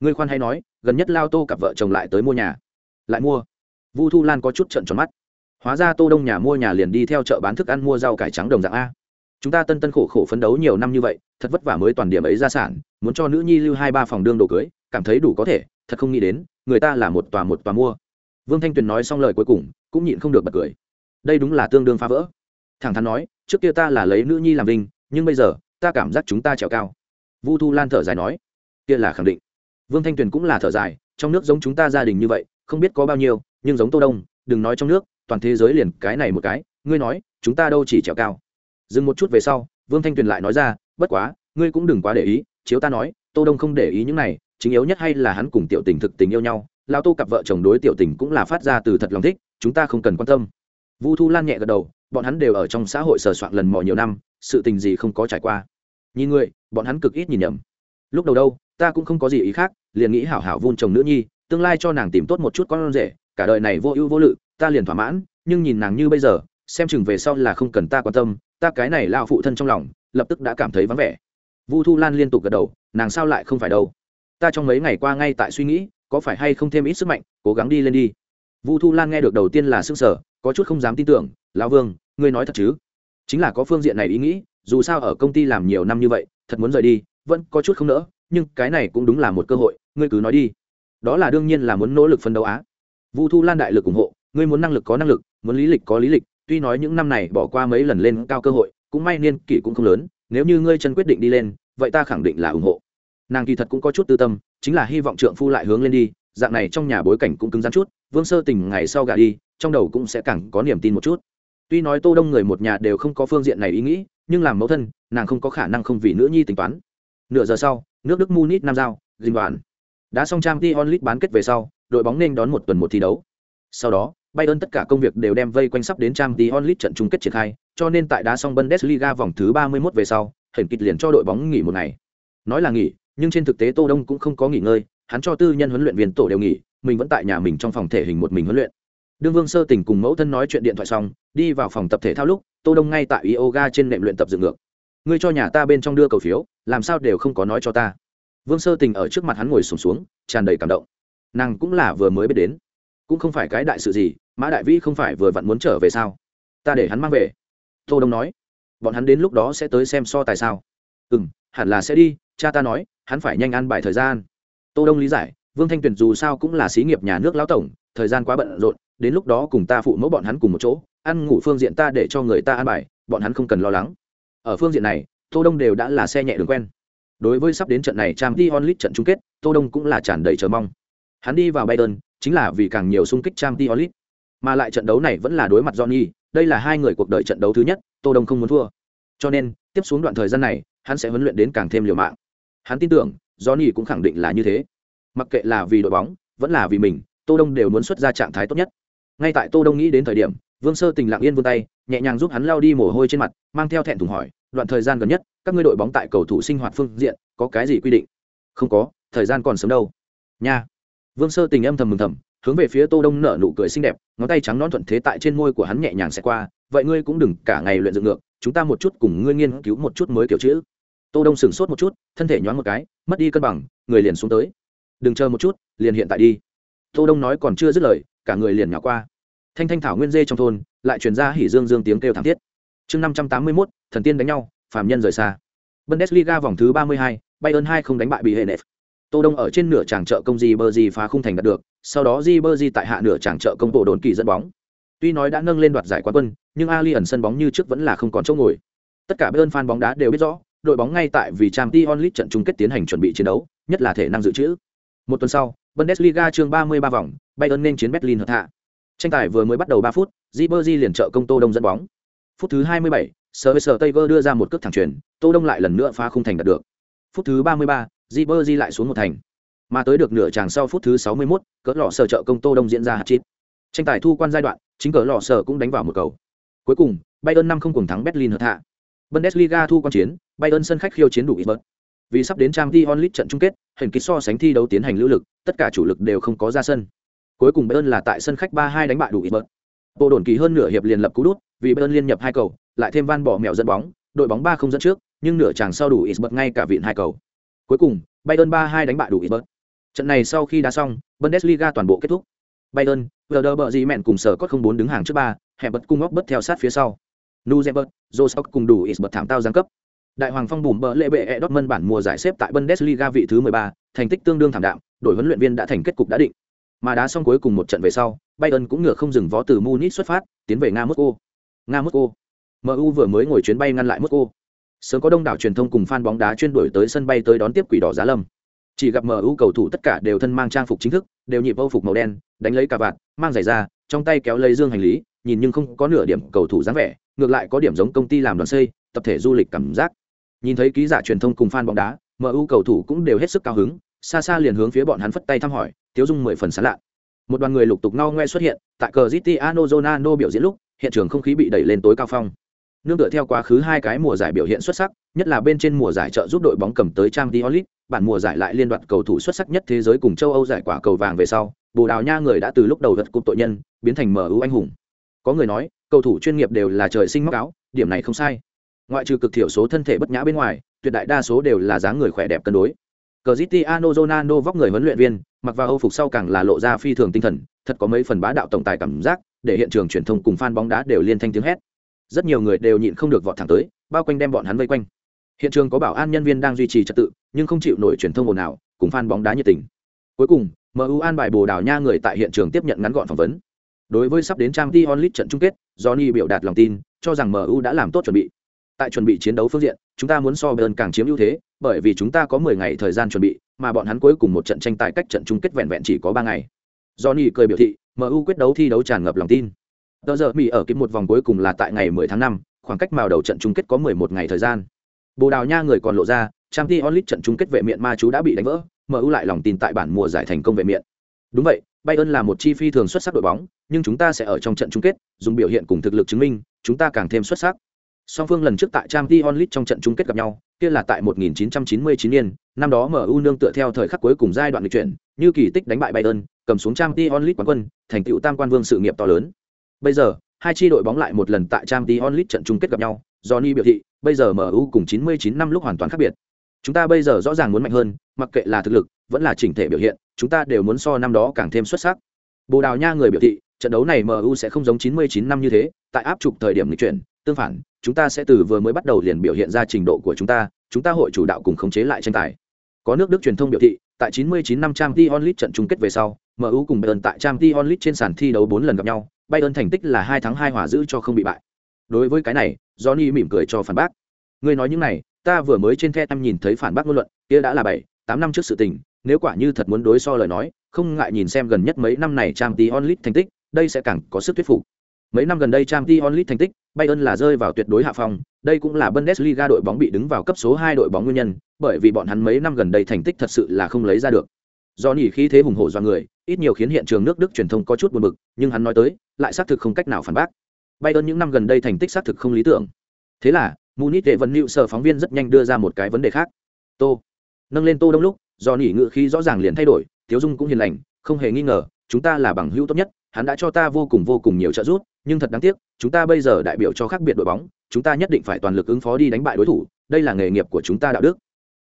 Người khoan hay nói, gần nhất lao tô cặp vợ chồng lại tới mua nhà. Lại mua. Vu thu lan có chút trận tròn mắt. Hóa ra tô đông nhà mua nhà liền đi theo chợ bán thức ăn mua rau cải trắng đồng dạng a. Chúng ta tân tân khổ khổ phấn đấu nhiều năm như vậy, thật vất vả mới toàn điểm ấy ra sản, muốn cho nữ nhi lưu hai ba phòng đương đồ cưới, cảm thấy đủ có thể, thật không nghĩ đến, người ta là một tòa một tòa mua. Vương thanh tuyền nói xong lời cuối cùng, cũng nhịn không được bật cười đây đúng là tương đương phá vỡ. Thẳng thắn nói, trước kia ta là lấy nữ nhi làm vinh, nhưng bây giờ, ta cảm giác chúng ta trèo cao. Vu thu lan thở dài nói, kia là khẳng định. Vương thanh tuyền cũng là thở dài, trong nước giống chúng ta gia đình như vậy, không biết có bao nhiêu, nhưng giống tô đông, đừng nói trong nước, toàn thế giới liền cái này một cái, ngươi nói, chúng ta đâu chỉ trèo cao. Dừng một chút về sau, vương thanh tuyền lại nói ra, bất quá, ngươi cũng đừng quá để ý, chiếu ta nói, tô đông không để ý những này, chính yếu nhất hay là hắn cùng tiểu tình thực tình yêu nhau lao tô cặp vợ chồng đối tiểu tình cũng là phát ra từ thật lòng thích, chúng ta không cần quan tâm vu thu lan nhẹ gật đầu, bọn hắn đều ở trong xã hội sờ soạn lần mò nhiều năm, sự tình gì không có trải qua. Nhìn người, bọn hắn cực ít nhìn nhầm. Lúc đầu đâu, ta cũng không có gì ý khác, liền nghĩ hảo hảo vun chồng nữ nhi, tương lai cho nàng tìm tốt một chút con rể, cả đời này vô ưu vô lự, ta liền thỏa mãn, nhưng nhìn nàng như bây giờ, xem chừng về sau là không cần ta quan tâm, ta cái này lao phụ thân trong lòng, lập tức đã cảm thấy vắng vẻ. Vu thu lan liên tục gật đầu, nàng sao lại không phải đâu? Ta trong mấy ngày qua ngay tại suy nghĩ, có phải hay không thêm ít sức mạnh, cố gắng đi lên đi. Vu thu lan nghe được đầu tiên là s ư n g sở có chút không dám tin tưởng, lão vương, ngươi nói thật chứ? Chính là có phương diện này ý nghĩ, dù sao ở công ty làm nhiều năm như vậy, thật muốn rời đi, vẫn có chút không nỡ, nhưng cái này cũng đúng là một cơ hội, ngươi cứ nói đi. Đó là đương nhiên là muốn nỗ lực phân đấu á. Vu thu lan đại lực ủng hộ, ngươi muốn năng lực có năng lực, muốn lý lịch có lý lịch, tuy nói những năm này bỏ qua mấy lần lên cao cơ hội, cũng may niên kỷ cũng không lớn, nếu như ngươi chân quyết định đi lên, vậy ta khẳng định là ủng hộ. Nàng kỳ thật cũng có chút tư tâm, chính là hy vọng trượng phu lại hướng lên đi dạng này trong nhà bối cảnh cũng cứng rắn chút vương sơ tình ngày sau gà đi trong đầu cũng sẽ càng có niềm tin một chút. Tuy nói tô đông người một nhà đều không có phương diện này ý nghĩ nhưng làm mẫu thân nàng không có khả năng không vì nữ nhi tính toán. Nửa giờ sau nước đức munich nam giao dinh đoàn. Đã xong trang t onlit bán kết về sau đội bóng nên đón một tuần một thi đấu. Sau đó Bayern tất cả công việc đều đem vây quanh sắp đến Champions League trận chung kết triển khai, cho nên tại đá xong Bundesliga vòng thứ 31 về sau, Hển Kịch liền cho đội bóng nghỉ một ngày. Nói là nghỉ, nhưng trên thực tế Tô Đông cũng không có nghỉ ngơi, hắn cho tư nhân huấn luyện viên tổ đều nghỉ, mình vẫn tại nhà mình trong phòng thể hình một mình huấn luyện. Đương Vương Sơ Tình cùng mẫu thân nói chuyện điện thoại xong, đi vào phòng tập thể thao lúc, Tô Đông ngay tại yoga trên nệm luyện tập dựng ngược. Ngươi cho nhà ta bên trong đưa cầu phiếu, làm sao đều không có nói cho ta. Vương Sơ Tình ở trước mặt hắn ngồi sùng xuống, xuống, tràn đầy cảm động. Nàng cũng là vừa mới biết đến, cũng không phải cái đại sự gì, Mã Đại Vĩ không phải vừa vặn muốn trở về sao? Ta để hắn mang về. Tô Đông nói, bọn hắn đến lúc đó sẽ tới xem so tài sao? Ừ, hẳn là sẽ đi, cha ta nói, hắn phải nhanh ăn bài thời gian. Tô Đông lý giải, Vương Thanh Tuyền dù sao cũng là xí nghiệp nhà nước lão tổng, thời gian quá bận rộn, đến lúc đó cùng ta phụ mẫu bọn hắn cùng một chỗ, ăn ngủ phương diện ta để cho người ta ăn bài, bọn hắn không cần lo lắng. Ở phương diện này, Tô Đông đều đã là xe nhẹ đường quen. Đối với sắp đến trận này Champions League trận chung kết, Tô Đông cũng là tràn đầy chờ mong. Hắn đi vào Bayern, chính là vì càng nhiều xung kích Champions League. Mà lại trận đấu này vẫn là đối mặt Johnny, đây là hai người cuộc đời trận đấu thứ nhất, Tô Đông không muốn thua. Cho nên, tiếp xuống đoạn thời gian này, hắn sẽ huấn luyện đến càng thêm liều mạng. Hắn tin tưởng, Johnny cũng khẳng định là như thế. Mặc kệ là vì đội bóng, vẫn là vì mình, Tô Đông đều muốn xuất ra trạng thái tốt nhất. Ngay tại Tô Đông nghĩ đến thời điểm, Vương Sơ Tình lặng yên vươn tay, nhẹ nhàng giúp hắn lau đi mồ hôi trên mặt, mang theo thẹn thùng hỏi, đoạn thời gian gần nhất, các ngươi đội bóng tại cầu thủ sinh hoạt phương diện, có cái gì quy định? Không có, thời gian còn sớm đâu. Nha. Vương Sơ Tình âm thầm mừng thầm, hướng về phía Tô Đông nở nụ cười xinh đẹp, ngón tay trắng nõn thuận thế tại trên môi của hắn nhẹ nhàng sẽ qua, vậy ngươi cũng đừng cả ngày luyện dựng ngược, chúng ta một chút cùng ngươi nghiên cứu một chút mới kiểu chữ. Tô Đông sững sốt một chút, thân thể nhoáng một cái, mất đi cân bằng, người liền xuống tới. Đừng chờ một chút, liền hiện tại đi. Tô Đông nói còn chưa dứt lời, cả người liền nhỏ qua. Thanh thanh thảo nguyên dê trong thôn, lại truyền ra hỉ dương dương tiếng kêu thảm thiết. Chương 581, thần tiên đánh nhau, phàm nhân rời xa. Bundesliga vòng thứ 32, Bayern hai không đánh bại bị hệ nệp. Tô Đông ở trên nửa tràng trợ công di bơ di phá khung thành đạt được, sau đó di Berdi tại hạ nửa tràng trợ công bộ đồn kỳ dẫn bóng. Tuy nói đã nâng lên đoạt giải quán quân, nhưng Ali ẩn sân bóng như trước vẫn là không còn chỗ ngồi. Tất cả Bayern fan bóng đá đều biết rõ, đội bóng ngay tại vì Champions League trận chung kết tiến hành chuẩn bị chiến đấu, nhất là thể năng dự trữ. Một tuần sau, Bundesliga chương 33 vòng, Bayern nên chiến Berlin hợp hạ. Tranh tài vừa mới bắt đầu 3 phút, Ribery liền trợ công Tô Đông dẫn bóng. Phút thứ 27, Sergio Tiger đưa ra một cước thẳng chuyền, Tô Đông lại lần nữa phá khung thành đạt được. Phút thứ 33, Ribery lại xuống một thành. Mà tới được nửa chàng sau phút thứ 61, cỡ lọ sở trợ công Tô Đông diễn ra hạt chít. Tranh tài thu quan giai đoạn, chính cỡ lọ sở cũng đánh vào một cầu. Cuối cùng, Bayern 5 không cùng thắng Berlin hợp hạ. Bundesliga thu quan chiến, Bayern sân khách khiêu chiến đủ Isbert. Vì sắp đến Champions League trận chung kết, hình kỳ so sánh thi đấu tiến hành lưu lực, tất cả chủ lực đều không có ra sân. Cuối cùng Bayern là tại sân khách 3-2 đánh bại đủ Isbert. Bộ đồn kỳ hơn nửa hiệp liền lập cú đút, vì Bayern liên nhập hai cầu, lại thêm van bỏ mèo dẫn bóng, đội bóng 3 không dẫn trước, nhưng nửa chàng sau đủ Isbert ngay cả viện hai cầu. Cuối cùng, Bayern 3-2 đánh bại đủ Isbert. Trận này sau khi đá xong, Bundesliga toàn bộ kết thúc. Bayern, Werder Bremen gì cùng sở cốt không bốn đứng hàng trước ba, hẹp bật cung óc bất theo sát phía sau. Nuzemberg, Josok cùng đủ Isbert thảm tao giáng cấp. Đại hoàng phong bùm bờ lệ bệ e Dortmund bản mùa giải xếp tại Bundesliga vị thứ 13, thành tích tương đương thảm đạm, đội huấn luyện viên đã thành kết cục đã định. Mà đá xong cuối cùng một trận về sau, Bayern cũng ngựa không dừng vó từ Munich xuất phát, tiến về Nga Moscow. Nga Moscow. MU vừa mới ngồi chuyến bay ngăn lại Moscow. Sớm có đông đảo truyền thông cùng fan bóng đá chuyên đuổi tới sân bay tới đón tiếp quỷ đỏ giá lâm. Chỉ gặp MU cầu thủ tất cả đều thân mang trang phục chính thức, đều nhịp Âu phục màu đen, đánh lấy cà vạt, mang giày da, trong tay kéo lấy dương hành lý, nhìn nhưng không có nửa điểm cầu thủ dáng vẻ, ngược lại có điểm giống công ty làm đoàn xây, tập thể du lịch cảm giác. Nhìn thấy ký giả truyền thông cùng fan bóng đá, MU cầu thủ cũng đều hết sức cao hứng, xa xa liền hướng phía bọn hắn phất tay thăm hỏi, tiếu dung mười phần sán lạ. Một đoàn người lục tục ngao ngoe xuất hiện, tại Citi Ano Jonano biểu diễn lúc, hiện trường không khí bị đẩy lên tối cao phong. Nương tựa theo quá khứ hai cái mùa giải biểu hiện xuất sắc, nhất là bên trên mùa giải trợ giúp đội bóng cầm tới Champions League, bản mùa giải lại liên đoạt cầu thủ xuất sắc nhất thế giới cùng châu Âu giải quả cầu vàng về sau, Bồ Đào Nha người đã từ lúc đầu vật cụm tội nhân, biến thành MU anh hùng. Có người nói, cầu thủ chuyên nghiệp đều là trời sinh móc áo, điểm này không sai. Ngoại trừ cực thiểu số thân thể bất nhã bên ngoài, tuyệt đại đa số đều là dáng người khỏe đẹp cân đối. Cristiano Ronaldo vóc người huấn luyện viên, mặc vào Âu phục sau càng là lộ ra phi thường tinh thần, thật có mấy phần bá đạo tổng tài cảm giác, để hiện trường truyền thông cùng fan bóng đá đều liên thanh tiếng hét. Rất nhiều người đều nhịn không được vọt thẳng tới, bao quanh đem bọn hắn vây quanh. Hiện trường có bảo an nhân viên đang duy trì trật tự, nhưng không chịu nổi truyền thông ồn ào, cùng fan bóng đá nhiệt tình. Cuối cùng, MU an bài Bồ Đào Nha người tại hiện trường tiếp nhận ngắn gọn phỏng vấn. Đối với sắp đến Champions League trận chung kết, Johnny biểu đạt lòng tin, cho rằng MU đã làm tốt chuẩn bị. Tại chuẩn bị chiến đấu phương diện, chúng ta muốn so Bayern càng chiếm ưu thế, bởi vì chúng ta có 10 ngày thời gian chuẩn bị, mà bọn hắn cuối cùng một trận tranh tài cách trận chung kết vẹn vẹn chỉ có 3 ngày. Johnny cười biểu thị, MU quyết đấu thi đấu tràn ngập lòng tin. Tờ giờ Mỹ ở kịp một vòng cuối cùng là tại ngày 10 tháng 5, khoảng cách màu đầu trận chung kết có 11 ngày thời gian. Bồ Đào Nha người còn lộ ra, Champions League trận chung kết vệ miện ma chú đã bị đánh vỡ, MU lại lòng tin tại bản mùa giải thành công vệ miện. Đúng vậy, Bayern là một chi phi thường xuất sắc đội bóng, nhưng chúng ta sẽ ở trong trận chung kết, dùng biểu hiện cùng thực lực chứng minh, chúng ta càng thêm xuất sắc. Song phương lần trước tại Champions League trong trận chung kết gặp nhau, kia là tại 1999 niên, năm đó MU nương tựa theo thời khắc cuối cùng giai đoạn lịch chuyển, như kỳ tích đánh bại Bayern, cầm xuống Champions League quán quân, thành tựu tam quan vương sự nghiệp to lớn. Bây giờ, hai chi đội bóng lại một lần tại Champions League trận chung kết gặp nhau, Johnny biểu thị, bây giờ MU cùng 99 năm lúc hoàn toàn khác biệt. Chúng ta bây giờ rõ ràng muốn mạnh hơn, mặc kệ là thực lực, vẫn là chỉnh thể biểu hiện, chúng ta đều muốn so năm đó càng thêm xuất sắc. Bồ Đào Nha người biểu thị, trận đấu này MU sẽ không giống 99 năm như thế, tại áp trục thời điểm lịch chuyển, tương phản, chúng ta sẽ từ vừa mới bắt đầu liền biểu hiện ra trình độ của chúng ta, chúng ta hội chủ đạo cùng khống chế lại tranh tài. Có nước Đức truyền thông biểu thị, tại 99 năm Champions League trận chung kết về sau, MU cùng Bayern tại Champions League trên sàn thi đấu 4 lần gặp nhau, Bayern thành tích là 2 thắng 2 hòa giữ cho không bị bại. Đối với cái này, Johnny mỉm cười cho phản bác. Ngươi nói những này, ta vừa mới trên the em nhìn thấy phản bác ngôn luận, kia đã là 7, 8 năm trước sự tình, nếu quả như thật muốn đối so lời nói, không ngại nhìn xem gần nhất mấy năm này Champions League thành tích, đây sẽ càng có sức thuyết phục. Mấy năm gần đây Champions League thành tích, Bayern là rơi vào tuyệt đối hạ phong, đây cũng là Bundesliga đội bóng bị đứng vào cấp số 2 đội bóng nguyên nhân, bởi vì bọn hắn mấy năm gần đây thành tích thật sự là không lấy ra được. Do nhỉ khí thế hùng hổ do người, ít nhiều khiến hiện trường nước Đức truyền thông có chút buồn bực, nhưng hắn nói tới, lại xác thực không cách nào phản bác. Bayern những năm gần đây thành tích xác thực không lý tưởng. Thế là, Munich đệ vấn lưu sở phóng viên rất nhanh đưa ra một cái vấn đề khác. Tô, nâng lên Tô Đông lúc, do nỉ ngựa khí rõ ràng liền thay đổi, Tiếu Dung cũng hiền lành, không hề nghi ngờ, chúng ta là bằng hữu tốt nhất, hắn đã cho ta vô cùng vô cùng nhiều trợ giúp, nhưng thật đáng tiếc, chúng ta bây giờ đại biểu cho khác biệt đội bóng, chúng ta nhất định phải toàn lực ứng phó đi đánh bại đối thủ, đây là nghề nghiệp của chúng ta đạo đức.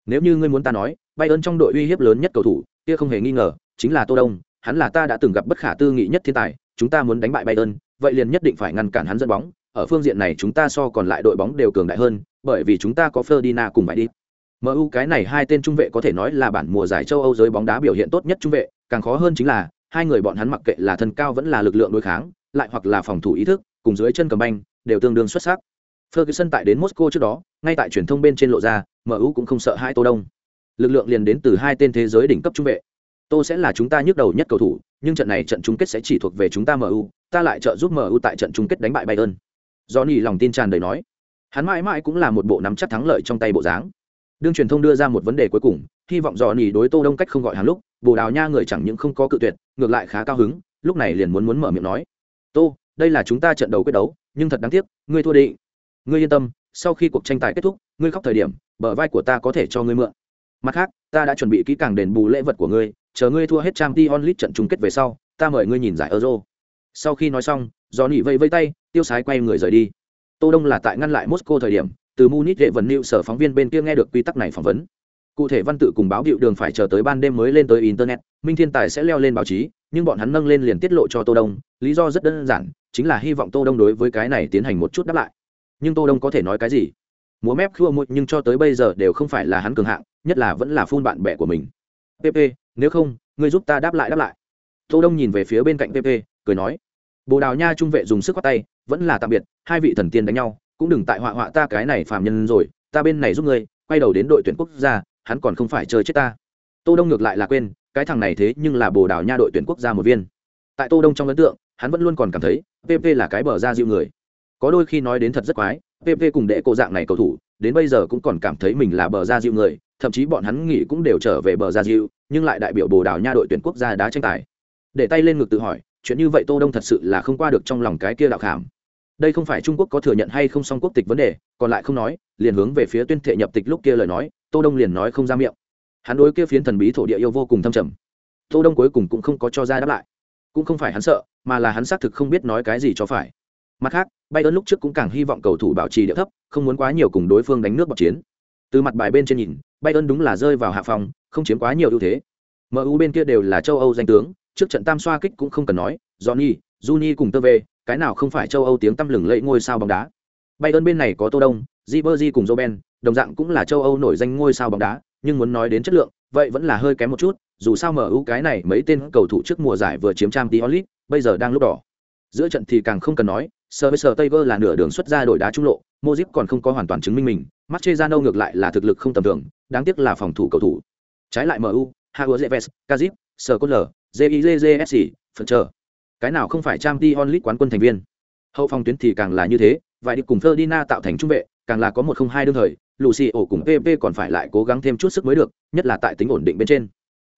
Nếu như ngươi muốn ta nói, bay ơn trong đội uy hiếp lớn nhất cầu thủ, kia không hề nghi ngờ, chính là Tô Đông, hắn là ta đã từng gặp bất khả tư nghị nhất thiên tài, chúng ta muốn đánh bại bay ơn, vậy liền nhất định phải ngăn cản hắn dẫn bóng, ở phương diện này chúng ta so còn lại đội bóng đều cường đại hơn, bởi vì chúng ta có Ferdinand cùng bại đi. MU cái này hai tên trung vệ có thể nói là bản mùa giải châu Âu giới bóng đá biểu hiện tốt nhất trung vệ, càng khó hơn chính là hai người bọn hắn mặc kệ là thân cao vẫn là lực lượng đối kháng, lại hoặc là phòng thủ ý thức, cùng dưới chân cầm banh, đều tương đương xuất sắc. Ferguson tại đến Moscow trước đó, ngay tại truyền thông bên trên lộ ra, MU cũng không sợ hai Tô Đông. Lực lượng liền đến từ hai tên thế giới đỉnh cấp trung vệ. Tô sẽ là chúng ta nhức đầu nhất cầu thủ, nhưng trận này trận chung kết sẽ chỉ thuộc về chúng ta MU, ta lại trợ giúp MU tại trận chung kết đánh bại Bayern. Johnny lòng tin tràn đầy nói. Hắn mãi mãi cũng là một bộ nắm chắc thắng lợi trong tay bộ dáng. Đương truyền thông đưa ra một vấn đề cuối cùng, hy vọng Johnny đối Tô Đông cách không gọi hàng lúc, Bồ Đào Nha người chẳng những không có cự tuyệt, ngược lại khá cao hứng, lúc này liền muốn muốn mở miệng nói. "Tô, đây là chúng ta trận đấu quyết đấu, nhưng thật đáng tiếc, ngươi thua định. Ngươi yên tâm, sau khi cuộc tranh tài kết thúc, ngươi khóc thời điểm, bờ vai của ta có thể cho ngươi mượn. Mặt khác, ta đã chuẩn bị kỹ càng đền bù lễ vật của ngươi, chờ ngươi thua hết trang t onlit trận chung kết về sau, ta mời ngươi nhìn giải Euro." Sau khi nói xong, do nỉ vây vây tay, tiêu sái quay người rời đi. Tô Đông là tại ngăn lại Moscow thời điểm, từ Munich đệ vần lưu sở phóng viên bên kia nghe được quy tắc này phỏng vấn. Cụ thể văn tự cùng báo hiệu đường phải chờ tới ban đêm mới lên tới internet, Minh Thiên Tài sẽ leo lên báo chí, nhưng bọn hắn nâng lên liền tiết lộ cho Tô Đông, lý do rất đơn giản, chính là hy vọng Tô Đông đối với cái này tiến hành một chút đáp lại. nhưng tô đông có thể nói cái gì múa mép khua mũi nhưng cho tới bây giờ đều không phải là hắn cường hạng nhất là vẫn là phun bạn bè của mình pp nếu không ngươi giúp ta đáp lại đáp lại tô đông nhìn về phía bên cạnh pp cười nói bồ đào nha trung vệ dùng sức quát tay vẫn là tạm biệt hai vị thần tiên đánh nhau cũng đừng tại họa họa ta cái này phàm nhân rồi, ta bên này giúp ngươi, quay đầu đến đội tuyển quốc gia, hắn còn không phải chơi chết ta. Tô đông ngược lại là quên, cái thằng này thế nhưng là bồ đào nha đội tuyển quốc gia một viên. Tại tô đông trong ấn tượng, hắn vẫn luôn còn cảm thấy pp là cái bờ ra dịu người. Có đôi khi nói đến thật rất quái pp cùng đệ cô dạng này cầu thủ, đến bây giờ cũng còn cảm thấy mình là bờ ra dịu người, thậm chí bọn hắn nghĩ cũng đều trở về bờ ra dịu, nhưng lại đại biểu bồ đào nha đội tuyển quốc gia đá tranh tài. Để tay lên ngực tự hỏi, chuyện như vậy tô đông thật sự là không qua được trong lòng cái kia đạo khảm đây không phải trung quốc có thừa nhận hay không song quốc tịch vấn đề, còn lại không nói, liền hướng về phía tuyên thệ nhập tịch lúc kia lời nói, tô đông liền nói không ra miệng. Hắn đối kia phiến thần bí thổ địa yêu vô cùng thâm trầm. Tô đông cuối cùng cũng không có cho ra đáp lại. Cũng không phải hắn sợ, mà là hắn xác thực không biết nói cái gì cho phải. Mặt khác bay ơn lúc trước cũng càng hy vọng cầu thủ bảo trì địa thấp, không muốn quá nhiều cùng đối phương đánh nước bọc chiến. Từ mặt bài bên trên nhìn bay ơn đúng là rơi vào hạ phòng, không chiếm quá nhiều ưu thế. Mu bên kia đều là châu âu danh tướng, trước trận tam xoa kích cũng không cần nói, johnny juni cùng tơ về cái nào không phải châu âu tiếng tăm lừng lẫy ngôi sao bóng đá Bayern bên này có tô đông Ribery cùng Robben, đồng dạng cũng là châu Âu nổi danh ngôi sao bóng đá, nhưng muốn nói đến chất lượng, vậy vẫn là hơi kém một chút, dù sao MU cái này mấy tên cầu thủ trước mùa giải vừa chiếm Champions League, bây giờ đang lúc đỏ. Giữa trận thì càng không cần nói, Sir Tiger là nửa đường xuất ra đổi đá trung lộ, Modric còn không có hoàn toàn chứng minh mình, Mascherano ngược lại là thực lực không tầm thường, đáng tiếc là phòng thủ cầu thủ. Trái lại MU, Hago Zeves, Kazip, Skoller, JIJJSC, phần chờ. Cái nào không phải trang t onlit quán quân thành viên. Hậu phòng tuyến thì càng là như thế, vài đi cùng Ferdinand tạo thành trung vệ, càng là có một không hai đương thời, Lucio cùng PP còn phải lại cố gắng thêm chút sức mới được, nhất là tại tính ổn định bên trên.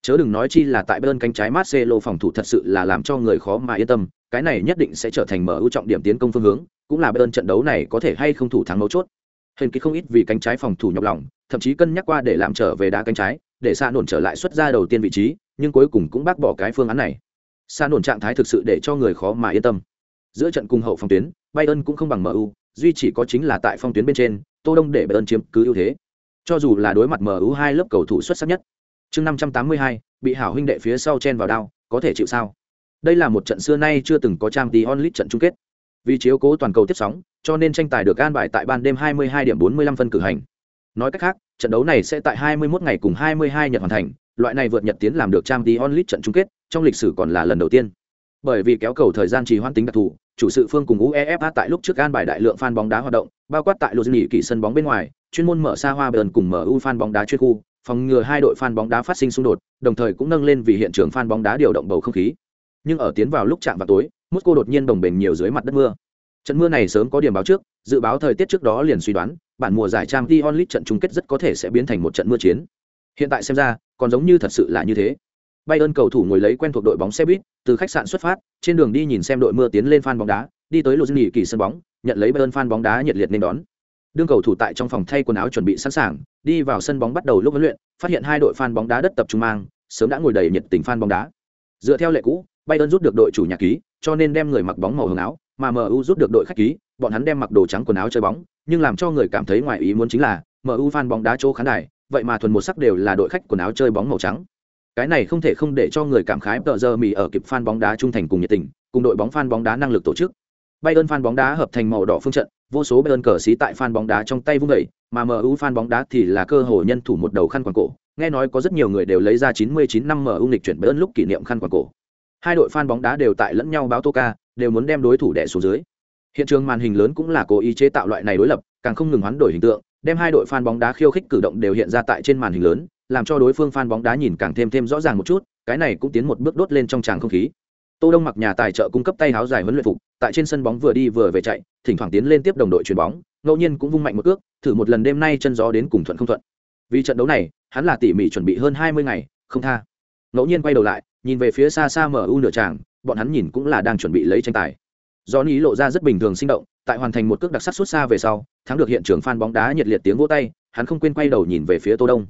Chớ đừng nói chi là tại bên cánh trái Marcelo phòng thủ thật sự là làm cho người khó mà yên tâm, cái này nhất định sẽ trở thành mở ưu trọng điểm tiến công phương hướng, cũng là bên trận đấu này có thể hay không thủ thắng mấu chốt. Hình ký không ít vì cánh trái phòng thủ nhọc lòng, thậm chí cân nhắc qua để làm trở về đá cánh trái, để xa nổn trở lại xuất ra đầu tiên vị trí, nhưng cuối cùng cũng bác bỏ cái phương án này. Xa nổn trạng thái thực sự để cho người khó mà yên tâm. Giữa trận cùng hậu phòng tuyến, Bayern cũng không bằng MU, duy chỉ có chính là tại phong tuyến bên trên, Tô Đông để Bayern chiếm cứ ưu thế. Cho dù là đối mặt MU hai lớp cầu thủ xuất sắc nhất. Chương 582, bị hảo huynh đệ phía sau chen vào đao, có thể chịu sao? Đây là một trận xưa nay chưa từng có trang tí onlit trận chung kết. Vì chiếu cố toàn cầu tiếp sóng, cho nên tranh tài được an bài tại ban đêm 22 điểm 45 phân cử hành. Nói cách khác, trận đấu này sẽ tại 21 ngày cùng 22 nhật hoàn thành, loại này vượt nhật tiến làm được trang tí onlit trận chung kết, trong lịch sử còn là lần đầu tiên. Bởi vì kéo cầu thời gian trì hoãn tính đặc thù, chủ sự phương cùng UEFA tại lúc trước an bài đại lượng fan bóng đá hoạt động, bao quát tại lô nghỉ kỳ sân bóng bên ngoài, chuyên môn mở xa hoa bờn cùng MU fan bóng đá chuyên khu, phòng ngừa hai đội fan bóng đá phát sinh xung đột, đồng thời cũng nâng lên vì hiện trường fan bóng đá điều động bầu không khí. Nhưng ở tiến vào lúc chạm vào tối, Moscow đột nhiên đồng bền nhiều dưới mặt đất mưa. Trận mưa này sớm có điểm báo trước, dự báo thời tiết trước đó liền suy đoán, bản mùa giải Champions League trận chung kết rất có thể sẽ biến thành một trận mưa chiến. Hiện tại xem ra, còn giống như thật sự là như thế. Bayern cầu thủ ngồi lấy quen thuộc đội bóng xe buýt, từ khách sạn xuất phát, trên đường đi nhìn xem đội mưa tiến lên fan bóng đá, đi tới lô nghỉ kỳ sân bóng, nhận lấy Bayern fan bóng đá nhiệt liệt nên đón. Đương cầu thủ tại trong phòng thay quần áo chuẩn bị sẵn sàng, đi vào sân bóng bắt đầu lúc huấn luyện, phát hiện hai đội fan bóng đá đất tập trung mang, sớm đã ngồi đầy nhiệt tình fan bóng đá. Dựa theo lệ cũ, Bayern rút được đội chủ nhà ký, cho nên đem người mặc bóng màu hồng áo, mà MU rút được đội khách ký, bọn hắn đem mặc đồ trắng quần áo chơi bóng, nhưng làm cho người cảm thấy ngoài ý muốn chính là, MU fan bóng đá chỗ khán đài, vậy mà thuần một sắc đều là đội khách quần áo chơi bóng màu trắng cái này không thể không để cho người cảm khái tờ giờ mì ở kịp fan bóng đá trung thành cùng nhiệt tình, cùng đội bóng fan bóng đá năng lực tổ chức. Bayern fan bóng đá hợp thành màu đỏ phương trận, vô số Bayern cờ xí tại fan bóng đá trong tay vung vẩy mà MU fan bóng đá thì là cơ hội nhân thủ một đầu khăn quàng cổ. Nghe nói có rất nhiều người đều lấy ra 99 năm MU lịch chuyển Bayern lúc kỷ niệm khăn quàng cổ. Hai đội fan bóng đá đều tại lẫn nhau báo tô ca đều muốn đem đối thủ đè xuống dưới. Hiện trường màn hình lớn cũng là cố ý chế tạo loại này đối lập, càng không ngừng hoán đổi hình tượng, đem hai đội fan bóng đá khiêu khích cử động đều hiện ra tại trên màn hình lớn làm cho đối phương fan bóng đá nhìn càng thêm thêm rõ ràng một chút, cái này cũng tiến một bước đốt lên trong tràng không khí. Tô Đông mặc nhà tài trợ cung cấp tay áo dài huấn luyện phục, tại trên sân bóng vừa đi vừa về chạy, thỉnh thoảng tiến lên tiếp đồng đội chuyền bóng, ngẫu nhiên cũng vung mạnh một cước, thử một lần đêm nay chân gió đến cùng thuận không thuận. Vì trận đấu này, hắn là tỉ mỉ chuẩn bị hơn 20 ngày, không tha. Ngẫu nhiên quay đầu lại, nhìn về phía xa xa MU nửa tràng, bọn hắn nhìn cũng là đang chuẩn bị lấy tranh tài. Johnny lộ ra rất bình thường sinh động, tại hoàn thành một cước đặc sắc xuất xa về sau, thắng được hiện trường fan bóng đá nhiệt liệt tiếng vỗ tay, hắn không quên quay đầu nhìn về phía Tô Đông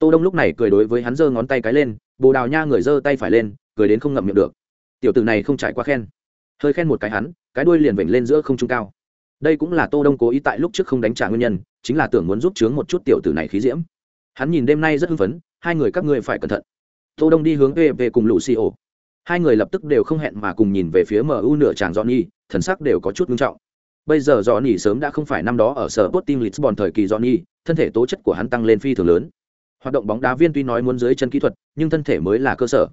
tô đông lúc này cười đối với hắn giơ ngón tay cái lên bồ đào nha người giơ tay phải lên cười đến không ngậm miệng được. Tiểu tử này không trải qua khen. Hơi khen một cái hắn cái đuôi liền vểnh lên giữa không trung cao. Đây cũng là tô đông cố ý tại lúc trước không đánh trả nguyên nhân chính là tưởng muốn giúp chướng một chút tiểu tử này khí diễm. Hắn nhìn đêm nay rất hưng phấn hai người các ngươi phải cẩn thận. Tô đông đi hướng về cùng lũ xì ổ hai người lập tức đều không hẹn mà cùng nhìn về phía mu nửa chàng johnny thần sắc đều có chút nghiêm trọng. Bây giờ Johnny sớm đã không phải năm đó ở sở Botim Lisbon thời kỳ Johnny, thân thể tố chất của hắn tăng lên phi thường lớn. Hoạt động bóng đá viên tuy nói muốn dưới chân kỹ thuật, nhưng thân thể mới là cơ sở.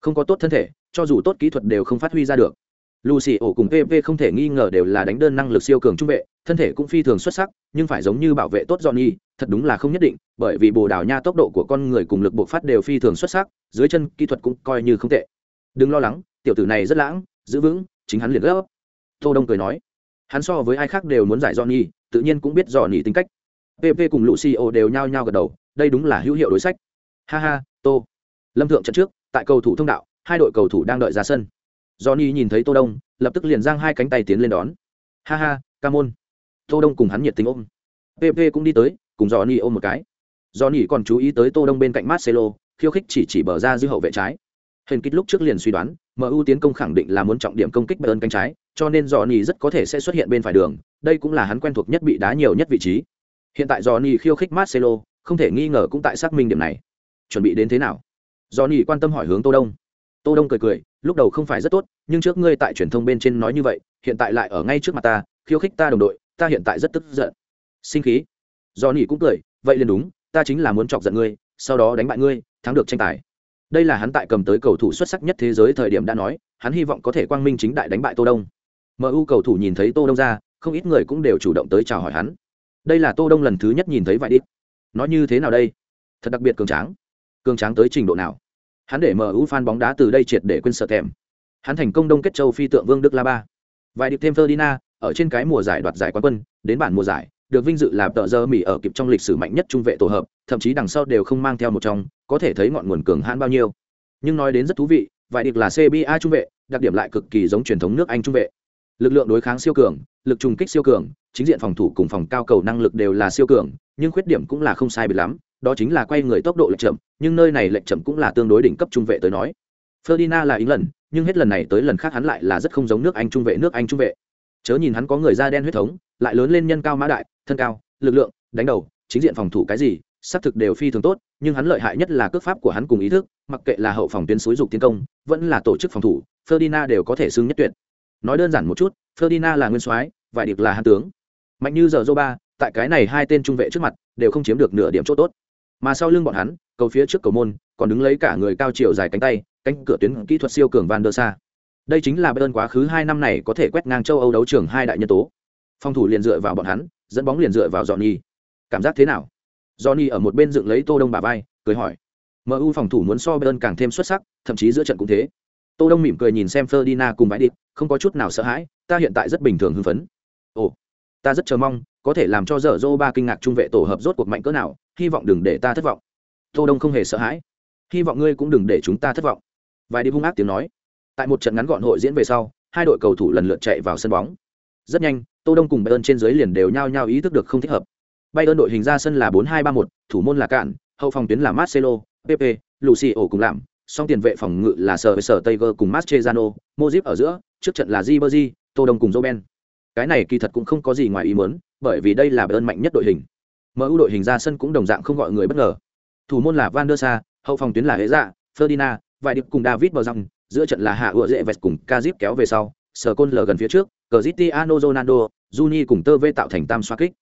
Không có tốt thân thể, cho dù tốt kỹ thuật đều không phát huy ra được. Lucy ổ cùng PP không thể nghi ngờ đều là đánh đơn năng lực siêu cường trung vệ, thân thể cũng phi thường xuất sắc, nhưng phải giống như bảo vệ tốt Johnny, thật đúng là không nhất định, bởi vì Bồ Đào Nha tốc độ của con người cùng lực bộc phát đều phi thường xuất sắc, dưới chân kỹ thuật cũng coi như không tệ. Đừng lo lắng, tiểu tử này rất lãng, giữ vững, chính hắn liền gấp. Tô Đông cười nói, hắn so với ai khác đều muốn giải Johnny, tự nhiên cũng biết Johnny tính cách. PP cùng Lucio đều nhao nhao gật đầu, đây đúng là hữu hiệu đối sách. Ha ha, Tô. Lâm thượng trận trước, tại cầu thủ thông đạo, hai đội cầu thủ đang đợi ra sân. Johnny nhìn thấy Tô Đông, lập tức liền giang hai cánh tay tiến lên đón. Ha ha, ca môn. Tô Đông cùng hắn nhiệt tình ôm. PP cũng đi tới, cùng Johnny ôm một cái. Johnny còn chú ý tới Tô Đông bên cạnh Marcelo, khiêu khích chỉ chỉ bờ ra dư hậu vệ trái. Hình kích lúc trước liền suy đoán, MU tiến công khẳng định là muốn trọng điểm công kích Bayern cánh trái, cho nên Johnny rất có thể sẽ xuất hiện bên phải đường, đây cũng là hắn quen thuộc nhất bị đá nhiều nhất vị trí. Hiện tại Johnny khiêu khích Marcelo, không thể nghi ngờ cũng tại xác minh điểm này. Chuẩn bị đến thế nào? Do Johnny quan tâm hỏi hướng Tô Đông. Tô Đông cười cười, lúc đầu không phải rất tốt, nhưng trước ngươi tại truyền thông bên trên nói như vậy, hiện tại lại ở ngay trước mặt ta, khiêu khích ta đồng đội, ta hiện tại rất tức giận. Sinh khí. Do Johnny cũng cười, vậy liền đúng, ta chính là muốn chọc giận ngươi, sau đó đánh bại ngươi, thắng được tranh tài. Đây là hắn tại cầm tới cầu thủ xuất sắc nhất thế giới thời điểm đã nói, hắn hy vọng có thể quang minh chính đại đánh bại Tô Đông. MU cầu thủ nhìn thấy Tô Đông ra, không ít người cũng đều chủ động tới chào hỏi hắn. Đây là Tô Đông lần thứ nhất nhìn thấy vải đít nó như thế nào đây? Thật đặc biệt cường tráng. Cường tráng tới trình độ nào? Hắn để MU fan bóng đá từ đây triệt để quên sợ thèm. Hắn thành công đông kết châu phi tượng Vương Đức La Ba. Vài điệp thêm Ferdinand, ở trên cái mùa giải đoạt giải quán quân, đến bản mùa giải, được vinh dự là tợ giờ Mỹ ở kịp trong lịch sử mạnh nhất trung vệ tổ hợp, thậm chí đằng sau đều không mang theo một trong, có thể thấy ngọn nguồn cường hãn bao nhiêu. Nhưng nói đến rất thú vị, vài điệp là CBA trung vệ, đặc điểm lại cực kỳ giống truyền thống nước Anh trung vệ. Lực lượng đối kháng siêu cường, lực trùng kích siêu cường, chính diện phòng thủ cùng phòng cao cầu năng lực đều là siêu cường, nhưng khuyết điểm cũng là không sai biệt lắm, đó chính là quay người tốc độ lệch chậm, nhưng nơi này lệch chậm cũng là tương đối đỉnh cấp trung vệ tới nói. Ferdinand là ý lần, nhưng hết lần này tới lần khác hắn lại là rất không giống nước Anh trung vệ nước Anh trung vệ. Chớ nhìn hắn có người da đen huyết thống, lại lớn lên nhân cao mã đại, thân cao, lực lượng, đánh đầu, chính diện phòng thủ cái gì, xác thực đều phi thường tốt, nhưng hắn lợi hại nhất là cước pháp của hắn cùng ý thức, mặc kệ là hậu phòng tuyến suối dục tiến công, vẫn là tổ chức phòng thủ, Ferdinand đều có thể xưng nhất tuyệt. Nói đơn giản một chút, Ferdinand là nguyên soái, vài điệp là hàn tướng. Mạnh như giờ Zoba, tại cái này hai tên trung vệ trước mặt, đều không chiếm được nửa điểm chỗ tốt. Mà sau lưng bọn hắn, cầu phía trước cầu môn, còn đứng lấy cả người cao chiều dài cánh tay, cánh cửa tuyến kỹ thuật siêu cường Van der Sa. Đây chính là Bayern quá khứ hai năm này có thể quét ngang châu Âu đấu trường hai đại nhân tố. Phòng thủ liền dựa vào bọn hắn, dẫn bóng liền dựa vào Johnny. Cảm giác thế nào? Johnny ở một bên dựng lấy Tô Đông bà vai, cười hỏi. MU phòng thủ muốn so Bayern càng thêm xuất sắc, thậm chí giữa trận cũng thế. Tô Đông mỉm cười nhìn xem Ferdinand cùng vãi đi, không có chút nào sợ hãi, ta hiện tại rất bình thường hưng phấn. Ồ, ta rất chờ mong, có thể làm cho dở dô ba kinh ngạc trung vệ tổ hợp rốt cuộc mạnh cỡ nào, hy vọng đừng để ta thất vọng. Tô Đông không hề sợ hãi, hy vọng ngươi cũng đừng để chúng ta thất vọng. Vài đi hung ác tiếng nói. Tại một trận ngắn gọn hội diễn về sau, hai đội cầu thủ lần lượt chạy vào sân bóng. Rất nhanh, Tô Đông cùng Bayern trên dưới liền đều nhao nhao ý thức được không thích hợp. Bayern đội hình ra sân là 4-2-3-1, thủ môn là Cạn, hậu phòng tuyến là Marcelo, Pepe, Lucio cùng làm, song tiền vệ phòng ngự là Sở Sở Tiger cùng Mascherano, Modric ở giữa, trước trận là Ribery, Tô Đông cùng Robben. Cái này kỳ thật cũng không có gì ngoài ý muốn, bởi vì đây là Bayern mạnh nhất đội hình. MU đội hình ra sân cũng đồng dạng không gọi người bất ngờ. Thủ môn là Van der Sar, hậu phòng tuyến là Hễ Dạ, Ferdinand, vài điệp cùng David bờ rộng, giữa trận là Hạ Ựa Dệ Vẹt cùng Kazip kéo về sau, Sở Côn lờ gần phía trước, Cristiano Ronaldo, Juni cùng Tơ Vê tạo thành tam xoa kích.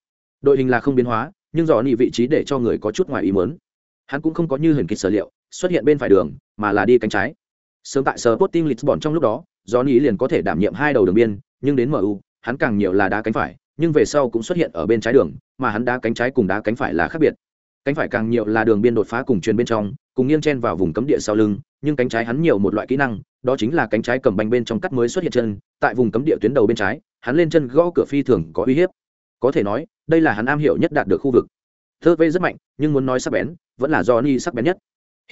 Đội hình là không biến hóa, nhưng dò nị vị trí để cho người có chút ngoài ý muốn. Hắn cũng không có như hình kịch sở liệu, xuất hiện bên phải đường, mà là đi cánh trái. Sớm tại Sporting Lisbon trong lúc đó, Johnny liền có thể đảm nhiệm hai đầu đường biên, nhưng đến MU, hắn càng nhiều là đá cánh phải, nhưng về sau cũng xuất hiện ở bên trái đường, mà hắn đá cánh trái cùng đá cánh phải là khác biệt. Cánh phải càng nhiều là đường biên đột phá cùng truyền bên trong, cùng nghiêng chen vào vùng cấm địa sau lưng, nhưng cánh trái hắn nhiều một loại kỹ năng, đó chính là cánh trái cầm banh bên trong cắt mới xuất hiện chân, tại vùng cấm địa tuyến đầu bên trái, hắn lên chân gõ cửa phi thường có uy hiếp. Có thể nói, đây là hắn am hiểu nhất đạt được khu vực. Thơ vê rất mạnh, nhưng muốn nói sắc bén, vẫn là Johnny sắc bén nhất.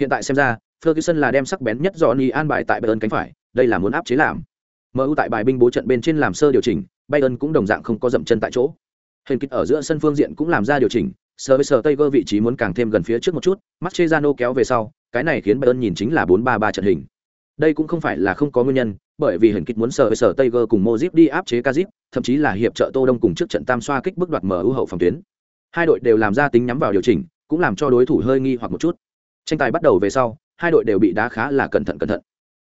Hiện tại xem ra, Ferguson là đem sắc bén nhất Johnny an bài tại Bayern cánh phải, đây là muốn áp chế làm. MU tại bài binh bố trận bên trên làm sơ điều chỉnh, Bayern cũng đồng dạng không có dậm chân tại chỗ. Hình kích ở giữa sân phương diện cũng làm ra điều chỉnh, sờ với Tiger vị trí muốn càng thêm gần phía trước một chút, Mascherano kéo về sau, cái này khiến Bayern nhìn chính là 4-3-3 trận hình. Đây cũng không phải là không có nguyên nhân, bởi vì hình kích muốn sờ với Tiger cùng Modric đi áp chế Kazip, thậm chí là hiệp trợ Tô Đông cùng trước trận tam xoa kích bức đoạt MU ưu hậu phòng tuyến. Hai đội đều làm ra tính nhắm vào điều chỉnh, cũng làm cho đối thủ hơi nghi hoặc một chút. Tranh tài bắt đầu về sau, hai đội đều bị đá khá là cẩn thận cẩn thận.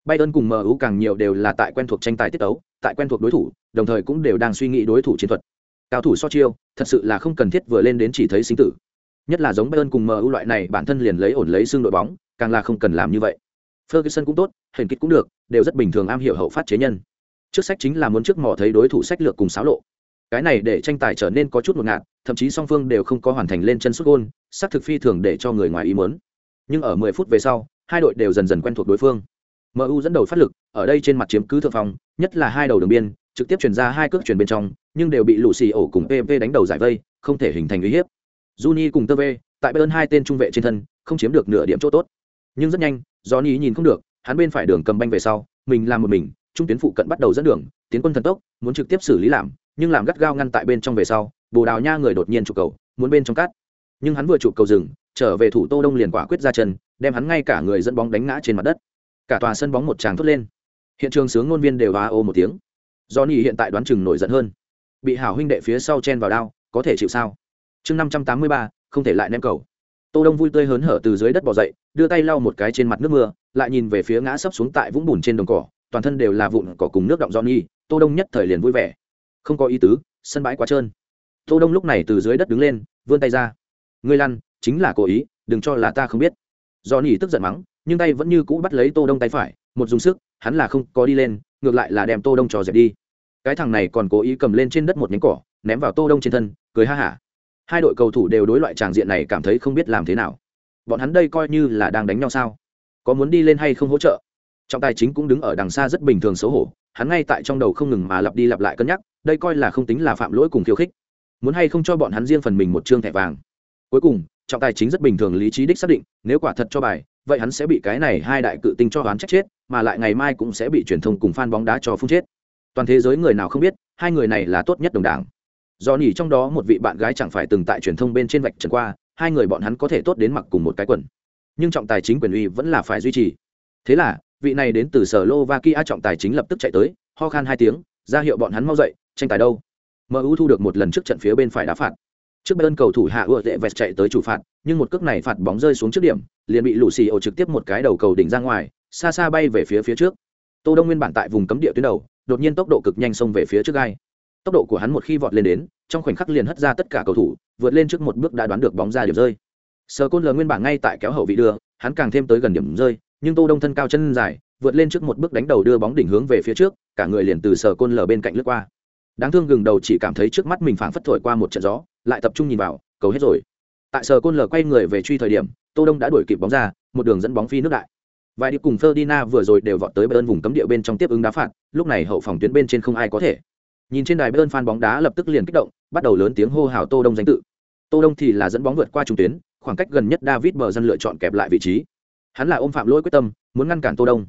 Bayern cùng MU càng nhiều đều là tại quen thuộc tranh tài tiết tấu, tại quen thuộc đối thủ đồng thời cũng đều đang suy nghĩ đối thủ chiến thuật. Cao thủ so chiêu thật sự là không cần thiết vừa lên đến chỉ thấy sinh tử. Nhất là giống bayern cùng mu loại này bản thân liền lấy ổn lấy xương đội bóng càng là không cần làm như vậy. Ferguson cũng tốt hình kích cũng được đều rất bình thường am hiểu hậu phát chế nhân. Trước sách chính là muốn trước mò thấy đối thủ sách lược cùng xáo lộ. Cái này để tranh tài trở nên có chút ngột ngạt thậm chí song phương đều không có hoàn thành lên chân xuất gôn xác thực phi thường để cho người ngoài ý muốn nhưng ở 10 phút về sau, hai đội đều dần dần quen thuộc đối phương. Mu dẫn đầu phát lực, ở đây trên mặt chiếm cứ thượng phong, nhất là hai đầu đường biên, trực tiếp chuyển ra hai cước chuyển bên trong, nhưng đều bị lũ xì ổ cùng pv đánh đầu giải vây, không thể hình thành uy hiếp. Juni cùng tơ v tại bên hai tên trung vệ trên thân, không chiếm được nửa điểm chỗ tốt. Nhưng rất nhanh, johnny nhìn không được, hắn bên phải đường cầm banh về sau, mình làm một mình, trung tuyến phụ cận bắt đầu dẫn đường, tiến quân thần tốc, muốn trực tiếp xử lý làm, nhưng làm gắt gao ngăn tại bên trong về sau, bồ đào nha người đột nhiên chụp cầu, muốn bên trong cát nhưng hắn vừa chụp cầu rừng, trở về thủ tô đông liền quả quyết ra chân, đem hắn ngay cả người dẫn bóng đánh ngã trên mặt đất. Cả tòa sân bóng một tràng thốt lên. Hiện trường sướng ngôn viên đều va ô một tiếng. Do nhì hiện tại đoán chừng nổi giận hơn. Bị hảo huynh đệ phía sau chen vào đao, có thể chịu sao? Chương năm trăm tám mươi ba, không thể lại ném cầu. Tô đông vui tươi hớn hở từ dưới đất bò dậy, đưa tay lau một cái trên mặt nước mưa, lại nhìn về phía ngã sấp xuống tại vũng bùn trên đồng cỏ, toàn thân đều là vụn cỏ cùng nước động do nhi tô đông nhất thời liền vui vẻ. Không có ý tứ, sân bãi quá trơn. Tô đông lúc này từ dưới đất đứng lên, vươn tay ra ngươi lăn, chính là cố ý, đừng cho là ta không biết. Do nỉ tức giận mắng, nhưng tay vẫn như cũ bắt lấy tô đông tay phải, một dùng sức, hắn là không có đi lên, ngược lại là đem tô đông trò dẹp đi. Cái thằng này còn cố ý cầm lên trên đất một nhánh cỏ, ném vào tô đông trên thân, cười ha hả. Hai đội cầu thủ đều đối loại tràng diện này cảm thấy không biết làm thế nào. Bọn hắn đây coi như là đang đánh nhau sao? Có muốn đi lên hay không hỗ trợ? Trọng tài chính cũng đứng ở đằng xa rất bình thường xấu hổ, hắn ngay tại trong đầu không ngừng mà lặp đi lặp lại cân nhắc, đây coi là không tính là phạm lỗi cùng khiêu khích. Muốn hay không cho bọn hắn riêng phần mình một chương thẻ vàng cuối cùng, trọng tài chính rất bình thường lý trí đích xác định, nếu quả thật cho bài, vậy hắn sẽ bị cái này hai đại cự tinh cho đoán trách chết, mà lại ngày mai cũng sẽ bị truyền thông cùng fan bóng đá cho phun chết. Toàn thế giới người nào không biết, hai người này là tốt nhất đồng đảng. Do nhỉ trong đó một vị bạn gái chẳng phải từng tại truyền thông bên trên vạch trần qua, hai người bọn hắn có thể tốt đến mặc cùng một cái quần. Nhưng trọng tài chính quyền uy vẫn là phải duy trì. Thế là, vị này đến từ sở Slovakia trọng tài chính lập tức chạy tới, ho khan hai tiếng, ra hiệu bọn hắn mau dậy, tranh tài đâu? Mu thu được một lần trước trận phía bên phải đá phạt trước bên cầu thủ hạ ưa tệ vẹt chạy tới chủ phạt, nhưng một cước này phạt bóng rơi xuống trước điểm, liền bị lũ xì ổ trực tiếp một cái đầu cầu đỉnh ra ngoài, xa xa bay về phía phía trước. Tô đông nguyên bản tại vùng cấm địa tuyến đầu, đột nhiên tốc độ cực nhanh xông về phía trước gai. Tốc độ của hắn một khi vọt lên đến, trong khoảnh khắc liền hất ra tất cả cầu thủ, vượt lên trước một bước đã đoán được bóng ra điểm rơi. Sờ côn lờ nguyên bản ngay tại kéo hậu vị đưa, hắn càng thêm tới gần điểm rơi, nhưng tô đông thân cao chân dài, vượt lên trước một bước đánh đầu đưa bóng đỉnh hướng về phía trước, cả người liền từ sờ côn lờ bên cạnh lướt qua. Đáng thương gừng đầu chỉ cảm thấy trước mắt mình phảng phất thổi qua một trận gió lại tập trung nhìn vào cầu hết rồi tại sờ côn lờ quay người về truy thời điểm tô đông đã đuổi kịp bóng ra một đường dẫn bóng phi nước đại vài điệp cùng Ferdinand vừa rồi đều vọt tới Bayern vùng cấm địa bên trong tiếp ứng đá phạt, lúc này hậu phòng tuyến bên trên không ai có thể. Nhìn trên đài Bayern fan bóng đá lập tức liền kích động, bắt đầu lớn tiếng hô hào Tô Đông danh tự. Tô Đông thì là dẫn bóng vượt qua trung tuyến, khoảng cách gần nhất David bờ dân lựa chọn kẹp lại vị trí. Hắn là ôm phạm lỗi quyết tâm, muốn ngăn cản Tô Đông.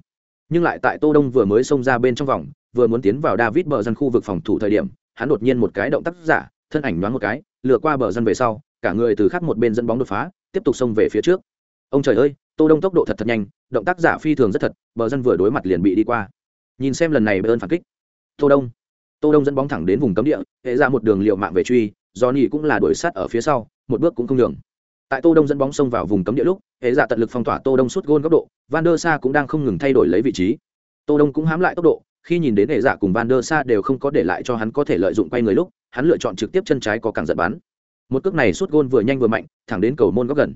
Nhưng lại tại Tô Đông vừa mới xông ra bên trong vòng, vừa muốn tiến vào David bờ dân khu vực phòng thủ thời điểm, hắn đột nhiên một cái động tác giả, thân ảnh nhoáng một cái, lừa qua bờ dân về sau, cả người từ khắc một bên dẫn bóng đột phá, tiếp tục xông về phía trước. Ông trời ơi, Tô Đông tốc độ thật thật nhanh, động tác giả phi thường rất thật, bờ dân vừa đối mặt liền bị đi qua. Nhìn xem lần này Bayern phản kích. Tô Đông, Tô Đông dẫn bóng thẳng đến vùng cấm địa, hệ ra một đường liều mạng về truy, Johnny cũng là đuổi sát ở phía sau, một bước cũng không đường Tại Tô Đông dẫn bóng xông vào vùng cấm địa lúc, hệ giả tận lực phong tỏa Tô Đông suốt gôn góc độ, Van der Sa cũng đang không ngừng thay đổi lấy vị trí. Tô Đông cũng hám lại tốc độ, khi nhìn đến hệ giả cùng Van der Sa đều không có để lại cho hắn có thể lợi dụng quay người lúc, hắn lựa chọn trực tiếp chân trái có càng giật bắn. Một cước này sút gôn vừa nhanh vừa mạnh, thẳng đến cầu môn góc gần.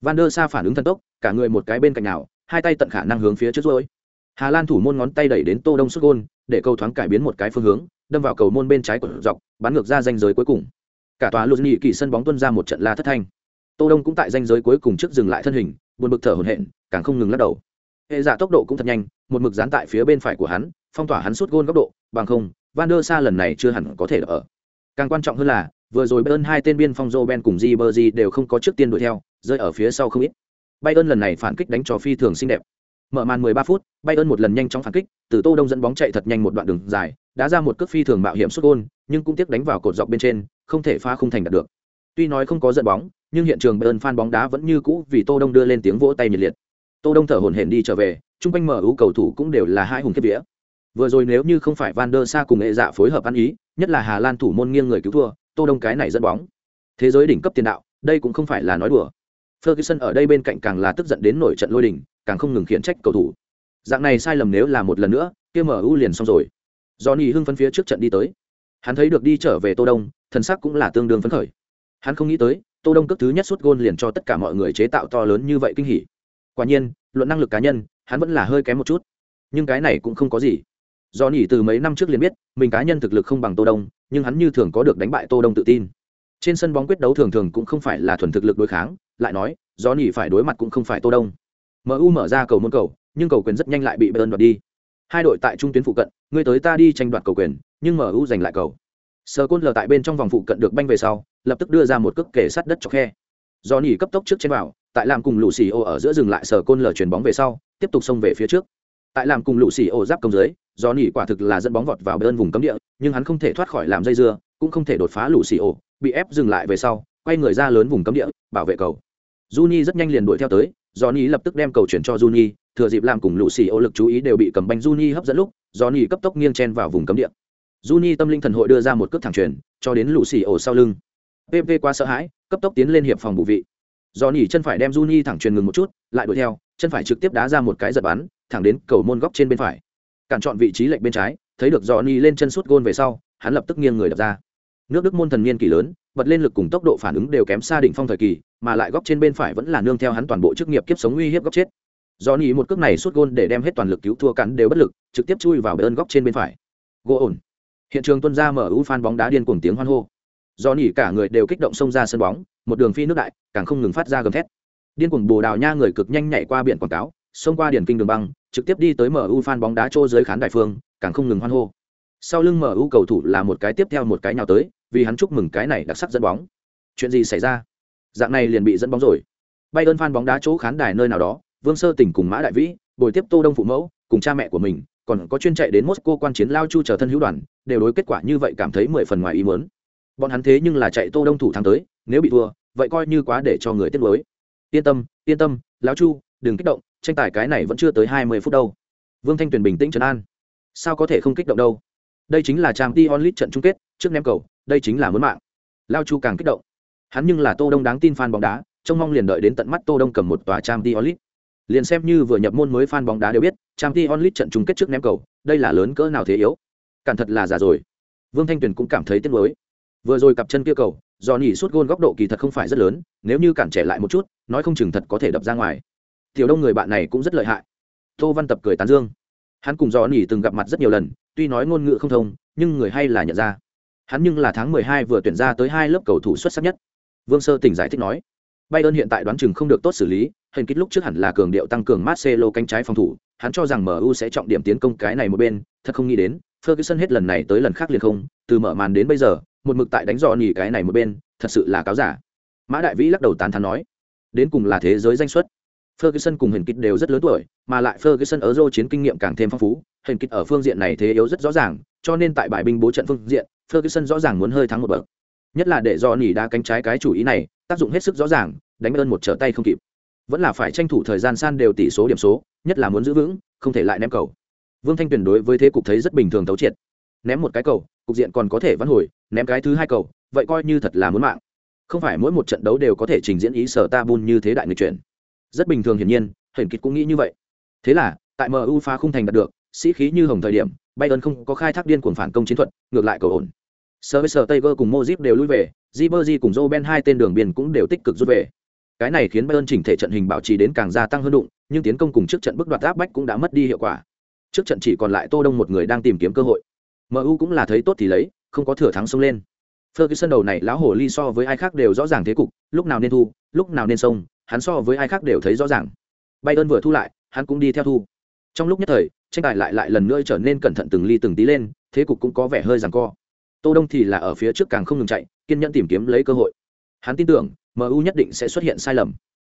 Van der Sa phản ứng thần tốc, cả người một cái bên cạnh nào, hai tay tận khả năng hướng phía trước rồi. Hà Lan thủ môn ngón tay đẩy đến Tô Đông sút gôn, để cầu thoáng cải biến một cái phương hướng, đâm vào cầu môn bên trái của dọc, bắn ngược ra ranh giới cuối cùng. Cả tòa lùn nhị kỳ sân bóng tuôn ra một trận la thất thanh. Tô Đông cũng tại ranh giới cuối cùng trước dừng lại thân hình, buồn bực thở hổn hển, càng không ngừng lắc đầu. Hệ giả tốc độ cũng thật nhanh, một mực dán tại phía bên phải của hắn, phong tỏa hắn sút gôn góc độ, bằng không, Van der Sa lần này chưa hẳn có thể ở. Càng quan trọng hơn là, vừa rồi Bayern hai tên biên phong Roben cùng Ribery đều không có trước tiên đuổi theo, rơi ở phía sau không ít. Bayern lần này phản kích đánh cho phi thường xinh đẹp. Mở màn 13 phút, Bayern một lần nhanh chóng phản kích, từ Tô Đông dẫn bóng chạy thật nhanh một đoạn đường dài, đã ra một cước phi thường mạo hiểm sút gol, nhưng cũng tiếc đánh vào cột dọc bên trên, không thể phá khung thành đạt được. Tuy nói không có dẫn bóng, nhưng hiện trường Bayern fan bóng đá vẫn như cũ vì Tô Đông đưa lên tiếng vỗ tay nhiệt liệt. Tô Đông thở hổn hển đi trở về, trung quanh mở ưu cầu thủ cũng đều là hai hùng kết vía. Vừa rồi nếu như không phải Van der Sa cùng nghệ dạ phối hợp ăn ý, nhất là Hà Lan thủ môn nghiêng người cứu thua, Tô Đông cái này dẫn bóng. Thế giới đỉnh cấp tiền đạo, đây cũng không phải là nói đùa. Ferguson ở đây bên cạnh càng là tức giận đến nổi trận lôi đình, càng không ngừng khiển trách cầu thủ. Dạng này sai lầm nếu là một lần nữa, kia MU liền xong rồi. johnny hưng phấn phía trước trận đi tới hắn thấy được đi trở về tô đông thần sắc cũng là tương đương phấn khởi hắn không nghĩ tới tô đông cước thứ nhất suốt gôn liền cho tất cả mọi người chế tạo to lớn như vậy kinh hỉ quả nhiên luận năng lực cá nhân hắn vẫn là hơi kém một chút nhưng cái này cũng không có gì do nhỉ từ mấy năm trước liền biết, mình cá nhân thực lực không bằng tô đông, nhưng hắn như thường có được đánh bại tô đông tự tin. Trên sân bóng quyết đấu thường thường cũng không phải là thuần thực lực đối kháng, lại nói, do nhỉ phải đối mặt cũng không phải tô đông. Mu mở ra cầu môn cầu, nhưng cầu quyền rất nhanh lại bị bayern đoạt đi. Hai đội tại trung tuyến phụ cận người tới ta đi tranh đoạt cầu quyền, nhưng mu giành lại cầu. Sờ côn lờ tại bên trong vòng phụ cận được banh về sau, lập tức đưa ra một cước kể sát đất cho khe. Do nhỉ cấp tốc trước trên vào, tại làm cùng lũ xì ô ở giữa dừng lại sờ côn lờ chuyền bóng về sau, tiếp tục xông về phía trước tại làm cùng lũ xì ổ giáp công dưới do nỉ quả thực là dẫn bóng vọt vào bên vùng cấm địa nhưng hắn không thể thoát khỏi làm dây dưa cũng không thể đột phá lũ xì ổ bị ép dừng lại về sau quay người ra lớn vùng cấm địa bảo vệ cầu Juni rất nhanh liền đuổi theo tới Johnny lập tức đem cầu chuyển cho Juni, thừa dịp làm cùng lũ xì ổ lực chú ý đều bị cầm banh Juni hấp dẫn lúc, Johnny cấp tốc nghiêng chen vào vùng cấm địa. Juni tâm linh thần hội đưa ra một cước thẳng chuyển, cho đến lũ xì ổ sau lưng. PP quá sợ hãi, cấp tốc tiến lên hiệp phòng bù vị. Johnny chân phải đem Juni thẳng truyền ngừng một chút, lại đuổi theo, chân phải trực tiếp đá ra một cái giật bắn, thẳng đến cầu môn góc trên bên phải. Cản chọn vị trí lệch bên trái, thấy được Johnny lên chân sút gôn về sau, hắn lập tức nghiêng người đập ra. Nước Đức môn thần niên kỳ lớn, bật lên lực cùng tốc độ phản ứng đều kém xa đỉnh phong thời kỳ, mà lại góc trên bên phải vẫn là nương theo hắn toàn bộ chức nghiệp kiếp sống uy hiếp góc chết. Johnny một cước này sút gôn để đem hết toàn lực cứu thua cắn đều bất lực, trực tiếp chui vào bên góc trên bên phải. Gỗ ổn. Hiện trường tuân ra mở ưu fan bóng đá điên cuồng tiếng hoan hô. Johnny cả người đều kích động xông ra sân bóng, một đường phi nước đại, càng không ngừng phát ra gầm thét. Điên cuồng Bồ Đào Nha người cực nhanh nhảy qua biển quảng cáo, xông qua điển kinh đường băng, trực tiếp đi tới MU fan bóng đá chỗ dưới khán đài phương, càng không ngừng hoan hô. Sau lưng MU cầu thủ là một cái tiếp theo một cái nào tới, vì hắn chúc mừng cái này đặc sắc dẫn bóng. Chuyện gì xảy ra? Dạng này liền bị dẫn bóng rồi. bay ơn fan bóng đá chỗ khán đài nơi nào đó, Vương Sơ Tỉnh cùng Mã Đại Vĩ, bồi tiếp Tô Đông phụ mẫu, cùng cha mẹ của mình, còn có chuyên chạy đến Moscow quan chiến lao chu chờ thân hữu đoàn, đều đối kết quả như vậy cảm thấy mười phần ngoài ý muốn. Bọn hắn thế nhưng là chạy Tô Đông thủ thắng tới, nếu bị thua, vậy coi như quá để cho người tiếc nuối. Yên tâm, yên tâm, lão chu, đừng kích động, tranh tài cái này vẫn chưa tới hai mươi phút đâu. Vương Thanh Tuyền bình tĩnh trấn an. Sao có thể không kích động đâu? Đây chính là trang t onlit trận chung kết, trước ném cầu, đây chính là muốn mạng. Lão Chu càng kích động. Hắn nhưng là Tô Đông đáng tin fan bóng đá, trông mong liền đợi đến tận mắt Tô Đông cầm một tòa trang t onlit Liền xem như vừa nhập môn mới fan bóng đá đều biết, trang t onlit trận chung kết trước ném cầu, đây là lớn cỡ nào thế yếu. Cản thật là già rồi. Vương Thanh Tuyền cũng cảm thấy tiếc nuối. Vừa rồi cặp chân kia cầu, do nhỉ suốt gôn góc độ kỳ thật không phải rất lớn, nếu như cản trẻ lại một chút, nói không chừng thật có thể đập ra ngoài. Tiểu Đông người bạn này cũng rất lợi hại. Tô Văn Tập cười tán dương. Hắn cùng do nhỉ từng gặp mặt rất nhiều lần, tuy nói ngôn ngữ không thông, nhưng người hay là nhận ra. Hắn nhưng là tháng 12 vừa tuyển ra tới hai lớp cầu thủ xuất sắc nhất. Vương Sơ tỉnh giải thích nói, Bayern hiện tại đoán chừng không được tốt xử lý, hình kích lúc trước hẳn là cường điệu tăng cường Marcelo cánh trái phòng thủ, hắn cho rằng MU sẽ trọng điểm tiến công cái này một bên, thật không nghĩ đến, Ferguson hết lần này tới lần khác liền không, từ mở màn đến bây giờ, một mực tại đánh dò nhỉ cái này một bên, thật sự là cáo giả. Mã Đại Vĩ lắc đầu tán thán nói, đến cùng là thế giới danh xuất. Ferguson cùng Hình Kịch đều rất lớn tuổi, mà lại Ferguson ở dô chiến kinh nghiệm càng thêm phong phú, Hình Kịch ở phương diện này thế yếu rất rõ ràng, cho nên tại bài binh bố trận phương diện, Ferguson rõ ràng muốn hơi thắng một bậc. Nhất là để dò nhỉ đá cánh trái cái chủ ý này, tác dụng hết sức rõ ràng, đánh ơn một trở tay không kịp. Vẫn là phải tranh thủ thời gian san đều tỷ số điểm số, nhất là muốn giữ vững, không thể lại ném cầu. Vương Thanh Tuyền đối với thế cục thấy rất bình thường thấu triệt. Ném một cái cầu, cục diện còn có thể vãn hồi, ném cái thứ hai cầu, vậy coi như thật là muốn mạng. Không phải mỗi một trận đấu đều có thể trình diễn ý sở ta bun như thế đại người chuyển. Rất bình thường hiển nhiên, hiển Kịch cũng nghĩ như vậy. Thế là, tại MU phá không thành đạt được, sĩ khí như hồng thời điểm, Bayern không có khai thác điên cuồng phản công chiến thuật, ngược lại cầu ổn. sơ với sơ Taylor cùng Modric đều lui về, Ribery cùng Robben hai tên đường biên cũng đều tích cực rút về. Cái này khiến Bayern chỉnh thể trận hình bảo trì đến càng gia tăng hơn đụng, nhưng tiến công cùng trước trận bức đoạt áp bách cũng đã mất đi hiệu quả. Trước trận chỉ còn lại Tô Đông một người đang tìm kiếm cơ hội. MU cũng là thấy tốt thì lấy, không có thừa thắng xông lên. Ferguson đầu này lão hồ ly so với ai khác đều rõ ràng thế cục, lúc nào nên thu, lúc nào nên xông, hắn so với ai khác đều thấy rõ ràng. Bayern vừa thu lại, hắn cũng đi theo thu. Trong lúc nhất thời, tranh tài lại lại lần nữa trở nên cẩn thận từng ly từng tí lên, thế cục cũng có vẻ hơi giằng co. Tô Đông thì là ở phía trước càng không ngừng chạy, kiên nhẫn tìm kiếm lấy cơ hội. Hắn tin tưởng, MU nhất định sẽ xuất hiện sai lầm.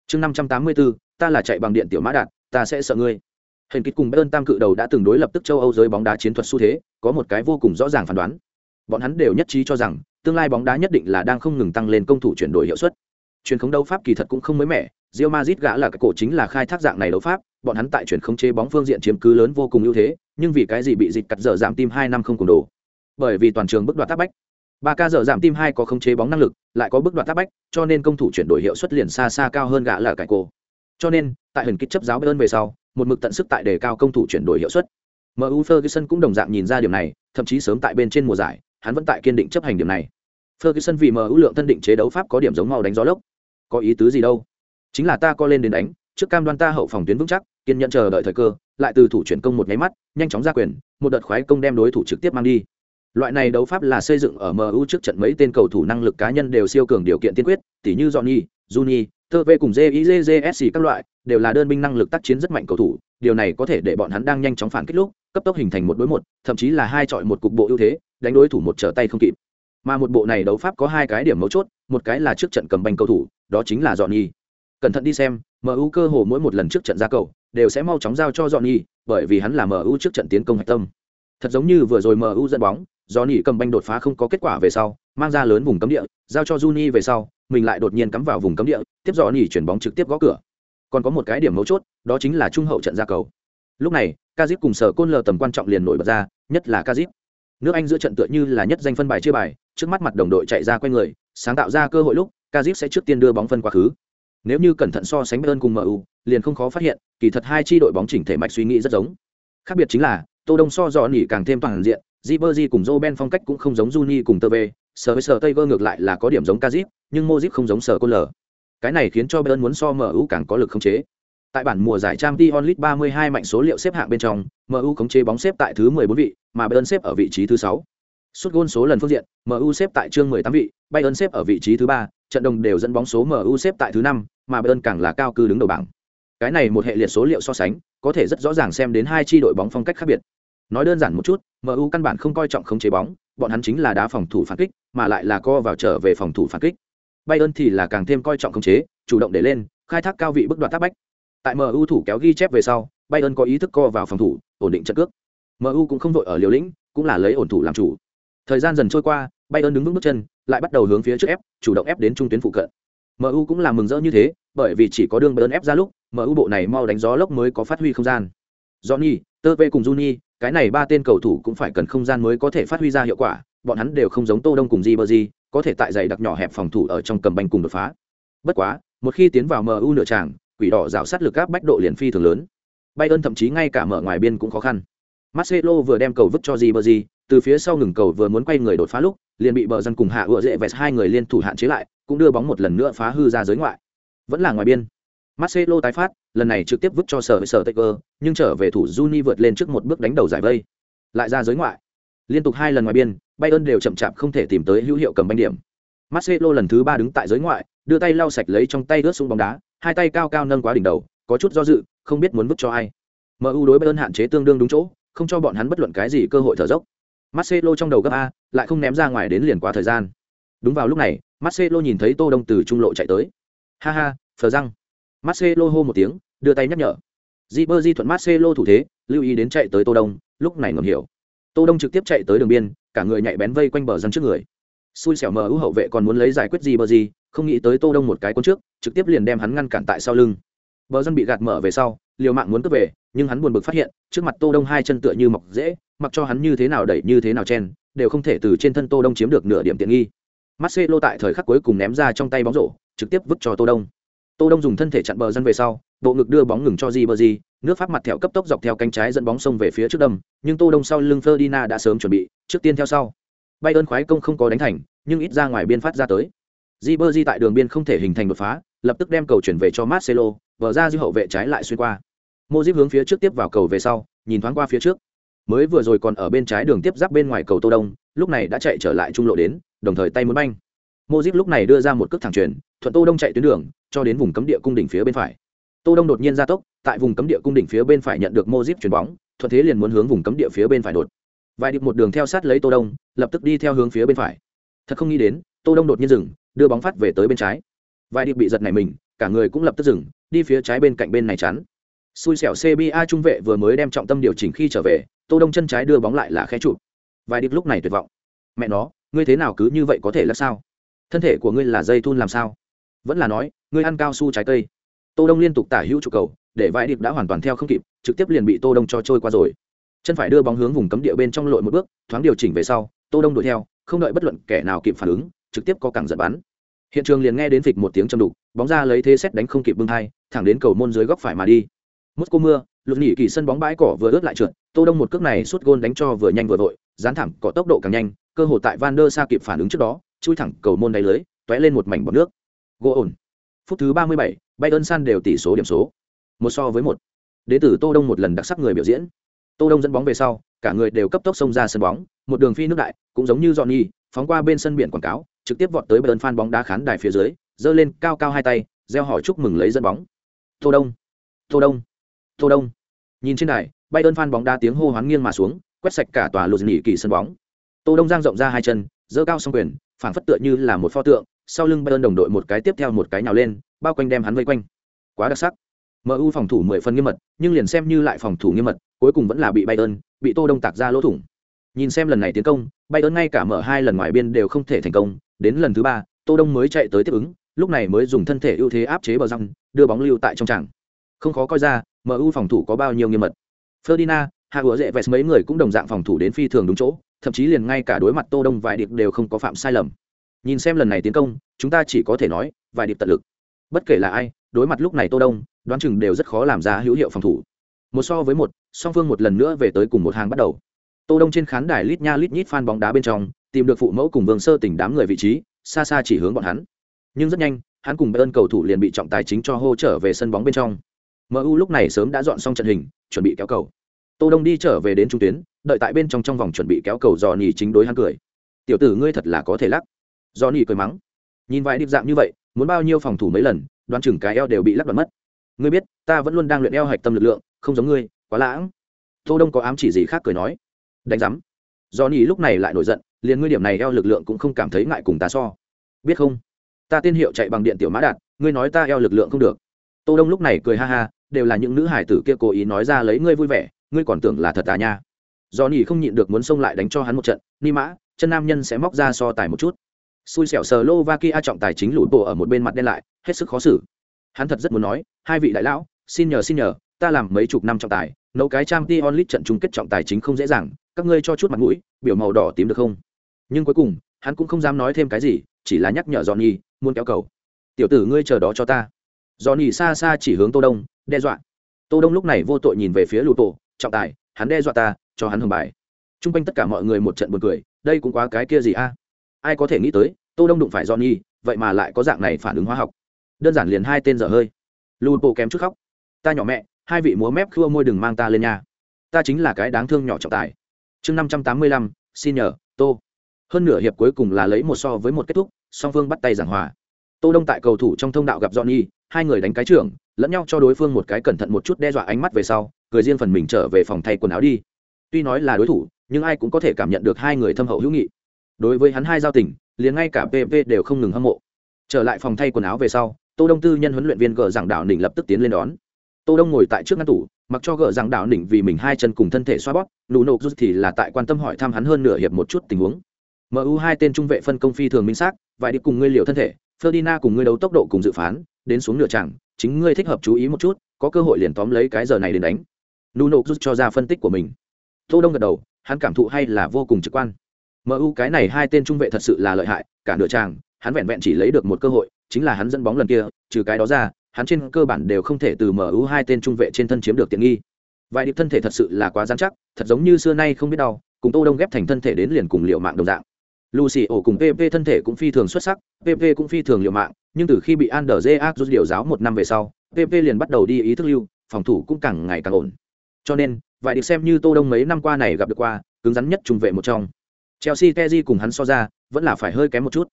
Chương 584, ta là chạy bằng điện tiểu mã đạt, ta sẽ sợ ngươi. Hình kịch cùng Bayern tam cự đầu đã từng đối lập tức châu Âu giới bóng đá chiến thuật xu thế, có một cái vô cùng rõ ràng phán đoán. Bọn hắn đều nhất trí cho rằng, tương lai bóng đá nhất định là đang không ngừng tăng lên công thủ chuyển đổi hiệu suất. Truyền khống đấu pháp kỳ thật cũng không mới mẻ, Real Madrid gã là cái cổ chính là khai thác dạng này đấu pháp, bọn hắn tại chuyển khống chế bóng phương diện chiếm cứ lớn vô cùng ưu thế, nhưng vì cái gì bị dịch cắt dở giảm tim hai năm không cùng đồ. Bởi vì toàn trường bức đoạt tác bách. Ba ca dở giảm tim hai có khống chế bóng năng lực, lại có bức đoạt tác bách, cho nên công thủ chuyển đổi hiệu suất liền xa xa cao hơn gã là cái cổ. Cho nên, tại hình kích chấp giáo Bayern về sau, một mực tận sức tại đề cao công thủ chuyển đổi hiệu suất. MU Ferguson cũng đồng dạng nhìn ra điểm này, thậm chí sớm tại bên trên mùa giải hắn vẫn tại kiên định chấp hành điểm này. Ferguson vì mu lượng thân định chế đấu pháp có điểm giống màu đánh gió lốc. Có ý tứ gì đâu? Chính là ta co lên đến đánh, trước cam đoan ta hậu phòng tuyến vững chắc, kiên nhận chờ đợi thời cơ, lại từ thủ chuyển công một nháy mắt, nhanh chóng ra quyền, một đợt khoái công đem đối thủ trực tiếp mang đi. Loại này đấu pháp là xây dựng ở mu trước trận mấy tên cầu thủ năng lực cá nhân đều siêu cường điều kiện tiên quyết, tỉ như johnny juni tơ v cùng jizsc các loại, đều là đơn binh năng lực tác chiến rất mạnh cầu thủ, điều này có thể để bọn hắn đang nhanh chóng phản kích lúc, cấp tốc hình thành một đối một, thậm chí là hai chọi một cục bộ ưu thế đánh đối thủ một trở tay không kịp. Mà một bộ này đấu pháp có hai cái điểm mấu chốt, một cái là trước trận cầm banh cầu thủ, đó chính là johnny. Cẩn thận đi xem mu cơ hồ mỗi một lần trước trận ra cầu, đều sẽ mau chóng giao cho johnny, bởi vì hắn là mu trước trận tiến công hạch tâm. Thật giống như vừa rồi mu dẫn bóng, johnny cầm banh đột phá không có kết quả về sau, mang ra lớn vùng cấm địa, giao cho juni về sau, mình lại đột nhiên cắm vào vùng cấm địa, tiếp johnny chuyển bóng trực tiếp gõ cửa. Còn có một cái điểm mấu chốt, đó chính là trung hậu trận ra cầu. Lúc này, kazip cùng sở côn lờ tầm quan trọng liền nổi bật ra, nhất là kazip nước anh giữa trận tựa như là nhất danh phân bài chia bài trước mắt mặt đồng đội chạy ra q u a n người sáng tạo ra cơ hội lúc kazip sẽ trước tiên đưa bóng phân quá khứ nếu như cẩn thận so sánh bayern cùng mu liền không khó phát hiện kỳ thật hai tri đội bóng chỉnh thể mạch suy nghĩ rất giống khác biệt chính là tô đông so dò nỉ càng thêm toàn diện Jibberjee cùng Joe phong cách cũng không giống Juni cùng Tơ Vê, sở với sở Taylor ngược lại là có điểm giống Kazip, nhưng Modric không giống sở Cole. Cái này khiến cho Bayern muốn so MU càng có lực khống chế. Tại bản mùa giải Champions League 32 mạnh số liệu xếp hạng bên trong, MU khống chế bóng xếp tại thứ 14 vị, mà Bayern xếp ở vị trí thứ 6. Sút gôn số lần phương diện, MU xếp tại chương 18 vị, Bayern xếp ở vị trí thứ 3, trận đồng đều dẫn bóng số MU xếp tại thứ 5, mà Bayern càng là cao cư đứng đầu bảng. Cái này một hệ liệt số liệu so sánh, có thể rất rõ ràng xem đến hai chi đội bóng phong cách khác biệt. Nói đơn giản một chút, MU căn bản không coi trọng khống chế bóng, bọn hắn chính là đá phòng thủ phản kích, mà lại là co vào trở về phòng thủ phản kích. Bayern thì là càng thêm coi trọng khống chế, chủ động để lên, khai thác cao vị bức đoạt tác bách. Tại MU thủ kéo ghi chép về sau, Bayern có ý thức co vào phòng thủ, ổn định trận cước. MU cũng không vội ở liều lĩnh, cũng là lấy ổn thủ làm chủ. Thời gian dần trôi qua, Bayern đứng vững bước chân, lại bắt đầu hướng phía trước ép, chủ động ép đến trung tuyến phụ cận. MU cũng là mừng rỡ như thế, bởi vì chỉ có đường Bayern ép ra lúc, MU bộ này mau đánh gió lốc mới có phát huy không gian. Johnny, Tơ cùng Juni, cái này ba tên cầu thủ cũng phải cần không gian mới có thể phát huy ra hiệu quả, bọn hắn đều không giống Tô Đông cùng Ribery, có thể tại dày đặc nhỏ hẹp phòng thủ ở trong cầm banh cùng đột phá. Bất quá, một khi tiến vào MU nửa tràng, quỷ đỏ rào sát lực áp bách độ liền phi thường lớn. Bayern thậm chí ngay cả mở ngoài biên cũng khó khăn. Marcelo vừa đem cầu vứt cho Ribery, từ phía sau ngừng cầu vừa muốn quay người đột phá lúc, liền bị bờ dân cùng hạ ựa dễ vẹt hai người liên thủ hạn chế lại, cũng đưa bóng một lần nữa phá hư ra giới ngoại. Vẫn là ngoài biên. Marcelo tái phát, lần này trực tiếp vứt cho sở sở Taker, nhưng trở về thủ Juni vượt lên trước một bước đánh đầu giải vây. Lại ra giới ngoại. Liên tục hai lần ngoài biên, Bayern đều chậm chạp không thể tìm tới hữu hiệu cầm banh điểm. Marcelo lần thứ ba đứng tại giới ngoại, đưa tay lau sạch lấy trong tay ướt xuống bóng đá, hai tay cao cao nâng quá đỉnh đầu, có chút do dự, không biết muốn vứt cho ai. MU đối Bayern hạn chế tương đương đúng chỗ, không cho bọn hắn bất luận cái gì cơ hội thở dốc. Marcelo trong đầu gấp a, lại không ném ra ngoài đến liền quá thời gian. Đúng vào lúc này, Marcelo nhìn thấy Tô Đông từ trung lộ chạy tới. Ha ha, phờ răng. Marcelo hô một tiếng, đưa tay nhắc nhở. Ribery thuận Marcelo thủ thế, lưu ý đến chạy tới Tô Đông, lúc này ngầm hiểu. Tô Đông trực tiếp chạy tới đường biên, cả người nhạy bén vây quanh bờ dân trước người. Xui xẻo mu hậu vệ còn muốn lấy giải quyết Ribery, không nghĩ tới Tô Đông một cái cuốn trước, trực tiếp liền đem hắn ngăn cản tại sau lưng. Bờ dân bị gạt mở về sau, liều mạng muốn cướp về, nhưng hắn buồn bực phát hiện, trước mặt Tô Đông hai chân tựa như mọc dễ, mặc cho hắn như thế nào đẩy như thế nào chen, đều không thể từ trên thân Tô Đông chiếm được nửa điểm tiện nghi. Marcelo tại thời khắc cuối cùng ném ra trong tay bóng rổ, trực tiếp vứt cho Tô Đông. Tô Đông dùng thân thể chặn bờ dân về sau, bộ ngực đưa bóng ngừng cho di bờ di nước pháp mặt thẹo cấp tốc dọc theo cánh trái dẫn bóng sông về phía trước đâm, nhưng Tô Đông sau lưng Ferdinand đã sớm chuẩn bị, trước tiên theo sau. bay ơn khoái công không có đánh thành, nhưng ít ra ngoài biên phát ra tới. Ribery tại đường biên không thể hình thành đột phá, lập tức đem cầu chuyển về cho Marcelo, vở ra dư hậu vệ trái lại xuyên qua. Modric hướng phía trước tiếp vào cầu về sau, nhìn thoáng qua phía trước. Mới vừa rồi còn ở bên trái đường tiếp giáp bên ngoài cầu Tô Đông, lúc này đã chạy trở lại trung lộ đến, đồng thời tay muốn banh. Modric lúc này đưa ra một cước thẳng chuyền, thuận Tô Đông chạy tuyến đường, cho đến vùng cấm địa cung đỉnh phía bên phải. Tô Đông đột nhiên ra tốc, tại vùng cấm địa cung đỉnh phía bên phải nhận được Modric chuyển bóng, thuận thế liền muốn hướng vùng cấm địa phía bên phải đột. Vài điệp một đường theo sát lấy Tô Đông, lập tức đi theo hướng phía bên phải. Thật không nghĩ đến, Tô Đông đột nhiên dừng, đưa bóng phát về tới bên trái. Vài điệp bị giật này mình, cả người cũng lập tức dừng, đi phía trái bên cạnh bên này chắn. Xui xẻo CBA trung vệ vừa mới đem trọng tâm điều chỉnh khi trở về, Tô Đông chân trái đưa bóng lại là khẽ chụp. Vài điệp lúc này tuyệt vọng. Mẹ nó, ngươi thế nào cứ như vậy có thể là sao? Thân thể của ngươi là dây thun làm sao? Vẫn là nói, ngươi ăn cao su trái cây. Tô Đông liên tục tả hữu trụ cầu, để vài điệp đã hoàn toàn theo không kịp, trực tiếp liền bị Tô Đông cho trôi qua rồi. Chân phải đưa bóng hướng vùng cấm địa bên trong lội một bước, thoáng điều chỉnh về sau, Tô Đông đuổi theo, không đợi bất luận kẻ nào kịp phản ứng, trực tiếp có cẳng giật bắn. Hiện trường liền nghe đến phịch một tiếng châm đục, bóng ra lấy thế xét đánh không kịp bưng hai, thẳng đến cầu môn dưới góc phải mà đi. Moscow mưa, lụt nhỉ kỳ sân bóng bãi cỏ vừa ướt lại trượt, Tô Đông một cước này suốt gôn đánh cho vừa nhanh vừa vội, dán thẳng có tốc độ càng nhanh cơ hội tại van der sa kịp phản ứng trước đó chui thẳng cầu môn đáy lưới tóe lên một mảnh bọt nước. Gỗ ổn. Phút thứ ba mươi bảy bayern san đều tỷ số điểm số. Một so với một. Đến từ tô đông một lần đặc sắc người biểu diễn. Tô đông dẫn bóng về sau cả người đều cấp tốc xông ra sân bóng một đường phi nước đại cũng giống như johnny phóng qua bên sân biển quảng cáo trực tiếp vọt tới bờ ơn phan bóng đá khán đài phía dưới giơ lên cao cao hai tay gieo hỏi chúc mừng lấy dẫn bóng. Tô đông tô đông tô đông. Nhìn trên đài bay ơn phan bóng đá tiếng hô hoán nghiêng mà xuống quét sạch cả tòa lột nỉ kỳ sân bóng. Tô đông giang rộng ra hai chân giơ cao song quyền phảng phất tựa như là một pho tượng sau lưng bay ơn đồng đội một cái tiếp theo một cái nhào lên bao quanh đem hắn vây quanh. Quá đặc sắc. MU phòng thủ 10 phần nghiêm mật, nhưng liền xem như lại phòng thủ nghiêm mật, cuối cùng vẫn là bị bay ơn bị Tô Đông tạc ra lỗ thủng. Nhìn xem lần này tiến công, bay ơn ngay cả mở hai lần ngoài biên đều không thể thành công, đến lần thứ ba, Tô Đông mới chạy tới tiếp ứng, lúc này mới dùng thân thể ưu thế áp chế bờ răng, đưa bóng lưu tại trong tràng. Không khó coi ra, MU phòng thủ có bao nhiêu nghiêm mật. Ferdinand, hạ Hứa dễ vest mấy người cũng đồng dạng phòng thủ đến phi thường đúng chỗ, thậm chí liền ngay cả đối mặt Tô Đông vài điệp đều không có phạm sai lầm. Nhìn xem lần này tiến công, chúng ta chỉ có thể nói, vài điệp tận lực. Bất kể là ai, đối mặt lúc này Tô Đông, đoán chừng đều rất khó làm ra hữu hiệu phòng thủ một so với một song phương một lần nữa về tới cùng một hàng bắt đầu tô đông trên khán đài lít nha lít nhít fan bóng đá bên trong tìm được phụ mẫu cùng vương sơ tỉnh đám người vị trí, xa xa chỉ hướng bọn hắn. Nhưng rất nhanh, hắn cùng ơn cầu thủ liền bị trọng tài chính cho hô trở về sân bóng bên trong. Mu lúc này sớm đã dọn xong trận hình, chuẩn bị kéo cầu. Tô đông đi trở về đến trung tuyến, đợi tại bên trong trong vòng chuẩn bị kéo cầu dò nỉ chính đối hắn cười. Tiểu tử ngươi thật là có thể lắc. Dò nỉ cười mắng. Nhìn vài điệp dạng như vậy, muốn bao nhiêu phòng thủ mấy lần, đoán chừng cái eo đều bị lắc đoạn mất. Ngươi biết, ta vẫn luôn đang luyện eo hạch tâm lực lượng, không giống ngươi, quá lãng. Tô đông có ám chỉ gì khác cười nói. Đánh giám do nỉ lúc này lại nổi giận liền ngươi điểm này eo lực lượng cũng không cảm thấy ngại cùng ta so. Biết không? Ta tên hiệu chạy bằng điện tiểu mã đạt, ngươi nói ta eo lực lượng không được. Tô đông lúc này cười ha ha, đều là những nữ hải tử kia cố ý nói ra lấy ngươi vui vẻ, ngươi còn tưởng là thật à nha. Do nỉ không nhịn được muốn xông lại đánh cho hắn một trận, ni mã, chân nam nhân sẽ móc ra so tài một chút. Xui xẻo sờ lô va kia trọng tài chính lụt bộ ở một bên mặt đen lại, hết sức khó xử. Hắn thật rất muốn nói, hai vị đại lão, xin nhờ xin nhờ, ta làm mấy chục năm trọng tài, nấu cái trang t onlit trận chung kết trọng tài chính không dễ dàng, các ngươi cho chút mặt mũi, biểu màu đỏ tím được không? Nhưng cuối cùng, hắn cũng không dám nói thêm cái gì, chỉ là nhắc nhở johnny, muốn kéo cầu. Tiểu tử ngươi chờ đó cho ta. Johnny xa xa chỉ hướng tô đông, đe dọa. Tô đông lúc này vô tội nhìn về phía lụt tổ, trọng tài, hắn đe dọa ta, cho hắn hưởng bài. Chung quanh tất cả mọi người một trận buồn cười, đây cũng quá cái kia gì a? Ai có thể nghĩ tới, tô đông đụng phải johnny, vậy mà lại có dạng này phản ứng hóa học. Đơn giản liền hai tên dở hơi. Lụt tổ kém chút khóc. Ta nhỏ mẹ, hai vị múa mép khua môi đừng mang ta lên nhà ta chính là cái đáng thương nhỏ trọng tài. Chương năm trăm tám mươi lăm, xin nhờ, tô hơn nửa hiệp cuối cùng là lấy một so với một kết thúc, song phương bắt tay giảng hòa. Tô đông tại cầu thủ trong thông đạo gặp johnny, hai người đánh cái trưởng, lẫn nhau cho đối phương một cái cẩn thận một chút đe dọa ánh mắt về sau, cười riêng phần mình trở về phòng thay quần áo đi. Tuy nói là đối thủ, nhưng ai cũng có thể cảm nhận được hai người thâm hậu hữu nghị. Đối với hắn hai giao tình, liền ngay cả pv đều không ngừng hâm mộ. Trở lại phòng thay quần áo về sau, tô đông tư nhân huấn luyện viên gờ giảng đạo đỉnh lập tức tiến lên đón. Tô đông ngồi tại trước ngăn tủ, mặc cho gờ giảng đạo đỉnh vì mình hai chân cùng thân thể xoa bóp, nụ nộp rút thì là tại quan tâm hỏi thăm hắn hơn nửa hiệp một chút tình huống mu hai tên trung vệ phân công phi thường minh xác vài đi cùng ngươi liều thân thể Ferdinand cùng ngươi đấu tốc độ cùng dự phán đến xuống nửa chẳng chính ngươi thích hợp chú ý một chút có cơ hội liền tóm lấy cái giờ này đến đánh nuno rút cho ra phân tích của mình tô đông gật đầu hắn cảm thụ hay là vô cùng trực quan mu cái này hai tên trung vệ thật sự là lợi hại cả nửa tràng hắn vẹn vẹn chỉ lấy được một cơ hội chính là hắn dẫn bóng lần kia, trừ cái đó ra, hắn trên cơ bản đều không thể từ MU hai tên trung vệ trên thân chiếm được tiện nghi. Vài điệp thân thể thật sự là quá rắn chắc, thật giống như xưa nay không biết đau, cùng Tô Đông ghép thành thân thể đến liền cùng liệu mạng đồng dạng. Lucy ổ cùng PP thân thể cũng phi thường xuất sắc, PP cũng phi thường liều mạng, nhưng từ khi bị Anderje rút điều giáo một năm về sau, PP liền bắt đầu đi ý thức lưu, phòng thủ cũng càng ngày càng ổn. Cho nên, vài được xem như Tô Đông mấy năm qua này gặp được qua, cứng rắn nhất trung vệ một trong. Chelsea Kezi cùng hắn so ra, vẫn là phải hơi kém một chút.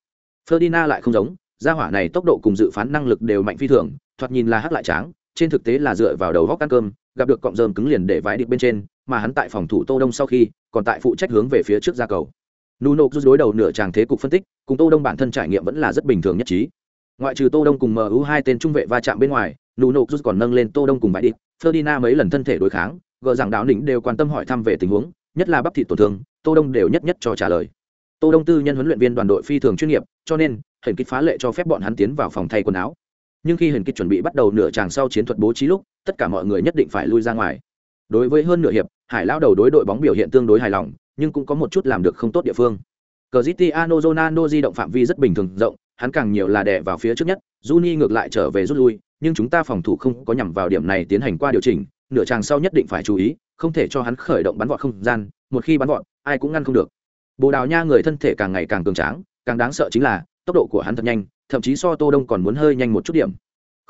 Ferdinand lại không giống, gia hỏa này tốc độ cùng dự phán năng lực đều mạnh phi thường thoạt nhìn là hắc lại tráng trên thực tế là dựa vào đầu góc ăn cơm gặp được cọng rơm cứng liền để vãi địch bên trên mà hắn tại phòng thủ tô đông sau khi còn tại phụ trách hướng về phía trước ra cầu nuno rút đối đầu nửa tràng thế cục phân tích, cùng tô đông bản thân trải nghiệm vẫn là rất bình thường nhất trí. Ngoại trừ tô đông cùng mu hai tên trung vệ va chạm bên ngoài, nuno rút còn nâng lên tô đông cùng bãi đi. ferdinand mấy lần thân thể đối kháng, gờ rằng đạo lĩnh đều quan tâm hỏi thăm về tình huống, nhất là bắp thịt tổn thương, tô đông đều nhất nhất cho trả lời. Tô đông tư nhân huấn luyện viên đoàn đội phi thường chuyên nghiệp, cho nên hình kích phá lệ cho phép bọn hắn tiến vào phòng thay quần áo. Nhưng khi hình kích chuẩn bị bắt đầu nửa tràng sau chiến thuật bố trí lúc, tất cả mọi người nhất định phải lui ra ngoài. Đối với hơn nửa hiệp, hải lao đầu đối đội bóng biểu hiện tương đối hài lòng nhưng cũng có một chút làm được không tốt địa phương. Cristiano Ronaldo di động phạm vi rất bình thường rộng, hắn càng nhiều là đè vào phía trước nhất, Juni ngược lại trở về rút lui, nhưng chúng ta phòng thủ không có nhằm vào điểm này tiến hành qua điều chỉnh, nửa tràng sau nhất định phải chú ý, không thể cho hắn khởi động bắn vọt không gian, một khi bắn vọt, ai cũng ngăn không được. Bồ đào nha người thân thể càng ngày càng cường tráng càng đáng sợ chính là tốc độ của hắn thật nhanh thậm chí so tô đông còn muốn hơi nhanh một chút điểm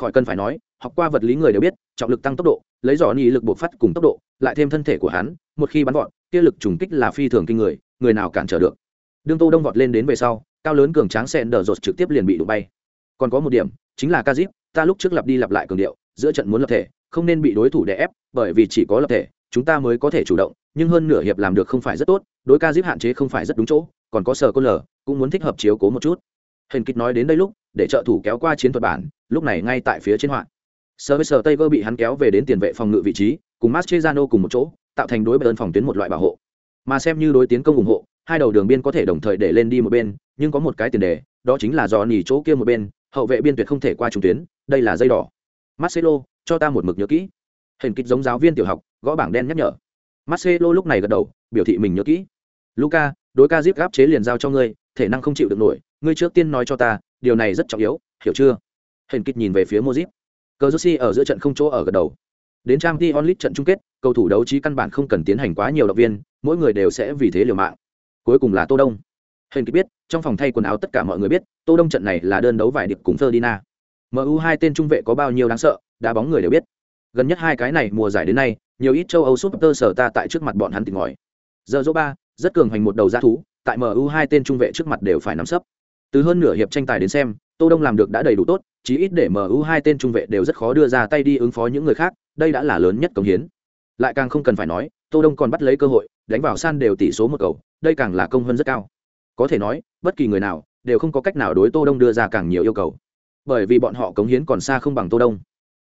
khỏi cần phải nói học qua vật lý người đều biết trọng lực tăng tốc độ lấy dò ni lực buộc phát cùng tốc độ lại thêm thân thể của hắn một khi bắn vọt, kia lực trùng kích là phi thường kinh người người nào cản trở được. Đương tô đông vọt lên đến về sau cao lớn cường tráng sen đờ rột trực tiếp liền bị đụng bay. Còn có một điểm chính là kazip ta lúc trước lặp đi lặp lại cường điệu giữa trận muốn lập thể không nên bị đối thủ đè ép bởi vì chỉ có lập thể chúng ta mới có thể chủ động nhưng hơn nửa hiệp làm được không phải rất tốt đối ca dip hạn chế không phải rất đúng chỗ còn có sờ côn lờ cũng muốn thích hợp chiếu cố một chút. Hình kịch nói đến đây lúc để trợ thủ kéo qua chiến thuật bản lúc này ngay tại phía trên họa. Sơ với sơ tây vơ bị hắn kéo về đến tiền vệ phòng ngự vị trí, cùng mastrejano cùng một chỗ, tạo thành đối ơn phòng tuyến một loại bảo hộ. Mà xem như đối tiến công ủng hộ, hai đầu đường biên có thể đồng thời để lên đi một bên, nhưng có một cái tiền đề, đó chính là do nỉ chỗ kia một bên, hậu vệ biên tuyệt không thể qua trung tuyến, đây là dây đỏ. Marcelo, cho ta một mực nhớ kỹ. Hình kịch giống giáo viên tiểu học, gõ bảng đen nhắc nhở. Marcelo lúc này gật đầu, biểu thị mình nhớ kỹ. Luca đối ca zip gáp chế liền giao cho ngươi, thể năng không chịu được nổi, ngươi trước tiên nói cho ta, điều này rất trọng yếu, hiểu chưa? Hình kịch nhìn về phía mozip. Cờ josi ở giữa trận không chỗ ở gật đầu. Đến trang t onlit trận chung kết, cầu thủ đấu trí căn bản không cần tiến hành quá nhiều động viên, mỗi người đều sẽ vì thế liều mạng. Cuối cùng là tô đông. Hển kịch biết, trong phòng thay quần áo tất cả mọi người biết, tô đông trận này là đơn đấu vải điệp cùng ferdinand. Mu hai tên trung vệ có bao nhiêu đáng sợ, đá bóng người đều biết. Gần nhất hai cái này mùa giải đến nay, nhiều ít châu âu súp tơ sở ta tại trước mặt bọn hắn tỉnh ngòi. Giờ dỗ ba, rất cường hành một đầu g thú, tại mu hai tên trung vệ trước mặt đều phải nắm sấp. Từ hơn nửa hiệp tranh tài đến xem tô đông làm được đã đầy đủ tốt, chí ít để mu hai tên trung vệ đều rất khó đưa ra tay đi ứng phó những người khác, đây đã là lớn nhất công hiến. Lại càng không cần phải nói, tô đông còn bắt lấy cơ hội, đánh vào san đều tỷ số một cầu, đây càng là công hơn rất cao. Có thể nói, bất kỳ người nào, đều không có cách nào đối tô đông đưa ra càng nhiều yêu cầu. Bởi vì bọn họ cống hiến còn xa không bằng tô đông.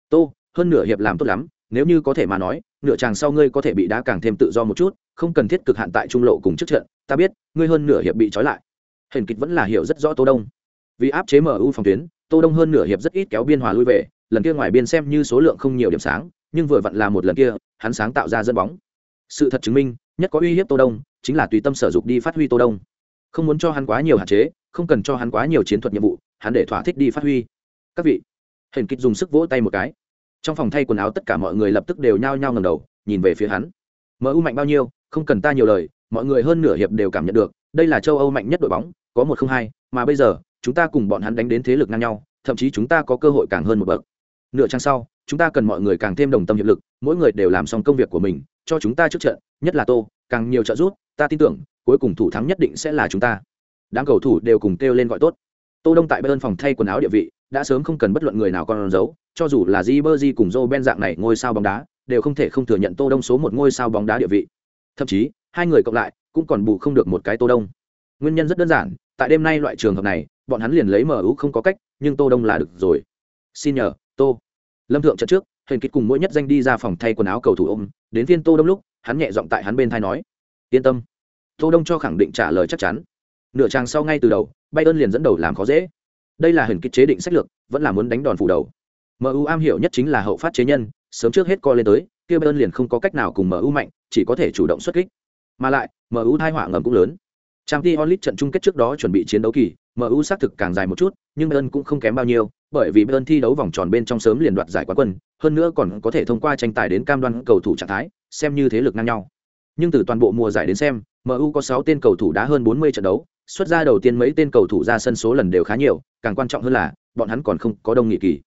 Tô, hơn nửa hiệp làm tốt lắm, nếu như có thể mà nói, nửa chàng sau ngươi có thể bị đá càng thêm tự do một chút, không cần thiết cực hạn tại trung lộ cùng trước trận. Ta biết, ngươi hơn nửa hiệp bị trói lại. Hiển kịch vẫn là hiểu rất rõ tô đông vì áp chế mu phòng tuyến, tô đông hơn nửa hiệp rất ít kéo biên hòa lui về, lần kia ngoài biên xem như số lượng không nhiều điểm sáng, nhưng vừa vặn là một lần kia, hắn sáng tạo ra dẫn bóng. Sự thật chứng minh, nhất có uy hiếp tô đông, chính là tùy tâm sở dục đi phát huy tô đông. Không muốn cho hắn quá nhiều hạn chế, không cần cho hắn quá nhiều chiến thuật nhiệm vụ, hắn để thỏa thích đi phát huy. Các vị hình kịch dùng sức vỗ tay một cái. Trong phòng thay quần áo tất cả mọi người lập tức đều nhao nhao ngầm đầu, nhìn về phía hắn. Mu mạnh bao nhiêu, không cần ta nhiều lời, mọi người hơn nửa hiệp đều cảm nhận được, đây là châu âu mạnh nhất đội bóng, có một không hai, mà bây giờ chúng ta cùng bọn hắn đánh đến thế lực ngang nhau thậm chí chúng ta có cơ hội càng hơn một bậc nửa trang sau chúng ta cần mọi người càng thêm đồng tâm hiệp lực mỗi người đều làm xong công việc của mình cho chúng ta trước trận nhất là tô càng nhiều trợ giúp ta tin tưởng cuối cùng thủ thắng nhất định sẽ là chúng ta đám cầu thủ đều cùng kêu lên gọi tốt tô đông tại bên phòng thay quần áo địa vị đã sớm không cần bất luận người nào còn giấu cho dù là Ribery cùng Joe Ben dạng này ngôi sao bóng đá, đều không thể không thừa nhận Tô Đông số một ngôi sao bóng đá địa vị. Thậm chí, hai người cộng lại cũng còn bù không được một cái Tô Đông. Nguyên nhân rất đơn giản, tại đêm nay loại trường hợp này, bọn hắn liền lấy MU không có cách, nhưng Tô Đông là được rồi. Xin nhờ, Tô. Lâm Thượng trận trước, hình kịch cùng mỗi nhất danh đi ra phòng thay quần áo cầu thủ ôm, đến phiên Tô Đông lúc, hắn nhẹ giọng tại hắn bên tai nói: "Yên tâm." Tô Đông cho khẳng định trả lời chắc chắn. Nửa trang sau ngay từ đầu, Bayern liền dẫn đầu làm khó dễ. Đây là hình kịch chế định sách lược, vẫn là muốn đánh đòn phủ đầu MU am hiểu nhất chính là hậu phát chế nhân, sớm trước hết co lên tới, kia Bayern liền không có cách nào cùng MU mạnh, chỉ có thể chủ động xuất kích. Mà lại, MU tai họa ngầm cũng lớn. Trang Champions Onlit trận chung kết trước đó chuẩn bị chiến đấu kỳ, MU xác thực càng dài một chút, nhưng Bayern cũng không kém bao nhiêu, bởi vì Bayern thi đấu vòng tròn bên trong sớm liền đoạt giải quán quân, hơn nữa còn có thể thông qua tranh tài đến cam đoan cầu thủ trạng thái, xem như thế lực ngang nhau. Nhưng từ toàn bộ mùa giải đến xem, MU có 6 tên cầu thủ đá hơn 40 trận đấu, xuất ra đầu tiên mấy tên cầu thủ ra sân số lần đều khá nhiều, càng quan trọng hơn là, bọn hắn còn không có đông nghị kỳ.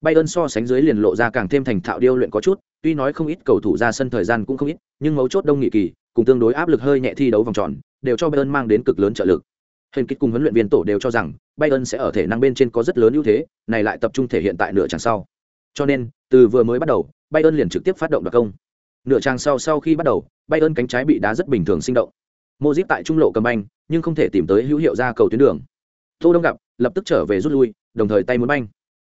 Bayern so sánh dưới liền lộ ra càng thêm thành thạo điêu luyện có chút, tuy nói không ít cầu thủ ra sân thời gian cũng không ít, nhưng mấu chốt đông nghị kỳ, cùng tương đối áp lực hơi nhẹ thi đấu vòng tròn, đều cho Bayern mang đến cực lớn trợ lực. Hình kích cùng huấn luyện viên tổ đều cho rằng Bayern sẽ ở thể năng bên trên có rất lớn ưu thế, này lại tập trung thể hiện tại nửa chặng sau. Cho nên, từ vừa mới bắt đầu, Bayern liền trực tiếp phát động đoạt công. Nửa chặng sau sau khi bắt đầu, Bayern cánh trái bị đá rất bình thường sinh động. Modric tại trung lộ cầm banh, nhưng không thể tìm tới hữu hiệu ra cầu tuyến đường. Tô Đông gặp, lập tức trở về rút lui, đồng thời tay muốn banh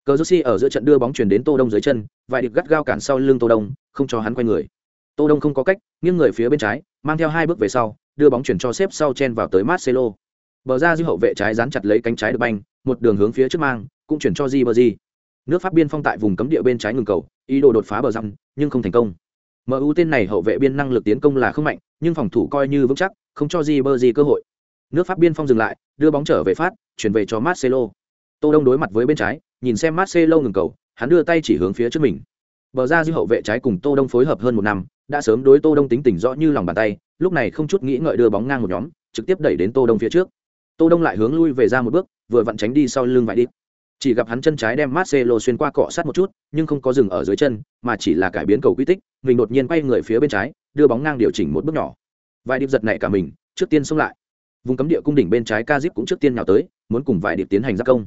cờ ở giữa trận đưa bóng chuyển đến tô đông dưới chân vài điệp gắt gao cản sau lưng tô đông không cho hắn quay người tô đông không có cách nghiêng người phía bên trái mang theo hai bước về sau đưa bóng chuyển cho xếp sau chen vào tới marcelo. Bờ ra dư hậu vệ trái dán chặt lấy cánh trái được banh một đường hướng phía trước mang cũng chuyển cho di nước pháp biên phong tại vùng cấm địa bên trái ngừng cầu ý đồ đột phá bờ răng nhưng không thành công. Mu tên này hậu vệ biên năng lực tiến công là không mạnh nhưng phòng thủ coi như vững chắc không cho di cơ hội. Nước pháp biên phong dừng lại đưa bóng trở về phát chuyển về cho marcelo. Tô đông đối mặt với bên trái nhìn xem Marcelo ngừng cầu, hắn đưa tay chỉ hướng phía trước mình. Bờ ra dư hậu vệ trái cùng Tô Đông phối hợp hơn một năm, đã sớm đối tô đông tính tình rõ như lòng bàn tay, lúc này không chút nghĩ ngợi đưa bóng ngang một nhóm, trực tiếp đẩy đến tô đông phía trước. Tô đông lại hướng lui về ra một bước, vừa vặn tránh đi sau lưng vải đi chỉ gặp hắn chân trái đem Marcelo xuyên qua cọ sát một chút, nhưng không có dừng ở dưới chân, mà chỉ là cải biến cầu quy tích, mình đột nhiên quay người phía bên trái, đưa bóng ngang điều chỉnh một bước nhỏ. Vài điệp giật nảy cả mình, trước tiên xông lại. Vùng cấm địa cung đỉnh bên trái Kazip cũng trước tiên nhào tới, muốn cùng vài điệp tiến hành giáp công.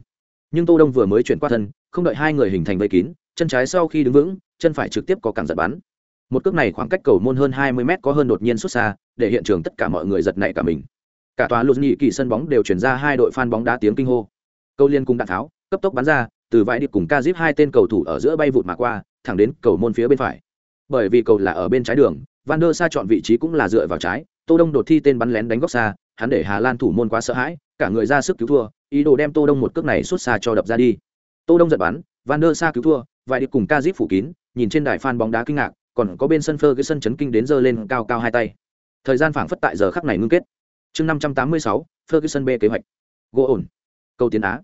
Nhưng tô đông vừa mới chuyển qua thân, không đợi hai người hình thành vây kín, chân trái sau khi đứng vững, chân phải trực tiếp có cản giật bắn một cước này khoảng cách cầu môn hơn 20 mét có hơn đột nhiên xuất xa, để hiện trường tất cả mọi người giật nảy cả mình. Cả tòa lụt nhị kỳ sân bóng đều chuyển ra hai đội fan bóng đá tiếng kinh hô. Câu liên cùng đạn tháo, cấp tốc bắn ra, từ vãi điệp cùng ca zip hai tên cầu thủ ở giữa bay vụt mà qua, thẳng đến cầu môn phía bên phải. Bởi vì cầu là ở bên trái đường, van der sa chọn vị trí cũng là dựa vào trái, tô đông đột thi tên bắn lén đánh góc xa, hắn để hà lan thủ môn quá sợ hãi, cả người ra sức cứu thua, ý đồ đem tô đông một cước này xuất xa cho đập ra đi. Tô đông giật bắn, van der sa cứu thua, vãi điệp cùng ca zip phủ kín, nhìn trên đài fan bóng đá kinh ngạc còn có bên sân phơ cái sân chấn kinh đến giơ lên cao cao hai tay. Thời gian phảng phất tại giờ khắc này ngưng kết. Chương năm trăm tám mươi sáu, ferguson b kế hoạch. Gỗ ổn. Câu tiến á.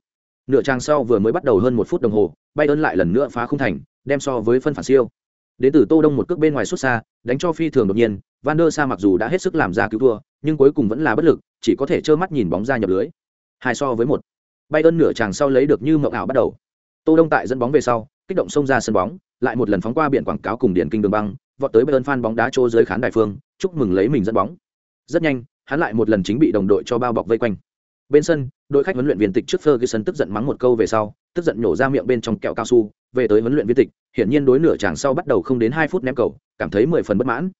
Nửa trang sau vừa mới bắt đầu hơn một phút đồng hồ bay ơn lại lần nữa phá không thành, đem so với phân phản siêu. Đến từ tô đông một cước bên ngoài xuất xa, đánh cho phi thường đột nhiên, van der sa mặc dù đã hết sức làm ra cứu thua, nhưng cuối cùng vẫn là bất lực, chỉ có thể trơ mắt nhìn bóng ra nhập lưới. Hai so với một. Bay ơn nửa trang sau lấy được như mộng ảo bắt đầu. Tô đông tại dẫn bóng về sau, kích động xông ra sân bóng lại một lần phóng qua biển quảng cáo cùng điện kinh đường băng, vọt tới bay fan bóng đá chỗ dưới khán đài phương, chúc mừng lấy mình dẫn bóng. Rất nhanh, hắn lại một lần chính bị đồng đội cho bao bọc vây quanh. Bên sân, đội khách huấn luyện viên tịch trước ferguson tức giận mắng một câu về sau, tức giận nhổ ra miệng bên trong kẹo cao su, về tới huấn luyện viên tịch, hiển nhiên đối nửa chàng sau bắt đầu không đến hai phút ném cầu, cảm thấy mười phần bất mãn.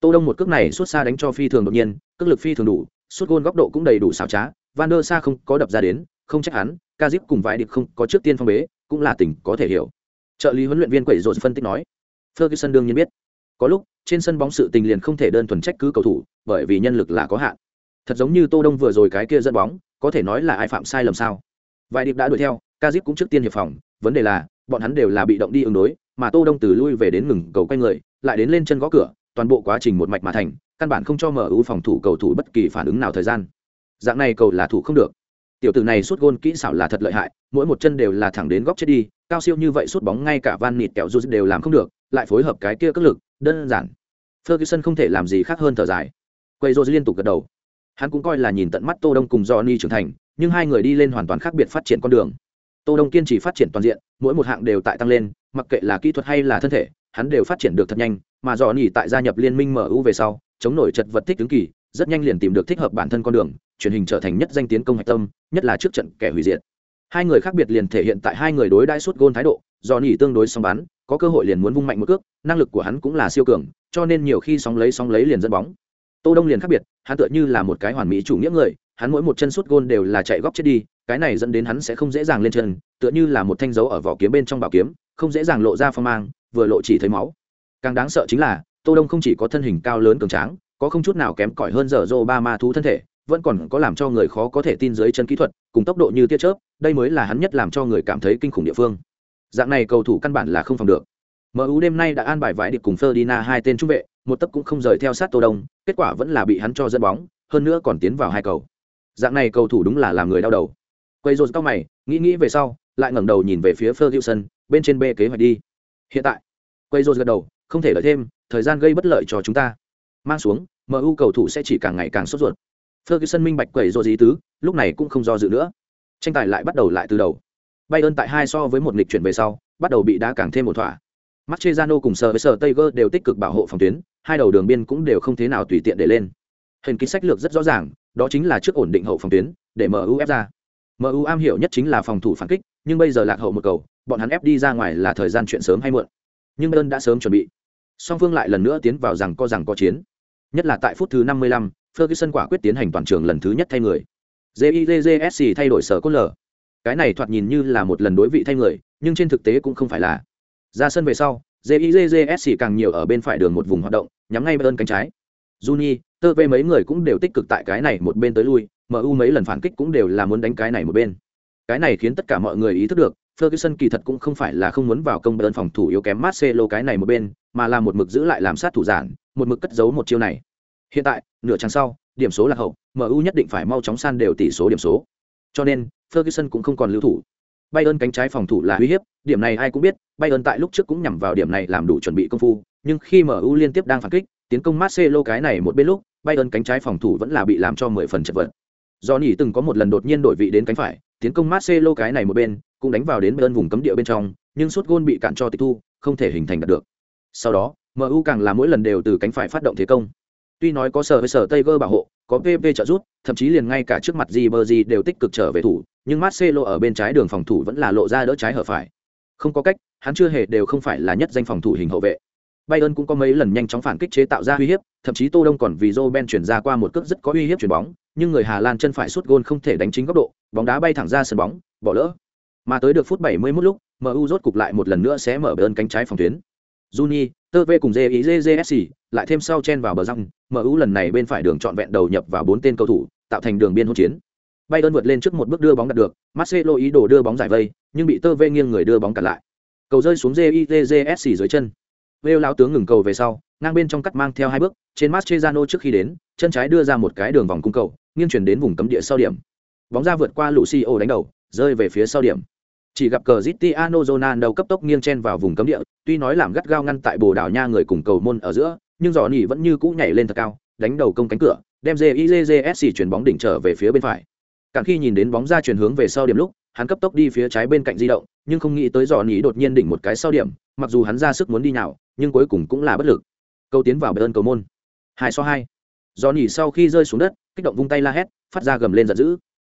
Tô đông một cước này suốt xa đánh cho phi thường đột nhiên, cước lực phi thường đủ suốt gôn góc độ cũng đầy đủ xảo trá, van der sa không có đập ra đến, không trách hắn, Kazip cùng vãi điệp không có trước tiên phong bế, cũng là tình có thể hiểu trợ lý huấn luyện viên quẩy rột phân tích nói, ferguson đương nhiên biết. Có lúc, trên sân bóng sự tình liền không thể đơn thuần trách cứ cầu thủ, bởi vì nhân lực là có hạn. Thật giống như tô đông vừa rồi cái kia dẫn bóng, có thể nói là ai phạm sai lầm sao? Vài điệp đã đuổi theo, Kazip cũng trước tiên hiệp phòng, vấn đề là, bọn hắn đều là bị động đi ứng đối, mà tô đông từ lui về đến ngừng cầu quay người, lại đến lên chân gõ cửa, toàn bộ quá trình một mạch mà thành, căn bản không cho mở ưu phòng thủ cầu thủ bất kỳ phản ứng nào thời gian. Dạng này cầu là thủ không được. Tiểu tử này suốt gôn kỹ xảo là thật lợi hại, mỗi một chân đều là thẳng đến góc chết đi cao siêu như vậy suốt bóng ngay cả van nịt kẹo dù đều làm không được, lại phối hợp cái kia cất lực, đơn giản. Ferguson không thể làm gì khác hơn thở dài. Quay rô liên tục gật đầu. Hắn cũng coi là nhìn tận mắt tô đông cùng johnny trưởng thành, nhưng hai người đi lên hoàn toàn khác biệt phát triển con đường. Tô đông kiên trì phát triển toàn diện, mỗi một hạng đều tại tăng lên, mặc kệ là kỹ thuật hay là thân thể, hắn đều phát triển được thật nhanh, mà johnny tại gia nhập liên minh mu về sau, chống nổi chật vật thích ứng kỳ, rất nhanh liền tìm được thích hợp bản thân con đường, truyền hình trở thành nhất danh tiến công hạch tâm, nhất là trước trận kẻ hủy diệt hai người khác biệt liền thể hiện tại hai người đối đãi suốt gôn thái độ, do nhỉ tương đối song bắn, có cơ hội liền muốn vung mạnh một cước, năng lực của hắn cũng là siêu cường, cho nên nhiều khi sóng lấy sóng lấy liền dẫn bóng. Tô đông liền khác biệt, hắn tựa như là một cái hoàn mỹ chủ nghĩa người, hắn mỗi một chân suốt gôn đều là chạy góc chết đi, cái này dẫn đến hắn sẽ không dễ dàng lên chân, tựa như là một thanh dấu ở vỏ kiếm bên trong bảo kiếm, không dễ dàng lộ ra phong mang, vừa lộ chỉ thấy máu. Càng đáng sợ chính là, tô đông không chỉ có thân hình cao lớn cường tráng, có không chút nào kém cỏi hơn giờ dô ba ma thú thân thể, vẫn còn có làm cho người khó có thể tin dưới chân kỹ thuật, cùng tốc độ như tia chớp đây mới là hắn nhất làm cho người cảm thấy kinh khủng địa phương dạng này cầu thủ căn bản là không phòng được MU đêm nay đã an bài vải địch cùng Ferdinand hai tên trung vệ, một tấp cũng không rời theo sát Tô Đông, kết quả vẫn là bị hắn cho dẫn bóng, hơn nữa còn tiến vào hai cầu. Dạng này cầu thủ đúng là làm người đau đầu. Quay rồi cao mày, nghĩ nghĩ về sau, lại ngẩng đầu nhìn về phía Ferguson, bên trên bê kế hoạch đi. Hiện tại, quay rồi gật đầu, không thể đợi thêm, thời gian gây bất lợi cho chúng ta. Mang xuống, MU cầu thủ sẽ chỉ càng ngày càng sốt ruột. Ferguson minh bạch quẩy rồi gì tứ, lúc này cũng không do dự nữa. Tranh tài lại bắt đầu lại từ đầu. Bayern tại hai so với một lịch chuyển về sau, bắt đầu bị đá càng thêm một thỏa. Mascherano cùng Sir với Sir Tiger đều tích cực bảo hộ phòng tuyến, hai đầu đường biên cũng đều không thế nào tùy tiện để lên. Hình ký sách lược rất rõ ràng, đó chính là trước ổn định hậu phòng tuyến, để MU ép ra. MU am hiểu nhất chính là phòng thủ phản kích, nhưng bây giờ lạc hậu một cầu, bọn hắn ép đi ra ngoài là thời gian chuyện sớm hay muộn. Nhưng Bayern đã sớm chuẩn bị. Song phương lại lần nữa tiến vào rằng có rằng có chiến. Nhất là tại phút thứ 55, Ferguson quả quyết tiến hành toàn trường lần thứ nhất thay người. JIJJSC thay đổi sở cốt lở. Cái này thoạt nhìn như là một lần đối vị thay người, nhưng trên thực tế cũng không phải là ra sân về sau jizs càng nhiều ở bên phải đường một vùng hoạt động nhắm ngay bên cánh trái juni tơ vê mấy người cũng đều tích cực tại cái này một bên tới lui mu mấy lần phản kích cũng đều là muốn đánh cái này một bên cái này khiến tất cả mọi người ý thức được Ferguson kỳ thật cũng không phải là không muốn vào công bên phòng thủ yếu kém Marcelo cái này một bên, mà là một mực giữ lại làm sát thủ giản, một mực cất giấu một chiêu này. Hiện tại, nửa chặng sau, điểm số là hậu, MU nhất định phải mau chóng san đều tỷ số điểm số. Cho nên, Ferguson cũng không còn lưu thủ. Bayern cánh trái phòng thủ là uy hiếp, điểm này ai cũng biết, Bayern tại lúc trước cũng nhằm vào điểm này làm đủ chuẩn bị công phu, nhưng khi MU liên tiếp đang phản kích, tiến công Marcelo cái này một bên lúc, Bayern cánh trái phòng thủ vẫn là bị làm cho 10 phần chật vật. Johnny từng có một lần đột nhiên đổi vị đến cánh phải, tiến công Marcelo cái này một bên, cũng đánh vào đến Bayern vùng cấm địa bên trong, nhưng suốt gôn bị cản cho tịch thu, không thể hình thành đạt được. Sau đó, MU càng là mỗi lần đều từ cánh phải phát động thế công. Tuy nói có sở với sở Tiger bảo hộ, có PP trợ giúp, thậm chí liền ngay cả trước mặt Ribery đều tích cực trở về thủ, nhưng Marcelo ở bên trái đường phòng thủ vẫn là lộ ra đỡ trái hở phải. Không có cách, hắn chưa hề đều không phải là nhất danh phòng thủ hình hậu vệ. Bayern cũng có mấy lần nhanh chóng phản kích chế tạo ra uy hiếp, thậm chí Tô Đông còn vì Roben chuyển ra qua một cước rất có uy hiếp chuyển bóng, nhưng người Hà Lan chân phải sút gôn không thể đánh chính góc độ, bóng đá bay thẳng ra sân bóng, bỏ lỡ. Mà tới được phút 71 lúc, MU rốt cục lại một lần nữa sẽ mở Bayern cánh trái phòng tuyến. Juni, Tơ V cùng JIJJSC, lại thêm sau chen vào bờ răng, MU lần này bên phải đường trọn vẹn đầu nhập vào bốn tên cầu thủ, tạo thành đường biên hỗn chiến. Bayern vượt lên trước một bước đưa bóng đạt được, Marcelo ý đồ đưa bóng giải vây, nhưng bị Tơ V nghiêng người đưa bóng cản lại. Cầu rơi xuống JIJJSC dưới chân. Vêu lao tướng ngừng cầu về sau, ngang bên trong cắt mang theo hai bước, trên mastrezano trước khi đến, chân trái đưa ra một cái đường vòng cung cầu, nghiêng chuyển đến vùng cấm địa sau điểm. Bóng ra vượt qua Lucio đánh đầu, rơi về phía sau điểm. Chỉ gặp cờ Cristiano Ronaldo cấp tốc nghiêng chen vào vùng cấm địa, tuy nói làm gắt gao ngăn tại Bồ Đào Nha người cùng cầu môn ở giữa, nhưng giò nỉ vẫn như cũ nhảy lên thật cao, đánh đầu công cánh cửa, đem JIJJSC chuyển bóng đỉnh trở về phía bên phải. Càng khi nhìn đến bóng ra chuyển hướng về sau điểm lúc, hắn cấp tốc đi phía trái bên cạnh di động, nhưng không nghĩ tới giò nỉ đột nhiên đỉnh một cái sau điểm, mặc dù hắn ra sức muốn đi nào, nhưng cuối cùng cũng là bất lực. Câu tiến vào ơn cầu môn. hai so hai. Giò nỉ sau khi rơi xuống đất, kích động vung tay la hét, phát ra gầm lên giận dữ.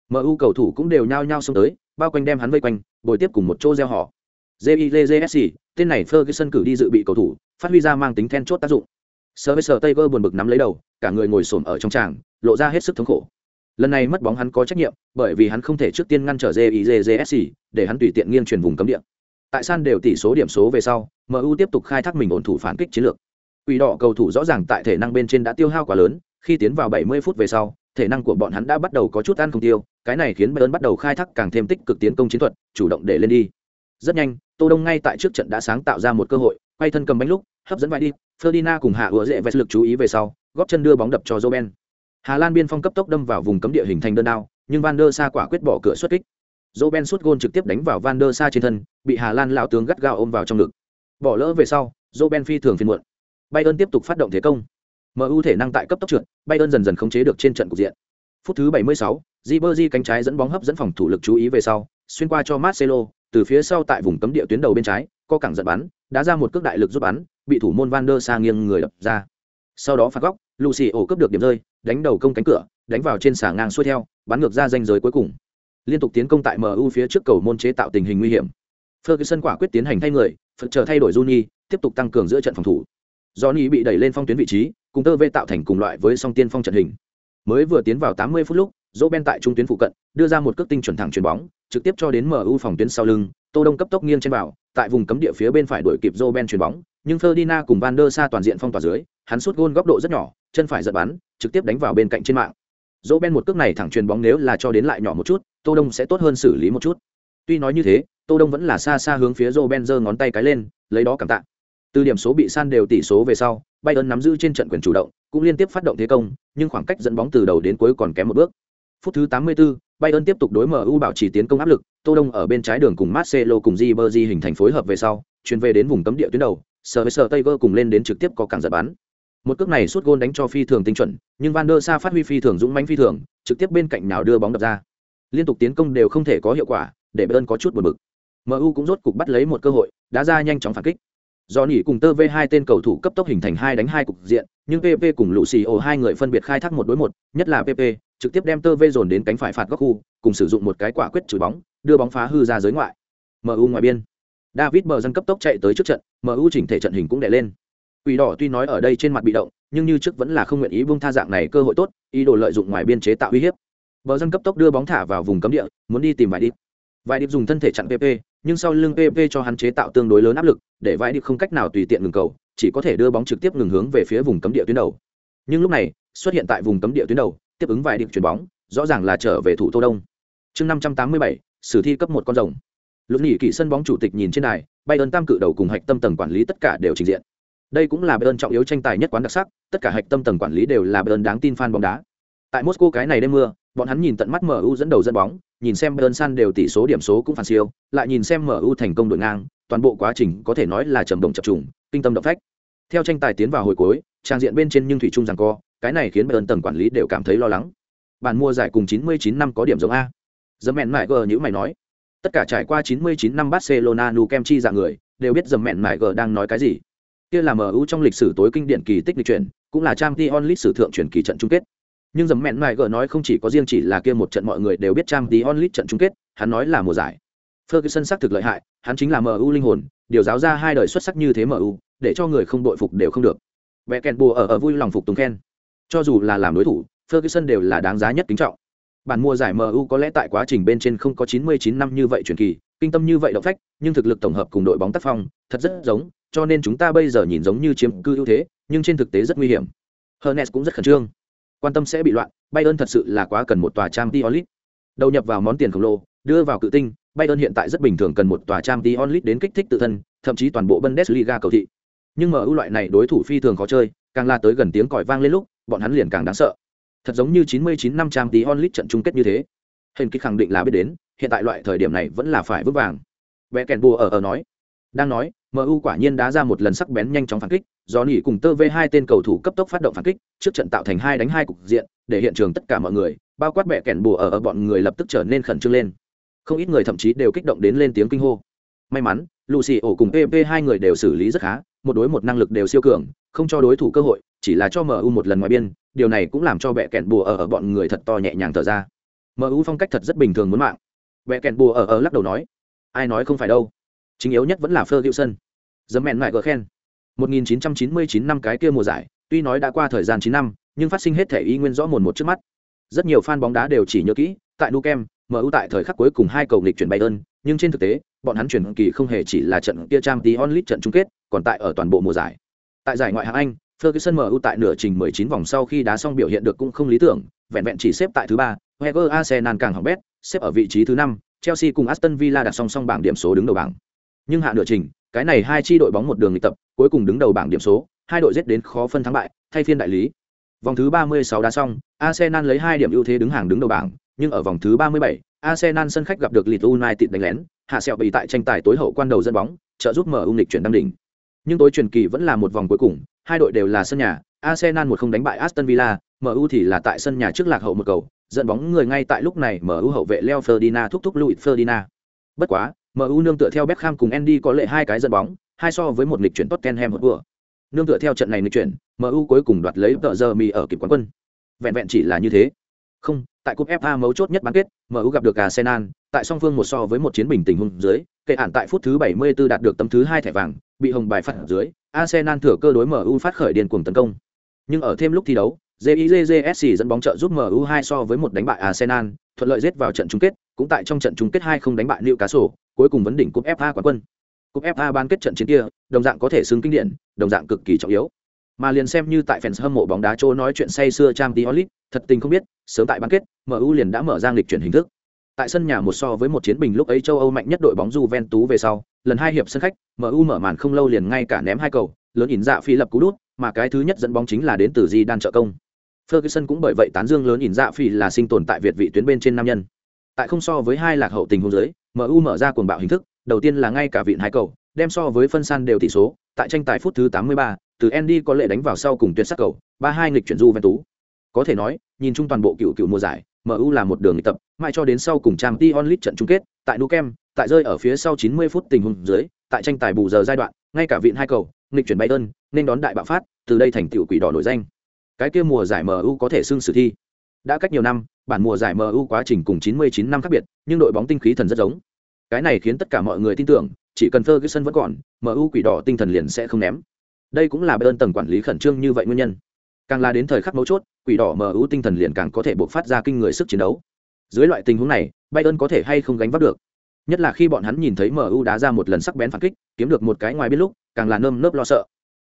MU cầu thủ cũng đều nhao nhao xông tới, bao quanh đem hắn vây quanh, bồi tiếp cùng một chỗ gieo họ. JIJSC, tên này Ferguson cử đi dự bị cầu thủ, phát huy ra mang tính then chốt tác dụng. Sir Taylor buồn bực nắm lấy đầu, cả người ngồi xổm ở trong tràng, lộ ra hết sức thống khổ. Lần này mất bóng hắn có trách nhiệm, bởi vì hắn không thể trước tiên ngăn trở JIJSC, để hắn tùy tiện nghiêng chuyển vùng cấm địa. Tại san đều tỷ số điểm số về sau, MU tiếp tục khai thác mình ổn thủ phản kích chiến lược. Quỷ đỏ cầu thủ rõ ràng tại thể năng bên trên đã tiêu hao quá lớn, khi tiến vào 70 phút về sau, thể năng của bọn hắn đã bắt đầu có chút ăn không tiêu, cái này khiến Bayern bắt đầu khai thác càng thêm tích cực tiến công chiến thuật, chủ động để lên đi. Rất nhanh, Tô Đông ngay tại trước trận đã sáng tạo ra một cơ hội, quay thân cầm bánh lúc, hấp dẫn vai đi, Ferdinand cùng hạ ứa dễ vẹt lực chú ý về sau, góp chân đưa bóng đập cho Roben. Hà Lan biên phong cấp tốc đâm vào vùng cấm địa hình thành đơn đao, nhưng Van der Sa quả quyết bỏ cửa xuất kích. Roben sút gôn trực tiếp đánh vào Van der Sa trên thân, bị Hà Lan lão tướng gắt gao ôm vào trong ngực. Bỏ lỡ về sau, Roben phi thường phiền muộn. Bayern tiếp tục phát động thế công. MU thể năng tại cấp tốc trượt, Bayern dần dần khống chế được trên trận cục diện. Phút thứ 76, Ribery cánh trái dẫn bóng hấp dẫn phòng thủ lực chú ý về sau, xuyên qua cho Marcelo, từ phía sau tại vùng cấm địa tuyến đầu bên trái, co cẳng giật bắn, đá ra một cước đại lực giúp bắn, bị thủ môn Van der Sa nghiêng người đập ra. Sau đó phạt góc, Lucio cướp được điểm rơi, đánh đầu công cánh cửa, đánh vào trên xà ngang xuôi theo, bắn ngược ra danh giới cuối cùng. Liên tục tiến công tại MU phía trước cầu môn chế tạo tình hình nguy hiểm. Ferguson quả quyết tiến hành thay người, phật chờ thay đổi Juni, tiếp tục tăng cường giữa trận phòng thủ. Johnny bị đẩy lên phong tuyến vị trí, cùng tơ vê tạo thành cùng loại với song tiên phong trận hình. Mới vừa tiến vào 80 phút lúc, Roben tại trung tuyến phụ cận, đưa ra một cước tinh chuẩn thẳng chuyền bóng, trực tiếp cho đến MU phòng tuyến sau lưng, Tô Đông cấp tốc nghiêng trên vào, tại vùng cấm địa phía bên phải đuổi kịp Roben chuyền bóng, nhưng Ferdinand cùng Van der Sa toàn diện phong tỏa dưới, hắn sút gôn góc độ rất nhỏ, chân phải giật bắn, trực tiếp đánh vào bên cạnh trên mạng. Roben một cước này thẳng chuyền bóng nếu là cho đến lại nhỏ một chút, Tô Đông sẽ tốt hơn xử lý một chút. Tuy nói như thế, Tô Đông vẫn là xa xa hướng phía Roben giơ ngón tay cái lên, lấy đó cảm tạ. Từ điểm số bị san đều tỷ số về sau, Bayern nắm giữ trên trận quyền chủ động, cũng liên tiếp phát động thế công, nhưng khoảng cách dẫn bóng từ đầu đến cuối còn kém một bước. Phút thứ 84, Bayern tiếp tục đối MU bảo trì tiến công áp lực, Tô Đông ở bên trái đường cùng Marcelo cùng Ribery hình thành phối hợp về sau, chuyển về đến vùng cấm địa tuyến đầu, Sir Tiger cùng lên đến trực tiếp có cản giật bắn. Một cước này suốt gôn đánh cho phi thường tinh chuẩn, nhưng Van der Sa phát huy phi thường dũng mãnh phi thường, trực tiếp bên cạnh nào đưa bóng đập ra. Liên tục tiến công đều không thể có hiệu quả, để Bayern có chút buồn bực. MU cũng rốt cục bắt lấy một cơ hội, đá ra nhanh chóng phản kích. Do nỉ cùng tơ v hai tên cầu thủ cấp tốc hình thành hai đánh hai cục diện, nhưng PP cùng lũ xì ô hai người phân biệt khai thác một đối một, nhất là PP trực tiếp đem tơ v dồn đến cánh phải phạt góc khu, cùng sử dụng một cái quả quyết chửi bóng, đưa bóng phá hư ra giới ngoại. MU ngoài biên. David bờ dân cấp tốc chạy tới trước trận, MU chỉnh thể trận hình cũng đè lên. Quỷ đỏ tuy nói ở đây trên mặt bị động, nhưng như trước vẫn là không nguyện ý buông tha dạng này cơ hội tốt, ý đồ lợi dụng ngoài biên chế tạo uy hiếp. Bờ dân cấp tốc đưa bóng thả vào vùng cấm địa, muốn đi tìm vài đi. Vài điệp dùng thân thể chặn PP, nhưng sau lưng PP cho hắn chế tạo tương đối lớn áp lực, để vãi đi không cách nào tùy tiện ngừng cầu, chỉ có thể đưa bóng trực tiếp ngừng hướng về phía vùng cấm địa tuyến đầu. Nhưng lúc này, xuất hiện tại vùng cấm địa tuyến đầu, tiếp ứng vài điệp chuyển bóng, rõ ràng là trở về thủ Tô Đông. Chương 587, sử thi cấp một con rồng. Lúc nghỉ kỳ sân bóng chủ tịch nhìn trên đài, Bayern tam cự đầu cùng hạch tâm tầng quản lý tất cả đều trình diện. Đây cũng là Bayern trọng yếu tranh tài nhất quán đặc sắc, tất cả hạch tâm tầng quản lý đều là Bayern đáng tin fan bóng đá. Tại Moscow cái này đêm mưa, bọn hắn nhìn tận mắt MU dẫn đầu dẫn bóng, nhìn xem Bayern San đều tỷ số điểm số cũng phản siêu, lại nhìn xem MU thành công đội ngang, toàn bộ quá trình có thể nói là trầm động chập trùng, kinh tâm động phách. Theo tranh tài tiến vào hồi cuối, trang diện bên trên nhưng thủy chung rằng co, cái này khiến Bayern tầng quản lý đều cảm thấy lo lắng. Bản mua giải cùng 99 năm có điểm giống a. Dẫm mẹn mải gờ như mày nói. Tất cả trải qua 99 năm Barcelona nu kem chi dạng người, đều biết dầm mẹn mải gờ đang nói cái gì. Kia là MU trong lịch sử tối kinh điển kỳ tích lịch chuyển, cũng là Champions League sử thượng chuyển kỳ trận chung kết nhưng dầm mẹn mại gỡ nói không chỉ có riêng chỉ là kia một trận mọi người đều biết trang tí onlit trận chung kết, hắn nói là mùa giải. Ferguson xác thực lợi hại, hắn chính là mu linh hồn, điều giáo ra hai đời xuất sắc như thế mu để cho người không đội phục đều không được. Vẽ kèn bùa ở ở vui lòng phục tùng khen. Cho dù là làm đối thủ, ferguson đều là đáng giá nhất kính trọng. Bản mùa giải mu có lẽ tại quá trình bên trên không có 99 năm như vậy truyền kỳ, kinh tâm như vậy động phách, nhưng thực lực tổng hợp cùng đội bóng tác phong, thật rất giống, cho nên chúng ta bây giờ nhìn giống như chiếm cư ưu thế, nhưng trên thực tế rất nguy hiểm. Hernes cũng rất khẩn trương quan tâm sẽ bị loạn, bayern thật sự là quá cần một tòa trang Diolit. đầu nhập vào món tiền khổng lồ, đưa vào cự tinh, bayern hiện tại rất bình thường cần một tòa trang Diolit đến kích thích tự thân, thậm chí toàn bộ bundesliga cầu thị. Nhưng mu loại này đối thủ phi thường khó chơi, càng la tới gần tiếng còi vang lên lúc, bọn hắn liền càng đáng sợ. Thật giống như 99 năm trang Diolit trận chung kết như thế. Hình kích khẳng định là biết đến, hiện tại loại thời điểm này vẫn là phải vững vàng. Bẻ kèn bùa ở ở nói đang nói MU quả nhiên đá ra một lần sắc bén nhanh chóng phản kích, do nỉ cùng tơ v hai tên cầu thủ cấp tốc phát động phản kích, trước trận tạo thành hai đánh hai cục diện, để hiện trường tất cả mọi người, bao quát bẻ kèn bùa ở ở bọn người lập tức trở nên khẩn trương lên. Không ít người thậm chí đều kích động đến lên tiếng kinh hô. May mắn, Lucio cùng PP hai người đều xử lý rất khá, một đối một năng lực đều siêu cường, không cho đối thủ cơ hội, chỉ là cho MU một lần ngoài biên, điều này cũng làm cho bẻ kèn bùa ở ở bọn người thật to nhẹ nhàng thở ra. MU phong cách thật rất bình thường muốn mạng. Bẻ kèn bùa ở ở lắc đầu nói, ai nói không phải đâu, chính yếu nhất vẫn là Ferguson dấm mẹn mại gờ khen 1999 năm cái kia mùa giải tuy nói đã qua thời gian 9 năm nhưng phát sinh hết thể y nguyên rõ mồn một trước mắt rất nhiều fan bóng đá đều chỉ nhớ kỹ tại nukem MU tại thời khắc cuối cùng hai cầu nghịch chuyển Bayern, nhưng trên thực tế, bọn hắn chuyển kỳ không hề chỉ là trận kia trang tí onlit trận chung kết, còn tại ở toàn bộ mùa giải. Tại giải ngoại hạng Anh, Ferguson MU tại nửa trình 19 vòng sau khi đá xong biểu hiện được cũng không lý tưởng, vẹn vẹn chỉ xếp tại thứ ba, Wenger Arsenal càng hỏng bét, xếp ở vị trí thứ năm, Chelsea cùng Aston Villa đặt song song bảng điểm số đứng đầu bảng. Nhưng hạ nửa trình, cái này hai chi đội bóng một đường lịch tập, cuối cùng đứng đầu bảng điểm số, hai đội giết đến khó phân thắng bại, thay phiên đại lý. Vòng thứ 36 đá xong, Arsenal lấy hai điểm ưu thế đứng hàng đứng đầu bảng, nhưng ở vòng thứ 37, Arsenal sân khách gặp được Leeds United đánh lén, hạ sẹo bị tại tranh tài tối hậu quan đầu dẫn bóng, trợ giúp mở ung lịch chuyển đăng đỉnh. Nhưng tối truyền kỳ vẫn là một vòng cuối cùng, hai đội đều là sân nhà, Arsenal một không đánh bại Aston Villa, MU thì là tại sân nhà trước lạc hậu một cầu, dẫn bóng người ngay tại lúc này MU hậu vệ Leo Ferdinand thúc thúc Luis Ferdinand. Bất quá, MU nương tựa theo Beckham cùng Andy có lệ hai cái dẫn bóng, hai so với một lịch chuyển Tottenham một vừa. Nương tựa theo trận này lịch chuyển, MU cuối cùng đoạt lấy tợ giờ mì ở kịp quán quân. Vẹn vẹn chỉ là như thế. Không, tại cúp FA mấu chốt nhất bán kết, MU gặp được Arsenal, tại song phương một so với một chiến bình tình huống dưới, kệ ản tại phút thứ 74 đạt được tấm thứ hai thẻ vàng, bị hồng bài phạt ở dưới, Arsenal thừa cơ đối MU phát khởi điên cuồng tấn công. Nhưng ở thêm lúc thi đấu, JIJJSC dẫn bóng trợ giúp MU 2 so với một đánh bại Arsenal, thuận lợi giết vào trận chung kết, cũng tại trong trận chung kết 2 không đánh bại Newcastle, cuối cùng vấn đỉnh cúp FA quán quân. Cúp FA ban kết trận chiến kia, đồng dạng có thể xứng kinh điển, đồng dạng cực kỳ trọng yếu. Mà liền xem như tại fans hâm mộ bóng đá Châu nói chuyện say xưa Champions League, thật tình không biết, sớm tại bán kết, MU liền đã mở ra lịch chuyển hình thức. Tại sân nhà một so với một chiến bình lúc ấy châu Âu mạnh nhất đội bóng Juventus về sau, lần hai hiệp sân khách, MU mở màn không lâu liền ngay cả ném hai cầu, lớn ỉn dạ phi lập cú đút, mà cái thứ nhất dẫn bóng chính là đến từ Di đan trợ công. Ferguson cũng bởi vậy tán dương lớn ỉn dạ phi là sinh tồn tại Việt vị tuyến bên trên nam nhân. Tại không so với hai lạc hậu tình huống dưới, MU mở ra cuồng bạo hình thức, đầu tiên là ngay cả vịn hai cầu, đem so với phân san đều tỷ số, tại tranh tài phút thứ 83, từ Andy có lệ đánh vào sau cùng tuyệt sắc cầu, 3-2 nghịch chuyển Juventus. Có thể nói, nhìn chung toàn bộ cựu cựu mùa giải, MU là một đường tập, mãi cho đến sau cùng Champions League trận chung kết, tại Nou Camp, tại rơi ở phía sau 90 phút tình huống dưới, tại tranh tài bù giờ giai đoạn, ngay cả vịn hai cầu, nghịch chuyển Bayern, nên đón đại bạo phát, từ đây thành tiểu quỷ đỏ nổi danh. Cái kia mùa giải MU có thể xưng sử thi. Đã cách nhiều năm, bản mùa giải MU quá trình cùng 99 năm khác biệt, nhưng đội bóng tinh khí thần rất giống. Cái này khiến tất cả mọi người tin tưởng, chỉ cần Ferguson vẫn còn, MU quỷ đỏ tinh thần liền sẽ không ném. Đây cũng là Bayern tầng quản lý khẩn trương như vậy nguyên nhân. Càng là đến thời khắc mấu chốt, quỷ đỏ MU tinh thần liền càng có thể buộc phát ra kinh người sức chiến đấu. Dưới loại tình huống này, Bayern có thể hay không gánh vác được. Nhất là khi bọn hắn nhìn thấy MU đá ra một lần sắc bén phản kích, kiếm được một cái ngoài biết lúc, càng là nơm nớp lo sợ.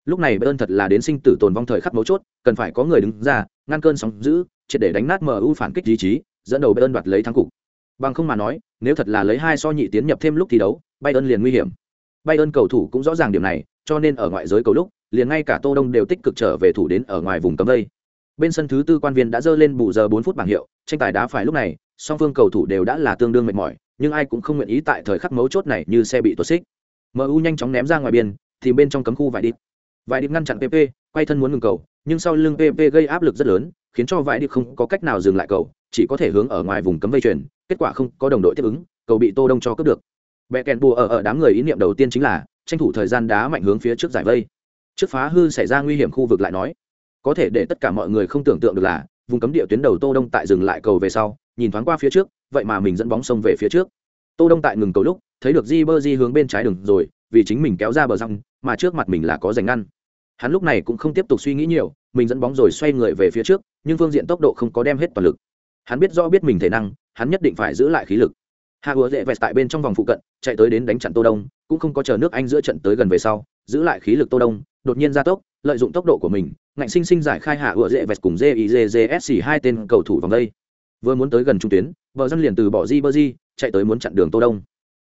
Lúc này Bayern thật là đến sinh tử tồn vong thời khắc mấu chốt, cần phải có người đứng ra, ngăn cơn sóng dữ, triệt để đánh nát MU phản kích ý chí, dẫn đầu Bayern đoạt lấy thắng cục. Bằng không mà nói, nếu thật là lấy hai so nhị tiến nhập thêm lúc thi đấu, Bayern liền nguy hiểm. Bayern cầu thủ cũng rõ ràng điểm này, cho nên ở ngoại giới cầu lúc, liền ngay cả Tô Đông đều tích cực trở về thủ đến ở ngoài vùng cấm vây. bên sân thứ tư quan viên đã dơ lên bù giờ bốn phút bảng hiệu tranh tài đá phải lúc này song phương cầu thủ đều đã là tương đương mệt mỏi nhưng ai cũng không nguyện ý tại thời khắc mấu chốt này như xe bị tuột xích mu nhanh chóng ném ra ngoài biên thì bên trong cấm khu vải điệp, vải điệp ngăn chặn pp quay thân muốn ngừng cầu nhưng sau lưng pp gây áp lực rất lớn khiến cho vải điệp không có cách nào dừng lại cầu chỉ có thể hướng ở ngoài vùng cấm vây chuyển kết quả không có đồng đội tiếp ứng, cầu bị tô đông cho cướp được. Bẹ kèn bùa ở ở đám người ý niệm đầu tiên chính là, tranh thủ thời gian đá mạnh hướng phía trước giải vây. Trước phá hư xảy ra nguy hiểm khu vực lại nói, có thể để tất cả mọi người không tưởng tượng được là, vùng cấm địa tuyến đầu tô đông tại dừng lại cầu về sau, nhìn thoáng qua phía trước, vậy mà mình dẫn bóng sông về phía trước. Tô đông tại ngừng cầu lúc, thấy được di bơ di hướng bên trái đường rồi, vì chính mình kéo ra bờ răng, mà trước mặt mình là có giành ngăn. Hắn lúc này cũng không tiếp tục suy nghĩ nhiều, mình dẫn bóng rồi xoay người về phía trước, nhưng phương diện tốc độ không có đem hết toàn lực. Hắn biết rõ biết mình thể năng hắn nhất định phải giữ lại khí lực. Hạ hứa dễ vẹt tại bên trong vòng phụ cận, chạy tới đến đánh chặn tô đông, cũng không có chờ nước anh giữa trận tới gần về sau, giữ lại khí lực tô đông, đột nhiên gia tốc, lợi dụng tốc độ của mình, ngạnh sinh sinh giải khai hạ hứa dễ vẹt cùng jizsc hai tên cầu thủ vòng đây. Vừa muốn tới gần trung tuyến, bờ dân liền từ bỏ di bơ di chạy tới muốn chặn đường tô đông.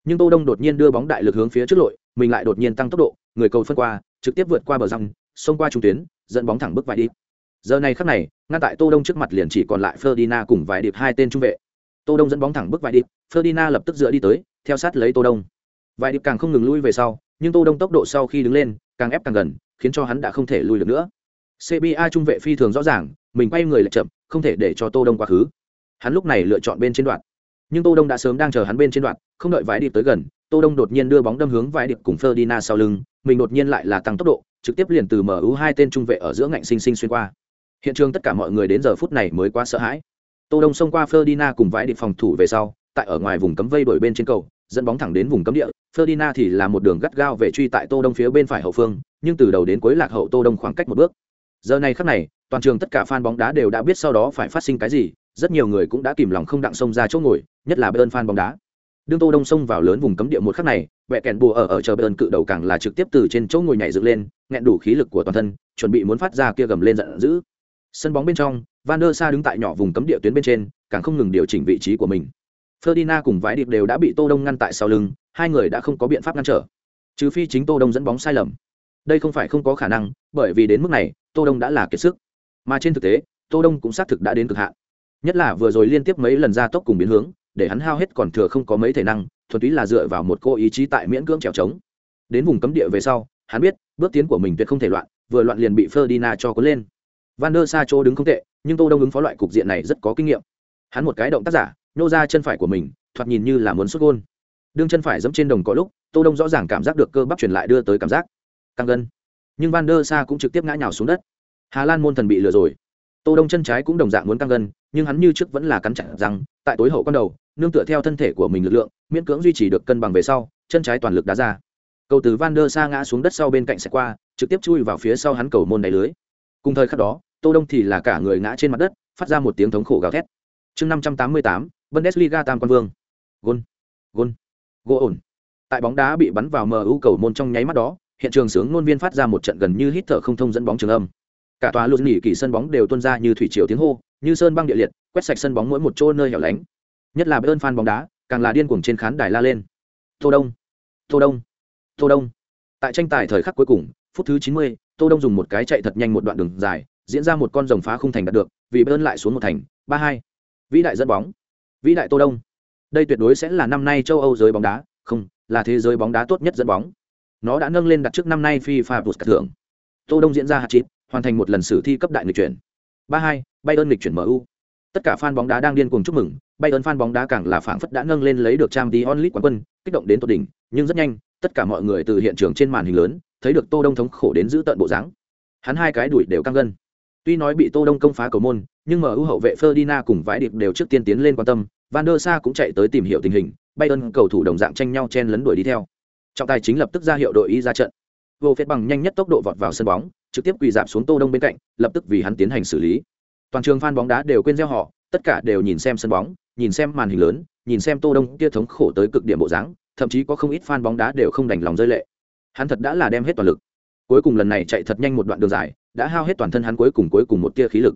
Nhưng tô đông đột nhiên đưa bóng đại lực hướng phía trước lội, mình lại đột nhiên tăng tốc độ, người cầu phân qua, trực tiếp vượt qua bờ răng, xông qua trung tuyến, dẫn bóng thẳng bước vài đi. Giờ này khắc này, ngăn tại tô đông trước mặt liền chỉ còn lại ferdinand cùng vài điệp hai tên trung vệ tô đông dẫn bóng thẳng bước vài điệp ferdinand lập tức dựa đi tới, theo sát lấy tô đông. Vài điệp càng không ngừng lui về sau, nhưng tô đông tốc độ sau khi đứng lên, càng ép càng gần, khiến cho hắn đã không thể lui được nữa. Cba trung vệ phi thường rõ ràng, mình quay người lại chậm, không thể để cho tô đông quá khứ. Hắn lúc này lựa chọn bên trên đoạn. Nhưng tô đông đã sớm đang chờ hắn bên trên đoạn, không đợi vài điệp tới gần, tô đông đột nhiên đưa bóng đâm hướng vài điệp cùng ferdinand sau lưng, mình đột nhiên lại là tăng tốc độ, trực tiếp liền từ mu hai tên trung vệ ở giữa ngạnh sinh sinh xuyên qua. Hiện trường tất cả mọi người đến giờ phút này mới quá sợ hãi tô đông xông qua ferdinand cùng vãi điệp phòng thủ về sau, tại ở ngoài vùng cấm vây đổi bên trên cầu, dẫn bóng thẳng đến vùng cấm địa. Ferdinand thì là một đường gắt gao về truy tại tô đông phía bên phải hậu phương, nhưng từ đầu đến cuối lạc hậu tô đông khoảng cách một bước. Giờ này khắc này, toàn trường tất cả fan bóng đá đều đã biết sau đó phải phát sinh cái gì, rất nhiều người cũng đã kìm lòng không đặng xông ra chỗ ngồi, nhất là bên fan bóng đá. Đương tô đông xông vào lớn vùng cấm địa một khắc này vẹ kèn bùa ở ở chờ bên cự đầu càng là trực tiếp từ trên chỗ ngồi nhảy dựng lên, nghẹn đủ khí lực của toàn thân, chuẩn bị muốn phát ra kia gầm lên giận dữ. Sân bóng bên trong van der sa đứng tại nhỏ vùng cấm địa tuyến bên trên, càng không ngừng điều chỉnh vị trí của mình. Ferdinand cùng vãi điệp đều đã bị tô đông ngăn tại sau lưng, hai người đã không có biện pháp ngăn trở. Trừ phi chính tô đông dẫn bóng sai lầm. Đây không phải không có khả năng, bởi vì đến mức này, tô đông đã là kiệt sức. Mà trên thực tế, tô đông cũng xác thực đã đến cực hạn. Nhất là vừa rồi liên tiếp mấy lần ra tốc cùng biến hướng, để hắn hao hết còn thừa không có mấy thể năng, thuần túy là dựa vào một cô ý chí tại miễn cưỡng trèo trống. Đến vùng cấm địa về sau, hắn biết, bước tiến của mình tuyệt không thể loạn, vừa loạn liền bị ferdinand cho cuốn lên van der sa chỗ đứng không tệ, nhưng tô đông ứng phó loại cục diện này rất có kinh nghiệm. Hắn một cái động tác giả, nhô ra chân phải của mình, thoạt nhìn như là muốn xuất gôn. Đương chân phải giẫm trên đồng cỏ lúc, tô đông rõ ràng cảm giác được cơ bắp truyền lại đưa tới cảm giác. Căng gân. Nhưng van der sa cũng trực tiếp ngã nhào xuống đất. Hà lan môn thần bị lừa rồi. Tô đông chân trái cũng đồng dạng muốn căng gân, nhưng hắn như trước vẫn là cắn chặt rằng tại tối hậu con đầu, nương tựa theo thân thể của mình lực lượng, miễn cưỡng duy trì được cân bằng về sau, chân trái toàn lực đá ra. Cầu từ van der sa ngã xuống đất sau bên cạnh xe qua, trực tiếp chui vào phía sau hắn cầu môn đáy lưới. Cùng thời khắc đó tô đông thì là cả người ngã trên mặt đất phát ra một tiếng thống khổ gào thét. Chương năm trăm tám mươi tám bundesliga tam quan vương. Gôn gôn gỗ ổn. Tại bóng đá bị bắn vào mu cầu môn trong nháy mắt đó hiện trường sướng ngôn viên phát ra một trận gần như hít thở không thông dẫn bóng trường âm. Cả tòa luôn nghỉ kỳ sân bóng đều tuôn ra như thủy triều tiếng hô như sơn băng địa liệt quét sạch sân bóng mỗi một chỗ nơi hẻo lánh. Nhất là bên fan bóng đá càng là điên cuồng trên khán đài la lên. Tô đông tô đông tô đông. Tại tranh tài thời khắc cuối cùng phút thứ chín mươi, tô đông dùng một cái chạy thật nhanh một đoạn đường dài diễn ra một con rồng phá không thành đạt được, vì bơn lại xuống một thành, ba hai. Vĩ đại dẫn bóng. Vĩ đại tô đông. Đây tuyệt đối sẽ là năm nay châu âu giới bóng đá, không, là thế giới bóng đá tốt nhất dẫn bóng. Nó đã nâng lên đặt trước năm nay fifa bus thưởng. Tô đông diễn ra hạt chín hoàn thành một lần sử thi cấp đại nghịch chuyển. Ba hai, bayern nghịch chuyển mu tất cả fan bóng đá đang điên cuồng chúc mừng, bayern fan bóng đá càng là phảng phất đã nâng lên lấy được trang tí quán quân, kích động đến tột đỉnh, nhưng rất nhanh, tất cả mọi người từ hiện trường trên màn hình lớn, thấy được tô đông thống khổ đến giữ tận bộ dáng. Hắn hai cái đuổi đều căng gân tuy nói bị tô đông công phá cầu môn, nhưng mu hậu vệ ferdinand cùng vãi điệp đều trước tiên tiến lên quan tâm, van der sa cũng chạy tới tìm hiểu tình hình, bayern cầu thủ đồng dạng tranh nhau chen lấn đuổi đi theo. Trọng tài chính lập tức ra hiệu đội y ra trận. Vô phép bằng nhanh nhất tốc độ vọt vào sân bóng, trực tiếp quỳ dạp xuống tô đông bên cạnh, lập tức vì hắn tiến hành xử lý. Toàn trường fan bóng đá đều quên gieo họ, tất cả đều nhìn xem sân bóng, nhìn xem màn hình lớn, nhìn xem tô đông kia thống khổ tới cực điểm bộ dáng, thậm chí có không ít fan bóng đá đều không đành lòng rơi lệ. Hắn thật đã là đem hết toàn lực. Cuối cùng lần này chạy thật nhanh một đoạn đường dài đã hao hết toàn thân hắn cuối cùng cuối cùng một tia khí lực.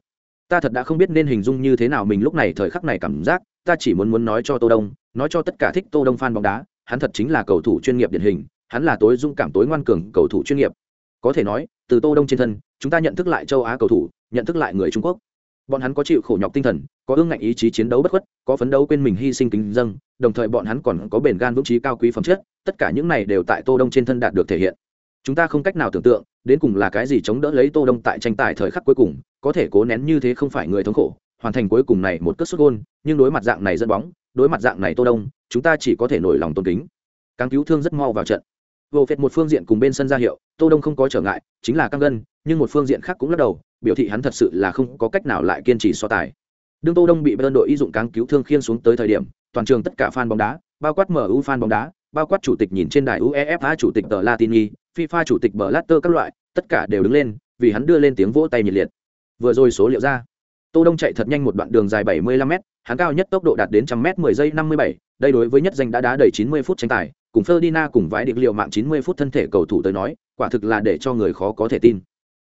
Ta thật đã không biết nên hình dung như thế nào mình lúc này thời khắc này cảm giác, ta chỉ muốn muốn nói cho tô đông, nói cho tất cả thích tô đông fan bóng đá, hắn thật chính là cầu thủ chuyên nghiệp điển hình, hắn là tối dung cảm tối ngoan cường cầu thủ chuyên nghiệp. Có thể nói, từ tô đông trên thân, chúng ta nhận thức lại châu á cầu thủ, nhận thức lại người trung quốc. Bọn hắn có chịu khổ nhọc tinh thần, có ương ngạnh ý chí chiến đấu bất khuất, có phấn đấu quên mình hy sinh kính dâng, đồng thời bọn hắn còn có bền gan vững trí cao quý phẩm chất, tất cả những này đều tại tô đông trên thân đạt được thể hiện. Chúng ta không cách nào tưởng tượng đến cùng là cái gì chống đỡ lấy tô đông tại tranh tài thời khắc cuối cùng, có thể cố nén như thế không phải người thống khổ, hoàn thành cuối cùng này một cất xuất gôn, nhưng đối mặt dạng này dẫn bóng, đối mặt dạng này tô đông, chúng ta chỉ có thể nổi lòng tôn kính. Càng cứu thương rất mau vào trận. Vô phệt một phương diện cùng bên sân ra hiệu, tô đông không có trở ngại, chính là căng gân, nhưng một phương diện khác cũng lắc đầu, biểu thị hắn thật sự là không có cách nào lại kiên trì so tài. Đương tô đông bị bên đội y dụng càng cứu thương khiên xuống tới thời điểm, toàn trường tất cả fan bóng đá, bao quát mu fan bóng đá, bao quát chủ tịch nhìn trên đài uefa chủ tịch tờ latini fifa chủ tịch bờ các loại tất cả đều đứng lên vì hắn đưa lên tiếng vỗ tay nhiệt liệt. Vừa rồi số liệu ra tô đông chạy thật nhanh một đoạn đường dài 75 m hắn cao nhất tốc độ đạt đến 100m 10 giây 57, đây đối với nhất danh đã đá đầy 90 phút tranh tài cùng Ferdinand cùng vãi định liệu mạng 90 phút thân thể cầu thủ tới nói quả thực là để cho người khó có thể tin.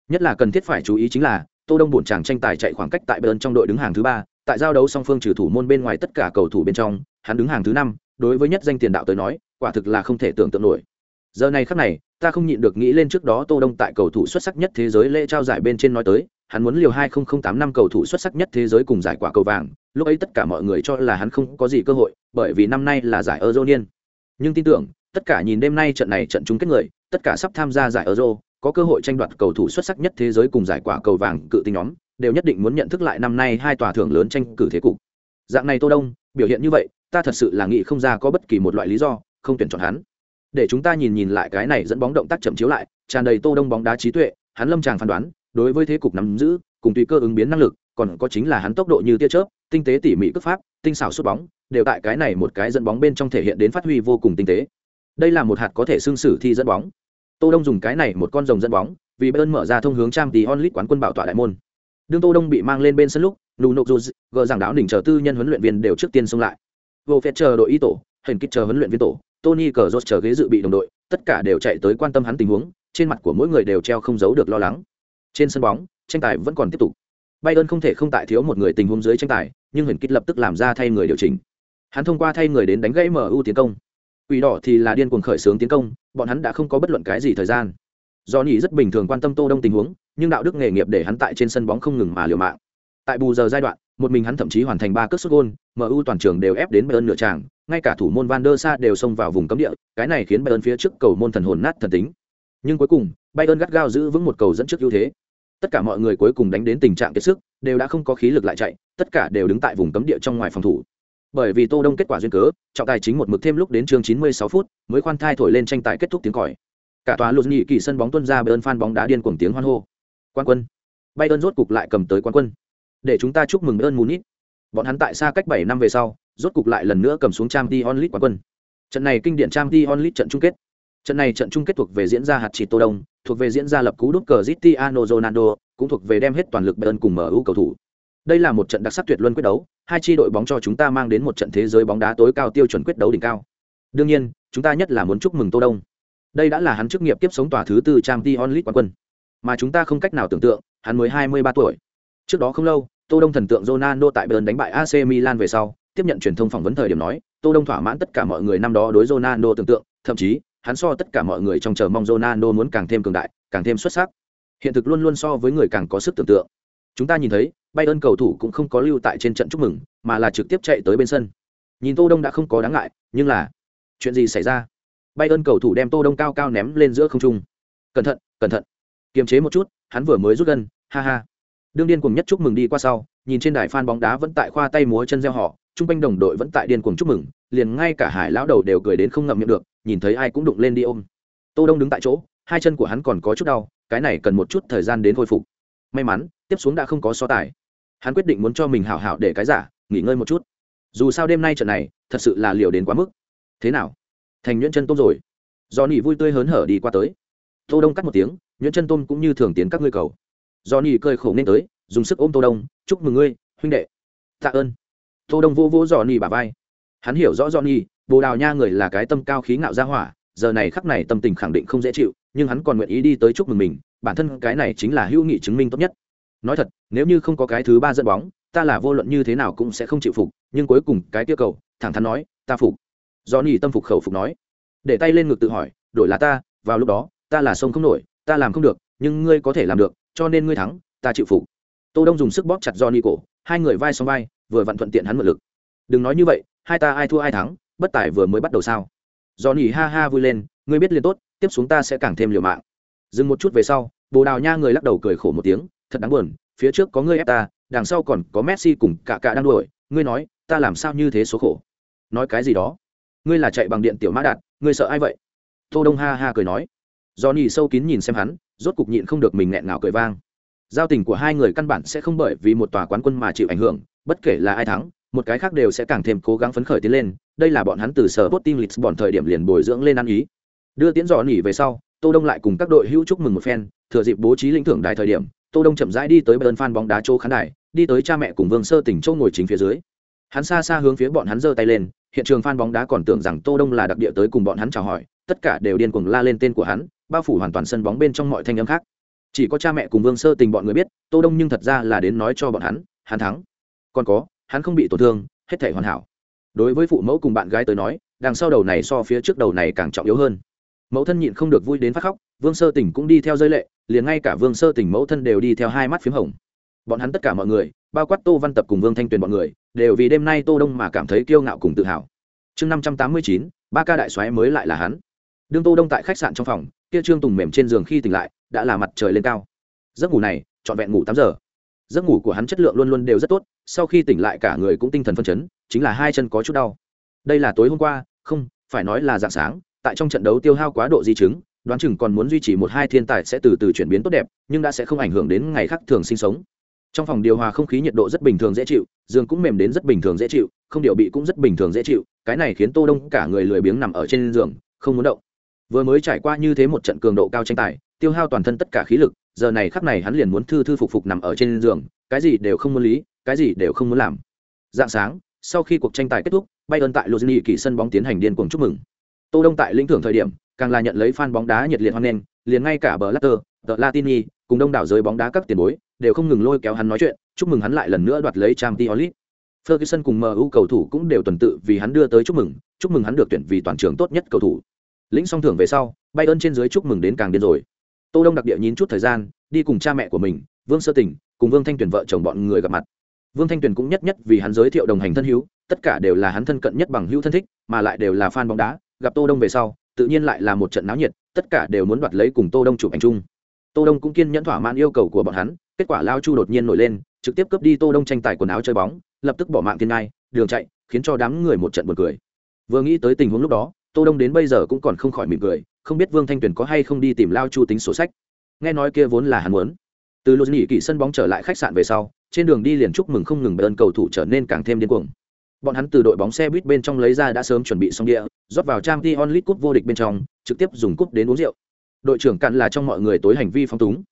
Nhất là cần thiết phải chú ý chính là tô đông buồn chàng tranh tài chạy khoảng cách tại bên trong đội đứng hàng thứ ba tại giao đấu song phương trừ thủ môn bên ngoài tất cả cầu thủ bên trong hắn đứng hàng thứ năm đối với nhất danh tiền đạo tới nói quả thực là không thể tưởng tượng nổi. Giờ này khắc này ta không nhịn được nghĩ lên trước đó tô đông tại cầu thủ xuất sắc nhất thế giới lễ trao giải bên trên nói tới, hắn muốn liều 2008 năm cầu thủ xuất sắc nhất thế giới cùng giải quả cầu vàng, lúc ấy tất cả mọi người cho là hắn không có gì cơ hội, bởi vì năm nay là giải euro niên. Nhưng tin tưởng, tất cả nhìn đêm nay trận này trận chung kết người, tất cả sắp tham gia giải euro, có cơ hội tranh đoạt cầu thủ xuất sắc nhất thế giới cùng giải quả cầu vàng cự tinh nhóm, đều nhất định muốn nhận thức lại năm nay hai tòa thưởng lớn tranh cử thế cục. Dạng này tô đông, biểu hiện như vậy, ta thật sự là nghĩ không ra có bất kỳ một loại lý do, không tuyển chọn hắn để chúng ta nhìn nhìn lại cái này dẫn bóng động tác chậm chiếu lại, tràn đầy tô đông bóng đá trí tuệ, hắn lâm tràng phán đoán, đối với thế cục nắm giữ, cùng tùy cơ ứng biến năng lực, còn có chính là hắn tốc độ như tia chớp, tinh tế tỉ mỉ cướp pháp, tinh xảo sút bóng, đều tại cái này một cái dẫn bóng bên trong thể hiện đến phát huy vô cùng tinh tế. Đây là một hạt có thể xương sử thi dẫn bóng. Tô đông dùng cái này một con rồng dẫn bóng, vì bayern mở ra thông hướng trang tí onlit quán quân bảo tọa đại môn. Đương tô đông bị mang lên bên sân lúc, nụ nộp dù gờ giảng đáo đỉnh chờ tư nhân huấn luyện viên đều trước tiên xông lại. Vô phép chờ đội y tổ hình kích chờ huấn luyện viên tổ tony cờ rốt chờ ghế dự bị đồng đội tất cả đều chạy tới quan tâm hắn tình huống trên mặt của mỗi người đều treo không giấu được lo lắng trên sân bóng tranh tài vẫn còn tiếp tục bayern không thể không tại thiếu một người tình huống dưới tranh tài nhưng Huyền kích lập tức làm ra thay người điều chỉnh hắn thông qua thay người đến đánh gãy mu tiến công Quỷ đỏ thì là điên cuồng khởi xướng tiến công, bọn hắn đã không có bất luận cái gì thời gian. Johnny rất bình thường quan tâm Tô Đông tình huống, nhưng đạo đức nghề nghiệp để hắn tại trên sân bóng không ngừng mà liều mạng. Tại bù giờ giai đoạn, một mình hắn thậm chí hoàn thành ba cước sút gol, MU toàn trường đều ép đến Bayern nửa tràng, ngay cả thủ môn Van der Sa đều xông vào vùng cấm địa, cái này khiến Bayern phía trước cầu môn thần hồn nát thần tính. Nhưng cuối cùng, Bayern gắt gao giữ vững một cầu dẫn trước ưu thế. Tất cả mọi người cuối cùng đánh đến tình trạng kiệt sức, đều đã không có khí lực lại chạy, tất cả đều đứng tại vùng cấm địa trong ngoài phòng thủ. Bởi vì tô đông kết quả duyên cớ trọng tài chính một mực thêm lúc đến chương 96 phút mới khoan thai thổi lên tranh tài kết thúc tiếng còi. Cả tòa lụt nhị kỳ sân bóng tuân ra bayern fan bóng đá điên cuồng tiếng hoan hô. Quan quân. Bayern rốt cục lại cầm tới quan quân. Để chúng ta chúc mừng bayern munich bọn hắn tại xa cách 7 năm về sau, rốt cục lại lần nữa cầm xuống Champions League quán quân. Trận này kinh điển Champions League trận chung kết. Trận này trận chung kết thuộc về diễn ra hạt chỉ tô đông, thuộc về diễn ra lập cú đúp cờ Cristiano Ronaldo, cũng thuộc về đem hết toàn lực bayern cùng MU cầu thủ. Đây là một trận đặc sắc tuyệt luân quyết đấu, hai chi đội bóng cho chúng ta mang đến một trận thế giới bóng đá tối cao tiêu chuẩn quyết đấu đỉnh cao. Đương nhiên, chúng ta nhất là muốn chúc mừng tô đông. Đây đã là hắn chức nghiệp tiếp sống tòa thứ tư trang League onlit quán quân. Mà chúng ta không cách nào tưởng tượng, hắn mới hai mươi ba tuổi. Trước đó không lâu tô đông thần tượng ronaldo tại Bayern đánh bại ac milan về sau tiếp nhận truyền thông phỏng vấn thời điểm nói tô đông thỏa mãn tất cả mọi người năm đó đối ronaldo tưởng tượng thậm chí hắn so tất cả mọi người trong chờ mong ronaldo muốn càng thêm cường đại càng thêm xuất sắc hiện thực luôn luôn so với người càng có sức tưởng tượng chúng ta nhìn thấy Bayern cầu thủ cũng không có lưu tại trên trận chúc mừng, mà là trực tiếp chạy tới bên sân. Nhìn Tô Đông đã không có đáng ngại, nhưng là chuyện gì xảy ra? Bayern cầu thủ đem Tô Đông cao cao ném lên giữa không trung. Cẩn thận, cẩn thận. Kiềm chế một chút, hắn vừa mới rút gần, ha ha. Đương điên cuồng nhất chúc mừng đi qua sau, nhìn trên đài phan bóng đá vẫn tại khoa tay múa chân reo họ, trung quanh đồng đội vẫn tại điên cuồng chúc mừng, liền ngay cả Hải lão đầu đều cười đến không ngậm miệng được, nhìn thấy ai cũng đụng lên đi ôm. Tô Đông đứng tại chỗ, hai chân của hắn còn có chút đau, cái này cần một chút thời gian đến khôi phục. May mắn, tiếp xuống đã không có so tài. Hắn quyết định muốn cho mình hảo hảo để cái giả nghỉ ngơi một chút. Dù sao đêm nay trận này thật sự là liều đến quá mức. Thế nào? Thành nhuyễn chân tôm rồi. Do nỉ vui tươi hớn hở đi qua tới. Tô đông cắt một tiếng nhuyễn chân tôm cũng như thường tiến các ngươi cầu do nỉ cơi khổ nên tới, dùng sức ôm tô đông, chúc mừng ngươi, huynh đệ. Tạ ơn. Tô đông vô vô dò nỉ bà vai. Hắn hiểu rõ dò nỉ bồ đào nha người là cái tâm cao khí ngạo ra hỏa, giờ này khắc này tâm tình khẳng định không dễ chịu, nhưng hắn còn nguyện ý đi tới chúc mừng mình, bản thân cái này chính là hữu nghị chứng minh tốt nhất. Nói thật, nếu như không có cái thứ ba dẫn bóng, ta là vô luận như thế nào cũng sẽ không chịu phục, nhưng cuối cùng cái tiêu cầu, thẳng thắn nói, ta phục. Do nỉ tâm phục khẩu phục nói. Để tay lên ngực tự hỏi, đổi là ta, vào lúc đó, ta là sông không nổi, ta làm không được, nhưng ngươi có thể làm được cho nên ngươi thắng, ta chịu phục. Tô đông dùng sức bóp chặt johnny cổ, hai người vai song vai, vừa vặn thuận tiện hắn mượn lực. Đừng nói như vậy, hai ta ai thua ai thắng, bất tài vừa mới bắt đầu sao? Johnny ha ha vui lên, ngươi biết liền tốt, tiếp xuống ta sẽ càng thêm liều mạng. Dừng một chút về sau, bồ đào nha người lắc đầu cười khổ một tiếng, thật đáng buồn, phía trước có ngươi ép ta, đằng sau còn có messi cùng cả cả đang đuổi, ngươi nói, ta làm sao như thế số khổ? Nói cái gì đó? Ngươi là chạy bằng điện tiểu mã đạt ngươi sợ ai vậy? Tô đông ha ha cười nói. Do nhì sâu kín nhìn xem hắn rốt cục nhịn không được mình nghẹn ngào cười vang. Giao tình của hai người căn bản sẽ không bởi vì một tòa quán quân mà chịu ảnh hưởng, bất kể là ai thắng, một cái khác đều sẽ càng thêm cố gắng phấn khởi tiến lên. Đây là bọn hắn từ sở bot team lisbon thời điểm liền bồi dưỡng lên ăn ý. Đưa tiến dò nỉ về sau, tô đông lại cùng các đội hữu chúc mừng một phen, thừa dịp bố trí lĩnh thưởng đài thời điểm, tô đông chậm rãi đi tới bên fan bóng đá chỗ khán đài, đi tới cha mẹ cùng vương sơ tỉnh châu ngồi chính phía dưới. Hắn xa xa hướng phía bọn hắn giơ tay lên, hiện trường fan bóng đá còn tưởng rằng tô đông là đặc địa tới cùng bọn hắn chào hỏi, tất cả đều điên cuồng la lên tên của hắn bao phủ hoàn toàn sân bóng bên trong mọi thanh âm khác. Chỉ có cha mẹ cùng vương sơ tình bọn người biết, tô đông nhưng thật ra là đến nói cho bọn hắn hắn thắng. Còn có, hắn không bị tổn thương, hết thể hoàn hảo. Đối với phụ mẫu cùng bạn gái tới nói, đằng sau đầu này so phía trước đầu này càng trọng yếu hơn. Mẫu thân nhịn không được vui đến phát khóc, vương sơ tình cũng đi theo rơi lệ, liền ngay cả vương sơ tình mẫu thân đều đi theo hai mắt p h í m hồng. Bọn hắn tất cả mọi người, bao quát tô văn tập cùng vương thanh tuyền bọn người, đều vì đêm nay tô đông mà cảm thấy kiêu ngạo cùng tự hào. Chương năm trăm tám mươi chín, ba ca đại xoáy mới lại là hắn. Đương tô đông tại khách sạn trong phòng kia trương tùng mềm trên giường khi tỉnh lại, đã là mặt trời lên cao. Giấc ngủ này, trọn vẹn ngủ tám giờ. Giấc ngủ của hắn chất lượng luôn luôn đều rất tốt, sau khi tỉnh lại cả người cũng tinh thần phân chấn, chính là hai chân có chút đau. Đây là tối hôm qua, không, phải nói là dạng sáng, tại trong trận đấu tiêu hao quá độ di chứng, đoán chừng còn muốn duy trì một hai thiên tài sẽ từ từ chuyển biến tốt đẹp, nhưng đã sẽ không ảnh hưởng đến ngày khác thường sinh sống. Trong phòng điều hòa không khí nhiệt độ rất bình thường dễ chịu, giường cũng mềm đến rất bình thường dễ chịu, không điều bị cũng rất bình thường dễ chịu, cái này khiến tô đông cả người lười biếng nằm ở trên giường, không muốn động vừa mới trải qua như thế một trận cường độ cao tranh tài, tiêu hao toàn thân tất cả khí lực, giờ này khắc này hắn liền muốn thư thư phục phục nằm ở trên giường, cái gì đều không muốn lý, cái gì đều không muốn làm. Dạng sáng, sau khi cuộc tranh tài kết thúc bay ơn tại lozini kỳ sân bóng tiến hành điên cuồng chúc mừng. Tô đông tại lĩnh thưởng thời điểm, càng là nhận lấy fan bóng đá nhiệt liệt hoan nghênh, liền ngay cả bờ latter tờ latini cùng đông đảo giới bóng đá các tiền bối đều không ngừng lôi kéo hắn nói chuyện, chúc mừng hắn lại lần nữa đoạt lấy trang t olit ferguson cùng mu cầu thủ cũng đều tuần tự vì hắn đưa tới chúc mừng chúc mừng hắn được tuyển vì toàn trường tốt nhất cầu thủ lĩnh xong thưởng về sau, bay ơn trên dưới chúc mừng đến càng điên rồi. Tô đông đặc địa nhín chút thời gian, đi cùng cha mẹ của mình, vương sơ tỉnh cùng vương thanh tuyền vợ chồng bọn người gặp mặt. Vương thanh tuyền cũng nhất nhất vì hắn giới thiệu đồng hành thân hữu, tất cả đều là hắn thân cận nhất bằng hữu thân thích, mà lại đều là fan bóng đá, gặp tô đông về sau, tự nhiên lại là một trận náo nhiệt, tất cả đều muốn đoạt lấy cùng tô đông chụp ảnh chung. Tô đông cũng kiên nhẫn thỏa mãn yêu cầu của bọn hắn, kết quả lao chu đột nhiên nổi lên, trực tiếp cướp đi tô đông tranh tài quần áo chơi bóng, lập tức bỏ mạng thiên ngai, đường chạy, khiến cho đám người một trận buồn cười. Vừa nghĩ tới tình huống lúc đó tô đông đến bây giờ cũng còn không khỏi mỉm cười, không biết vương thanh tuyền có hay không đi tìm lao chu tính sổ sách. Nghe nói kia vốn là hắn muốn. Từ lô nghỉ kỳ sân bóng trở lại khách sạn về sau, trên đường đi liền chúc mừng không ngừng ơn cầu thủ trở nên càng thêm điên cuồng. Bọn hắn từ đội bóng xe buýt bên trong lấy ra đã sớm chuẩn bị xong địa, rót vào trang t onlit cúp vô địch bên trong, trực tiếp dùng cúp đến uống rượu. Đội trưởng cặn là trong mọi người tối hành vi phong túng.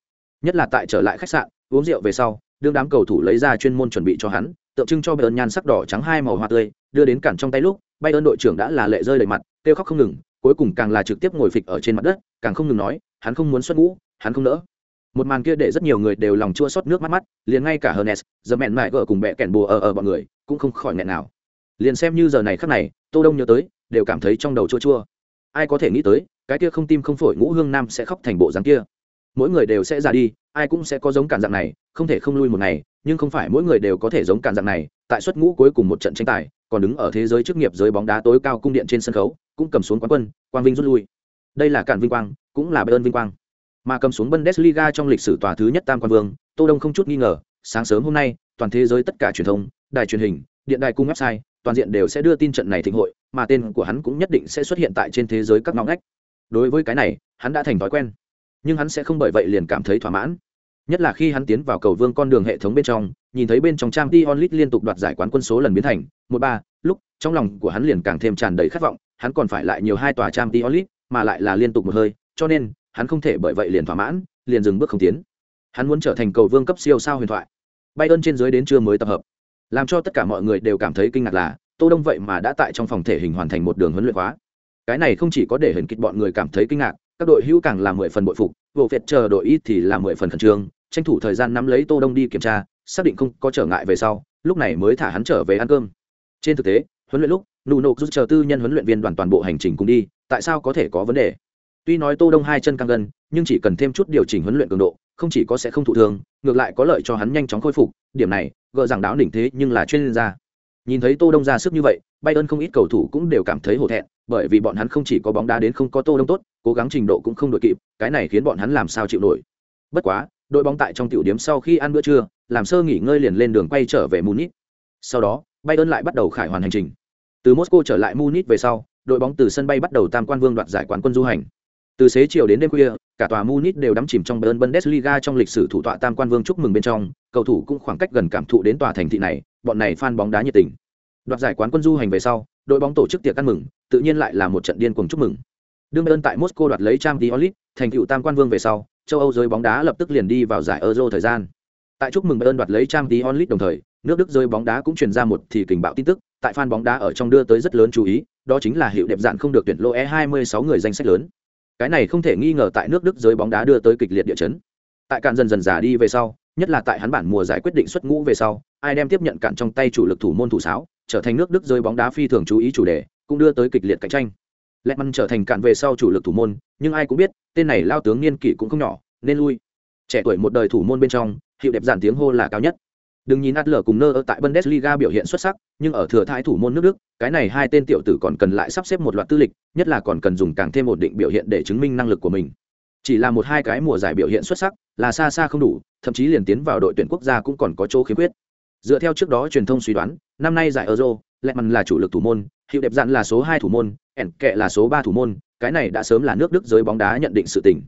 Nhất là tại trở lại khách sạn, uống rượu về sau, đương đám cầu thủ lấy ra chuyên môn chuẩn bị cho hắn, tượng trưng cho bayern nhan sắc đỏ trắng hai màu hoa tươi, đưa đến cản trong tay lúc, bayern đội trưởng đã là lệ rơi đầy mặt kêu khóc không ngừng cuối cùng càng là trực tiếp ngồi phịch ở trên mặt đất càng không ngừng nói hắn không muốn xuất ngũ hắn không nỡ. Một màn kia để rất nhiều người đều lòng chua xót nước mắt mắt liền ngay cả Hernes, giờ mẹn mãi gỡ cùng bẹ kẻn bùa ở ở bọn người cũng không khỏi nghẹn nào. Liền xem như giờ này khắc này tô đông nhớ tới đều cảm thấy trong đầu chua chua. Ai có thể nghĩ tới cái kia không tim không phổi ngũ hương nam sẽ khóc thành bộ dáng kia. Mỗi người đều sẽ ra đi ai cũng sẽ có giống cản dạng này không thể không lui một ngày nhưng không phải mỗi người đều có thể giống cản dạng này, tại xuất ngũ cuối cùng một trận tranh tài, còn đứng ở thế giới chức nghiệp giới bóng đá tối cao cung điện trên sân khấu, cũng cầm xuống quán quân, quang vinh rút lui. Đây là cản vinh quang, cũng là bayern vinh quang. Mà cầm xuống bundesliga trong lịch sử tòa thứ nhất tam quan vương, tô đông không chút nghi ngờ, sáng sớm hôm nay, toàn thế giới tất cả truyền thông, đài truyền hình, điện đài cung website, toàn diện đều sẽ đưa tin trận này thịnh hội, mà tên của hắn cũng nhất định sẽ xuất hiện tại trên thế giới các ngõ ngách. Đối với cái này, hắn đã thành thói quen. Nhưng hắn sẽ không bởi vậy liền cảm thấy thỏa mãn nhất là khi hắn tiến vào cầu vương con đường hệ thống bên trong, nhìn thấy bên trong trang t onlit liên tục đoạt giải quán quân số lần biến thành một ba, lúc trong lòng của hắn liền càng thêm tràn đầy khát vọng, hắn còn phải lại nhiều hai tòa trang t onlit mà lại là liên tục một hơi, cho nên hắn không thể bởi vậy liền thỏa mãn, liền dừng bước không tiến. Hắn muốn trở thành cầu vương cấp siêu sao huyền thoại. Bay ơn trên dưới đến trưa mới tập hợp. Làm cho tất cả mọi người đều cảm thấy kinh ngạc là, tô đông vậy mà đã tại trong phòng thể hình hoàn thành một đường huấn luyện hóa. Cái này không chỉ có để hình kịch bọn người cảm thấy kinh ngạc, các đội hữu càng là mười phần bội phục, vô việt chờ đội ít thì là mười phần khẩn trương tranh thủ thời gian nắm lấy tô đông đi kiểm tra, xác định không có trở ngại về sau, lúc này mới thả hắn trở về ăn cơm. Trên thực tế, huấn luyện lúc, nụ nộp giúp chờ tư nhân huấn luyện viên đoàn toàn bộ hành trình cùng đi, tại sao có thể có vấn đề? Tuy nói tô đông hai chân căng gần nhưng chỉ cần thêm chút điều chỉnh huấn luyện cường độ, không chỉ có sẽ không thụ thương, ngược lại có lợi cho hắn nhanh chóng khôi phục. Điểm này gỡ rằng đáo đỉnh thế nhưng là chuyên gia. Nhìn thấy tô đông ra sức như vậy bay ơn không ít cầu thủ cũng đều cảm thấy hổ thẹn, bởi vì bọn hắn không chỉ có bóng đá đến không có tô đông tốt, cố gắng trình độ cũng không đội kịp, cái này khiến bọn hắn làm sao chịu nổi. Bất quá đội bóng tại trong tiểu điểm sau khi ăn bữa trưa làm sơ nghỉ ngơi liền lên đường quay trở về munich. Sau đó bayern lại bắt đầu khải hoàn hành trình. Từ moscow trở lại munich về sau đội bóng từ sân bay bắt đầu tam quan vương đoạt giải quán quân du hành. Từ xế chiều đến đêm khuya cả tòa munich đều đắm chìm trong bayern bundesliga trong lịch sử thủ tọa tam quan vương chúc mừng bên trong cầu thủ cũng khoảng cách gần cảm thụ đến tòa thành thị này bọn này fan bóng đá nhiệt tình. Đoạt giải quán quân du hành về sau đội bóng tổ chức tiệc ăn mừng tự nhiên lại là một trận điên cuồng chúc mừng. Đương bayern tại moscow đoạt lấy Champions League, thành tựu tam quan vương về sau châu âu giới bóng đá lập tức liền đi vào giải euro thời gian. Tại chúc mừng bayern đoạt lấy trang League đồng thời, nước đức rơi bóng đá cũng truyền ra một thì kình bạo tin tức, tại fan bóng đá ở trong đưa tới rất lớn chú ý, đó chính là hiệu đẹp dạn không được tuyển lô e 26 người danh sách lớn. Cái này không thể nghi ngờ tại nước đức giới bóng đá đưa tới kịch liệt địa chấn. Tại cạn dần dần giả đi về sau, nhất là tại hắn bản mùa giải quyết định xuất ngũ về sau, ai đem tiếp nhận cạn trong tay chủ lực thủ môn thủ sáo, trở thành nước đức giới bóng đá phi thường chú ý chủ đề, cũng đưa tới kịch liệt cạnh tranh lẹ măn trở thành cạn về sau chủ lực thủ môn nhưng ai cũng biết tên này lao tướng niên kỷ cũng không nhỏ nên lui trẻ tuổi một đời thủ môn bên trong hiệu đẹp giản tiếng hô là cao nhất đừng nhìn Adler cùng Nơ ở tại Bundesliga biểu hiện xuất sắc, nhưng ở thừa thái thủ môn nước Đức, cái này hai tên tiểu tử còn cần lại sắp xếp một loạt tư lịch, nhất là còn cần dùng càng thêm ổn định biểu hiện để chứng minh năng lực của mình. Chỉ là một hai cái mùa giải biểu hiện xuất sắc, là xa xa không đủ, thậm chí liền tiến vào đội tuyển quốc gia cũng còn có chỗ khiếm khuyết. Dựa theo trước đó truyền thông suy đoán, năm nay giải Euro, Lehmann là chủ lực thủ môn, Hiệu đẹp dặn là số hai thủ môn, ẻn kệ là số ba thủ môn, cái này đã sớm là nước Đức giới bóng đá nhận định sự tình.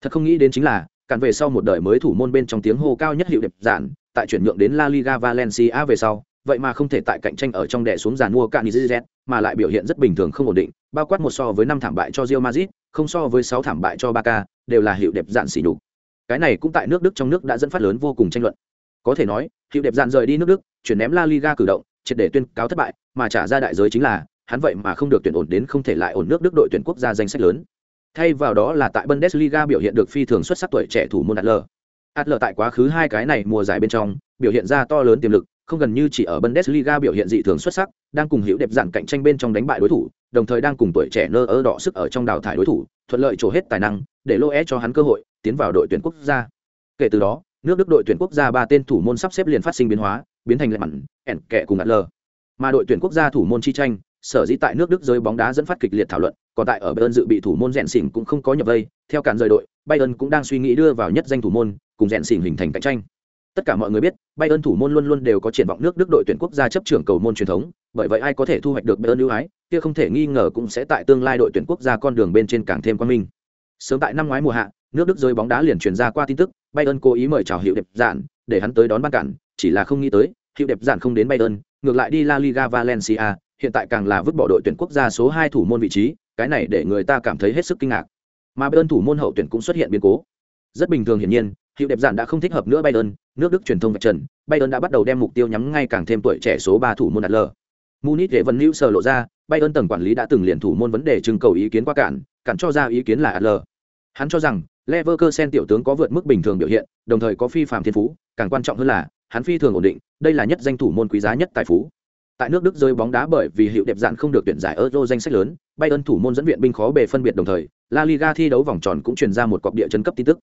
Thật không nghĩ đến chính là, cản về sau một đời mới thủ môn bên trong tiếng hô cao nhất Hiệu đẹp giản, tại chuyển nhượng đến La Liga Valencia về sau, vậy mà không thể tại cạnh tranh ở trong đè xuống giàn mua Canizet, mà lại biểu hiện rất bình thường không ổn định, bao quát một so với năm thảm bại cho Real Madrid, không so với sáu thảm bại cho Barca, đều là hiệu đẹp dạn xỉ nhục. Cái này cũng tại nước Đức trong nước đã dẫn phát lớn vô cùng tranh luận. Có thể nói, hiệu đẹp dạn rời đi nước Đức, chuyển ném La Liga cử động, triệt để tuyên cáo thất bại, mà trả ra đại giới chính là, hắn vậy mà không được tuyển ổn đến không thể lại ổn nước Đức đội tuyển quốc gia danh sách lớn. Thay vào đó là tại Bundesliga biểu hiện được phi thường xuất sắc tuổi trẻ thủ môn Adler. Adler tại quá khứ hai cái này mùa giải bên trong, biểu hiện ra to lớn tiềm lực, không gần như chỉ ở Bundesliga biểu hiện dị thường xuất sắc, đang cùng hữu đẹp giản cạnh tranh bên trong đánh bại đối thủ, đồng thời đang cùng tuổi trẻ nơ ơ đỏ sức ở trong đào thải đối thủ, thuận lợi trổ hết tài năng, để lô é cho hắn cơ hội tiến vào đội tuyển quốc gia. Kể từ đó, nước Đức đội tuyển quốc gia ba tên thủ môn sắp xếp liền phát sinh biến hóa, biến thành lệ mặn, ẻn kẻ cùng Adler. Mà đội tuyển quốc gia thủ môn chi tranh, sở dĩ tại nước Đức giới bóng đá dẫn phát kịch liệt thảo luận, còn tại ở Bayern dự bị thủ môn rèn xỉn cũng không có nhập vây, theo cản rời đội, Bayern cũng đang suy nghĩ đưa vào nhất danh thủ môn, cùng rèn xỉn hình thành cạnh tranh. Tất cả mọi người biết, Bayern thủ môn luôn luôn đều có triển vọng nước Đức đội tuyển quốc gia chấp trưởng cầu môn truyền thống, bởi vậy ai có thể thu hoạch được Bayern ưu ái, kia không thể nghi ngờ cũng sẽ tại tương lai đội tuyển quốc gia con đường bên trên càng thêm quan minh. Sớm tại năm ngoái mùa hạ, nước Đức rơi bóng đá liền truyền ra qua tin tức, Bayern cố ý mời chào hiệu đẹp dạn, để hắn tới đón ban cản, chỉ là không nghĩ tới, hiệu đẹp dạn không đến Bayern, ngược lại đi La Liga Valencia, hiện tại càng là vứt bỏ đội tuyển quốc gia số 2 thủ môn vị trí, cái này để người ta cảm thấy hết sức kinh ngạc. Mà Bayern thủ môn hậu tuyển cũng xuất hiện biến cố. Rất bình thường hiển nhiên, hiệu đẹp giản đã không thích hợp nữa Bayern, nước Đức truyền thông vạch trần, Bayern đã bắt đầu đem mục tiêu nhắm ngay càng thêm tuổi trẻ số 3 thủ môn Adler. Munich để Vân Nữu sờ lộ ra, Bayern tầng quản lý đã từng liền thủ môn vấn đề trưng cầu ý kiến qua cản, cản cho ra ý kiến là Adler. Hắn cho rằng, Leverkusen tiểu tướng có vượt mức bình thường biểu hiện, đồng thời có phi phàm thiên phú, càng quan trọng hơn là, hắn phi thường ổn định, đây là nhất danh thủ môn quý giá nhất tài phú. Tại nước Đức rơi bóng đá bởi vì hiệu đẹp dạn không được tuyển giải Euro danh sách lớn, Bayern thủ môn dẫn viện binh khó bề phân biệt đồng thời, La Liga thi đấu vòng tròn cũng truyền ra một cọc địa chân cấp tin tức.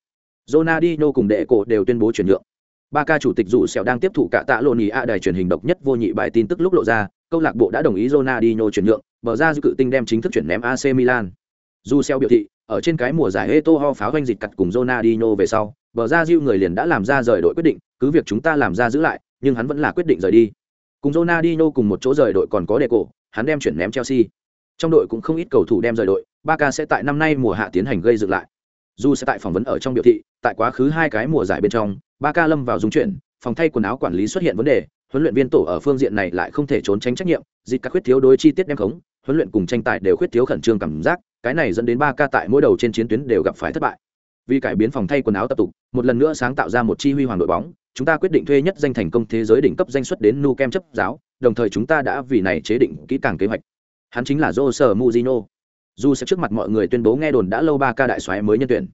Ronaldinho cùng đệ cổ đều tuyên bố chuyển nhượng. Ba ca chủ tịch dụ sẹo đang tiếp thụ cả tạ lộn ý ạ đài truyền hình độc nhất vô nhị bài tin tức lúc lộ ra, câu lạc bộ đã đồng ý Ronaldinho chuyển nhượng, bờ ra dự cự tinh đem chính thức chuyển ném AC Milan. Dù sẹo biểu thị, ở trên cái mùa giải Eto'o pháo doanh dịch cặt cùng Ronaldinho về sau, bờ ra dư người liền đã làm ra rời đội quyết định, cứ việc chúng ta làm ra giữ lại, nhưng hắn vẫn là quyết định rời đi. Cùng Ronaldinho cùng một chỗ rời đội còn có đệ cổ, hắn đem chuyển ném Chelsea. Trong đội cũng không ít cầu thủ đem rời đội, Barca sẽ tại năm nay mùa hạ tiến hành gây dựng lại dù sẽ tại phỏng vấn ở trong biểu thị tại quá khứ hai cái mùa giải bên trong Barca lâm vào dung chuyển phòng thay quần áo quản lý xuất hiện vấn đề huấn luyện viên tổ ở phương diện này lại không thể trốn tránh trách nhiệm dịch các khuyết thiếu đối chi tiết đem khống huấn luyện cùng tranh tài đều khuyết thiếu khẩn trương cảm giác cái này dẫn đến Barca tại mỗi đầu trên chiến tuyến đều gặp phải thất bại vì cải biến phòng thay quần áo tập tục, một lần nữa sáng tạo ra một chi huy hoàng đội bóng. Chúng ta quyết định thuê nhất danh thành công thế giới đỉnh cấp danh xuất đến nu kem chấp giáo, đồng thời chúng ta đã vì này chế định kỹ càng kế hoạch. Hắn chính là Jose muzino dù sẽ trước mặt mọi người tuyên bố nghe đồn đã lâu ba ca đại soái mới nhân tuyển.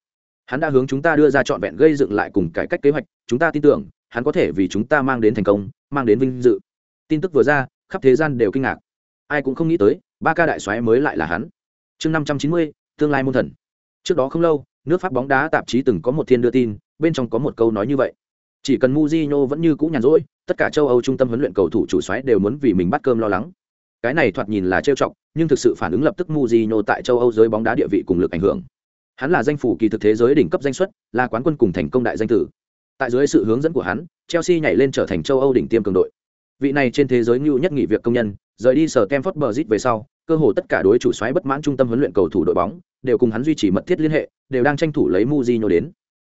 Hắn đã hướng chúng ta đưa ra trọn vẹn gây dựng lại cùng cải cách kế hoạch. Chúng ta tin tưởng, hắn có thể vì chúng ta mang đến thành công, mang đến vinh dự. Tin tức vừa ra, khắp thế gian đều kinh ngạc. Ai cũng không nghĩ tới, ba ca đại soái mới lại là hắn. Chương năm trăm chín mươi, tương lai môn thần. Trước đó không lâu nước pháp bóng đá tạp chí từng có một thiên đưa tin, bên trong có một câu nói như vậy. Chỉ cần Mujino vẫn như cũ nhàn rỗi, tất cả châu âu trung tâm huấn luyện cầu thủ chủ xoáy đều muốn vì mình bắt cơm lo lắng. Cái này thoạt nhìn là trêu chọc, nhưng thực sự phản ứng lập tức Mujino tại châu âu giới bóng đá địa vị cùng lực ảnh hưởng. Hắn là danh phủ kỳ thực thế giới đỉnh cấp danh xuất, là quán quân cùng thành công đại danh tử. Tại dưới sự hướng dẫn của hắn, chelsea nhảy lên trở thành châu âu đỉnh tiêm cường đội. Vị này trên thế giới ngưu nhất nghỉ việc công nhân, rời đi sở Kemford Bridge về sau cơ hồ tất cả đối chủ xoáy bất mãn trung tâm huấn luyện cầu thủ đội bóng, đều cùng hắn duy trì mật thiết liên hệ, đều đang tranh thủ lấy Mujinho đến.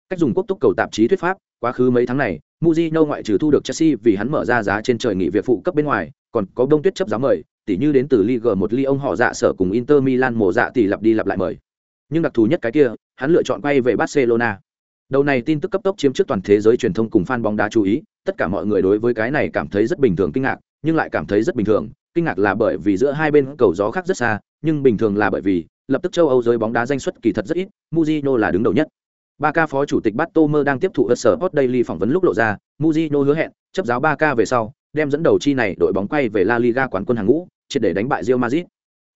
Cách dùng quốc túc cầu tạp chí thuyết pháp, quá khứ mấy tháng này Mujinho ngoại trừ thu được Chelsea vì hắn mở ra giá trên trời nghỉ việc phụ cấp bên ngoài, còn có đông tuyết chấp giá mời tỷ như đến từ Ligue 1 Lyon họ dạ sở cùng Inter Milan mổ dạ tỷ lặp đi lặp lại mời. Nhưng đặc thù nhất cái kia, hắn lựa chọn quay về Barcelona. Đầu này tin tức cấp tốc chiếm trước toàn thế giới truyền thông cùng fan bóng đá chú ý, tất cả mọi người đối với cái này cảm thấy rất bình thường kinh ngạc, nhưng lại cảm thấy rất bình thường kinh ngạc là bởi vì giữa hai bên cầu gió khác rất xa nhưng bình thường là bởi vì lập tức châu âu giới bóng đá danh xuất kỳ thật rất ít Mujino là đứng đầu nhất ba ca phó chủ tịch bát đang tiếp thụ ở sở hot daily phỏng vấn lúc lộ ra Mujino hứa hẹn chấp giáo ba ca về sau đem dẫn đầu chi này đội bóng quay về la liga quán quân hàng ngũ triệt để đánh bại real madrid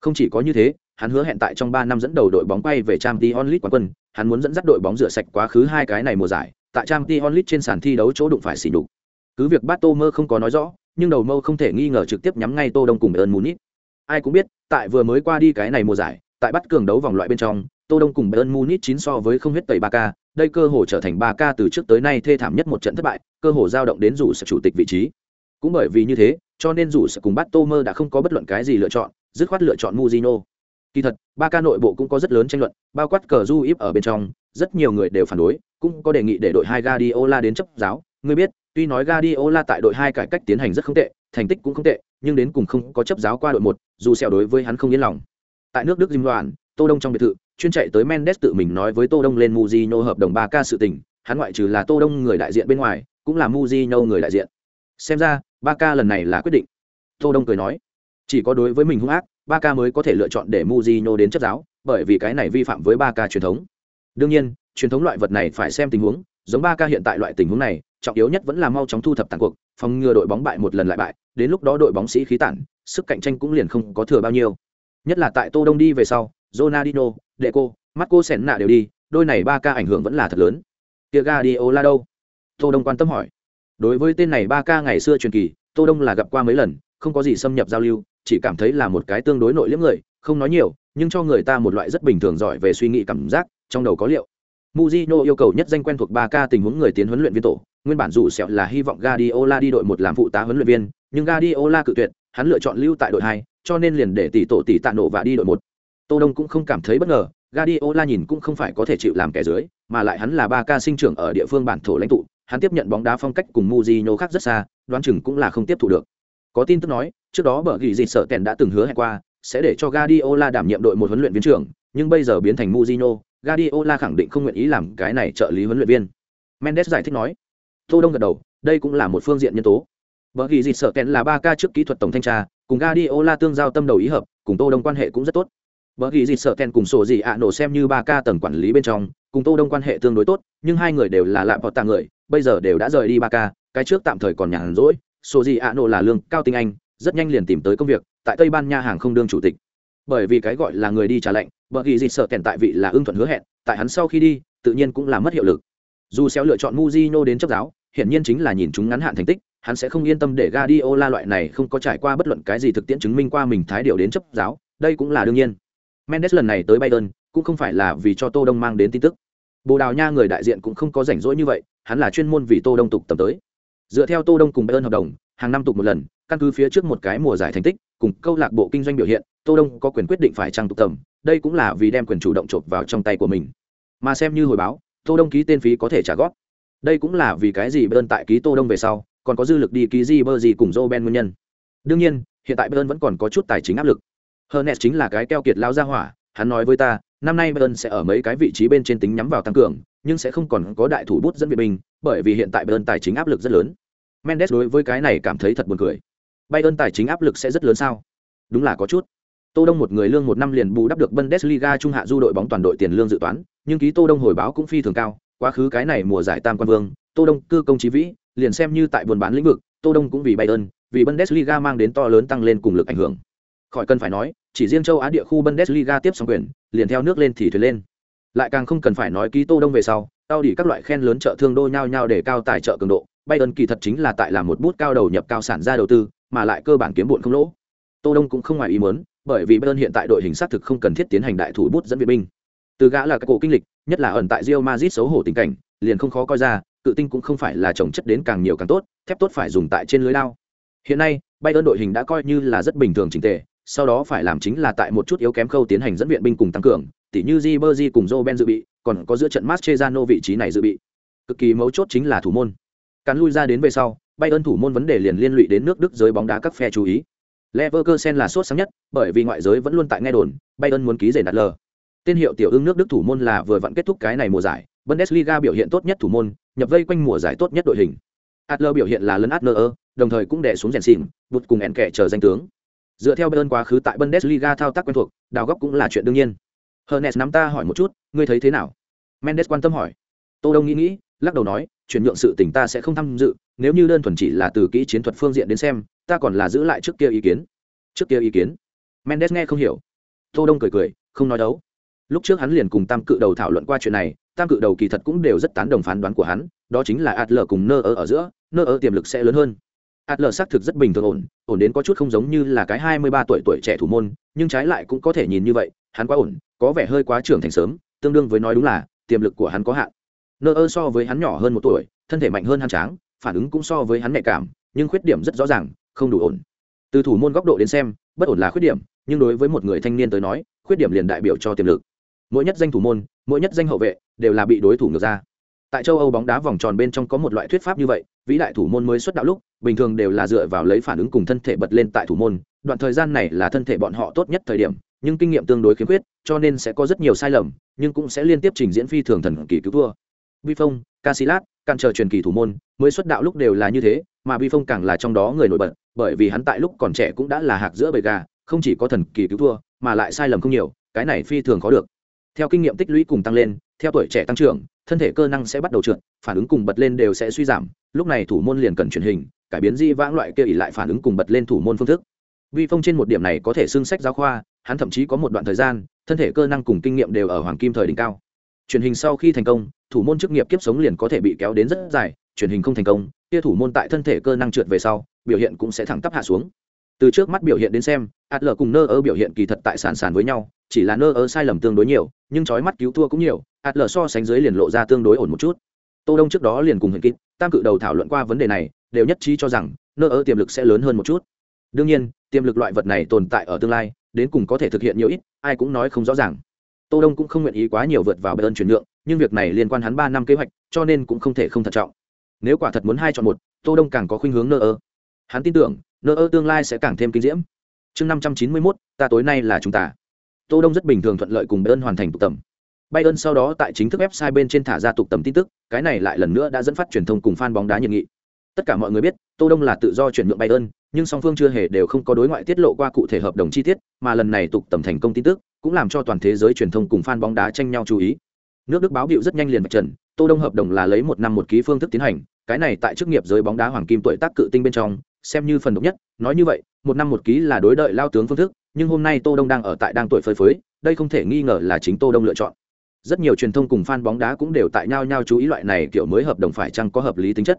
không chỉ có như thế hắn hứa hẹn tại trong ba năm dẫn đầu đội bóng quay về Champions League quán quân, hắn muốn dẫn dắt đội bóng rửa sạch quá khứ hai cái này mùa giải, tại Champions League trên sàn thi đấu chỗ đụng phải xỉ nhục. Cứ việc Bato không có nói rõ, nhưng đầu mâu không thể nghi ngờ trực tiếp nhắm ngay Tô Đông cùng Bayern Munich. Ai cũng biết, tại vừa mới qua đi cái này mùa giải, tại bắt cường đấu vòng loại bên trong, Tô Đông cùng Bayern Munich chín so với không huyết tẩy 3K, đây cơ hội trở thành 3K từ trước tới nay thê thảm nhất một trận thất bại, cơ hội dao động đến rủ sự chủ tịch vị trí. Cũng bởi vì như thế, cho nên dù sự cùng bắt mơ đã không có bất luận cái gì lựa chọn, dứt khoát lựa chọn Mujino. Kỳ thật, ba ca nội bộ cũng có rất lớn tranh luận, bao quát cờ du íp ở bên trong, rất nhiều người đều phản đối, cũng có đề nghị để đội hai Guardiola đến chấp giáo. Người biết, tuy nói Guardiola tại đội hai cải cách tiến hành rất không tệ, thành tích cũng không tệ, nhưng đến cùng không có chấp giáo qua đội một, dù sẹo đối với hắn không yên lòng. Tại nước Đức Dinh Loan, Tô Đông trong biệt thự, chuyên chạy tới Mendes tự mình nói với Tô Đông lên Mujinho hợp đồng 3K sự tình, hắn ngoại trừ là Tô Đông người đại diện bên ngoài, cũng là Mujinho người đại diện. Xem ra, 3K lần này là quyết định. Tô Đông cười nói, chỉ có đối với mình hung ác, 3K mới có thể lựa chọn để Mujinho đến chấp giáo, bởi vì cái này vi phạm với 3K truyền thống. Đương nhiên, truyền thống loại vật này phải xem tình huống, giống 3K hiện tại loại tình huống này, trọng yếu nhất vẫn là mau chóng thu thập tàn cuộc, phòng ngừa đội bóng bại một lần lại bại, đến lúc đó đội bóng sĩ khí tản, sức cạnh tranh cũng liền không có thừa bao nhiêu. Nhất là tại Tô Đông đi về sau, Ronaldinho, Deco, Marco Senna đều đi, đôi này ba ca ảnh hưởng vẫn là thật lớn. Kia Guardiola đâu? Tô Đông quan tâm hỏi. Đối với tên này ba ca ngày xưa truyền kỳ, Tô Đông là gặp qua mấy lần, không có gì xâm nhập giao lưu, chỉ cảm thấy là một cái tương đối nội liễm người không nói nhiều nhưng cho người ta một loại rất bình thường giỏi về suy nghĩ cảm giác trong đầu có liệu Mujino yêu cầu nhất danh quen thuộc 3K tình huống người tiến huấn luyện viên tổ, nguyên bản dù sẹo là hy vọng Guardiola đi đội một làm phụ tá huấn luyện viên, nhưng Guardiola cự tuyệt, hắn lựa chọn lưu tại đội 2, cho nên liền để tỷ tổ tỷ tạ nổ và đi đội một. Tô Đông cũng không cảm thấy bất ngờ, Guardiola nhìn cũng không phải có thể chịu làm kẻ dưới, mà lại hắn là ba ca sinh trưởng ở địa phương bản thổ lãnh tụ, hắn tiếp nhận bóng đá phong cách cùng Mourinho khác rất xa, đoán chừng cũng là không tiếp thu được. Có tin tức nói, trước đó bờ gỉ dịch sợ kèn đã từng hứa hẹn qua sẽ để cho Guardiola đảm nhiệm đội một huấn luyện viên trưởng nhưng bây giờ biến thành Mourinho Guardiola khẳng định không nguyện ý làm cái này trợ lý huấn luyện viên Mendes giải thích nói Tô Đông gật đầu, đây cũng là một phương diện nhân tố. Bởi vì gì sợ kèn là ba ca trước kỹ thuật tổng thanh tra, cùng Guardiola tương giao tâm đầu ý hợp, cùng Tô Đông quan hệ cũng rất tốt. Bởi vì gì sợ kèn cùng sổ gì ạ nổ xem như ba ca tầng quản lý bên trong, cùng Tô Đông quan hệ tương đối tốt, nhưng hai người đều là lạm bọt tàng người, bây giờ đều đã rời đi ba ca, cái trước tạm thời còn nhàn rỗi. Sổ gì ạ nổ là lương cao tinh anh, rất nhanh liền tìm tới công việc, tại tây ban nha hàng không đương chủ tịch. Bởi vì cái gọi là người đi trả lệnh bởi vì gì sợ kèn tại vị là ưng thuận hứa hẹn, tại hắn sau khi đi, tự nhiên cũng là mất hiệu lực dù xéo lựa chọn Mujino đến chấp giáo, hiển nhiên chính là nhìn chúng ngắn hạn thành tích, hắn sẽ không yên tâm để Guardiola loại này không có trải qua bất luận cái gì thực tiễn chứng minh qua mình thái điều đến chấp giáo, đây cũng là đương nhiên. Mendes lần này tới Bayern, cũng không phải là vì cho Tô Đông mang đến tin tức. Bồ Đào Nha người đại diện cũng không có rảnh rỗi như vậy, hắn là chuyên môn vì Tô Đông tục tầm tới. Dựa theo Tô Đông cùng Bayern hợp đồng, hàng năm tục một lần, căn cứ phía trước một cái mùa giải thành tích, cùng câu lạc bộ kinh doanh biểu hiện, tô đông có quyền quyết định phải trang tục tầm, đây cũng là vì đem quyền chủ động chộp vào trong tay của mình. Mà xem như hồi báo tô đông ký tên phí có thể trả góp. Đây cũng là vì cái gì bơn tại ký tô đông về sau còn có dư lực đi ký gì bơ gì cùng joe ben nguyên nhân. Đương nhiên hiện tại bơn vẫn còn có chút tài chính áp lực. Hernes chính là cái keo kiệt lao ra hỏa hắn nói với ta năm nay bơn sẽ ở mấy cái vị trí bên trên tính nhắm vào tăng cường nhưng sẽ không còn có đại thủ bút dẫn viện binh bởi vì hiện tại bơn tài chính áp lực rất lớn. Mendes đối với cái này cảm thấy thật buồn cười. Bayern tài chính áp lực sẽ rất lớn sao? Đúng là có chút. Tô Đông một người lương một năm liền bù đắp được Bundesliga trung hạ du đội bóng toàn đội tiền lương dự toán, nhưng ký Tô Đông hồi báo cũng phi thường cao, quá khứ cái này mùa giải tam quan vương, Tô Đông cư công trí vĩ, liền xem như tại buôn bán lĩnh vực, Tô Đông cũng vì Bayern, vì Bundesliga mang đến to lớn tăng lên cùng lực ảnh hưởng. Khỏi cần phải nói, chỉ riêng châu Á địa khu Bundesliga tiếp sóng quyền, liền theo nước lên thì thuyền lên. Lại càng không cần phải nói ký Tô Đông về sau, đau đỉ các loại khen lớn trợ thương đô nhau nhau để cao tài trợ cường độ bayern kỳ thật chính là tại làm một bút cao đầu nhập cao sản ra đầu tư mà lại cơ bản kiếm bụn không lỗ tô đông cũng không ngoài ý muốn bởi vì bayern hiện tại đội hình xác thực không cần thiết tiến hành đại thủ bút dẫn viện binh từ gã là các cổ kinh lịch, nhất là ẩn tại Real Madrid xấu hổ tình cảnh, liền không khó coi ra, cự tinh cũng không phải là trồng chất đến càng nhiều càng tốt, thép tốt phải dùng tại trên lưới lao. Hiện nay, bayern đội hình đã coi như là rất bình thường trình tề, sau đó phải làm chính là tại một chút yếu kém khâu tiến hành dẫn viện binh cùng tăng cường, tỉ như Ribery cùng Roben dự bị, còn có giữa trận Mascherano vị trí này dự bị. Cực kỳ mấu chốt chính là thủ môn. Cắn lui ra đến về sau, bayern thủ môn vấn đề liền liên lụy đến nước đức giới bóng đá các phe chú ý. Leverkusen là sốt sáng nhất, bởi vì ngoại giới vẫn luôn tại nghe đồn, bayern muốn ký rể đặt lờ tên hiệu tiểu ưng nước đức thủ môn là vừa vặn kết thúc cái này mùa giải. Bundesliga biểu hiện tốt nhất thủ môn, nhập vây quanh mùa giải tốt nhất đội hình. Adler biểu hiện là lấn adler đồng thời cũng đè xuống rèn xỉn bụt cùng ẻn kẻ chờ danh tướng. Dựa theo bayern quá khứ tại bundesliga thao tác quen thuộc, đào góc cũng là chuyện đương nhiên. Hernes nắm ta hỏi một chút, ngươi thấy thế nào? Mendes quan tâm hỏi. Tô đông nghĩ nghĩ, lắc đầu nói, chuyển nhượng sự tình ta sẽ không tham dự, nếu như đơn thuần chỉ là từ kỹ chiến thuật phương diện đến xem, ta còn là giữ lại trước kia ý kiến. Trước kia ý kiến. Mendes nghe không hiểu. Tô đông cười cười, không nói đấu lúc trước hắn liền cùng tam cự đầu thảo luận qua chuyện này, tam cự đầu kỳ thật cũng đều rất tán đồng phán đoán của hắn, đó chính là adler cùng nơ ở ở giữa, nơ ở tiềm lực sẽ lớn hơn. Adler xác thực rất bình thường ổn ổn đến có chút không giống như là cái hai mươi ba tuổi tuổi trẻ thủ môn, nhưng trái lại cũng có thể nhìn như vậy, hắn quá ổn, có vẻ hơi quá trưởng thành sớm, tương đương với nói đúng là, tiềm lực của hắn có hạn. Nơ ơ so với hắn nhỏ hơn một tuổi, thân thể mạnh hơn hắn tráng, phản ứng cũng so với hắn nhạy cảm, nhưng khuyết điểm rất rõ ràng, không đủ ổn. Từ thủ môn góc độ đến xem, bất ổn là khuyết điểm, nhưng đối với một người thanh niên tới nói, khuyết điểm liền đại biểu cho tiềm lực mỗi nhất danh thủ môn, mỗi nhất danh hậu vệ đều là bị đối thủ ngược ra. Tại châu âu bóng đá vòng tròn bên trong có một loại thuyết pháp như vậy, vĩ đại thủ môn mới xuất đạo lúc, bình thường đều là dựa vào lấy phản ứng cùng thân thể bật lên tại thủ môn, đoạn thời gian này là thân thể bọn họ tốt nhất thời điểm, nhưng kinh nghiệm tương đối khiếm khuyết, cho nên sẽ có rất nhiều sai lầm, nhưng cũng sẽ liên tiếp trình diễn phi thường thần kỳ cứu thua. Vi phong casilat can chờ truyền kỳ thủ môn, mới xuất đạo lúc đều là như thế, mà vi phong càng là trong đó người nổi bật, bởi vì hắn tại lúc còn trẻ cũng đã là hạc giữa bầy gà, không chỉ có thần kỳ cứu thua, mà lại sai lầm không nhiều, cái này phi thường khó được theo kinh nghiệm tích lũy cùng tăng lên, theo tuổi trẻ tăng trưởng, thân thể cơ năng sẽ bắt đầu trượt, phản ứng cùng bật lên đều sẽ suy giảm. Lúc này thủ môn liền cần truyền hình, cải biến di vãng loại kia ỉ lại phản ứng cùng bật lên thủ môn phương thức. Vi phong trên một điểm này có thể xưng sách giáo khoa, hắn thậm chí có một đoạn thời gian, thân thể cơ năng cùng kinh nghiệm đều ở hoàng kim thời đỉnh cao. Truyền hình sau khi thành công, thủ môn chức nghiệp kiếp sống liền có thể bị kéo đến rất dài truyền hình không thành công, kia thủ môn tại thân thể cơ năng trượt về sau, biểu hiện cũng sẽ thẳng tắp hạ xuống. Từ trước mắt biểu hiện đến xem, adler cùng nơ ơ biểu hiện kỳ thật tại sản sản với nhau, chỉ là nơ ơ sai lầm tương đối nhiều nhưng trói mắt cứu thua cũng nhiều adler so sánh dưới liền lộ ra tương đối ổn một chút. Tô đông trước đó liền cùng Huyền kịp tam cự đầu thảo luận qua vấn đề này đều nhất trí cho rằng nơ ở tiềm lực sẽ lớn hơn một chút. Đương nhiên tiềm lực loại vật này tồn tại ở tương lai đến cùng có thể thực hiện nhiều ít ai cũng nói không rõ ràng. Tô đông cũng không nguyện ý quá nhiều vượt vào bayern chuyển nhượng nhưng việc này liên quan hắn ba năm kế hoạch cho nên cũng không thể không thận trọng. Nếu quả thật muốn hai chọn một tô đông càng có khuynh hướng nơ ơ hắn tin tưởng nơ ơ tương lai sẽ càng thêm kinh diễm. Chương năm trăm chín mươi 591, ta tối nay là chúng ta tô đông rất bình thường thuận lợi cùng bayern hoàn thành tụ tầm bayern sau đó tại chính thức website bên trên thả ra tụ tầm tin tức, cái này lại lần nữa đã dẫn phát truyền thông cùng fan bóng đá nhiệt nghị. Tất cả mọi người biết, tô đông là tự do chuyển nhượng bayern nhưng song phương chưa hề đều không có đối ngoại tiết lộ qua cụ thể hợp đồng chi tiết, mà lần này tụ tầm thành công tin tức, cũng làm cho toàn thế giới truyền thông cùng fan bóng đá tranh nhau chú ý. Nước đức báo biểu rất nhanh liền vạch trần, tô đông hợp đồng là lấy một năm một ký phương thức tiến hành, cái này tại chức nghiệp giới bóng đá hoàng kim tuổi tác cự tinh bên trong, xem như phần độc nhất, nói như vậy, một năm một ký là đối đợi lao tướng phương thức nhưng hôm nay tô đông đang ở tại đang tuổi phơi phới, đây không thể nghi ngờ là chính tô đông lựa chọn. Rất nhiều truyền thông cùng fan bóng đá cũng đều tại nhau nhau chú ý loại này kiểu mới hợp đồng phải chăng có hợp lý tính chất.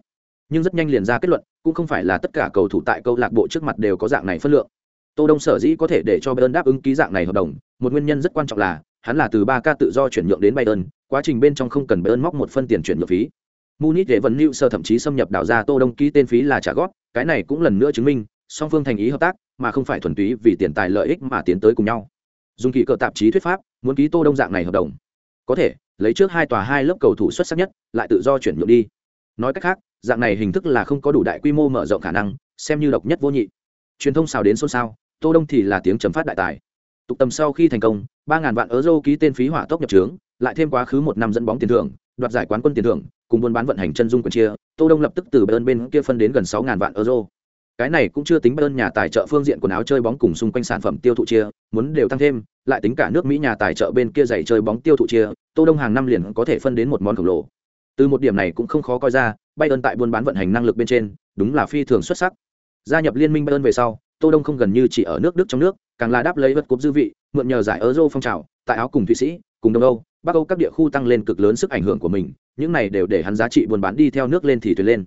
Nhưng rất nhanh liền ra kết luận, cũng không phải là tất cả cầu thủ tại câu lạc bộ trước mặt đều có dạng này phân lượng. Tô đông sở dĩ có thể để cho bayern đáp ứng ký dạng này hợp đồng, một nguyên nhân rất quan trọng là, hắn là từ ba ca tự do chuyển nhượng đến bayern, quá trình bên trong không cần bayern móc một phân tiền chuyển nhượng phí. Munich để vẫn lưu sơ thậm chí xâm nhập đảo ra tô đông ký tên phí là trả góp, cái này cũng lần nữa chứng minh, song phương thành ý hợp tác mà không phải thuần túy vì tiền tài lợi ích mà tiến tới cùng nhau. Dùng kỳ cờ tạp chí thuyết pháp, muốn ký tô đông dạng này hợp đồng. Có thể, lấy trước hai tòa hai lớp cầu thủ xuất sắc nhất, lại tự do chuyển nhượng đi. Nói cách khác, dạng này hình thức là không có đủ đại quy mô mở rộng khả năng, xem như độc nhất vô nhị. Truyền thông xào đến xôn xao, tô đông thì là tiếng chấm phát đại tài. Tục tầm sau khi thành công, ba ngàn vạn euro ký tên phí hỏa tốc nhập trướng, lại thêm quá khứ một năm dẫn bóng tiền thưởng, đoạt giải quán quân tiền thưởng, cùng buôn bán vận hành chân dung quyền chia, tô đông lập tức từ bên bên kia phân đến gần sáu ngàn vạn euro cái này cũng chưa tính bên nhà tài trợ phương diện quần áo chơi bóng cùng xung quanh sản phẩm tiêu thụ chia, muốn đều tăng thêm, lại tính cả nước mỹ nhà tài trợ bên kia giày chơi bóng tiêu thụ chia, tô đông hàng năm liền có thể phân đến một món khổng lồ. Từ một điểm này cũng không khó coi ra bay ơn tại buôn bán vận hành năng lực bên trên, đúng là phi thường xuất sắc. Gia nhập liên minh bay ơn về sau, tô đông không gần như chỉ ở nước đức trong nước, càng là đáp lấy vật cúp dư vị, mượn nhờ giải euro phong trào, tại áo cùng thụy sĩ, cùng đông âu, bắc âu các địa khu tăng lên cực lớn sức ảnh hưởng của mình, những này đều để hắn giá trị buôn bán đi theo nước lên thì thuyền lên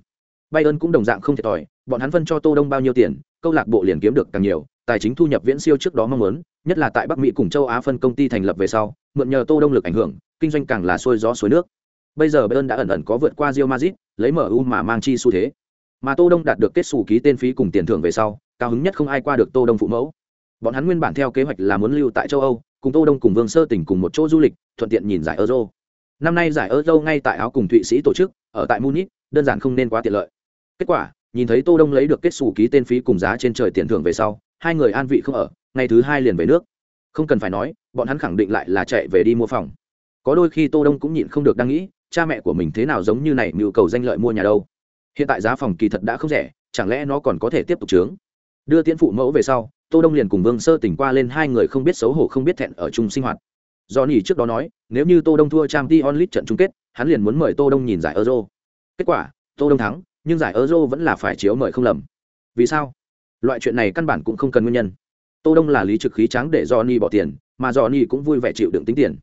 bayern cũng đồng dạng không thiệt thòi, bọn hắn phân cho tô đông bao nhiêu tiền, câu lạc bộ liền kiếm được càng nhiều, tài chính thu nhập viễn siêu trước đó mong muốn, nhất là tại bắc mỹ cùng châu á phân công ty thành lập về sau, mượn nhờ tô đông lực ảnh hưởng, kinh doanh càng là xuôi gió suối nước. Bây giờ bayern đã ẩn ẩn có vượt qua Real Madrid, lấy mu mà mang chi xu thế. Mà tô đông đạt được kết sủ ký tên phí cùng tiền thưởng về sau, cao hứng nhất không ai qua được tô đông phụ mẫu. Bọn hắn nguyên bản theo kế hoạch là muốn lưu tại châu âu, cùng tô đông cùng vương sơ tỉnh cùng một chỗ du lịch, thuận tiện nhìn giải euro. Năm nay giải euro ngay tại áo cùng thụy sĩ tổ chức, ở tại munich, đơn giản không nên quá tiện lợi kết quả, nhìn thấy tô đông lấy được kết xù ký tên phí cùng giá trên trời tiền thưởng về sau, hai người an vị không ở, ngày thứ hai liền về nước. Không cần phải nói, bọn hắn khẳng định lại là chạy về đi mua phòng. Có đôi khi tô đông cũng nhịn không được đang nghĩ, cha mẹ của mình thế nào giống như này nhu cầu danh lợi mua nhà đâu. Hiện tại giá phòng kỳ thật đã không rẻ, chẳng lẽ nó còn có thể tiếp tục trướng đưa tiễn phụ mẫu về sau, tô đông liền cùng vương sơ tỉnh qua lên hai người không biết xấu hổ không biết thẹn ở chung sinh hoạt. Do nỉ trước đó nói, nếu như tô đông thua trang t onlit trận chung kết, hắn liền muốn mời tô đông nhìn giải euro. Kết quả, tô đông thắng nhưng giải euro vẫn là phải chiếu mời không lầm. Vì sao? Loại chuyện này căn bản cũng không cần nguyên nhân. Tô đông là lý trực khí trắng để johnny bỏ tiền, mà johnny cũng vui vẻ chịu đựng tính tiền.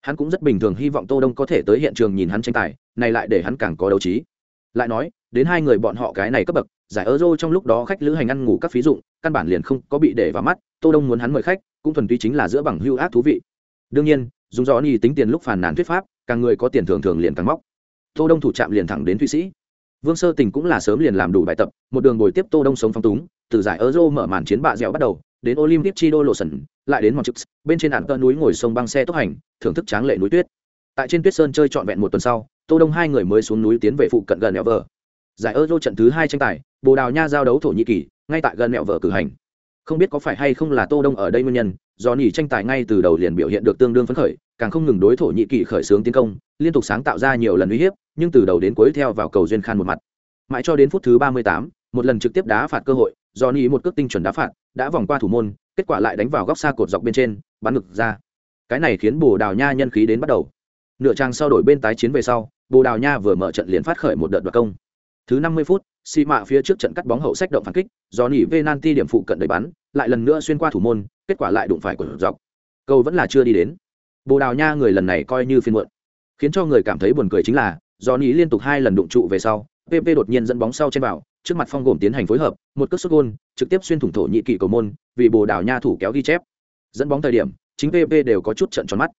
Hắn cũng rất bình thường hy vọng tô đông có thể tới hiện trường nhìn hắn tranh tài, này lại để hắn càng có đấu trí. Lại nói, đến hai người bọn họ cái này cấp bậc, giải euro trong lúc đó khách lữ hành ăn ngủ các phí dụng, căn bản liền không có bị để vào mắt, tô đông muốn hắn mời khách, cũng thuần túy chính là giữa bằng hưu ác thú vị. Đương nhiên, dùng johnny tính tiền lúc phàn nàn thuyết pháp, càng người có tiền thường thường liền càng móc. Tô đông thủ chạm liền thẳng đến thụy sĩ vương sơ tình cũng là sớm liền làm đủ bài tập, một đường bồi tiếp tô đông sống phong túng, từ giải euro mở màn chiến bạ dẻo bắt đầu, đến olympic Chido lộ sần lại đến mont bên trên ản tơ núi ngồi sông băng xe tốc hành, thưởng thức tráng lệ núi tuyết tại trên tuyết sơn chơi trọn vẹn một tuần sau, tô đông hai người mới xuống núi tiến về phụ cận gần mẹo vở. giải euro trận thứ hai tranh tài, bồ đào nha giao đấu thổ nhĩ kỳ, ngay tại gần mẹo vở cử hành không biết có phải hay không là tô đông ở đây nguyên nhân, do nhỉ tranh tài ngay từ đầu liền biểu hiện được tương đương phấn khởi càng không ngừng đối thổ nhĩ kỳ khởi xướng tiến công liên tục sáng tạo ra nhiều lần uy hiếp nhưng từ đầu đến cuối theo vào cầu duyên khan một mặt. Mãi cho đến phút thứ ba mươi tám, một lần trực tiếp đá phạt cơ hội do ni một cước tinh chuẩn đá phạt đã vòng qua thủ môn kết quả lại đánh vào góc xa cột dọc bên trên bắn ngực ra. Cái này khiến bồ đào nha nhân khí đến bắt đầu. Nửa trang sau đổi bên tái chiến về sau bồ đào nha vừa mở trận liền phát khởi một đợt đoạt công. Thứ năm mươi phút xi mạ phía trước trận cắt bóng hậu sách động phản kích do nỉ venanti điểm phụ cận đầy bắn lại lần nữa xuyên qua thủ môn kết quả lại đụng phải của dọc. Câu vẫn là chưa đi đến bồ đào nha người lần này coi như phiên muộn. Khiến cho người cảm thấy buồn cười chính là do nỉ liên tục hai lần đụng trụ về sau pp đột nhiên dẫn bóng sau trên vào, trước mặt phong gồm tiến hành phối hợp, một cước xuất gôn, trực tiếp xuyên thủng thổ nhị kỷ cầu môn, vì bồ đào nha thủ kéo ghi chép. Dẫn bóng thời điểm, chính pp đều có chút trận tròn mắt.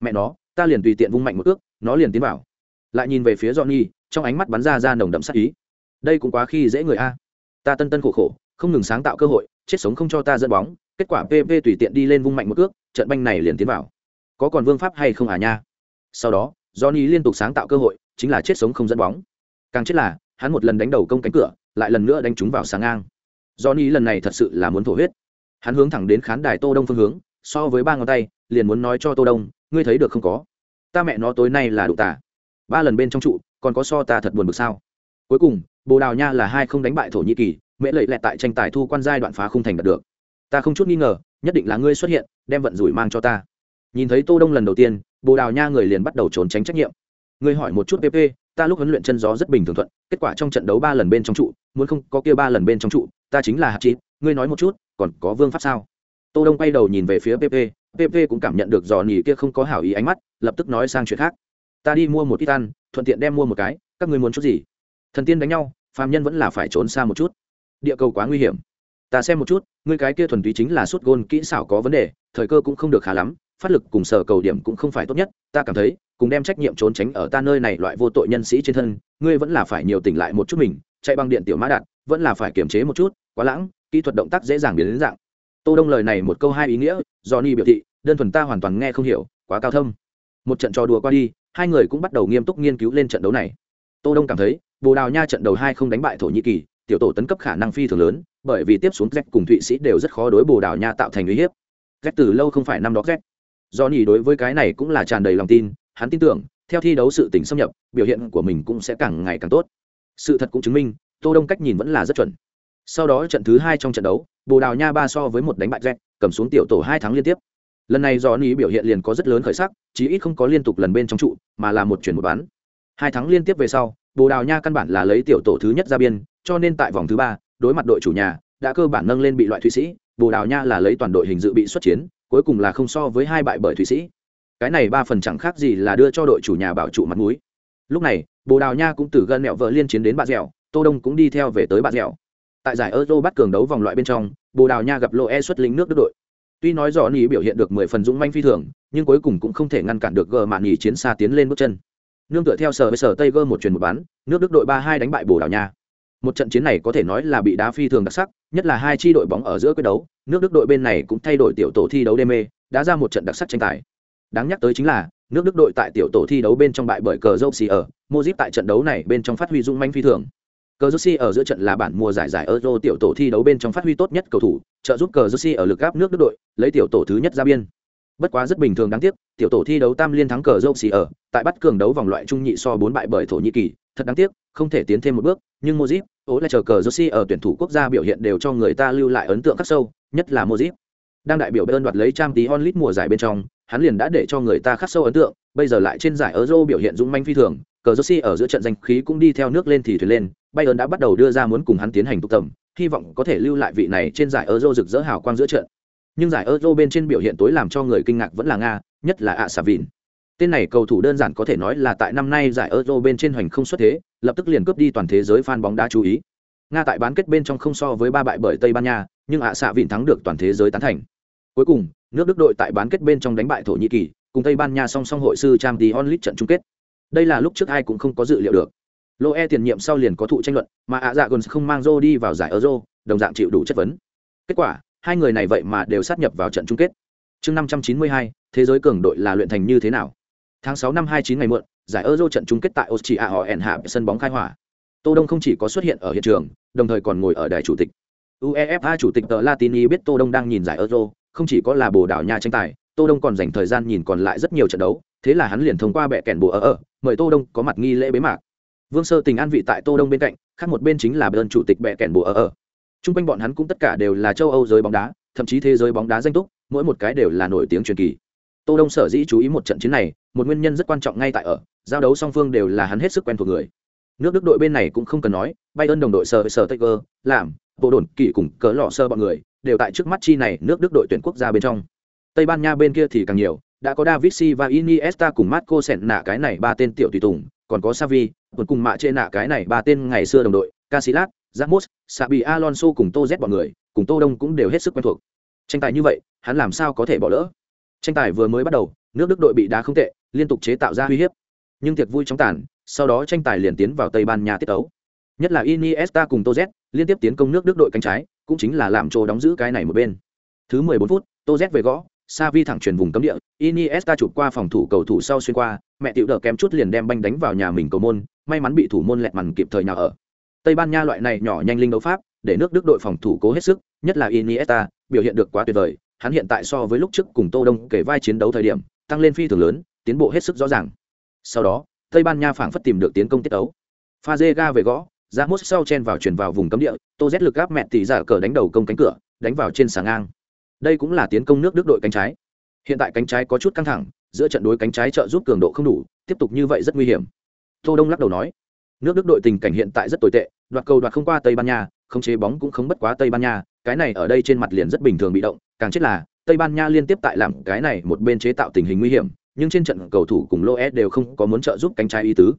Mẹ nó, ta liền tùy tiện vung mạnh một cước, nó liền tiến vào. Lại nhìn về phía johnny, trong ánh mắt bắn ra ra nồng đậm sắc ý. Đây cũng quá khi dễ người a. Ta tân tân khổ khổ, không ngừng sáng tạo cơ hội, chết sống không cho ta dẫn bóng, kết quả pp tùy tiện đi lên vung mạnh một cước, trận banh này liền tiến vào có còn vương pháp hay không à nha? Sau đó, johnny liên tục sáng tạo cơ hội, chính là chết sống không dẫn bóng. Càng chết là, hắn một lần đánh đầu công cánh cửa, lại lần nữa đánh chúng vào sáng ngang. Johnny lần này thật sự là muốn thổ huyết. Hắn hướng thẳng đến khán đài tô đông phương hướng, so với ba ngón tay, liền muốn nói cho tô đông, ngươi thấy được không có? Ta mẹ nó tối nay là đủ tả ba lần bên trong trụ, còn có so ta thật buồn bực sao? Cuối cùng, bồ đào nha là hai không đánh bại thổ nhĩ kỳ mễ lệ lẹ tại tranh tài thu quan giai đoạn phá không thành đạt được. Ta không chút nghi ngờ, nhất định là ngươi xuất hiện, đem vận rủi mang cho ta nhìn thấy tô đông lần đầu tiên, bồ đào nha người liền bắt đầu trốn tránh trách nhiệm. Ngươi hỏi một chút pp ta lúc huấn luyện chân gió rất bình thường thuận, kết quả trong trận đấu ba lần bên trong trụ, muốn không có kia ba lần bên trong trụ, ta chính là hạt chín ngươi nói một chút, còn có vương pháp sao? Tô đông quay đầu nhìn về phía pp pp cũng cảm nhận được dò nhì kia không có hảo ý ánh mắt, lập tức nói sang chuyện khác. Ta đi mua một ít ăn, thuận tiện đem mua một cái, các ngươi muốn chút gì? Thần tiên đánh nhau, phàm nhân vẫn là phải trốn xa một chút. Địa cầu quá nguy hiểm. Ta xem một chút, ngươi cái kia thuần túy chính là suốt gôn kỹ xảo có vấn đề, thời cơ cũng không được khá lắm phát lực cùng sở cầu điểm cũng không phải tốt nhất, ta cảm thấy, cùng đem trách nhiệm trốn tránh ở ta nơi này loại vô tội nhân sĩ trên thân, ngươi vẫn là phải nhiều tỉnh lại một chút mình, chạy bằng điện tiểu mã đạt, vẫn là phải kiềm chế một chút, quá lãng, kỹ thuật động tác dễ dàng biến đến dạng. Tô đông lời này một câu hai ý nghĩa do ni biểu thị, đơn thuần ta hoàn toàn nghe không hiểu, quá cao thâm. Một trận trò đùa qua đi, hai người cũng bắt đầu nghiêm túc nghiên cứu lên trận đấu này. Tô đông cảm thấy, bồ đào nha trận đầu hai không đánh bại thổ nhĩ kỳ, tiểu tổ tấn cấp khả năng phi thường lớn, bởi vì tiếp xuống z cùng thụy sĩ đều rất khó đối bồ đào nha tạo thành uy hiếp. Z từ lâu không phải năm đó z do nhỉ đối với cái này cũng là tràn đầy lòng tin, hắn tin tưởng, theo thi đấu sự tỉnh xâm nhập, biểu hiện của mình cũng sẽ càng ngày càng tốt. Sự thật cũng chứng minh, tô đông cách nhìn vẫn là rất chuẩn. Sau đó trận thứ hai trong trận đấu, bồ đào nha ba so với một đánh bại z cầm xuống tiểu tổ hai tháng liên tiếp. Lần này do ni biểu hiện liền có rất lớn khởi sắc, chí ít không có liên tục lần bên trong trụ, mà là một chuyển một bán. Hai tháng liên tiếp về sau, bồ đào nha căn bản là lấy tiểu tổ thứ nhất ra biên, cho nên tại vòng thứ ba, đối mặt đội chủ nhà, đã cơ bản nâng lên bị loại thụy sĩ, bồ đào nha là lấy toàn đội hình dự bị xuất chiến cuối cùng là không so với hai bại bởi thụy sĩ. Cái này ba phần chẳng khác gì là đưa cho đội chủ nhà bảo trụ mặt mũi. Lúc này, bồ đào nha cũng từ gần mẹo vợ liên chiến đến bạn dẻo, tô đông cũng đi theo về tới bạn dẻo. Tại giải euro bắt cường đấu vòng loại bên trong, bồ đào nha gặp lộ e xuất lính nước đức đội. Tuy nói rõ nhì biểu hiện được mười phần dũng manh phi thường, nhưng cuối cùng cũng không thể ngăn cản được gờ mạn nhì chiến xa tiến lên bước chân. Nương tựa theo sở với sở tây gơ một truyền một bán, nước đức đội ba hai đánh bại bồ đào nha. Một trận chiến này có thể nói là bị đá phi thường đặc sắc, nhất là hai chi đội bóng ở giữa quyết đấu nước đức đội bên này cũng thay đổi tiểu tổ thi đấu đê mê đã ra một trận đặc sắc tranh tài. Đáng nhắc tới chính là, nước đức đội tại tiểu tổ thi đấu bên trong bại bởi cờ dâu ở mozip tại trận đấu này bên trong phát huy dung manh phi thường. Cờ jersey ở giữa trận là bản mùa giải giải euro tiểu tổ thi đấu bên trong phát huy tốt nhất cầu thủ, trợ giúp cờ jersey ở lực áp nước đức đội, lấy tiểu tổ thứ nhất ra biên. Bất quá rất bình thường đáng tiếc, tiểu tổ thi đấu tam liên thắng cờ jersey ở tại bắt cường đấu vòng loại trung nhị so bốn bại bởi thổ nhĩ kỳ, thật đáng tiếc, không thể tiến thêm một bước, nhưng mozip ố lại chờ cờ jersey ở tuyển thủ quốc gia biểu hiện đều cho người ta lưu lại ấn tượng khắc sâu nhất là Modric. đang đại biểu bayern đoạt lấy trang tí onlit mùa giải bên trong hắn liền đã để cho người ta khắc sâu ấn tượng bây giờ lại trên giải euro biểu hiện dũng manh phi thường cờ jersey ở giữa trận danh khí cũng đi theo nước lên thì thuyền lên Bayern đã bắt đầu đưa ra muốn cùng hắn tiến hành tụ tập, hy vọng có thể lưu lại vị này trên giải Euro rực rỡ hào quang giữa trận. Nhưng giải Euro bên trên biểu hiện tối làm cho người kinh ngạc vẫn là Nga, nhất là Asavin. Xà Tên này cầu thủ đơn giản có thể nói là tại năm nay giải Euro bên trên hoành không xuất thế, lập tức liền cướp đi toàn thế giới fan bóng đá chú ý. Nga tại bán kết bên trong không so với ba bại bởi Tây Ban Nha, nhưng ạ xạ Vịn thắng được toàn thế giới tán thành. Cuối cùng, nước Đức đội tại bán kết bên trong đánh bại Thổ Nhĩ Kỳ, cùng Tây Ban Nha song song hội sư Champions onlit trận chung kết. Đây là lúc trước ai cũng không có dự liệu được. Lô e tiền nhiệm sau liền có thụ tranh luận mà ạ dạ gần không mang rô đi vào giải euro đồng dạng chịu đủ chất vấn. Kết quả hai người này vậy mà đều sát nhập vào trận chung kết. Chương năm trăm chín mươi hai thế giới cường đội là luyện thành như thế nào? Tháng sáu năm hai chín ngày muộn giải euro trận chung kết tại austria họ ẻn hạ sân bóng khai hỏa. Tô đông không chỉ có xuất hiện ở hiện trường đồng thời còn ngồi ở đài chủ tịch uefa chủ tịch tờ latini biết tô đông đang nhìn giải euro, không chỉ có là bồ đảo nha tranh tài, tô đông còn dành thời gian nhìn còn lại rất nhiều trận đấu, thế là hắn liền thông qua bệ kèn bùa ở ở, mời tô đông có mặt nghi lễ bế mạc. Vương sơ tình an vị tại tô đông bên cạnh, khác một bên chính là bên chủ tịch bệ kèn bùa ở ở. Chung quanh bọn hắn cũng tất cả đều là châu âu giới bóng đá, thậm chí thế giới bóng đá danh túc, mỗi một cái đều là nổi tiếng truyền kỳ. Tô đông sở dĩ chú ý một trận chiến này, một nguyên nhân rất quan trọng ngay tại ở, giao đấu song phương đều là hắn hết sức quen thuộc người. Nước đức đội bên này cũng không cần nói bay ơn đồng đội sở sở tây làm bộ đồn kỳ cùng cỡ lọ sơ bọn người đều tại trước mắt chi này nước đức đội tuyển quốc gia bên trong tây ban nha bên kia thì càng nhiều đã có david silva iniesta cùng marco sẹn cái này ba tên tiểu tùy tùng còn có Savi, còn cùng mạ trên nạ cái này ba tên ngày xưa đồng đội, Casillas, Ramos, Sabi Alonso cùng Tô Z bọn người, cùng Tô Đông cũng đều hết sức quen thuộc. Tranh tài như vậy, hắn làm sao có thể bỏ lỡ? Tranh tài vừa mới bắt đầu, nước Đức đội bị đá không tệ, liên tục chế tạo ra uy hiếp. Nhưng tiệc vui chóng tàn, sau đó tranh tài liền tiến vào Tây Ban Nha tiết tấu. Nhất là Iniesta cùng Tô Z, liên tiếp tiến công nước Đức đội cánh trái, cũng chính là làm chỗ đóng giữ cái này một bên. Thứ 14 phút, Tô Z về gõ, Savi thẳng chuyển vùng cấm địa, Iniesta chụp qua phòng thủ cầu thủ sau xuyên qua, mẹ tiểu đỡ kém chút liền đem banh đánh vào nhà mình cầu môn, may mắn bị thủ môn lẹt màn kịp thời nào ở. Tây Ban Nha loại này nhỏ nhanh linh đấu pháp, để nước Đức đội phòng thủ cố hết sức, nhất là Iniesta, biểu hiện được quá tuyệt vời, hắn hiện tại so với lúc trước cùng Tô Đông kể vai chiến đấu thời điểm, tăng lên phi thường lớn, tiến bộ hết sức rõ ràng. Sau đó, Tây Ban Nha phảng phất tìm được tiến công tiết ấu. ga về gõ, Ramos sau chen vào chuyển vào vùng cấm địa, Tô Z lực áp mẹ tỷ giả cờ đánh đầu công cánh cửa, đánh vào trên sàng ngang. Đây cũng là tiến công nước đức đội cánh trái. Hiện tại cánh trái có chút căng thẳng giữa trận đối cánh trái trợ giúp cường độ không đủ tiếp tục như vậy rất nguy hiểm. Tô đông lắc đầu nói nước đức đội tình cảnh hiện tại rất tồi tệ đoạt cầu đoạt không qua tây ban nha không chế bóng cũng không bất quá tây ban nha cái này ở đây trên mặt liền rất bình thường bị động càng chết là tây ban nha liên tiếp tại làm cái này một bên chế tạo tình hình nguy hiểm nhưng trên trận cầu thủ cùng lô e đều không có muốn trợ giúp cánh trái ý tứ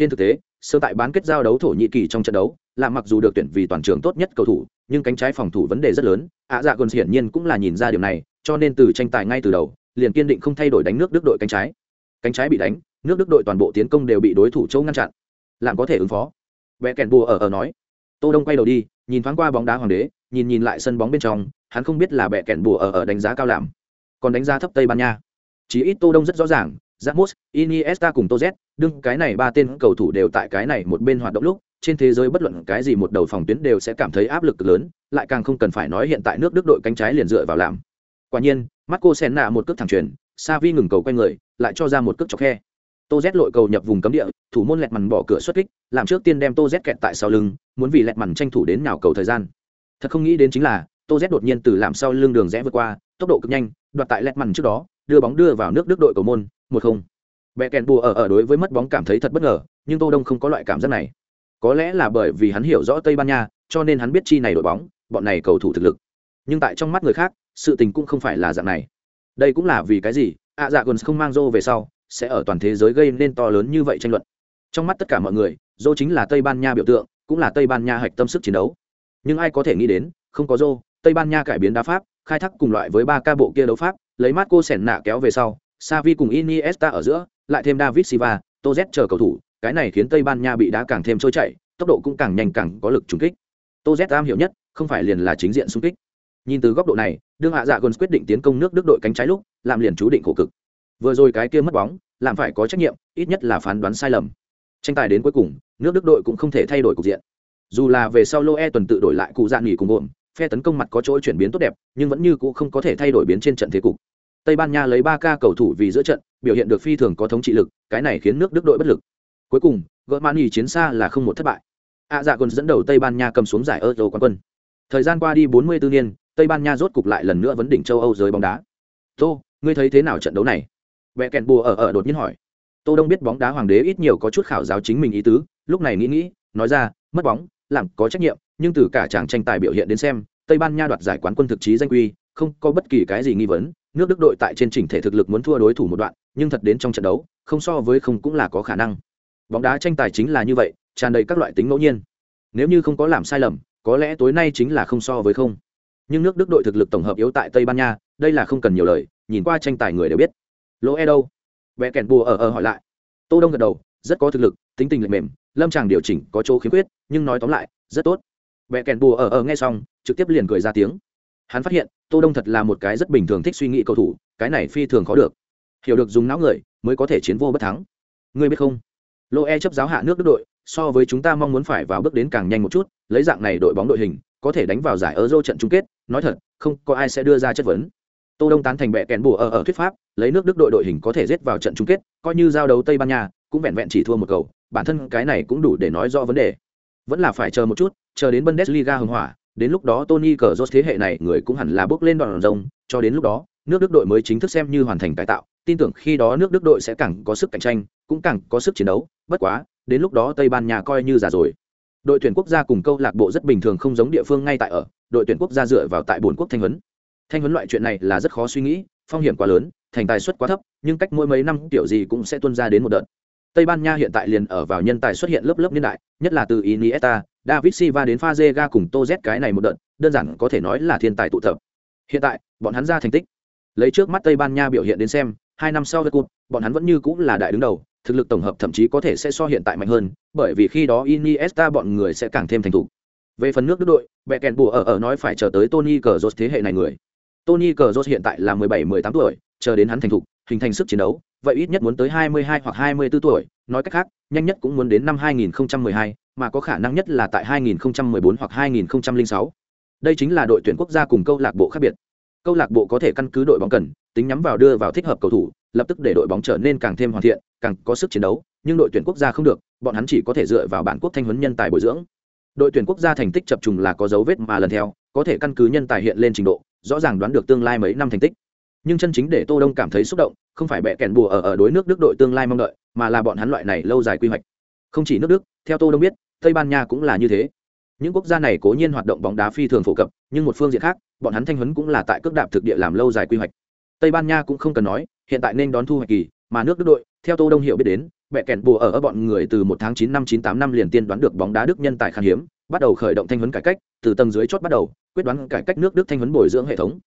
trên thực tế sơ tại bán kết giao đấu thổ nhĩ kỳ trong trận đấu là mặc dù được tuyển vì toàn trường tốt nhất cầu thủ nhưng cánh trái phòng thủ vấn đề rất lớn. Ạ dạ gần hiển nhiên cũng là nhìn ra điều này cho nên từ tranh tài ngay từ đầu liền kiên định không thay đổi đánh nước đức đội cánh trái. Cánh trái bị đánh nước đức đội toàn bộ tiến công đều bị đối thủ châu ngăn chặn. Làm có thể ứng phó. Vẽ kèn bùa ở ở nói. Tô đông quay đầu đi nhìn thoáng qua bóng đá hoàng đế nhìn nhìn lại sân bóng bên trong hắn không biết là bẹ kèn bùa ở ở đánh giá cao làm còn đánh giá thấp tây ban nha. Chí ít tô đông rất rõ ràng Ramos, Iniesta cùng Toz, đương cái này ba tên cầu thủ đều tại cái này một bên hoạt động lúc, trên thế giới bất luận cái gì một đầu phòng tuyến đều sẽ cảm thấy áp lực lớn, lại càng không cần phải nói hiện tại nước Đức đội cánh trái liền dựa vào làm. Quả nhiên, Marco Senna một cước thẳng truyền, Savi ngừng cầu quay người, lại cho ra một cước chọc khe. Toz lội cầu nhập vùng cấm địa, thủ môn lẹt màn bỏ cửa xuất kích, làm trước tiên đem Toz kẹt tại sau lưng, muốn vì lẹt màn tranh thủ đến nào cầu thời gian. Thật không nghĩ đến chính là, Toz đột nhiên từ làm sau lưng đường rẽ vượt qua, tốc độ cực nhanh, đoạt tại lẹt màn trước đó, đưa bóng đưa vào nước Đức đội cầu môn, một không Bẻ kèn bùa ở ở đối với mất bóng cảm thấy thật bất ngờ nhưng tô đông không có loại cảm giác này. Có lẽ là bởi vì hắn hiểu rõ tây ban nha cho nên hắn biết chi này đội bóng bọn này cầu thủ thực lực. Nhưng tại trong mắt người khác sự tình cũng không phải là dạng này. Đây cũng là vì cái gì? À, dạ gần không mang rô về sau sẽ ở toàn thế giới gây nên to lớn như vậy tranh luận. Trong mắt tất cả mọi người dô chính là tây ban nha biểu tượng cũng là tây ban nha hạch tâm sức chiến đấu. Nhưng ai có thể nghĩ đến không có dô tây ban nha cải biến đá pháp khai thác cùng loại với ba ca bộ kia đấu pháp lấy Marco Senna kéo về sau Xavi cùng iniesta ở giữa lại thêm david silva Toz chờ cầu thủ, cái này khiến tây ban nha bị đá càng thêm trôi chảy, tốc độ cũng càng nhanh càng có lực trùng kích. Toz am hiểu nhất, không phải liền là chính diện xung kích. Nhìn từ góc độ này, đương hạ dạ gần quyết định tiến công nước đức đội cánh trái lúc làm liền chú định khổ cực. Vừa rồi cái kia mất bóng làm phải có trách nhiệm, ít nhất là phán đoán sai lầm. Tranh tài đến cuối cùng, nước đức đội cũng không thể thay đổi cục diện. Dù là về sau Loe tuần tự đổi lại cụ dạn nghỉ cùng gồm, phe tấn công mặt có chỗ chuyển biến tốt đẹp, nhưng vẫn như cũ không có thể thay đổi biến trên trận thế cục. Tây ban nha lấy ba ca cầu thủ vì giữa trận biểu hiện được phi thường có thống trị lực, cái này khiến nước đức đội bất lực. Cuối cùng gỡ mani chiến xa là không một thất bại. A dạ còn dẫn đầu tây ban nha cầm xuống giải euro quán quân. Thời gian qua đi 44 niên, tây ban nha rốt cục lại lần nữa vấn đỉnh châu âu giới bóng đá. Tô, ngươi thấy thế nào trận đấu này? Vẽ kèn bùa ở ở đột nhiên hỏi. Tô đông biết bóng đá hoàng đế ít nhiều có chút khảo giáo chính mình ý tứ, lúc này nghĩ nghĩ, nói ra, mất bóng, làm có trách nhiệm, nhưng từ cả chàng tranh tài biểu hiện đến xem, tây ban nha đoạt giải quán quân thực chí danh quy, không có bất kỳ cái gì nghi vấn nước đức đội tại trên chỉnh thể thực lực muốn thua đối thủ một đoạn, nhưng thật đến trong trận đấu, không so với không cũng là có khả năng. Bóng đá tranh tài chính là như vậy, tràn đầy các loại tính ngẫu nhiên. Nếu như không có làm sai lầm, có lẽ tối nay chính là không so với không. Nhưng nước đức đội thực lực tổng hợp yếu tại tây ban nha, đây là không cần nhiều lời, nhìn qua tranh tài người đều biết. Lỗ e đâu vẽ kèn bùa ở ở hỏi lại. Tô đông gật đầu, rất có thực lực, tính tình lệch mềm, lâm tràng điều chỉnh có chỗ khiếm khuyết, nhưng nói tóm lại, rất tốt. Vẽ kèn bùa ở ở nghe xong, trực tiếp liền cười ra tiếng. Hắn phát hiện tô đông thật là một cái rất bình thường thích suy nghĩ cầu thủ, cái này phi thường khó được. Hiểu được dùng não người, mới có thể chiến vô bất thắng. Ngươi biết không? Lô e chấp giáo hạ nước đức đội, so với chúng ta mong muốn phải vào bước đến càng nhanh một chút, lấy dạng này đội bóng đội hình, có thể đánh vào giải euro trận chung kết, nói thật, không có ai sẽ đưa ra chất vấn. Tô đông tán thành bệ kèn bùa ở ở thuyết pháp, lấy nước đức đội đội hình có thể giết vào trận chung kết, coi như giao đấu tây ban nha, cũng vẹn vẹn chỉ thua một cầu, bản thân cái này cũng đủ để nói rõ vấn đề. Vẫn là phải chờ một chút, chờ đến bundesliga hưng hỏa đến lúc đó tony cờ thế hệ này người cũng hẳn là bước lên đoàn rồng, cho đến lúc đó, nước đức đội mới chính thức xem như hoàn thành cải tạo, tin tưởng khi đó nước đức đội sẽ càng có sức cạnh tranh, cũng càng có sức chiến đấu, bất quá, đến lúc đó tây ban nha coi như già rồi. Đội tuyển quốc gia cùng câu lạc bộ rất bình thường không giống địa phương ngay tại ở, đội tuyển quốc gia dựa vào tại buồn quốc thanh huấn. Thanh huấn loại chuyện này là rất khó suy nghĩ, phong hiểm quá lớn, thành tài suất quá thấp, nhưng cách mỗi mấy năm kiểu gì cũng sẽ tuôn ra đến một đợt. Tây ban nha hiện tại liền ở vào nhân tài xuất hiện lớp lớp niên đại, nhất là từ iniesta david silva đến fazega cùng tô z cái này một đợt đơn giản có thể nói là thiên tài tụ tập hiện tại bọn hắn ra thành tích lấy trước mắt tây ban nha biểu hiện đến xem hai năm sau World bọn hắn vẫn như cũng là đại đứng đầu, thực lực tổng hợp thậm chí có thể sẽ so hiện tại mạnh hơn, bởi vì khi đó Iniesta bọn người sẽ càng thêm thành thủ. Về phần nước Đức đội, bẻ kèn bùa ở ở nói phải chờ tới Tony Cazorla thế hệ này người. Tony Cazorla hiện tại là 17-18 tuổi, chờ đến hắn thành thục, hình thành sức chiến đấu, vậy ít nhất muốn tới 22 hoặc 24 tuổi, nói cách khác, nhanh nhất cũng muốn đến năm 2012, mà có khả năng nhất là tại 2014 hoặc 2006. Đây chính là đội tuyển quốc gia cùng câu lạc bộ khác biệt. Câu lạc bộ có thể căn cứ đội bóng cần, tính nhắm vào đưa vào thích hợp cầu thủ, lập tức để đội bóng trở nên càng thêm hoàn thiện, càng có sức chiến đấu, nhưng đội tuyển quốc gia không được, bọn hắn chỉ có thể dựa vào bản quốc thanh huấn nhân tài bồi dưỡng. Đội tuyển quốc gia thành tích chập trùng là có dấu vết mà lần theo, có thể căn cứ nhân tài hiện lên trình độ, rõ ràng đoán được tương lai mấy năm thành tích. Nhưng chân chính để Tô Đông cảm thấy xúc động, không phải bẻ kèn bùa ở ở đối nước Đức đội tương lai mong đợi, mà là bọn hắn loại này lâu dài quy hoạch. Không chỉ nước Đức, theo Tô Đông biết, Tây Ban Nha cũng là như thế. Những quốc gia này cố nhiên hoạt động bóng đá phi thường phổ cập, nhưng một phương diện khác, bọn hắn thanh huấn cũng là tại cước đạp thực địa làm lâu dài quy hoạch. Tây Ban Nha cũng không cần nói, hiện tại nên đón thu hoạch kỳ, mà nước Đức đội, theo Tô Đông hiểu biết đến, mẹ kẹn bùa ở ở bọn người từ một tháng chín năm chín tám năm liền tiên đoán được bóng đá Đức nhân tài khan hiếm, bắt đầu khởi động thanh huấn cải cách, từ tầng dưới chót bắt đầu, quyết đoán cải cách nước Đức thanh huấn bồi dưỡng hệ thống.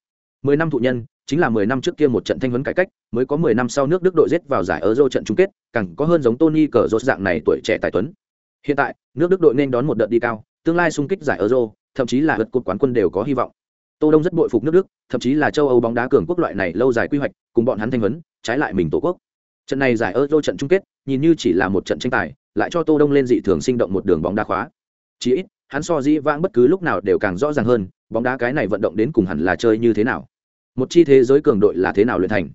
Mười năm thụ nhân, chính là mười năm trước kia một trận thanh huấn cải cách, mới có mười năm sau nước Đức đội giết vào giải Euro trận chung kết, càng có hơn giống Tony Cazorla dạng này tuổi trẻ tài tuấn. Hiện tại, nước Đức đội nên đón một đợt đi cao, tương lai xung kích giải Euro, thậm chí là vượt cột quán quân đều có hy vọng. Tô Đông rất bội phục nước Đức, thậm chí là châu Âu bóng đá cường quốc loại này lâu dài quy hoạch, cùng bọn hắn thanh huấn, trái lại mình tổ quốc. Trận này giải Euro trận chung kết, nhìn như chỉ là một trận tranh tài, lại cho Tô Đông lên dị thường sinh động một đường bóng đá khóa. Chỉ ít, hắn so dĩ vãng bất cứ lúc nào đều càng rõ ràng hơn, bóng đá cái này vận động đến cùng hẳn là chơi như thế nào. Một chi thế giới cường đội là thế nào luyện thành.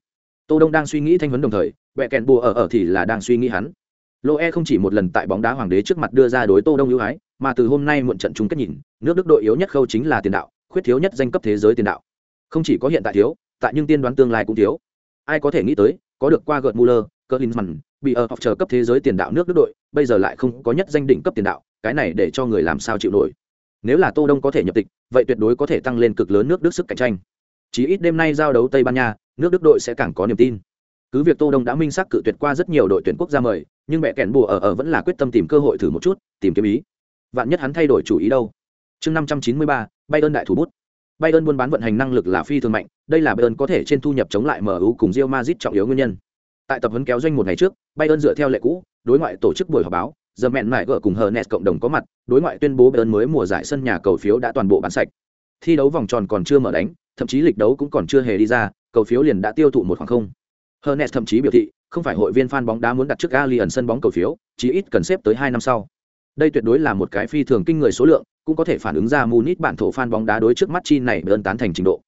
Tô Đông đang suy nghĩ thanh huấn đồng thời, vẽ kèn bùa ở ở thì là đang suy nghĩ hắn. lô e không chỉ một lần tại bóng đá hoàng đế trước mặt đưa ra đối Tô Đông ưu ái, mà từ hôm nay muộn trận chung kết nhìn, nước Đức đội yếu nhất khâu chính là tiền đạo, khuyết thiếu nhất danh cấp thế giới tiền đạo. Không chỉ có hiện tại thiếu, tại nhưng tiên đoán tương lai cũng thiếu. Ai có thể nghĩ tới, có được qua gợt Muller, Klinsmann, bị ở học chờ cấp thế giới tiền đạo nước Đức đội, bây giờ lại không có nhất danh đỉnh cấp tiền đạo, cái này để cho người làm sao chịu nổi. Nếu là Tô Đông có thể nhập tịch, vậy tuyệt đối có thể tăng lên cực lớn nước Đức sức cạnh tranh. Chỉ ít đêm nay giao đấu Tây Ban Nha, nước Đức đội sẽ càng có niềm tin. cứ việc tô đông đã minh xác cự tuyệt qua rất nhiều đội tuyển quốc gia mời nhưng mẹ kèn bùa ở ở vẫn là quyết tâm tìm cơ hội thử một chút tìm kiếm ý. Vạn nhất hắn thay đổi chủ ý đâu? Chương năm trăm chín mươi ba bayern đại thủ bút. Bayern buôn bán vận hành năng lực là phi thường mạnh đây là bayern có thể trên thu nhập chống lại mu cùng Real Madrid trọng yếu nguyên nhân. Tại tập huấn kéo doanh một ngày trước bayern dựa theo lệ cũ đối ngoại tổ chức buổi họp báo giờ mẹn mải gỡ cùng hờ cộng đồng có mặt đối ngoại tuyên bố bayern mới mùa giải sân nhà cầu phiếu đã toàn bộ bán sạch thi đấu vòng tròn còn chưa mở đánh thậm chí lịch đấu cũng còn chưa hề đi ra cầu phiếu liền đã tiêu thụ một khoảng không Hernes thậm chí biểu thị, không phải hội viên fan bóng đá muốn đặt trước Alien sân bóng cầu phiếu, chỉ ít cần xếp tới hai năm sau. Đây tuyệt đối là một cái phi thường kinh người số lượng, cũng có thể phản ứng ra Munich bản thổ fan bóng đá đối trước mắt chi này ơn tán thành trình độ.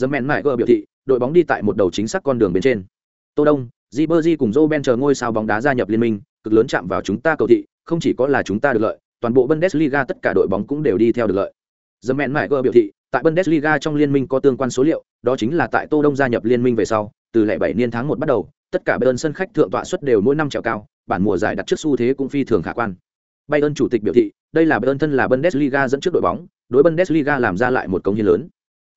Zeman Mại biểu thị, đội bóng đi tại một đầu chính xác con đường bên trên. Tô Đông, Ribery cùng Joe Ben chờ ngôi sao bóng đá gia nhập liên minh, cực lớn chạm vào chúng ta cầu thị, không chỉ có là chúng ta được lợi, toàn bộ Bundesliga tất cả đội bóng cũng đều đi theo được lợi. Zeman Mại biểu thị, tại Bundesliga trong liên minh có tương quan số liệu, đó chính là tại Tô Đông gia nhập liên minh về sau, từ lẻ bảy niên tháng 1 bắt đầu, tất cả Bayern sân khách thượng tọa suất đều mỗi năm trèo cao, bản mùa giải đặt trước xu thế cũng phi thường khả quan. Bayern chủ tịch biểu thị, đây là Bayern thân là Bundesliga dẫn trước đội bóng, đối Bundesliga làm ra lại một công hiến lớn.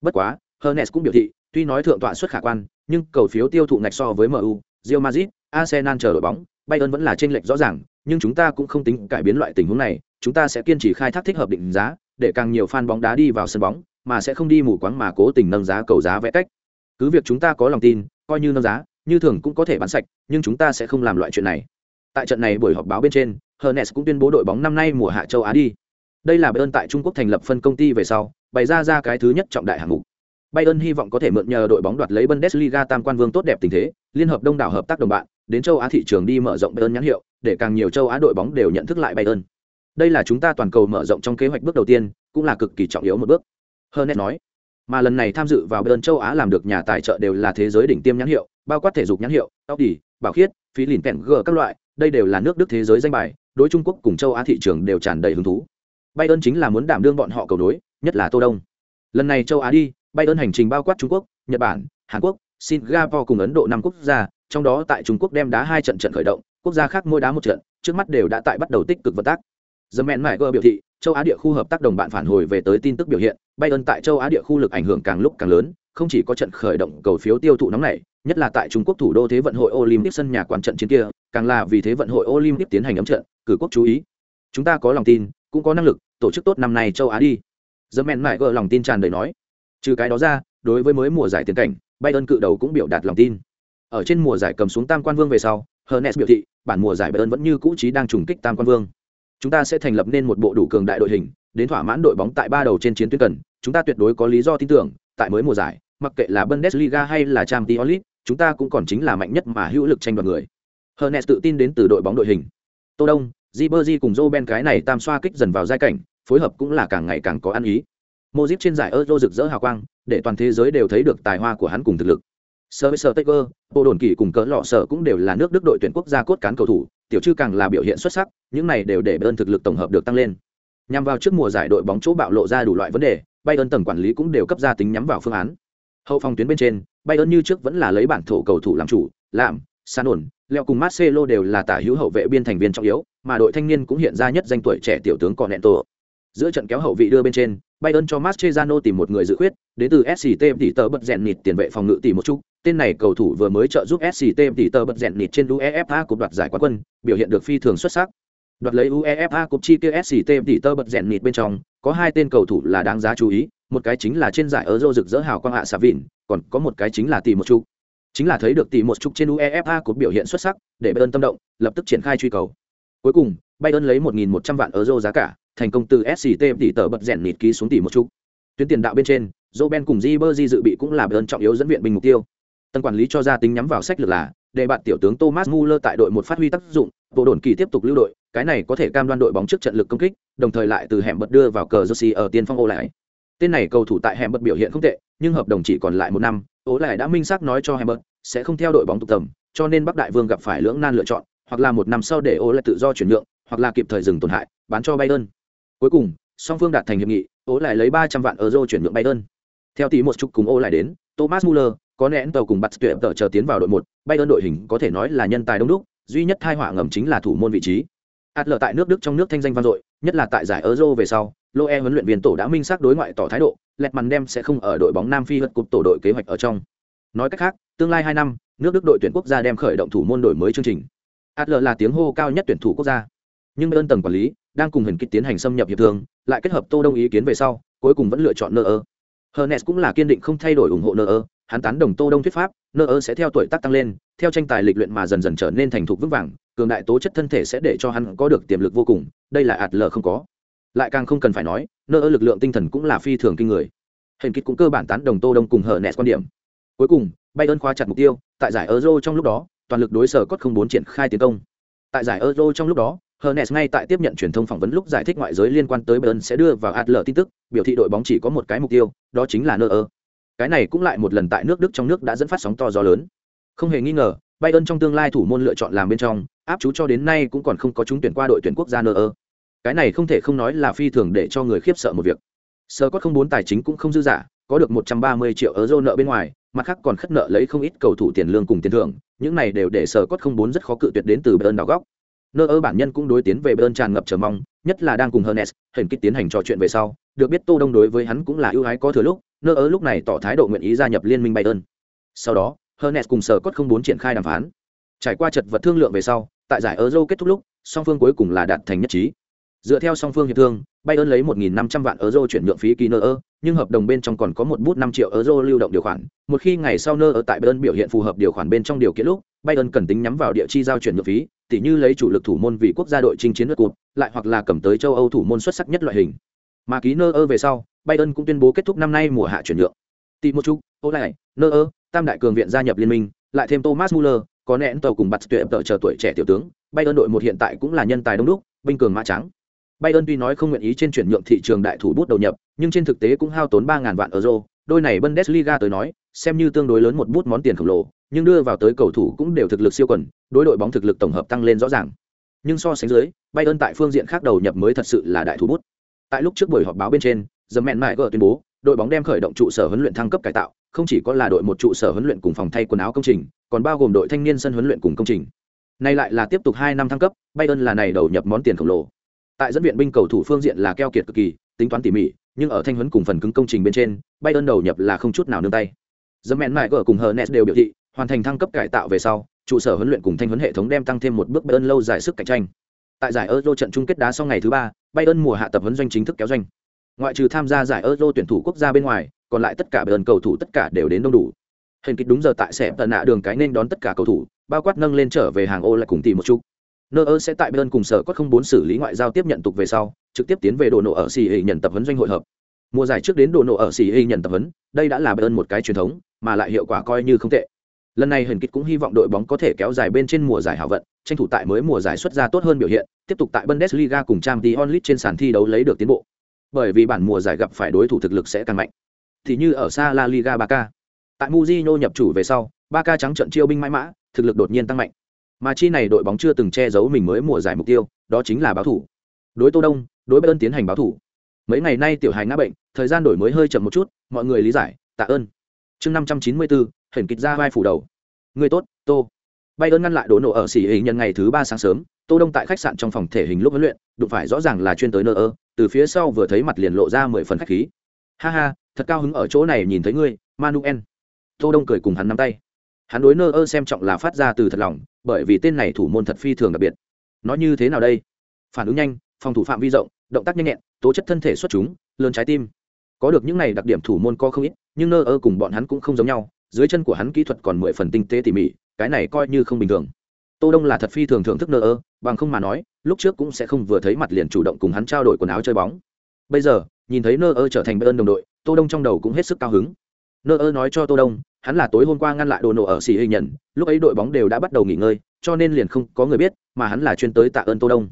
Bất quá, Hernes cũng biểu thị, tuy nói thượng tọa suất khả quan, nhưng cầu phiếu tiêu thụ ngạch so với MU, Real Madrid, Arsenal chờ đội bóng, Bayern vẫn là chênh lệch rõ ràng, nhưng chúng ta cũng không tính cải biến loại tình huống này, chúng ta sẽ kiên trì khai thác thích hợp định giá, để càng nhiều fan bóng đá đi vào sân bóng, mà sẽ không đi mù quáng mà cố tình nâng giá cầu giá vẽ cách. Cứ việc chúng ta có lòng tin, coi như nâng giá như thường cũng có thể bán sạch nhưng chúng ta sẽ không làm loại chuyện này. Tại trận này buổi họp báo bên trên hernes cũng tuyên bố đội bóng năm nay mùa hạ châu á đi. Đây là bayern tại trung quốc thành lập phân công ty về sau bày ra ra cái thứ nhất trọng đại hạng mục. Bayern hy vọng có thể mượn nhờ đội bóng đoạt lấy bundesliga tam quan vương tốt đẹp tình thế liên hợp đông đảo hợp tác đồng bạn đến châu á thị trường đi mở rộng bayern nhãn hiệu để càng nhiều châu á đội bóng đều nhận thức lại bayern đây là chúng ta toàn cầu mở rộng trong kế hoạch bước đầu tiên, cũng là cực kỳ trọng yếu một bước. Hernes nói. Mà lần này tham dự vào bên châu á làm được nhà tài trợ đều là thế giới đỉnh tiêm nhãn hiệu, bao quát thể dục nhãn hiệu, tóc đỉ, bảo khiết, phí lìn kèn g các loại, đây đều là nước đức thế giới danh bài, đối trung quốc cùng châu á thị trường đều tràn đầy hứng thú. Bayern chính là muốn đảm đương bọn họ cầu đối nhất là tô đông. Lần này châu á đi, bayern hành trình bao quát trung quốc, nhật bản, hàn quốc, singapore cùng ấn độ năm quốc gia, trong đó tại trung quốc đem đá hai trận trận khởi động, quốc gia khác mỗi đá một trận, trước mắt đều đã tại bắt đầu tích cực vận tác. The Man Maiger biểu thị, châu Á địa khu hợp tác đồng bạn phản hồi về tới tin tức biểu hiện, Bayern tại châu Á địa khu lực ảnh hưởng càng lúc càng lớn, không chỉ có trận khởi động cầu phiếu tiêu thụ nóng này, nhất là tại Trung Quốc thủ đô thế vận hội Olympic sân nhà quan trận chiến kia, càng là vì thế vận hội Olympic tiến hành ấm trận, cử quốc chú ý. Chúng ta có lòng tin, cũng có năng lực, tổ chức tốt năm nay châu Á đi. The Man Maiger lòng tin tràn đầy nói. Trừ cái đó ra, đối với mới mùa giải tiền cảnh, Bayern cự đầu cũng biểu đạt lòng tin. Ở trên mùa giải cầm xuống Tam Quan Vương về sau, Hernes biểu thị, bản mùa giải Bayern vẫn như cũ chí đang trùng kích Tam Quan Vương chúng ta sẽ thành lập nên một bộ đủ cường đại đội hình đến thỏa mãn đội bóng tại ba đầu trên chiến tuyến cần. Chúng ta tuyệt đối có lý do tin tưởng tại mới mùa giải mặc kệ là bundesliga hay là champions league chúng ta cũng còn chính là mạnh nhất mà hữu lực tranh đoạt người. Hernes tự tin đến từ đội bóng đội hình. Tô đông Ribery cùng Joe Ben cái này tam xoa kích dần vào giai cảnh phối hợp cũng là càng ngày càng có ăn ý. Modric trên giải Euro rực rỡ hào quang để toàn thế giới đều thấy được tài hoa của hắn cùng thực lực. Sir Taker, Bộ Đồn Kỳ cùng cỡ lọ sở cũng đều là nước Đức đội tuyển quốc gia cốt cán cầu thủ, tiểu chư càng là biểu hiện xuất sắc, những này đều để Bayern thực lực tổng hợp được tăng lên. Nhằm vào trước mùa giải đội bóng chỗ bạo lộ ra đủ loại vấn đề, Bayern tầng quản lý cũng đều cấp ra tính nhắm vào phương án. Hậu phòng tuyến bên trên, Bayern như trước vẫn là lấy bản thổ cầu thủ làm chủ, làm, san ổn, leo cùng Marcelo đều là tả hữu hậu vệ biên thành viên trọng yếu, mà đội thanh niên cũng hiện ra nhất danh tuổi trẻ tiểu tướng Conento. Giữa trận kéo hậu vị đưa bên trên, Bayern cho Mascherano tìm một người dự khuyết, đến từ SCT tỷ tờ bật rèn nịt tiền vệ phòng ngự tỷ một chút, tên này cầu thủ vừa mới trợ giúp SCT tỷ tờ bật rèn nịt trên UEFA cúp đoạt giải quán quân, biểu hiện được phi thường xuất sắc. Đoạt lấy UEFA cúp chi kia SCT tỷ tờ bật rèn nịt bên trong, có hai tên cầu thủ là đáng giá chú ý, một cái chính là trên giải Euro rực rỡ hào quang hạ xà vịn, còn có một cái chính là tỷ một chục. Chính là thấy được tỷ một chục trên UEFA cúp biểu hiện xuất sắc, để Bayern tâm động, lập tức triển khai truy cầu. Cuối cùng, Bayern lấy 1.100 vạn euro giá cả, thành công từ SCT tỷ tờ bật rèn nịt ký xuống tỷ một chục. Tuyến tiền đạo bên trên, Roben cùng Ribery dự bị cũng là Bayern trọng yếu dẫn viện binh mục tiêu. Tân quản lý cho ra tính nhắm vào sách lược là để bạn tiểu tướng Thomas Muller tại đội một phát huy tác dụng, bộ đồn kỳ tiếp tục lưu đội, cái này có thể cam đoan đội bóng trước trận lực công kích, đồng thời lại từ hẻm bật đưa vào cờ Jersey ở tiên phong ô lại. Tên này cầu thủ tại hẻm bật biểu hiện không tệ, nhưng hợp đồng chỉ còn lại một năm, ô lại đã minh xác nói cho hẻm bật sẽ không theo đội bóng tục tầm, cho nên Bắc Đại Vương gặp phải lưỡng nan lựa chọn, hoặc là một năm sau để ô lại tự do chuyển nhượng, hoặc là kịp thời dừng tổn hại, bán cho Bayern. Cuối cùng, song phương đạt thành hiệp nghị, ô lại lấy 300 vạn euro chuyển nhượng Bayern. Theo tí một chút cùng ô lại đến, Thomas Muller, có nén tàu cùng bắt tuyệt tờ chờ tiến vào đội một, bay ơn đội hình có thể nói là nhân tài đông đúc, duy nhất thai họa ngầm chính là thủ môn vị trí. Adler tại nước Đức trong nước thanh danh vang dội, nhất là tại giải Euro về sau, Loe huấn luyện viên tổ đã minh xác đối ngoại tỏ thái độ, lẹt màn đem sẽ không ở đội bóng Nam Phi hất cục tổ đội kế hoạch ở trong. Nói cách khác, tương lai hai năm, nước đức đội tuyển quốc gia đem khởi động thủ môn đổi mới chương trình adler là tiếng hô cao nhất tuyển thủ quốc gia nhưng ơn tầng quản lý đang cùng hình kích tiến hành xâm nhập hiệp thương lại kết hợp tô đông ý kiến về sau cuối cùng vẫn lựa chọn nơ ơ hernes cũng là kiên định không thay đổi ủng hộ nơ ơ hắn tán đồng tô đông thuyết pháp nơ ơ sẽ theo tuổi tác tăng lên theo tranh tài lịch luyện mà dần dần trở nên thành thục vững vàng cường đại tố chất thân thể sẽ để cho hắn có được tiềm lực vô cùng đây là ạt lờ không có. Lại càng không cần phải nói nơ ơ lực lượng tinh thần cũng là phi thường kinh người. Hình kích cũng cơ bản tán đồng tô đông cùng hở nẹt quan điểm. Cuối cùng bayern khóa chặt mục tiêu tại giải euro trong lúc đó toàn lực đối sở cốt không bốn triển khai tiến công. Tại giải euro trong lúc đó Hernes ngay tại tiếp nhận truyền thông phỏng vấn lúc giải thích ngoại giới liên quan tới Bayern sẽ đưa vào Adler tin tức, biểu thị đội bóng chỉ có một cái mục tiêu, đó chính là Neuer. Cái này cũng lại một lần tại nước Đức trong nước đã dẫn phát sóng to gió lớn. Không hề nghi ngờ, Bayern trong tương lai thủ môn lựa chọn làm bên trong, áp chú cho đến nay cũng còn không có chúng tuyển qua đội tuyển quốc gia Neuer. Cái này không thể không nói là phi thường để cho người khiếp sợ một việc. Scott không bốn tài chính cũng không dư giả, có được 130 triệu euro nợ bên ngoài, mặt khác còn khất nợ lấy không ít cầu thủ tiền lương cùng tiền thưởng, những này đều để Scott không bốn rất khó cự tuyệt đến từ Bayern đảo góc nơ ơ bản nhân cũng đối tiến về Bayern tràn ngập chờ mong nhất là đang cùng hernes hình kích tiến hành trò chuyện về sau được biết tô đông đối với hắn cũng là ưu ái có thừa lúc nơ ớ lúc này tỏ thái độ nguyện ý gia nhập liên minh bayern. Sau đó, hernes cùng sở cốt không muốn triển khai đàm phán. Trải qua chật vật thương lượng về sau, tại giải euro kết thúc lúc, song phương cuối cùng là đạt thành nhất trí. Dựa theo song phương hiệp thương, bayern lấy 1.500 vạn euro chuyển nhượng phí kỳ nơ ớ, nhưng hợp đồng bên trong còn có một bút 5 triệu euro lưu động điều khoản. Một khi ngày sau nơ ở tại bayern biểu hiện phù hợp điều khoản bên trong điều kiện lúc, bayern cần tính nhắm vào địa chi giao chuyển nhượng phí, tỉ như lấy chủ lực thủ môn vì quốc gia đội chinh chiến lượt cột lại hoặc là cầm tới châu Âu thủ môn xuất sắc nhất loại hình. Mà ký nơ ơ về sau, Biden cũng tuyên bố kết thúc năm nay mùa hạ chuyển nhượng. Tìm một chút, ô lại, nơ ơ, tam đại cường viện gia nhập liên minh, lại thêm Thomas Muller, có nén tàu cùng bật tuyệt tợ chờ tuổi trẻ tiểu tướng, Biden đội một hiện tại cũng là nhân tài đông đúc, binh cường mã trắng. Biden tuy nói không nguyện ý trên chuyển nhượng thị trường đại thủ bút đầu nhập, nhưng trên thực tế cũng hao tốn 3000 vạn euro, đôi này Bundesliga tới nói, xem như tương đối lớn một bút món tiền khổng lồ, nhưng đưa vào tới cầu thủ cũng đều thực lực siêu quần, đối đội bóng thực lực tổng hợp tăng lên rõ ràng. Nhưng so sánh dưới, Bayern tại phương diện khác đầu nhập mới thật sự là đại thủ bút. Tại lúc trước buổi họp báo bên trên, The Man Mại tuyên bố, đội bóng đem khởi động trụ sở huấn luyện thăng cấp cải tạo, không chỉ có là đội một trụ sở huấn luyện cùng phòng thay quần áo công trình, còn bao gồm đội thanh niên sân huấn luyện cùng công trình. Nay lại là tiếp tục hai năm thăng cấp, Bayern là này đầu nhập món tiền khổng lồ. Tại dẫn viện binh cầu thủ phương diện là keo kiệt cực kỳ, tính toán tỉ mỉ, nhưng ở thanh huấn cùng phần cứng công trình bên trên, Bayern đầu nhập là không chút nào nương tay. The Man Mại cùng Hernes đều biểu thị, hoàn thành thăng cấp cải tạo về sau trụ sở huấn luyện cùng thanh huấn hệ thống đem tăng thêm một bước bayern lâu dài sức cạnh tranh tại giải euro trận chung kết đá sau ngày thứ ba bayern mùa hạ tập huấn doanh chính thức kéo doanh. Ngoại trừ tham gia giải euro tuyển thủ quốc gia bên ngoài, còn lại tất cả bayern cầu thủ tất cả đều đến đông đủ. Hình kịch đúng giờ tại sẽ tận nạ đường cái nên đón tất cả cầu thủ, bao quát nâng lên trở về hàng ô lại cùng tìm một chút. Nơ sẽ tại bayern cùng sở có không bốn xử lý ngoại giao tiếp nhận tục về sau, trực tiếp tiến về đồ nổ ở xì hình nhận tập huấn doanh hội hợp. Mùa giải trước đến đồ nổ ở xì hình nhận tập huấn, đây đã là bayern một cái truyền thống, mà lại hiệu quả coi như không tệ lần này hình kịch cũng hy vọng đội bóng có thể kéo dài bên trên mùa giải hảo vận, tranh thủ tại mới mùa giải xuất ra tốt hơn biểu hiện, tiếp tục tại bundesliga cùng trang t onlit trên sàn thi đấu lấy được tiến bộ. Bởi vì bản mùa giải gặp phải đối thủ thực lực sẽ càng mạnh. Thì như ở xa la liga ba k tại muzino nhập chủ về sau ba k trắng trận chiêu binh mãi mã, thực lực đột nhiên tăng mạnh. Mà chi này đội bóng chưa từng che giấu mình mới mùa giải mục tiêu, đó chính là báo thủ. Đối tô đông, đối bayern tiến hành báo thủ. Mấy ngày nay tiểu hài ngã bệnh, thời gian đổi mới hơi chậm một chút, mọi người lý giải, tạ ơn. Chương năm trăm chín mươi bốn hển kịch ra vai phủ đầu. Người tốt, tô. Bay ơn ngăn lại đổ nổ ở xỉ hình nhân ngày thứ ba sáng sớm, tô đông tại khách sạn trong phòng thể hình lúc huấn luyện, đụng phải rõ ràng là chuyên tới nơ ơ, từ phía sau vừa thấy mặt liền lộ ra mười phần khách khí. Ha ha, thật cao hứng ở chỗ này nhìn thấy ngươi, manuel. Tô đông cười cùng hắn nắm tay. Hắn đối nơ ơ xem trọng là phát ra từ thật lòng, bởi vì tên này thủ môn thật phi thường đặc biệt. Nó như thế nào đây? Phản ứng nhanh, phòng thủ phạm vi rộng, động tác nhanh nhẹn, tố chất thân thể xuất chúng, lớn trái tim. Có được những này đặc điểm thủ môn co không ít, nhưng nơ ơ cùng bọn hắn cũng không giống nhau dưới chân của hắn kỹ thuật còn mười phần tinh tế tỉ mỉ, cái này coi như không bình thường. Tô đông là thật phi thường thưởng thức nơ ơ, bằng không mà nói, lúc trước cũng sẽ không vừa thấy mặt liền chủ động cùng hắn trao đổi quần áo chơi bóng. Bây giờ, nhìn thấy nơ ơ trở thành bê ơn đồng đội, tô đông trong đầu cũng hết sức cao hứng. Nơ ơ nói cho tô đông, hắn là tối hôm qua ngăn lại đồ nổ ở xì hình nhận lúc ấy đội bóng đều đã bắt đầu nghỉ ngơi, cho nên liền không có người biết, mà hắn là chuyên tới tạ ơn tô đông.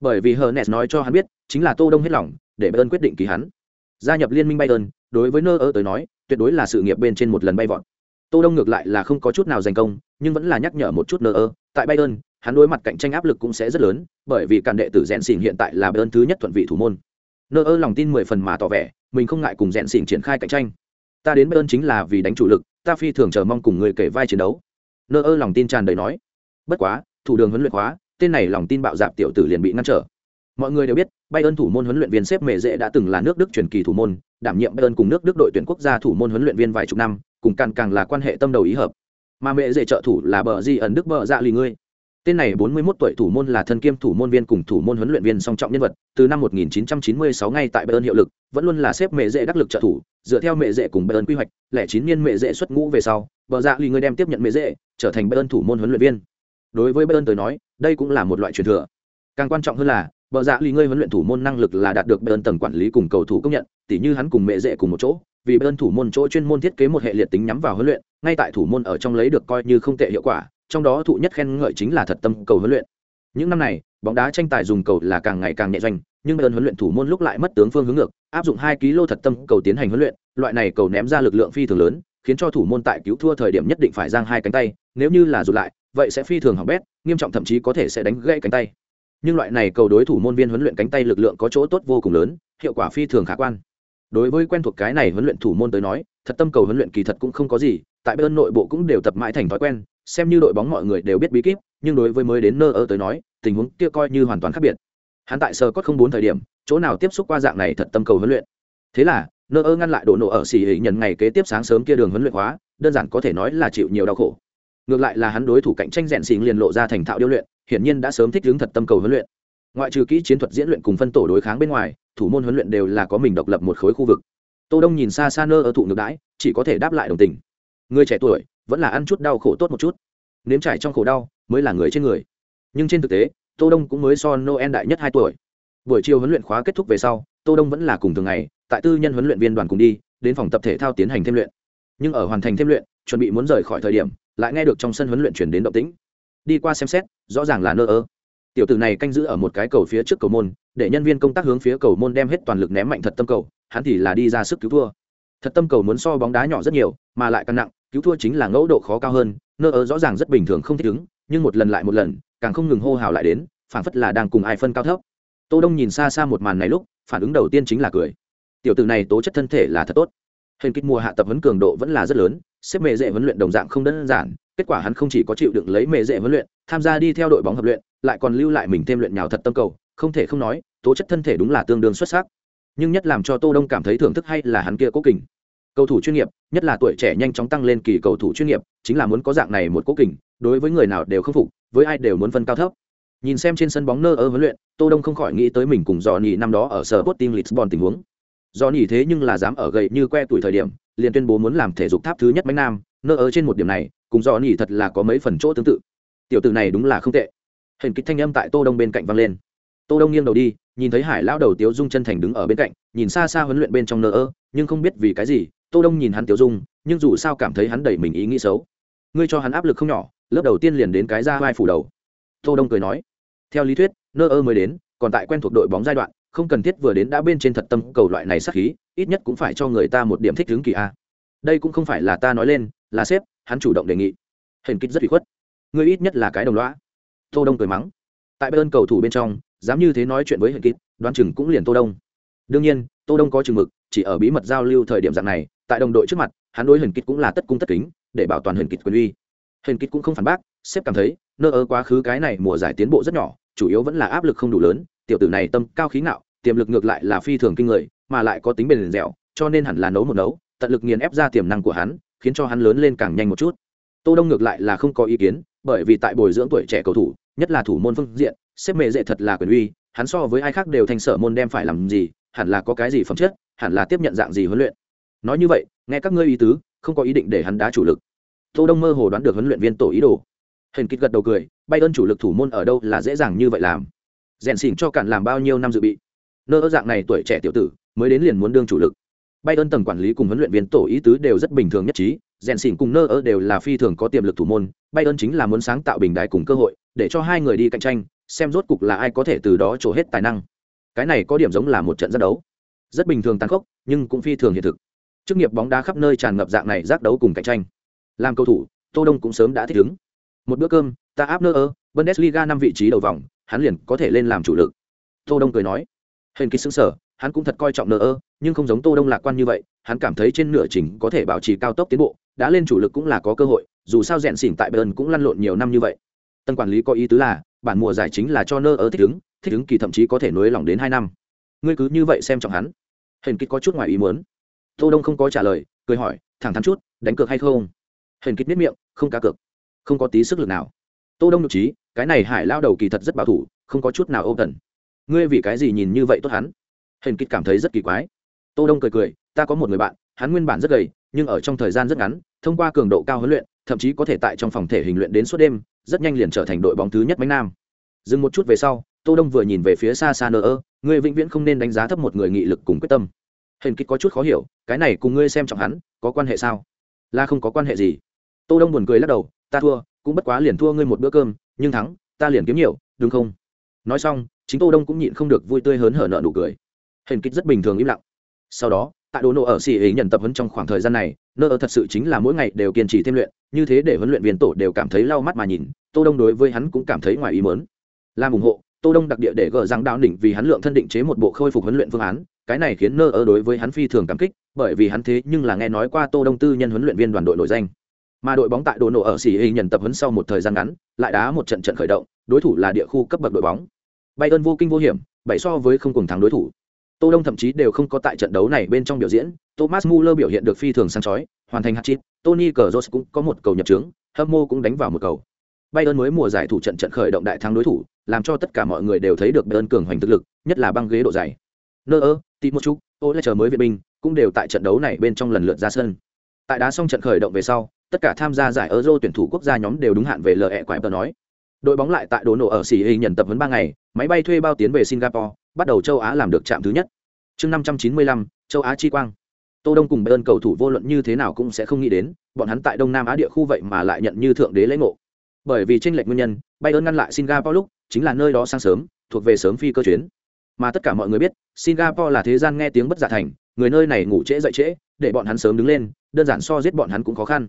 Bởi vì hờ nes nói cho hắn biết, chính là tô đông hết lòng để bayern quyết định ký hắn. Gia nhập liên minh bayern, đối với nơ ơ tới nói, tuyệt đối là sự nghiệp bên trên một lần bay vọt tô đông ngược lại là không có chút nào giành công, nhưng vẫn là nhắc nhở một chút nơ ơ, tại bayern, hắn đối mặt cạnh tranh áp lực cũng sẽ rất lớn, bởi vì càn đệ tử rèn xỉn hiện tại là bayern thứ nhất thuận vị thủ môn. Nơ ơ lòng tin mười phần mà tỏ vẻ, mình không ngại cùng rèn xỉn triển khai cạnh tranh. Ta đến bayern chính là vì đánh chủ lực, ta phi thường chờ mong cùng người kể vai chiến đấu. Nơ ơ lòng tin tràn đầy nói. Bất quá, thủ đường huấn luyện hóa tên này lòng tin bạo dạn tiểu tử liền bị ngăn trở. Mọi người đều biết, bayern thủ môn huấn luyện viên xếp mề dễ đã từng là nước đức truyền kỳ thủ môn, đảm nhiệm bayern cùng nước đức đội tuyển quốc gia thủ môn huấn luyện viên vài chục năm cùng càng càng là quan hệ tâm đầu ý hợp. Mà mẹ dễ trợ thủ là bờ di ẩn đức bờ dạ lì ngươi. Tên này 41 tuổi thủ môn là thân kiêm thủ môn viên cùng thủ môn huấn luyện viên song trọng nhân vật, từ năm 1996 ngay tại bayern hiệu lực, vẫn luôn là xếp mẹ dễ đắc lực trợ thủ, dựa theo mẹ dễ cùng bayern quy hoạch, lẻ chín niên mẹ dễ xuất ngũ về sau, bờ dạ lì ngươi đem tiếp nhận mẹ dễ, trở thành bayern thủ môn huấn luyện viên. Đối với bayern tới nói, đây cũng là một loại truyền thừa. Càng quan trọng hơn là, bờ dạ lì ngươi huấn luyện thủ môn năng lực là đạt được bayern tầng quản lý cùng cầu thủ công nhận, tỉ như hắn cùng mẹ dễ cùng một chỗ vì bên thủ môn chỗ chuyên môn thiết kế một hệ liệt tính nhắm vào huấn luyện, ngay tại thủ môn ở trong lấy được coi như không tệ hiệu quả, trong đó thụ nhất khen ngợi chính là thật tâm cầu huấn luyện. Những năm này, bóng đá tranh tài dùng cầu là càng ngày càng nhẹ doanh, nhưng bên huấn luyện thủ môn lúc lại mất tướng phương hướng ngược, áp dụng hai kg thật tâm cầu tiến hành huấn luyện, loại này cầu ném ra lực lượng phi thường lớn, khiến cho thủ môn tại cứu thua thời điểm nhất định phải giang hai cánh tay, nếu như là rụt lại, vậy sẽ phi thường hỏng bét, nghiêm trọng thậm chí có thể sẽ đánh gãy cánh tay. Nhưng loại này cầu đối thủ môn viên huấn luyện cánh tay lực lượng có chỗ tốt vô cùng lớn, hiệu quả phi thường khả quan đối với quen thuộc cái này huấn luyện thủ môn tới nói, thật tâm cầu huấn luyện kỳ thật cũng không có gì, tại bên nội bộ cũng đều tập mãi thành thói quen, xem như đội bóng mọi người đều biết bí kíp, nhưng đối với mới đến nơ ơ tới nói, tình huống kia coi như hoàn toàn khác biệt. Hắn tại sờ cốt không bốn thời điểm, chỗ nào tiếp xúc qua dạng này thật tâm cầu huấn luyện. Thế là nơ ơ ngăn lại đổ nổ ở xỉ hình nhận ngày kế tiếp sáng sớm kia đường huấn luyện hóa, đơn giản có thể nói là chịu nhiều đau khổ. Ngược lại là hắn đối thủ cạnh tranh rèn xỉn liền lộ ra thành thạo điêu luyện, hiển nhiên đã sớm thích hướng thật tâm cầu huấn luyện ngoại trừ kỹ chiến thuật diễn luyện cùng phân tổ đối kháng bên ngoài, thủ môn huấn luyện đều là có mình độc lập một khối khu vực. Tô đông nhìn xa xa nơ ở thụ ngược đãi, chỉ có thể đáp lại đồng tình. Người trẻ tuổi, vẫn là ăn chút đau khổ tốt một chút. Nếm trải trong khổ đau, mới là người trên người. Nhưng trên thực tế, tô đông cũng mới so noel đại nhất hai tuổi. Buổi chiều huấn luyện khóa kết thúc về sau, tô đông vẫn là cùng thường ngày, tại tư nhân huấn luyện viên đoàn cùng đi, đến phòng tập thể thao tiến hành thêm luyện. Nhưng ở hoàn thành thêm luyện, chuẩn bị muốn rời khỏi thời điểm, lại nghe được trong sân huấn luyện chuyển đến động tĩnh. Đi qua xem xét, rõ ràng là nơ ơ tiểu tử này canh giữ ở một cái cầu phía trước cầu môn, để nhân viên công tác hướng phía cầu môn đem hết toàn lực ném mạnh thật tâm cầu, hắn thì là đi ra sức cứu thua. Thật tâm cầu muốn so bóng đá nhỏ rất nhiều, mà lại càng nặng, cứu thua chính là ngẫu độ khó cao hơn nơ ơ rõ ràng rất bình thường không thích ứng, nhưng một lần lại một lần, càng không ngừng hô hào lại đến phản phất là đang cùng ai phân cao thấp. Tô đông nhìn xa xa một màn này lúc, phản ứng đầu tiên chính là cười. Tiểu tử này tố chất thân thể là thật tốt. Hình kích mùa hạ tập huấn cường độ vẫn là rất lớn, xếp mề dễ huấn luyện đồng dạng không đơn giản, kết quả hắn không chỉ có chịu đựng lấy mề dễ huấn luyện, tham gia đi theo đội bóng hợp luyện lại còn lưu lại mình thêm luyện nhào thật tâm cầu, không thể không nói, tố chất thân thể đúng là tương đương xuất sắc. Nhưng nhất làm cho tô đông cảm thấy thưởng thức hay là hắn kia cố kình. Cầu thủ chuyên nghiệp, nhất là tuổi trẻ nhanh chóng tăng lên kỳ cầu thủ chuyên nghiệp, chính là muốn có dạng này một cố kình, đối với người nào đều không phục, với ai đều muốn phân cao thấp. Nhìn xem trên sân bóng nơ ơ huấn luyện, tô đông không khỏi nghĩ tới mình cùng dò nhì năm đó ở sở bot team lisbon tình huống. Do nhì thế nhưng là dám ở gậy như que tuổi thời điểm, liền tuyên bố muốn làm thể dục tháp thứ nhất bánh nam, nơ ơ trên một điểm này, cùng do nhì thật là có mấy phần chỗ tương tự. Tiểu tử này đúng là không tệ hình kích thanh âm tại tô đông bên cạnh vang lên. Tô đông nghiêng đầu đi, nhìn thấy hải lão đầu tiếu dung chân thành đứng ở bên cạnh, nhìn xa xa huấn luyện bên trong nơ ơ, nhưng không biết vì cái gì, tô đông nhìn hắn tiếu dung, nhưng dù sao cảm thấy hắn đẩy mình ý nghĩ xấu. Ngươi cho hắn áp lực không nhỏ, lớp đầu tiên liền đến cái ra vai phủ đầu. Tô đông cười nói. Theo lý thuyết, nơ ơ mới đến, còn tại quen thuộc đội bóng giai đoạn, không cần thiết vừa đến đã bên trên thật tâm cầu loại này sắc khí, ít nhất cũng phải cho người ta một điểm thích hướng kỳ a. Đây cũng không phải là ta nói lên, là sếp, hắn chủ động đề nghị. Hình kích rất bị khuất. Ngươi ít nhất là cái đồng loã tô đông cười mắng. Tại bên cầu thủ bên trong, dám như thế nói chuyện với hình kích đoán chừng cũng liền tô đông. Đương nhiên, tô đông có chừng mực, chỉ ở bí mật giao lưu thời điểm dạng này, tại đồng đội trước mặt, hắn đối hình kịch cũng là tất cung tất kính, để bảo toàn hình kịch quyền uy. Hình kịch cũng không phản bác, sếp cảm thấy, nơ ơ quá khứ cái này mùa giải tiến bộ rất nhỏ, chủ yếu vẫn là áp lực không đủ lớn, tiểu tử này tâm cao khí ngạo, tiềm lực ngược lại là phi thường kinh người, mà lại có tính bền dẻo, cho nên hẳn là nấu một nấu, tận lực nghiền ép ra tiềm năng của hắn, khiến cho hắn lớn lên càng nhanh một chút. Tô đông ngược lại là không có ý kiến, bởi vì tại bồi dưỡng tuổi trẻ cầu thủ nhất là thủ môn phương diện, xếp mệ dễ thật là quyền uy, hắn so với ai khác đều thành sở môn đem phải làm gì, hẳn là có cái gì phẩm chất, hẳn là tiếp nhận dạng gì huấn luyện. Nói như vậy, nghe các ngươi ý tứ, không có ý định để hắn đá chủ lực. Tô đông mơ hồ đoán được huấn luyện viên tổ ý đồ. Hình kịch gật đầu cười, bay ơn chủ lực thủ môn ở đâu là dễ dàng như vậy làm. Rèn xỉn cho cản làm bao nhiêu năm dự bị. Nơ dạng này tuổi trẻ tiểu tử, mới đến liền muốn đương chủ lực. Bayern tầng quản lý cùng huấn luyện viên tổ ý tứ đều rất bình thường nhất trí rèn xỉn cùng nơ ơ đều là phi thường có tiềm lực thủ môn Bayern chính là muốn sáng tạo bình đại cùng cơ hội để cho hai người đi cạnh tranh xem rốt cục là ai có thể từ đó trổ hết tài năng. Cái này có điểm giống là một trận giác đấu. Rất bình thường tàn khốc nhưng cũng phi thường hiện thực. Chức nghiệp bóng đá khắp nơi tràn ngập dạng này giác đấu cùng cạnh tranh. Làm cầu thủ tô đông cũng sớm đã thích ứng. Một bữa cơm ta áp nơ ơ bundesliga năm vị trí đầu vòng hắn liền có thể lên làm chủ lực. Tô đông cười nói. Hình kỳ sững sờ, hắn cũng thật coi trọng nơ ơ nhưng không giống tô đông lạc quan như vậy, hắn cảm thấy trên nửa trình có thể bảo trì cao tốc tiến bộ, đã lên chủ lực cũng là có cơ hội, dù sao rèn xỉn tại bern cũng lăn lộn nhiều năm như vậy. Tân quản lý có ý tứ là, bản mùa giải chính là cho nơ ở thích ứng thích ứng kỳ thậm chí có thể nối lỏng đến hai năm. Ngươi cứ như vậy xem trọng hắn. Hình kích có chút ngoài ý muốn. Tô đông không có trả lời, cười hỏi, thẳng thắn chút, đánh cược hay không? Hình kích miết miệng, không cá cược. Không có tí sức lực nào. Tô đông nhục trí cái này hải lao đầu kỳ thật rất bảo thủ, không có chút nào ô tần ngươi vì cái gì nhìn như vậy tốt hắn? Hình kích cảm thấy rất kỳ quái tô đông cười cười, ta có một người bạn, hắn nguyên bản rất gầy, nhưng ở trong thời gian rất ngắn, thông qua cường độ cao huấn luyện, thậm chí có thể tại trong phòng thể hình luyện đến suốt đêm, rất nhanh liền trở thành đội bóng thứ nhất bánh nam. Dừng một chút về sau, tô đông vừa nhìn về phía xa xa nơ ơ người vĩnh viễn không nên đánh giá thấp một người nghị lực cùng quyết tâm. Hình kích có chút khó hiểu, cái này cùng ngươi xem trọng hắn, có quan hệ sao? Là không có quan hệ gì. Tô đông buồn cười lắc đầu, ta thua, cũng bất quá liền thua ngươi một bữa cơm, nhưng thắng, ta liền kiếm nhiều, đúng không? Nói xong, chính tô đông cũng nhịn không được vui tươi hớn hở nợ nụ cười. Hình kích rất bình thường im lặng sau đó, tại đồ nộ ở xì ấy nhận tập huấn trong khoảng thời gian này, nơ ở thật sự chính là mỗi ngày đều kiên trì thêm luyện, như thế để huấn luyện viên tổ đều cảm thấy lau mắt mà nhìn, tô đông đối với hắn cũng cảm thấy ngoài ý mớn làm ủng hộ, tô đông đặc địa để gỡ rằng đạo đỉnh vì hắn lượng thân định chế một bộ khôi phục huấn luyện phương án, cái này khiến nơ ở đối với hắn phi thường cảm kích, bởi vì hắn thế nhưng là nghe nói qua tô đông tư nhân huấn luyện viên đoàn đội nổi danh. Mà đội bóng tại đồ nộ ở xì ấy nhận tập huấn sau một thời gian ngắn, lại đá một trận trận khởi động, đối thủ là địa khu cấp bậc đội bóng. Bayern vô kinh vô hiểm, bảy so với không cùng thắng đối thủ. Tô Đông thậm chí đều không có tại trận đấu này bên trong biểu diễn, Thomas Muller biểu hiện được phi thường sáng chói, hoàn thành hat-trick, Tony Kroos cũng có một cầu nhập trướng, Hâm cũng đánh vào một cầu. Bayern mới mùa giải thủ trận trận khởi động đại thắng đối thủ, làm cho tất cả mọi người đều thấy được Bayern cường hoành thực lực, nhất là băng ghế độ dày. Neuer, Timochuk, chờ mới viện binh, cũng đều tại trận đấu này bên trong lần lượt ra sân. Tại đá xong trận khởi động về sau, tất cả tham gia giải Euro tuyển thủ quốc gia nhóm đều đúng hạn về lệ quải tờ nói. Đội bóng lại tại đố nổ ở xỉ hình nhận tập huấn 3 ngày, máy bay thuê bao tiến về Singapore, bắt đầu châu Á làm được trạm thứ nhất. Chương 595, châu Á chi quang. Tô Đông cùng Bayern cầu thủ vô luận như thế nào cũng sẽ không nghĩ đến, bọn hắn tại Đông Nam Á địa khu vậy mà lại nhận như thượng đế lễ ngộ. Bởi vì tranh lệch nguyên nhân, Bayern ngăn lại Singapore lúc, chính là nơi đó sang sớm, thuộc về sớm phi cơ chuyến. Mà tất cả mọi người biết, Singapore là thế gian nghe tiếng bất giả thành, người nơi này ngủ trễ dậy trễ, để bọn hắn sớm đứng lên, đơn giản so giết bọn hắn cũng khó khăn.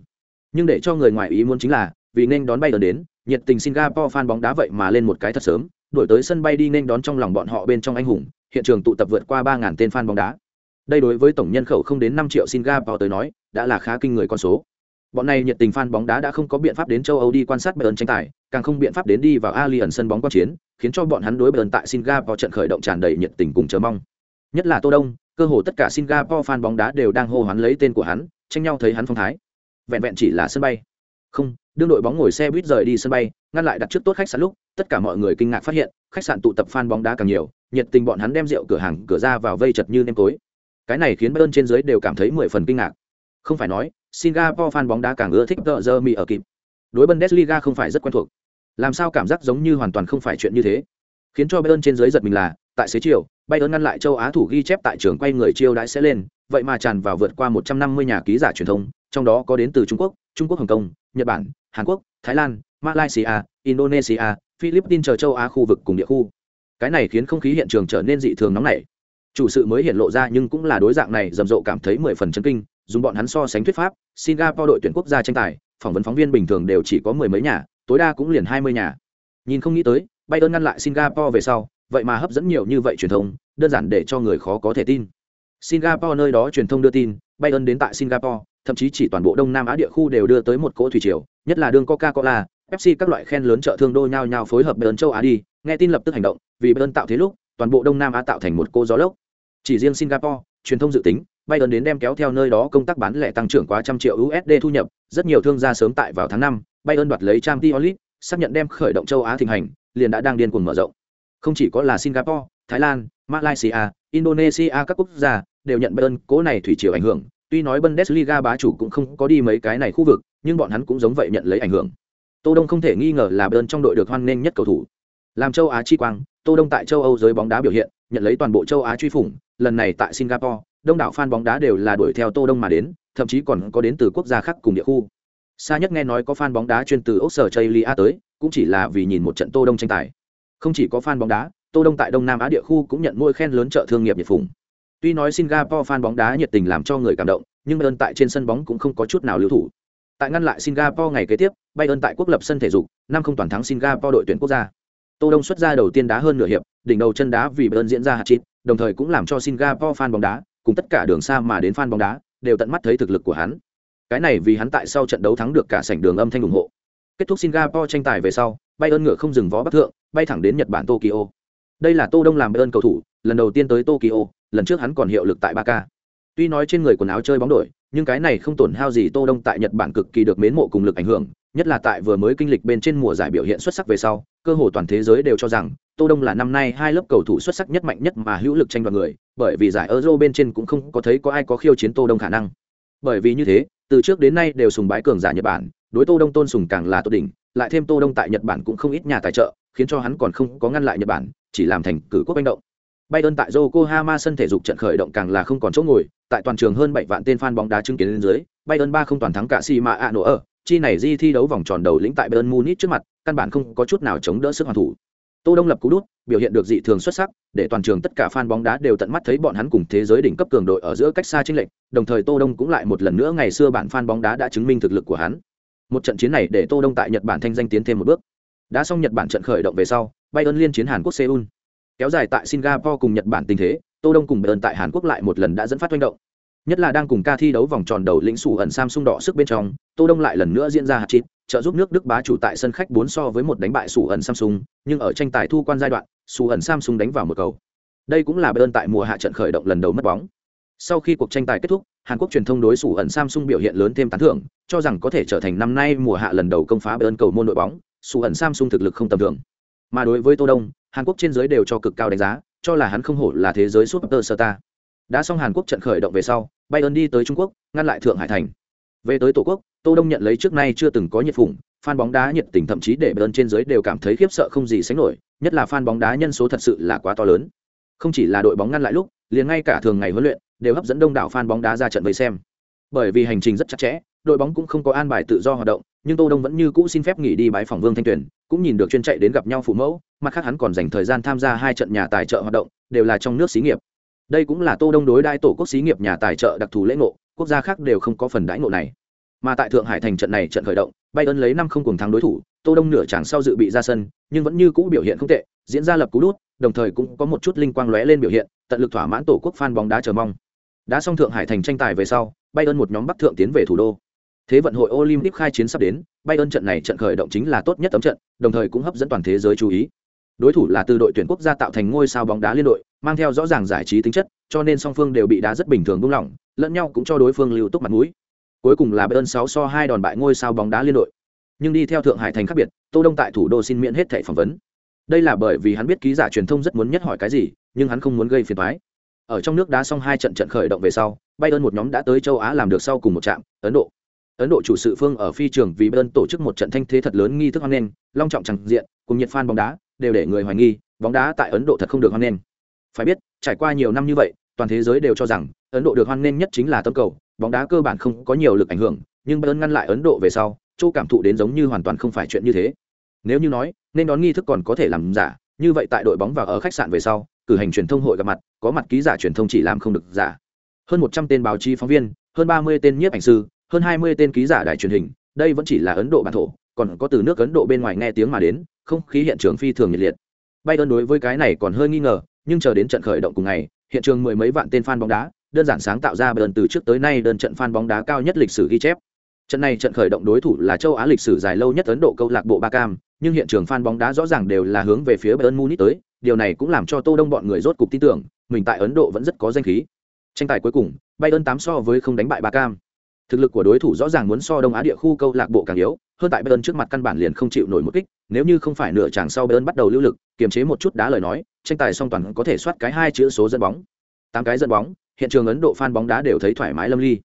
Nhưng để cho người ngoài ý muốn chính là, vì nên đón Bayern đến, nhiệt tình Singapore fan bóng đá vậy mà lên một cái thật sớm, đuổi tới sân bay đi nên đón trong lòng bọn họ bên trong anh hùng, hiện trường tụ tập vượt qua 3000 tên fan bóng đá. Đây đối với tổng nhân khẩu không đến 5 triệu Singapore tới nói, đã là khá kinh người con số. Bọn này nhiệt tình fan bóng đá đã không có biện pháp đến châu Âu đi quan sát Bayern tranh tài, càng không biện pháp đến đi vào Allianz sân bóng quan chiến, khiến cho bọn hắn đối Bayern tại Singapore trận khởi động tràn đầy nhiệt tình cùng chờ mong. Nhất là Tô Đông, cơ hồ tất cả Singapore fan bóng đá đều đang hô hoán lấy tên của hắn, tranh nhau thấy hắn phong thái. Vẹn vẹn chỉ là sân bay. Không, đương đội bóng ngồi xe buýt rời đi sân bay, ngăn lại đặt trước tốt khách sạn lúc, tất cả mọi người kinh ngạc phát hiện, khách sạn tụ tập fan bóng đá càng nhiều, nhiệt tình bọn hắn đem rượu cửa hàng cửa ra vào vây chật như nêm tối. Cái này khiến Bayern trên dưới đều cảm thấy mười phần kinh ngạc. Không phải nói, Singapore fan bóng đá càng ưa thích tợ giờ mì ở kịp. Đối Bundesliga không phải rất quen thuộc. Làm sao cảm giác giống như hoàn toàn không phải chuyện như thế? Khiến cho Bayern trên dưới giật mình là, tại xế chiều, Bayern ngăn lại châu Á thủ ghi chép tại trường quay người chiêu đãi sẽ lên, vậy mà tràn vào vượt qua 150 nhà ký giả truyền thông, trong đó có đến từ Trung Quốc, Trung Quốc Hồng Kông, Nhật Bản, Hàn Quốc, Thái Lan, Malaysia, Indonesia, Philippines chờ châu Á khu vực cùng địa khu. Cái này khiến không khí hiện trường trở nên dị thường nóng nảy. Chủ sự mới hiện lộ ra nhưng cũng là đối dạng này rầm rộ cảm thấy mười phần chấn kinh, dùng bọn hắn so sánh thuyết pháp, Singapore đội tuyển quốc gia tranh tài, phỏng vấn phóng viên bình thường đều chỉ có mười mấy nhà, tối đa cũng liền hai mươi nhà. Nhìn không nghĩ tới, Bayern ngăn lại Singapore về sau, vậy mà hấp dẫn nhiều như vậy truyền thông, đơn giản để cho người khó có thể tin. Singapore nơi đó truyền thông đưa tin, Bayern đến tại Singapore, thậm chí chỉ toàn bộ Đông Nam Á địa khu đều đưa tới một cỗ thủy triều, nhất là đường Coca-Cola, Pepsi các loại khen lớn chợ thương đô nhau nhau phối hợp Bayern châu Á đi, nghe tin lập tức hành động, vì Bayern tạo thế lúc, toàn bộ Đông Nam Á tạo thành một cô gió lốc. Chỉ riêng Singapore, truyền thông dự tính, Bayern đến đem kéo theo nơi đó công tác bán lẻ tăng trưởng quá trăm triệu USD thu nhập, rất nhiều thương gia sớm tại vào tháng 5, Bayern đoạt lấy Champions League, xác nhận đem khởi động châu Á thịnh hành, liền đã đang điên cuồng mở rộng. Không chỉ có là Singapore, Thái Lan, Malaysia, Indonesia các quốc gia đều nhận Bayern cố này thủy triều ảnh hưởng, tuy nói Bundesliga bá chủ cũng không có đi mấy cái này khu vực, nhưng bọn hắn cũng giống vậy nhận lấy ảnh hưởng. Tô Đông không thể nghi ngờ là bên trong đội được hoan nghênh nhất cầu thủ. Làm châu Á chi quang, Tô Đông tại châu Âu giới bóng đá biểu hiện, nhận lấy toàn bộ châu Á truy phủng, lần này tại Singapore, đông đảo fan bóng đá đều là đuổi theo Tô Đông mà đến, thậm chí còn có đến từ quốc gia khác cùng địa khu. Xa nhất nghe nói có fan bóng đá chuyên từ Australia tới, cũng chỉ là vì nhìn một trận Tô Đông tranh tài. Không chỉ có fan bóng đá, Tô Đông tại Đông Nam Á địa khu cũng nhận mỗi khen lớn trợ thương nghiệp nhiệt phùng. Tuy nói Singapore fan bóng đá nhiệt tình làm cho người cảm động, nhưng Bayern tại trên sân bóng cũng không có chút nào lưu thủ. Tại ngăn lại Singapore ngày kế tiếp, Bayern tại quốc lập sân thể dục, năm không toàn thắng Singapore đội tuyển quốc gia. Tô Đông xuất ra đầu tiên đá hơn nửa hiệp, đỉnh đầu chân đá vì Bayern diễn ra hạt chít, đồng thời cũng làm cho Singapore fan bóng đá, cùng tất cả đường xa mà đến fan bóng đá, đều tận mắt thấy thực lực của hắn. Cái này vì hắn tại sau trận đấu thắng được cả sảnh đường âm thanh ủng hộ. Kết thúc Singapore tranh tài về sau, Bayern ngựa không dừng vó bắc thượng, bay thẳng đến Nhật Bản Tokyo. Đây là Tô Đông làm Bayern cầu thủ, lần đầu tiên tới Tokyo, lần trước hắn còn hiệu lực tại Ba Ca. Tuy nói trên người quần áo chơi bóng đổi, nhưng cái này không tổn hao gì tô đông tại nhật bản cực kỳ được mến mộ cùng lực ảnh hưởng nhất là tại vừa mới kinh lịch bên trên mùa giải biểu hiện xuất sắc về sau cơ hồ toàn thế giới đều cho rằng tô đông là năm nay hai lớp cầu thủ xuất sắc nhất mạnh nhất mà hữu lực tranh đoạt người bởi vì giải euro bên trên cũng không có thấy có ai có khiêu chiến tô đông khả năng bởi vì như thế từ trước đến nay đều sùng bái cường giả nhật bản đối tô đông tôn sùng càng là tốt đỉnh lại thêm tô đông tại nhật bản cũng không ít nhà tài trợ khiến cho hắn còn không có ngăn lại nhật bản chỉ làm thành cử quốc manh động Bayern tại Yokohama sân thể dục trận khởi động càng là không còn chỗ ngồi, tại toàn trường hơn 7 vạn tên fan bóng đá chứng kiến lên dưới, Bayern 3 không toàn thắng cả Sima Ano ở, chi này di thi đấu vòng tròn đầu lĩnh tại Bayern Munich trước mặt, căn bản không có chút nào chống đỡ sức hoàn thủ. Tô Đông lập cú đút, biểu hiện được dị thường xuất sắc, để toàn trường tất cả fan bóng đá đều tận mắt thấy bọn hắn cùng thế giới đỉnh cấp cường đội ở giữa cách xa chênh lệch, đồng thời Tô Đông cũng lại một lần nữa ngày xưa bạn fan bóng đá đã chứng minh thực lực của hắn. Một trận chiến này để Tô Đông tại Nhật Bản thanh danh tiến thêm một bước. Đã xong Nhật Bản trận khởi động về sau, Bayern liên chiến Hàn Quốc Seoul. Kéo dài tại Singapore cùng Nhật Bản tình thế, Tô Đông cùng Bayern tại Hàn Quốc lại một lần đã dẫn phát hoành động. Nhất là đang cùng ca thi đấu vòng tròn đầu lĩnh sủ ẩn Samsung đỏ sức bên trong, Tô Đông lại lần nữa diễn ra hạt chít, trợ giúp nước Đức bá chủ tại sân khách 4 so với một đánh bại sủ ẩn Samsung, nhưng ở tranh tài thu quan giai đoạn, sủ ẩn Samsung đánh vào một cầu. Đây cũng là Bayern tại mùa hạ trận khởi động lần đầu mất bóng. Sau khi cuộc tranh tài kết thúc, Hàn Quốc truyền thông đối sủ ẩn Samsung biểu hiện lớn thêm tán thưởng, cho rằng có thể trở thành năm nay mùa hạ lần đầu công phá Bayern cầu môn đội bóng, sủ ẩn Samsung thực lực không tầm thường. Mà đối với Tô Đông, Hàn Quốc trên giới đều cho cực cao đánh giá, cho là hắn không hổ là thế giới superstar. Đã xong Hàn Quốc trận khởi động về sau, Bayern đi tới Trung Quốc, ngăn lại Thượng Hải thành. Về tới tổ quốc, Tô Đông nhận lấy trước nay chưa từng có nhiệt phụng, fan bóng đá nhiệt tình thậm chí để Bayern trên dưới đều cảm thấy khiếp sợ không gì sánh nổi, nhất là fan bóng đá nhân số thật sự là quá to lớn. Không chỉ là đội bóng ngăn lại lúc, liền ngay cả thường ngày huấn luyện đều hấp dẫn đông đảo fan bóng đá ra trận vây xem. Bởi vì hành trình rất chặt chẽ, đội bóng cũng không có an bài tự do hoạt động, nhưng Tô Đông vẫn như cũ xin phép nghỉ đi bái phòng Vương Thanh Tuyền, cũng nhìn được chuyên chạy đến gặp nhau phụ mẫu, mặt khác hắn còn dành thời gian tham gia hai trận nhà tài trợ hoạt động, đều là trong nước xí nghiệp. Đây cũng là Tô Đông đối đại tổ quốc xí nghiệp nhà tài trợ đặc thù lễ ngộ, quốc gia khác đều không có phần đãi ngộ này. Mà tại Thượng Hải thành trận này trận khởi động, Bayern lấy năm không cùng thắng đối thủ, Tô Đông nửa chàng sau dự bị ra sân, nhưng vẫn như cũ biểu hiện không tệ, diễn ra lập cú đút, đồng thời cũng có một chút linh quang lóe lên biểu hiện, tận lực thỏa mãn tổ quốc fan bóng đá chờ mong. Đã xong Thượng Hải thành tranh tài về sau, Bayern một nhóm Bắc thượng tiến về thủ đô. Thế vận hội Olympic khai chiến sắp đến, Bayern trận này trận khởi động chính là tốt nhất tấm trận, đồng thời cũng hấp dẫn toàn thế giới chú ý. Đối thủ là từ đội tuyển quốc gia tạo thành ngôi sao bóng đá liên đội, mang theo rõ ràng giải trí tính chất, cho nên song phương đều bị đá rất bình thường buông lỏng, lẫn nhau cũng cho đối phương lưu túc mặt mũi. Cuối cùng là Bayern 6 so 2 đòn bại ngôi sao bóng đá liên đội. Nhưng đi theo Thượng Hải thành khác biệt, Tô Đông tại thủ đô xin miễn hết thảy phỏng vấn. Đây là bởi vì hắn biết ký giả truyền thông rất muốn nhất hỏi cái gì, nhưng hắn không muốn gây phiền toái. Ở trong nước đá xong hai trận trận khởi động về sau, Bayern một nhóm đã tới châu Á làm được sau cùng một trạm, Ấn Độ. Ấn Độ chủ sự phương ở phi trường vì Bayern tổ chức một trận thanh thế thật lớn nghi thức hoan nghênh, long trọng chẳng diện, cùng nhiệt fan bóng đá đều để người hoài nghi, bóng đá tại Ấn Độ thật không được hoan nghênh. Phải biết, trải qua nhiều năm như vậy, toàn thế giới đều cho rằng Ấn Độ được hoan nghênh nhất chính là tâm cầu, bóng đá cơ bản không có nhiều lực ảnh hưởng, nhưng Bayern ngăn lại Ấn Độ về sau, Châu cảm thụ đến giống như hoàn toàn không phải chuyện như thế. Nếu như nói, nên đón nghi thức còn có thể làm giả, như vậy tại đội bóng và ở khách sạn về sau, cử hành truyền thông hội gặp mặt, có mặt ký giả truyền thông chỉ làm không được giả. Hơn một trăm tên báo chí phóng viên, hơn ba mươi tên nhiếp ảnh sư, hơn hai mươi tên ký giả đài truyền hình, đây vẫn chỉ là Ấn Độ bản thổ, còn có từ nước Ấn Độ bên ngoài nghe tiếng mà đến, không khí hiện trường phi thường nhiệt liệt. Bayern đối với cái này còn hơi nghi ngờ, nhưng chờ đến trận khởi động cùng ngày, hiện trường mười mấy vạn tên fan bóng đá, đơn giản sáng tạo ra Bayern từ trước tới nay đơn trận fan bóng đá cao nhất lịch sử ghi chép. Trận này trận khởi động đối thủ là châu Á lịch sử dài lâu nhất Ấn Độ câu lạc bộ Ba Cam, nhưng hiện trường fan bóng đá rõ ràng đều là hướng về phía Bayern Munich tới, điều này cũng làm cho Tô Đông bọn người rốt cục tin tưởng, mình tại Ấn Độ vẫn rất có danh khí. Tranh tài cuối cùng, Bayern 8 so với không đánh bại Ba Cam. Thực lực của đối thủ rõ ràng muốn so Đông Á địa khu câu lạc bộ càng yếu, hơn tại Bayern trước mặt căn bản liền không chịu nổi một kích, nếu như không phải nửa chàng sau Bayern bắt đầu lưu lực, kiềm chế một chút đá lời nói, tranh tài song toàn có thể soát cái hai chữ số dẫn bóng. Tám cái dẫn bóng, hiện trường Ấn Độ fan bóng đá đều thấy thoải mái lâm ly.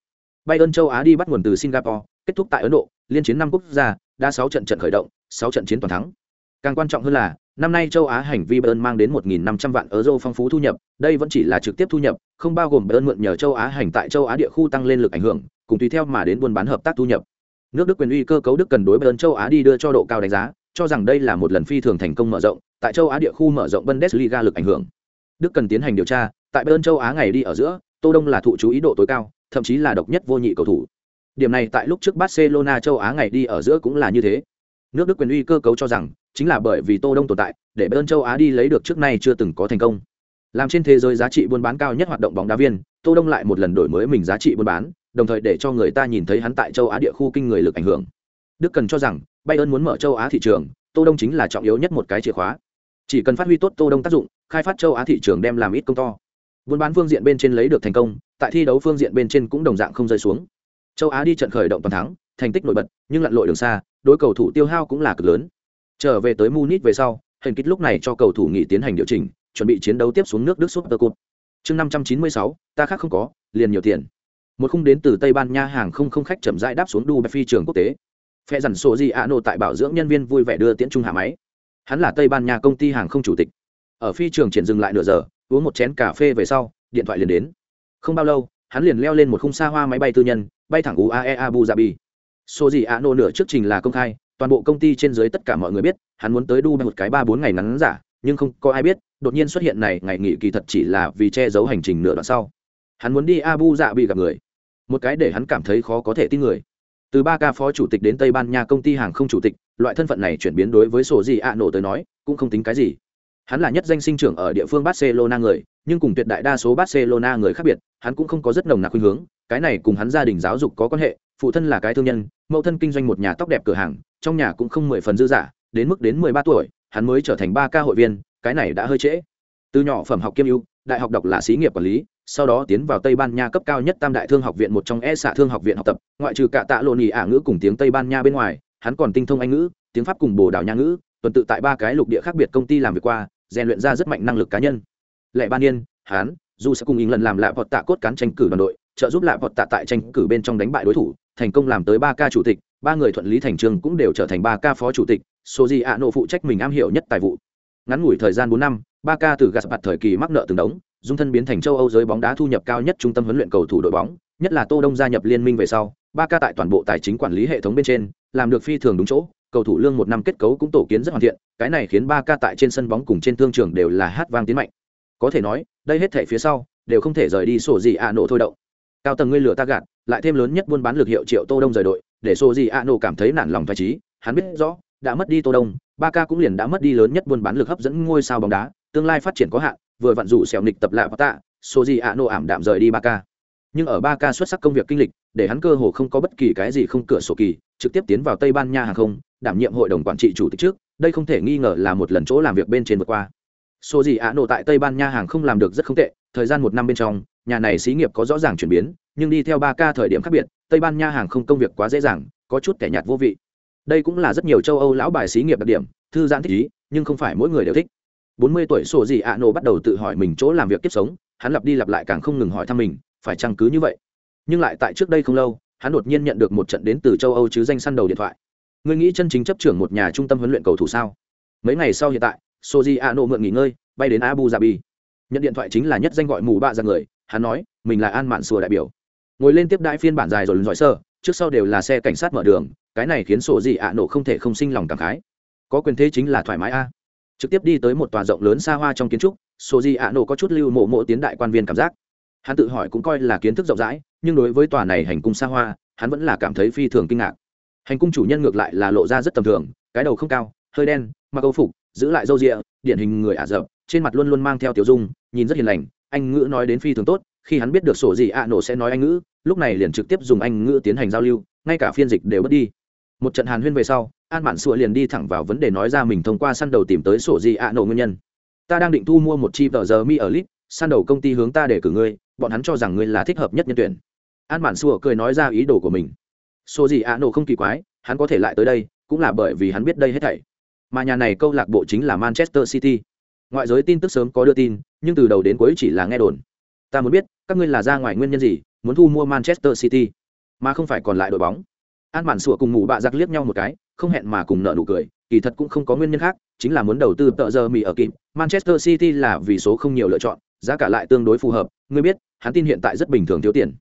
Bayern châu Á đi bắt nguồn từ Singapore, kết thúc tại Ấn Độ, liên chiến năm quốc gia, đa sáu trận trận khởi động, sáu trận chiến toàn thắng. Càng quan trọng hơn là, năm nay châu Á hành vi Bayern mang đến 1.500 vạn euro phong phú thu nhập, đây vẫn chỉ là trực tiếp thu nhập, không bao gồm Bayern mượn nhờ châu Á hành tại châu Á địa khu tăng lên lực ảnh hưởng, cùng tùy theo mà đến buôn bán hợp tác thu nhập. Nước Đức quyền uy cơ cấu Đức cần đối Bayern châu Á đi đưa cho độ cao đánh giá, cho rằng đây là một lần phi thường thành công mở rộng, tại châu Á địa khu mở rộng Bundesliga lực ảnh hưởng. Đức cần tiến hành điều tra, tại Bayern châu Á ngày đi ở giữa, Tô Đông là thụ chú ý độ tối cao, thậm chí là độc nhất vô nhị cầu thủ. Điểm này tại lúc trước Barcelona châu Á ngày đi ở giữa cũng là như thế. Nước Đức quyền uy cơ cấu cho rằng, chính là bởi vì Tô Đông tồn tại, để Bayern châu Á đi lấy được trước nay chưa từng có thành công. Làm trên thế giới giá trị buôn bán cao nhất hoạt động bóng đá viên, Tô Đông lại một lần đổi mới mình giá trị buôn bán, đồng thời để cho người ta nhìn thấy hắn tại châu Á địa khu kinh người lực ảnh hưởng. Đức cần cho rằng, Bayern muốn mở châu Á thị trường, Tô Đông chính là trọng yếu nhất một cái chìa khóa. Chỉ cần phát huy tốt Tô Đông tác dụng, khai phát châu Á thị trường đem làm ít công to. Buôn bán phương diện bên trên lấy được thành công, tại thi đấu phương diện bên trên cũng đồng dạng không rơi xuống. châu á đi trận khởi động toàn thắng thành tích nổi bật nhưng lặn lội đường xa đối cầu thủ tiêu hao cũng là cực lớn trở về tới munich về sau hình kích lúc này cho cầu thủ nghỉ tiến hành điều chỉnh, chuẩn bị chiến đấu tiếp xuống nước đức super cup chương năm trăm chín mươi sáu, ta khác không có, liền nhiều tiền. Một khung đến từ tây ban nha hàng không không khách chậm rãi đáp xuống dubai phi trường quốc tế. Phe dằn sổ di a nô tại bảo dưỡng nhân viên vui vẻ đưa tiễn trung hạ máy. Hắn là tây ban nha công ty hàng không chủ tịch. Ở phi trường triển dừng lại nửa giờ, uống một chén cà phê về sau, điện thoại liền đến. Không bao lâu, hắn liền leo lên một khung xa hoa máy bay tư nhân, bay thẳng uae abu dhabi. Số gì a nô nửa trước trình là công khai toàn bộ công ty trên dưới tất cả mọi người biết, hắn muốn tới dubai một cái ba bốn ngày ngắn giả, nhưng không có ai biết, đột nhiên xuất hiện này, ngày nghỉ kỳ thật chỉ là vì che giấu hành trình nửa đoạn sau. Hắn muốn đi abu dhabi gặp người. Một cái để hắn cảm thấy khó có thể tin người. Từ ba ca phó chủ tịch đến tây ban nha công ty hàng không chủ tịch, loại thân phận này chuyển biến đối với sổ gì ạ nổ tới nói, cũng không tính cái gì. Hắn là nhất danh sinh trưởng ở địa phương barcelona người, nhưng cùng tuyệt đại đa số barcelona người khác biệt, hắn cũng không có rất nồng nặc khuynh hướng. Cái này cùng hắn gia đình giáo dục có quan hệ, phụ thân là cái thương nhân, mẫu thân kinh doanh một nhà tóc đẹp cửa hàng trong nhà cũng không mười phần dư giả đến mức đến mười ba tuổi, hắn mới trở thành ba ca hội viên, cái này đã hơi trễ. Từ nhỏ phẩm học kiêm ưu, đại học đọc là xí nghiệp quản lý, sau đó tiến vào tây ban nha cấp cao nhất tam đại thương học viện một trong e xạ thương học viện học tập, ngoại trừ cả tạ lộ nhì ả ngữ cùng tiếng tây ban nha bên ngoài, hắn còn tinh thông anh ngữ, tiếng pháp cùng bồ đào nha ngữ, tuần tự tại ba cái lục địa khác biệt công ty làm việc qua, rèn luyện ra rất mạnh năng lực cá nhân. Lệ ban niên hắn dù sẽ cùng ý lần làm lạ vọt tạ cốt cán tranh cử đoàn đội, trợ giúp lạ vọt tạ tại tranh cử bên trong đánh bại đối thủ, thành công làm tới ba ca chủ tịch ba người thuận lý thành trường cũng đều trở thành ba ca phó chủ tịch, số gì ạ nộ phụ trách mình am hiểu nhất tài vụ. Ngắn ngủi thời gian bốn năm, ba ca từ gạt mặt thời kỳ mắc nợ từng đống, dung thân biến thành châu âu giới bóng đá thu nhập cao nhất trung tâm huấn luyện cầu thủ đội bóng, nhất là tô đông gia nhập liên minh về sau, ba ca tại toàn bộ tài chính quản lý hệ thống bên trên, làm được phi thường đúng chỗ, cầu thủ lương một năm kết cấu cũng tổ kiến rất hoàn thiện, cái này khiến ba ca tại trên sân bóng cùng trên thương trường đều là hát vang tiến mạnh. Có thể nói, đây hết thể phía sau, đều không thể rời đi sổ gì ạ nổ thôi động. Cao tầng ngươi lửa ta gạt, lại thêm lớn nhất buôn bán lực hiệu triệu tô đông rời đội để sổ gì ạ nổ cảm thấy nản lòng phải trí, hắn biết rõ, đã mất đi tô đông, ba ca cũng liền đã mất đi lớn nhất buôn bán lực hấp dẫn ngôi sao bóng đá, tương lai phát triển có hạn, vừa vặn rủ xẻo nịch tập lạ tạ sổ gì ạ nổ ảm đạm rời đi ba ca. Nhưng ở ba ca xuất sắc công việc kinh lịch, để hắn cơ hồ không có bất kỳ cái gì không cửa sổ kỳ, trực tiếp tiến vào tây ban nha hàng không, đảm nhiệm hội đồng quản trị chủ tịch trước, đây không thể nghi ngờ là một lần chỗ làm việc bên trên vượt qua. Số gì ạ nổ tại tây ban nha hàng không làm được rất không tệ, thời gian một năm bên trong, nhà này xí nghiệp có rõ ràng chuyển biến, nhưng đi theo ba ca thời điểm khác biệt tây ban nha hàng không công việc quá dễ dàng, có chút kẻ nhạt vô vị. Đây cũng là rất nhiều châu âu lão bài xí nghiệp đặc điểm, thư giãn thích ý, nhưng không phải mỗi người đều thích. Bốn mươi tuổi sổ gì ạ nổ bắt đầu tự hỏi mình chỗ làm việc kiếp sống, hắn lặp đi lặp lại càng không ngừng hỏi thăm mình, phải chăng cứ như vậy? Nhưng lại tại trước đây không lâu, hắn đột nhiên nhận được một trận đến từ châu âu chứ danh săn đầu điện thoại. Người nghĩ chân chính chấp trưởng một nhà trung tâm huấn luyện cầu thủ sao? Mấy ngày sau hiện tại soji a nộ mượn nghỉ ngơi, bay đến abu dhabi. Nhận điện thoại chính là nhất danh gọi mù bạ ra người, hắn nói, mình là an mạn sùa đại biểu ngồi lên tiếp đại phiên bản dài rồi lần giỏi sơ, trước sau đều là xe cảnh sát mở đường, cái này khiến sổ gì ạ Nổ không thể không sinh lòng cảm khái. Có quyền thế chính là thoải mái a. Trực tiếp đi tới một tòa rộng lớn xa hoa trong kiến trúc, sổ gì ạ Nổ có chút lưu mộ mộ tiến đại quan viên cảm giác. Hắn tự hỏi cũng coi là kiến thức rộng rãi, nhưng đối với tòa này hành cung xa hoa, hắn vẫn là cảm thấy phi thường kinh ngạc. Hành cung chủ nhân ngược lại là lộ ra rất tầm thường, cái đầu không cao, hơi đen, mặc âu phục, giữ lại râu rịa, điển hình người ả rập, trên mặt luôn luôn mang theo tiểu dung, nhìn rất hiền lành, anh ngữ nói đến phi thường tốt, khi hắn biết được sổ gì ạ nổ sẽ nói anh ngữ lúc này liền trực tiếp dùng anh ngữ tiến hành giao lưu, ngay cả phiên dịch đều mất đi. Một trận hàn huyên về sau, an mạn sụa liền đi thẳng vào vấn đề nói ra mình thông qua săn đầu tìm tới sổ gì ạ nổ nguyên nhân. Ta đang định thu mua một chi tờ giờ mi ở lit săn đầu công ty hướng ta để cử ngươi, bọn hắn cho rằng ngươi là thích hợp nhất nhân tuyển. An mạn sụa cười nói ra ý đồ của mình. Sổ gì ạ nổ không kỳ quái, hắn có thể lại tới đây, cũng là bởi vì hắn biết đây hết thảy. Mà nhà này câu lạc bộ chính là manchester city. Ngoại giới tin tức sớm có đưa tin, nhưng từ đầu đến cuối chỉ là nghe đồn ta muốn biết, các ngươi là ra ngoài nguyên nhân gì, muốn thu mua manchester city? Mà không phải còn lại đội bóng. An bản sủa cùng ngủ bạ giặc liếc nhau một cái, không hẹn mà cùng nợ nụ cười, kỳ thật cũng không có nguyên nhân khác, chính là muốn đầu tư tợ giờ mì ở kịp. Manchester city là vì số không nhiều lựa chọn, giá cả lại tương đối phù hợp, ngươi biết, hắn tin hiện tại rất bình thường thiếu tiền.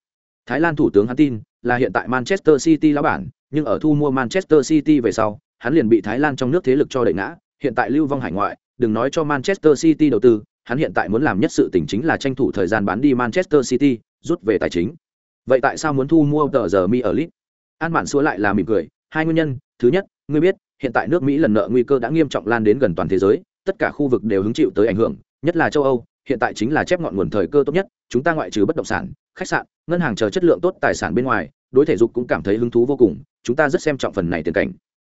Thái lan thủ tướng hắn tin là hiện tại manchester city lão bản, nhưng ở thu mua manchester city về sau, hắn liền bị thái lan trong nước thế lực cho đẩy ngã. Hiện tại lưu vong hải ngoại, đừng nói cho manchester city đầu tư hắn hiện tại muốn làm nhất sự tình chính là tranh thủ thời gian bán đi manchester city, rút về tài chính. Vậy tại sao muốn thu mua tờ giờ mi ở lit an mạn xua lại là mỉm cười, hai nguyên nhân. Thứ nhất, ngươi biết, hiện tại nước mỹ lần nợ nguy cơ đã nghiêm trọng lan đến gần toàn thế giới, tất cả khu vực đều hứng chịu tới ảnh hưởng, nhất là châu âu, hiện tại chính là chép ngọn nguồn thời cơ tốt nhất, chúng ta ngoại trừ bất động sản, khách sạn, ngân hàng chờ chất lượng tốt tài sản bên ngoài, đối thể dục cũng cảm thấy hứng thú vô cùng, chúng ta rất xem trọng phần này tiền cảnh.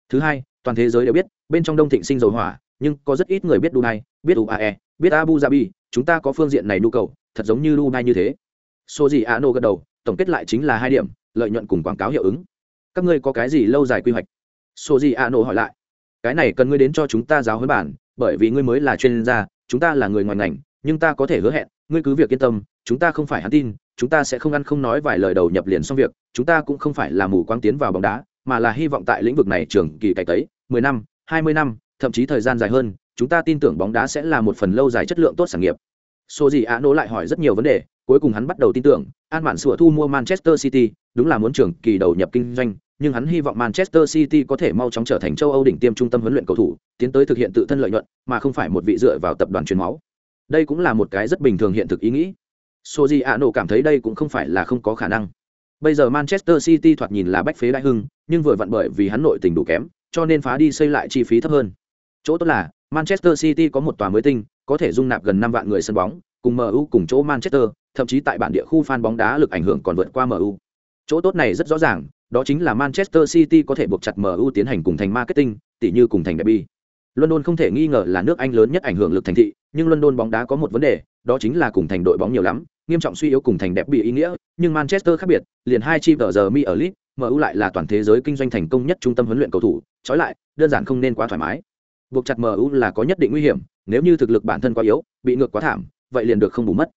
Thứ hai, toàn thế giới đều biết, bên trong đông thịnh sinh dầu hỏa nhưng có rất ít người biết dubai biết uae biết abu dhabi, chúng ta có phương diện này nhu cầu, thật giống như dubai như thế. Số gì ano gật đầu, tổng kết lại chính là hai điểm, lợi nhuận cùng quảng cáo hiệu ứng. Các ngươi có cái gì lâu dài quy hoạch? Số gì ano hỏi lại. Cái này cần ngươi đến cho chúng ta giáo huấn bản, bởi vì ngươi mới là chuyên gia, chúng ta là người ngoài ngành, nhưng ta có thể hứa hẹn, ngươi cứ việc yên tâm, chúng ta không phải hắn tin, chúng ta sẽ không ăn không nói vài lời đầu nhập liền xong việc, chúng ta cũng không phải là mù quáng tiến vào bóng đá, mà là hy vọng tại lĩnh vực này trường kỳ cải tấy, mười năm, hai mươi năm thậm chí thời gian dài hơn chúng ta tin tưởng bóng đá sẽ là một phần lâu dài chất lượng tốt sản nghiệp số gì ạ nỗ lại hỏi rất nhiều vấn đề cuối cùng hắn bắt đầu tin tưởng an mạn sửa thu mua manchester city đúng là muốn trường kỳ đầu nhập kinh doanh nhưng hắn hy vọng manchester city có thể mau chóng trở thành châu âu đỉnh tiêm trung tâm huấn luyện cầu thủ tiến tới thực hiện tự thân lợi nhuận mà không phải một vị dựa vào tập đoàn truyền máu đây cũng là một cái rất bình thường hiện thực ý nghĩ Soji Ano cảm thấy đây cũng không phải là không có khả năng. Bây giờ Manchester City thoạt nhìn là bách phế đại hưng, nhưng vừa vặn bởi vì hắn nội tình đủ kém, cho nên phá đi xây lại chi phí thấp hơn. Chỗ tốt là Manchester City có một tòa mới tinh, có thể dung nạp gần năm vạn người sân bóng, cùng MU cùng chỗ Manchester, thậm chí tại bản địa khu fan bóng đá lực ảnh hưởng còn vượt qua MU. Chỗ tốt này rất rõ ràng, đó chính là Manchester City có thể buộc chặt MU tiến hành cùng thành marketing, tỉ như cùng thành derby. London không thể nghi ngờ là nước Anh lớn nhất ảnh hưởng lực thành thị, nhưng London bóng đá có một vấn đề, đó chính là cùng thành đội bóng nhiều lắm, nghiêm trọng suy yếu cùng thành đẹp bị ý nghĩa, nhưng Manchester khác biệt, liền hai chi tờ giờ mi ở Leeds, MU lại là toàn thế giới kinh doanh thành công nhất trung tâm huấn luyện cầu thủ, trói lại, đơn giản không nên quá thoải mái. Buộc chặt MU là có nhất định nguy hiểm, nếu như thực lực bản thân quá yếu, bị ngược quá thảm, vậy liền được không bù mất.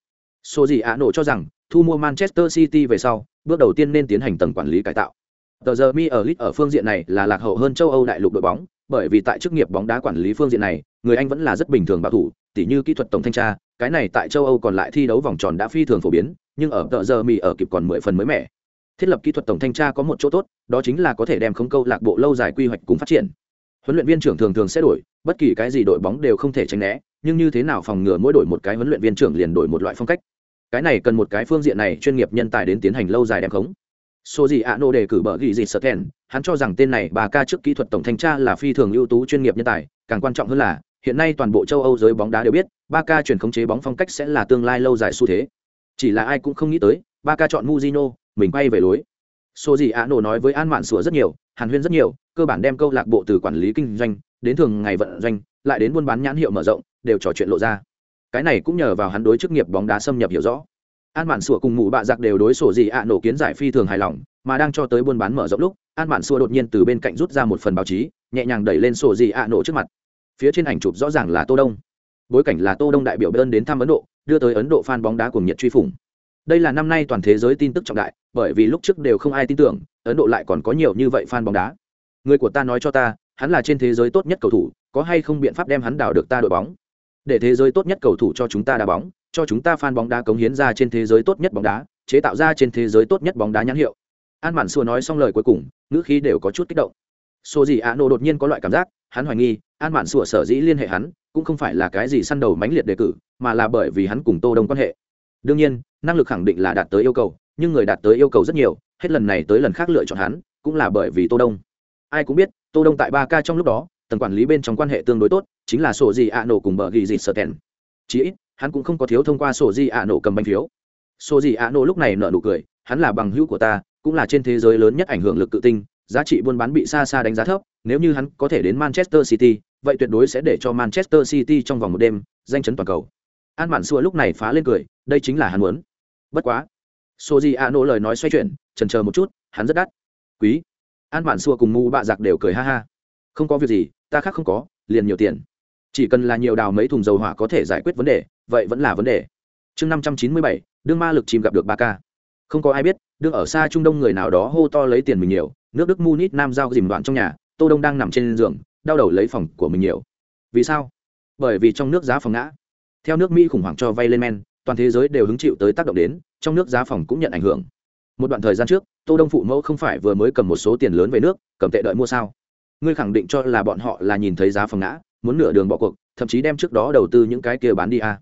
Số gì ạ nổ cho rằng, thu mua Manchester City về sau, bước đầu tiên nên tiến hành tầng quản lý cải tạo. Tờ giờ mi ở Leeds ở phương diện này là lạc hậu hơn châu Âu đại lục đội bóng, bởi vì tại chức nghiệp bóng đá quản lý phương diện này, người Anh vẫn là rất bình thường bảo thủ, tỉ như kỹ thuật tổng thanh tra, cái này tại châu Âu còn lại thi đấu vòng tròn đã phi thường phổ biến, nhưng ở tờ giờ ở kịp còn mười phần mới mẻ. Thiết lập kỹ thuật tổng thanh tra có một chỗ tốt, đó chính là có thể đem không câu lạc bộ lâu dài quy hoạch cùng phát triển. Huấn luyện viên trưởng thường thường sẽ đổi, bất kỳ cái gì đội bóng đều không thể tránh né, nhưng như thế nào phòng ngừa mỗi đổi một cái huấn luyện viên trưởng liền đổi một loại phong cách. Cái này cần một cái phương diện này chuyên nghiệp nhân tài đến tiến hành lâu dài đem khống. Số gì ạ nô đề cử bờ ghi gì sợ thèn. hắn cho rằng tên này bà ca trước kỹ thuật tổng thanh tra là phi thường ưu tú chuyên nghiệp nhân tài, càng quan trọng hơn là hiện nay toàn bộ châu Âu giới bóng đá đều biết, ba ca chuyển khống chế bóng phong cách sẽ là tương lai lâu dài xu thế. Chỉ là ai cũng không nghĩ tới, ba ca chọn muzino mình bay về lối. Số gì ạ nô nói với An Mạn sủa rất nhiều, Hàn Huyên rất nhiều, cơ bản đem câu lạc bộ từ quản lý kinh doanh đến thường ngày vận doanh, lại đến buôn bán nhãn hiệu mở rộng, đều trò chuyện lộ ra. Cái này cũng nhờ vào hắn đối chức nghiệp bóng đá xâm nhập hiểu rõ. An mạn sủa cùng mụ bạ giặc đều đối sổ gì ạ nổ kiến giải phi thường hài lòng mà đang cho tới buôn bán mở rộng lúc an mạn sủa đột nhiên từ bên cạnh rút ra một phần báo chí nhẹ nhàng đẩy lên sổ gì ạ nổ trước mặt. Phía trên ảnh chụp rõ ràng là tô đông. Bối cảnh là tô đông đại biểu đơn đến thăm ấn độ đưa tới ấn độ fan bóng đá cùng nhiệt truy phủng. Đây là năm nay toàn thế giới tin tức trọng đại bởi vì lúc trước đều không ai tin tưởng ấn độ lại còn có nhiều như vậy fan bóng đá người của ta nói cho ta hắn là trên thế giới tốt nhất cầu thủ có hay không biện pháp đem hắn đào được ta đội bóng để thế giới tốt nhất cầu thủ cho chúng ta đá bóng cho chúng ta fan bóng đá cống hiến ra trên thế giới tốt nhất bóng đá, chế tạo ra trên thế giới tốt nhất bóng đá nhãn hiệu. An Mạn Xua nói xong lời cuối cùng, ngữ khí đều có chút kích động. Số gì Ano đột nhiên có loại cảm giác, hắn hoài nghi, An Mạn Xua sở dĩ liên hệ hắn, cũng không phải là cái gì săn đầu mãnh liệt đề cử, mà là bởi vì hắn cùng Tô Đông quan hệ. Đương nhiên, năng lực khẳng định là đạt tới yêu cầu, nhưng người đạt tới yêu cầu rất nhiều, hết lần này tới lần khác lựa chọn hắn, cũng là bởi vì Tô Đông. Ai cũng biết, Tô Đông tại ba k trong lúc đó, tầng quản lý bên trong quan hệ tương đối tốt, chính là sổ gì ạ nổ cùng bờ ghi gì sợ tèn. Chỉ ít, hắn cũng không có thiếu thông qua sổ gì ạ nổ cầm bánh phiếu sổ gì ạ nổ lúc này nở nụ cười hắn là bằng hữu của ta cũng là trên thế giới lớn nhất ảnh hưởng lực cự tinh giá trị buôn bán bị xa xa đánh giá thấp nếu như hắn có thể đến manchester city vậy tuyệt đối sẽ để cho manchester city trong vòng một đêm danh chấn toàn cầu an mạn xua lúc này phá lên cười đây chính là hắn muốn bất quá sổ di ạ nổ lời nói xoay chuyển trần chờ một chút, hắn rất đắt. Quý. An bản xua cùng mu bạ giặc đều cười ha ha. Không có việc gì, ta khác không có, liền nhiều tiền. Chỉ cần là nhiều đào mấy thùng dầu hỏa có thể giải quyết vấn đề, vậy vẫn là vấn đề. Chương năm trăm chín mươi bảy, đương ma lực chìm gặp được ba ca không có ai biết đương ở xa trung đông người nào đó hô to lấy tiền mình nhiều, nước đức munich nam giao dìm đoạn trong nhà, tô đông đang nằm trên giường, đau đầu lấy phòng của mình nhiều. Vì sao? Bởi vì trong nước giá phòng ngã. Theo nước mỹ khủng hoảng cho vay lên men, toàn thế giới đều hứng chịu tới tác động đến, trong nước giá phòng cũng nhận ảnh hưởng một đoạn thời gian trước, tô đông phụ mẫu không phải vừa mới cầm một số tiền lớn về nước, cầm tệ đợi mua sao? Ngươi khẳng định cho là bọn họ là nhìn thấy giá phòng ngã, muốn nửa đường bỏ cuộc, thậm chí đem trước đó đầu tư những cái kia bán đi à?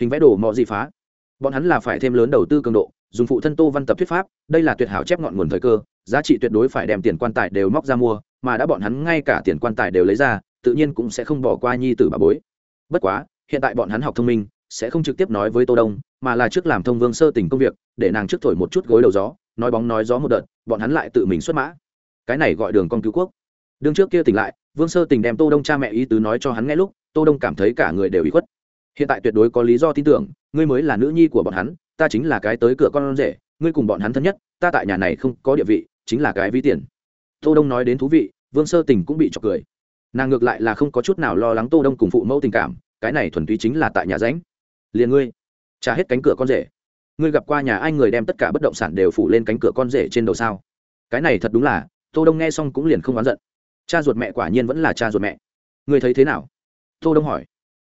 Hình vẽ đồ mò gì phá? Bọn hắn là phải thêm lớn đầu tư cường độ, dùng phụ thân tô văn tập thuyết pháp, đây là tuyệt hảo chép ngọn nguồn thời cơ, giá trị tuyệt đối phải đem tiền quan tài đều móc ra mua, mà đã bọn hắn ngay cả tiền quan tài đều lấy ra, tự nhiên cũng sẽ không bỏ qua nhi tử bà bối. Bất quá, hiện tại bọn hắn học thông minh sẽ không trực tiếp nói với tô đông, mà là trước làm thông vương sơ tình công việc, để nàng trước thổi một chút gối đầu gió, nói bóng nói gió một đợt, bọn hắn lại tự mình xuất mã. Cái này gọi đường con cứu quốc. Đương trước kia tỉnh lại, vương sơ tình đem tô đông cha mẹ ý tứ nói cho hắn nghe lúc, tô đông cảm thấy cả người đều ý khuất. Hiện tại tuyệt đối có lý do tin tưởng, ngươi mới là nữ nhi của bọn hắn, ta chính là cái tới cửa con rể, ngươi cùng bọn hắn thân nhất, ta tại nhà này không có địa vị, chính là cái ví tiền. Tô đông nói đến thú vị, vương sơ tình cũng bị chọc cười. Nàng ngược lại là không có chút nào lo lắng tô đông cùng phụ mẫu tình cảm, cái này thuần túy chính là tại nhà ránh liền ngươi, trả hết cánh cửa con rể. Ngươi gặp qua nhà ai người đem tất cả bất động sản đều phủ lên cánh cửa con rể trên đầu sao? Cái này thật đúng là, tô đông nghe xong cũng liền không oán giận. Cha ruột mẹ quả nhiên vẫn là cha ruột mẹ. Ngươi thấy thế nào? Tô đông hỏi.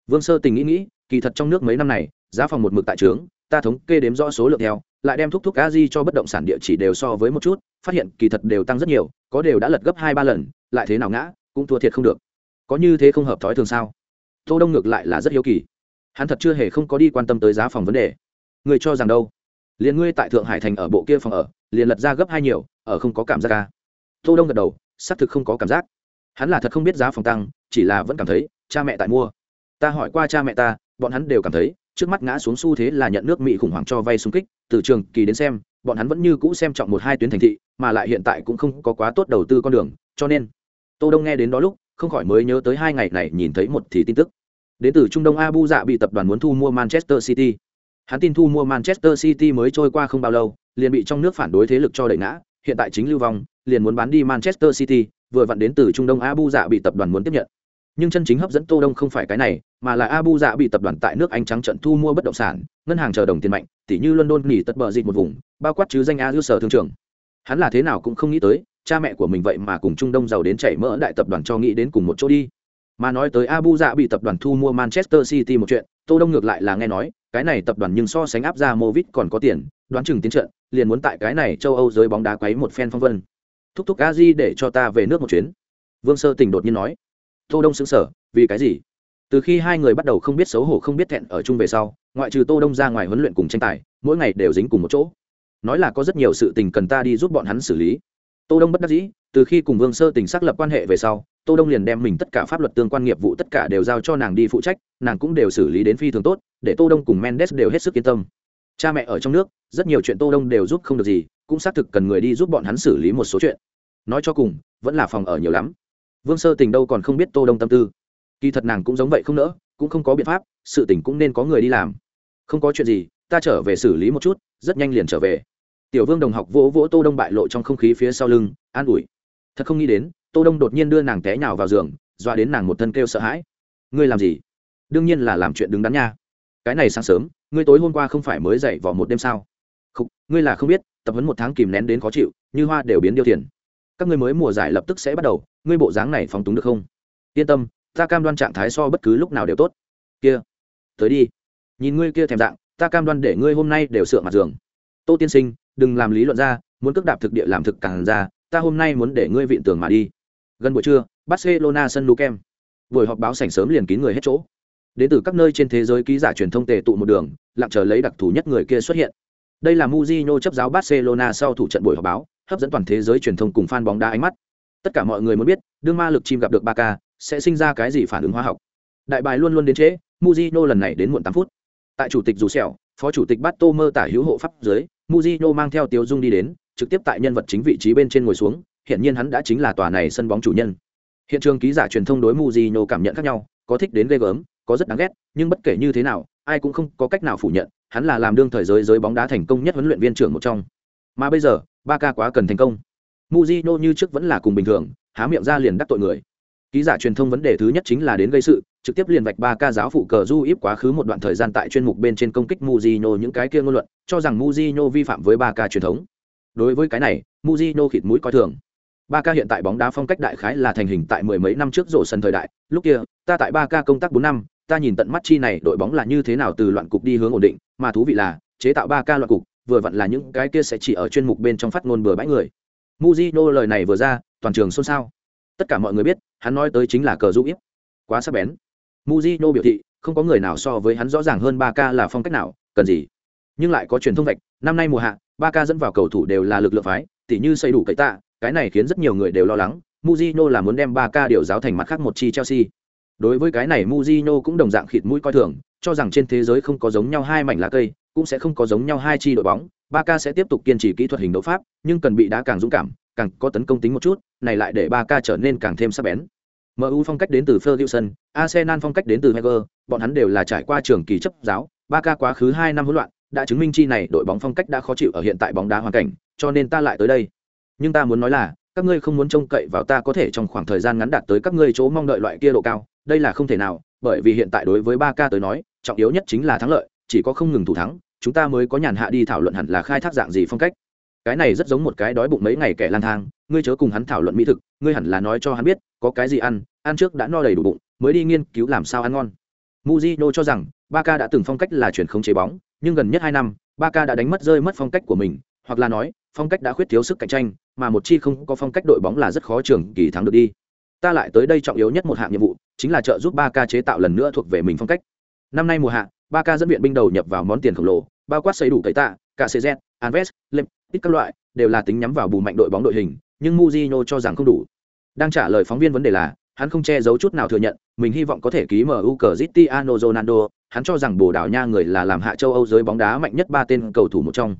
Vương sơ tình nghĩ nghĩ, kỳ thật trong nước mấy năm này, giá phòng một mực tại trướng, ta thống kê đếm rõ số lượng theo, lại đem thúc thúc a di cho bất động sản địa chỉ đều so với một chút, phát hiện kỳ thật đều tăng rất nhiều, có đều đã lật gấp hai ba lần, lại thế nào ngã, cũng thua thiệt không được. Có như thế không hợp thói thường sao? Tô đông ngược lại là rất hiếu kỳ hắn thật chưa hề không có đi quan tâm tới giá phòng vấn đề. Người cho rằng đâu? Liền ngươi tại thượng hải thành ở bộ kia phòng ở, liền lật ra gấp hai nhiều, ở không có cảm giác ca tô đông gật đầu, xác thực không có cảm giác. Hắn là thật không biết giá phòng tăng, chỉ là vẫn cảm thấy, cha mẹ tại mua. Ta hỏi qua cha mẹ ta, bọn hắn đều cảm thấy, trước mắt ngã xuống xu thế là nhận nước mỹ khủng hoảng cho vay xung kích, từ trường kỳ đến xem, bọn hắn vẫn như cũ xem trọng một hai tuyến thành thị, mà lại hiện tại cũng không có quá tốt đầu tư con đường, cho nên tô đông nghe đến đó lúc, không khỏi mới nhớ tới hai ngày này nhìn thấy một thì tin tức đến từ trung đông abu dạ bị tập đoàn muốn thu mua manchester city. Hắn tin thu mua manchester city mới trôi qua không bao lâu, liền bị trong nước phản đối thế lực cho đẩy ngã, hiện tại chính lưu vong, liền muốn bán đi manchester city, vừa vặn đến từ trung đông abu dạ bị tập đoàn muốn tiếp nhận. Nhưng chân chính hấp dẫn tô đông không phải cái này, mà là abu dạ bị tập đoàn tại nước anh trắng trận thu mua bất động sản, ngân hàng chờ đồng tiền mạnh tỷ như london nghỉ tất bờ dịch một vùng, bao quát chứ danh a sở thương trường hắn là thế nào cũng không nghĩ tới, cha mẹ của mình vậy mà cùng trung đông giàu đến chảy mỡ đại tập đoàn cho nghĩ đến cùng một chỗ đi mà nói tới abu dạ bị tập đoàn thu mua manchester city một chuyện tô đông ngược lại là nghe nói cái này tập đoàn nhưng so sánh áp ra movit còn có tiền đoán chừng tiến trận liền muốn tại cái này châu âu giới bóng đá quấy một phen phong vân. Thúc thúc a di để cho ta về nước một chuyến. Vương sơ tình đột nhiên nói. Tô đông sững sờ, vì cái gì? Từ khi hai người bắt đầu không biết xấu hổ không biết thẹn ở chung về sau ngoại trừ tô đông ra ngoài huấn luyện cùng tranh tài mỗi ngày đều dính cùng một chỗ. Nói là có rất nhiều sự tình cần ta đi giúp bọn hắn xử lý. Tô đông bất đắc dĩ từ khi cùng vương sơ tình xác lập quan hệ về sau tô đông liền đem mình tất cả pháp luật tương quan nghiệp vụ tất cả đều giao cho nàng đi phụ trách, nàng cũng đều xử lý đến phi thường tốt, để tô đông cùng mendes đều hết sức yên tâm. Cha mẹ ở trong nước, rất nhiều chuyện tô đông đều giúp không được gì, cũng xác thực cần người đi giúp bọn hắn xử lý một số chuyện. Nói cho cùng, vẫn là phòng ở nhiều lắm. Vương sơ tình đâu còn không biết tô đông tâm tư. Kỳ thật nàng cũng giống vậy không nỡ, cũng không có biện pháp, sự tình cũng nên có người đi làm. Không có chuyện gì, ta trở về xử lý một chút, rất nhanh liền trở về. Tiểu vương đồng học vỗ vỗ tô đông bại lộ trong không khí phía sau lưng, an ủi. Thật không nghĩ đến tô đông đột nhiên đưa nàng té nhào vào giường, dọa đến nàng một thân kêu sợ hãi. Ngươi làm gì? Đương nhiên là làm chuyện đứng đắn nha. Cái này sáng sớm, ngươi tối hôm qua không phải mới dậy vào một đêm sao? Không ngươi là không biết, tập huấn một tháng kìm nén đến khó chịu, như hoa đều biến điêu tiền các ngươi mới mùa giải lập tức sẽ bắt đầu, ngươi bộ dáng này phóng túng được không? Yên tâm, ta cam đoan trạng thái so bất cứ lúc nào đều tốt. Kia, tới đi. Nhìn ngươi kia thèm dạng, ta cam đoan để ngươi hôm nay đều sửa mặt giường. Tô tiên sinh, đừng làm lý luận ra, muốn cước đạp thực địa làm thực càng ra, ta hôm nay muốn để ngươi vịn tường mà đi gần buổi trưa, barcelona sân lu kem buổi họp báo sảnh sớm liền kín người hết chỗ. Đến từ các nơi trên thế giới ký giả truyền thông tề tụ một đường, lặng chờ lấy đặc thù nhất người kia xuất hiện. Đây là Mujino chấp giáo Barcelona sau thủ trận buổi họp báo, hấp dẫn toàn thế giới truyền thông cùng fan bóng đá ánh mắt. Tất cả mọi người muốn biết, đương ma lực chim gặp được Barca, sẽ sinh ra cái gì phản ứng hóa học. Đại bài luôn luôn đến trễ Mujino lần này đến muộn tám phút. Tại chủ tịch dù sẹo, phó chủ tịch Bato mơ tả hữu hộ pháp dưới Mujino mang theo Tiếu Dung đi đến, trực tiếp tại nhân vật chính vị trí bên trên ngồi xuống hiện nhiên hắn đã chính là tòa này sân bóng chủ nhân. Hiện trường ký giả truyền thông đối Mujinho cảm nhận khác nhau, có thích đến ghê gớm, có rất đáng ghét, nhưng bất kể như thế nào, ai cũng không có cách nào phủ nhận, hắn là làm đương thời giới giới bóng đá thành công nhất huấn luyện viên trưởng một trong. Mà bây giờ ba ca quá cần thành công. Mujinho như trước vẫn là cùng bình thường, há miệng ra liền đắc tội người. Ký giả truyền thông vấn đề thứ nhất chính là đến gây sự, trực tiếp liền vạch ba ca giáo phụ cờ du íp quá khứ một đoạn thời gian tại chuyên mục bên trên công kích Mujinho những cái kia ngôn luận, cho rằng Mujinho vi phạm với ba ca truyền thống. Đối với cái này Mujinho khịt mũi coi thường ba ca hiện tại bóng đá phong cách đại khái là thành hình tại mười mấy năm trước rổ sân thời đại. Lúc kia, ta tại ba ca công tác bốn năm, ta nhìn tận mắt chi này đội bóng là như thế nào từ loạn cục đi hướng ổn định. Mà thú vị là, chế tạo ba ca loạn cục, vừa vặn là những cái kia sẽ chỉ ở chuyên mục bên trong phát ngôn bừa bãi người. Muzino lời này vừa ra, toàn trường xôn xao. Tất cả mọi người biết, hắn nói tới chính là cờ giúp ít quá sắc bén. Muzino biểu thị, không có người nào so với hắn rõ ràng hơn ba ca là phong cách nào, cần gì. Nhưng lại có truyền thông vạch, năm nay mùa hạ, ba ca dẫn vào cầu thủ đều là lực lượng phái, tỉ như xây đủ cậy tạ cái này khiến rất nhiều người đều lo lắng Mujino là muốn đem 3K điều giáo thành mặt khác một chi Chelsea đối với cái này Mujino cũng đồng dạng khịt mũi coi thường cho rằng trên thế giới không có giống nhau hai mảnh lá cây cũng sẽ không có giống nhau hai chi đội bóng 3K sẽ tiếp tục kiên trì kỹ thuật hình đấu pháp nhưng cần bị đá càng dũng cảm càng có tấn công tính một chút này lại để 3K trở nên càng thêm sắc bén MU phong cách đến từ Ferguson, Arsenal phong cách đến từ Wenger, bọn hắn đều là trải qua trường kỳ chấp giáo, 3K quá khứ hai năm hỗn loạn, đã chứng minh chi này đội bóng phong cách đã khó chịu ở hiện tại bóng đá hoàn cảnh, cho nên ta lại tới đây. Nhưng ta muốn nói là, các ngươi không muốn trông cậy vào ta có thể trong khoảng thời gian ngắn đạt tới các ngươi chỗ mong đợi loại kia độ cao, đây là không thể nào, bởi vì hiện tại đối với ba ca tới nói, trọng yếu nhất chính là thắng lợi, chỉ có không ngừng thủ thắng, chúng ta mới có nhàn hạ đi thảo luận hẳn là khai thác dạng gì phong cách. Cái này rất giống một cái đói bụng mấy ngày kẻ lang thang, ngươi chớ cùng hắn thảo luận mỹ thực, ngươi hẳn là nói cho hắn biết, có cái gì ăn, ăn trước đã no đầy đủ bụng, mới đi nghiên cứu làm sao ăn ngon. Mujino cho rằng, ba ca đã từng phong cách là chuyển không chế bóng, nhưng gần nhất hai năm, ba ca đã đánh mất rơi mất phong cách của mình, hoặc là nói, phong cách đã khuyết thiếu sức cạnh tranh, mà một chi không có phong cách đội bóng là rất khó trường kỳ thắng được đi. Ta lại tới đây trọng yếu nhất một hạng nhiệm vụ, chính là trợ giúp Barca chế tạo lần nữa thuộc về mình phong cách. Năm nay mùa hạ, Barca dẫn viện binh đầu nhập vào món tiền khổng lồ, bao quát xây đủ cậy tạ, cả CZ, anves Lem, ít các loại, đều là tính nhắm vào bù mạnh đội bóng đội hình, nhưng Mujino cho rằng không đủ. Đang trả lời phóng viên vấn đề là, hắn không che giấu chút nào thừa nhận, mình hy vọng có thể ký MU Cristiano Ronaldo, hắn cho rằng Bồ Đào Nha người là làm hạ châu Âu giới bóng đá mạnh nhất ba tên cầu thủ một trong.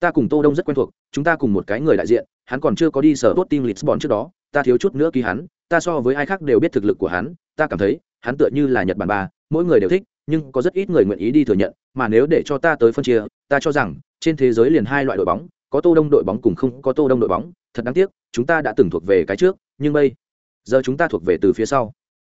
Ta cùng Tô Đông rất quen thuộc, chúng ta cùng một cái người đại diện, hắn còn chưa có đi sở tốt team Lisbon trước đó, ta thiếu chút nữa ký hắn, ta so với ai khác đều biết thực lực của hắn, ta cảm thấy, hắn tựa như là Nhật Bản ba, mỗi người đều thích, nhưng có rất ít người nguyện ý đi thừa nhận, mà nếu để cho ta tới phân chia, ta cho rằng, trên thế giới liền hai loại đội bóng, có Tô Đông đội bóng cùng không có Tô Đông đội bóng, thật đáng tiếc, chúng ta đã từng thuộc về cái trước, nhưng bây giờ chúng ta thuộc về từ phía sau.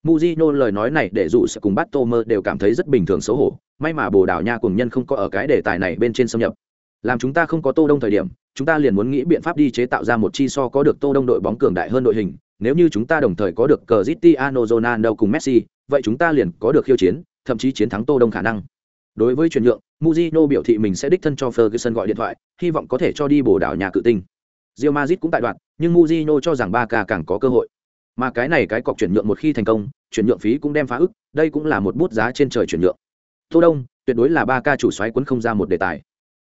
Mujino lời nói này để dụ sẽ cùng Bát Tô Mơ đều cảm thấy rất bình thường xấu hổ, may mà Bồ Đào Nha cùng nhân không có ở cái đề tài này bên trên xâm nhập. Làm chúng ta không có Tô Đông thời điểm, chúng ta liền muốn nghĩ biện pháp đi chế tạo ra một chi so có được Tô Đông đội bóng cường đại hơn đội hình, nếu như chúng ta đồng thời có được Cristiano Ronaldo cùng Messi, vậy chúng ta liền có được khiêu chiến, thậm chí chiến thắng Tô Đông khả năng. Đối với chuyển nhượng, Mujino biểu thị mình sẽ đích thân cho Ferguson gọi điện thoại, hy vọng có thể cho đi bổ đảo nhà cự tinh. Real Madrid cũng tại đoạn, nhưng Mujino cho rằng Barca càng có cơ hội mà cái này cái cọc chuyển nhượng một khi thành công chuyển nhượng phí cũng đem phá ức đây cũng là một bút giá trên trời chuyển nhượng tô đông tuyệt đối là ba ca chủ xoáy quấn không ra một đề tài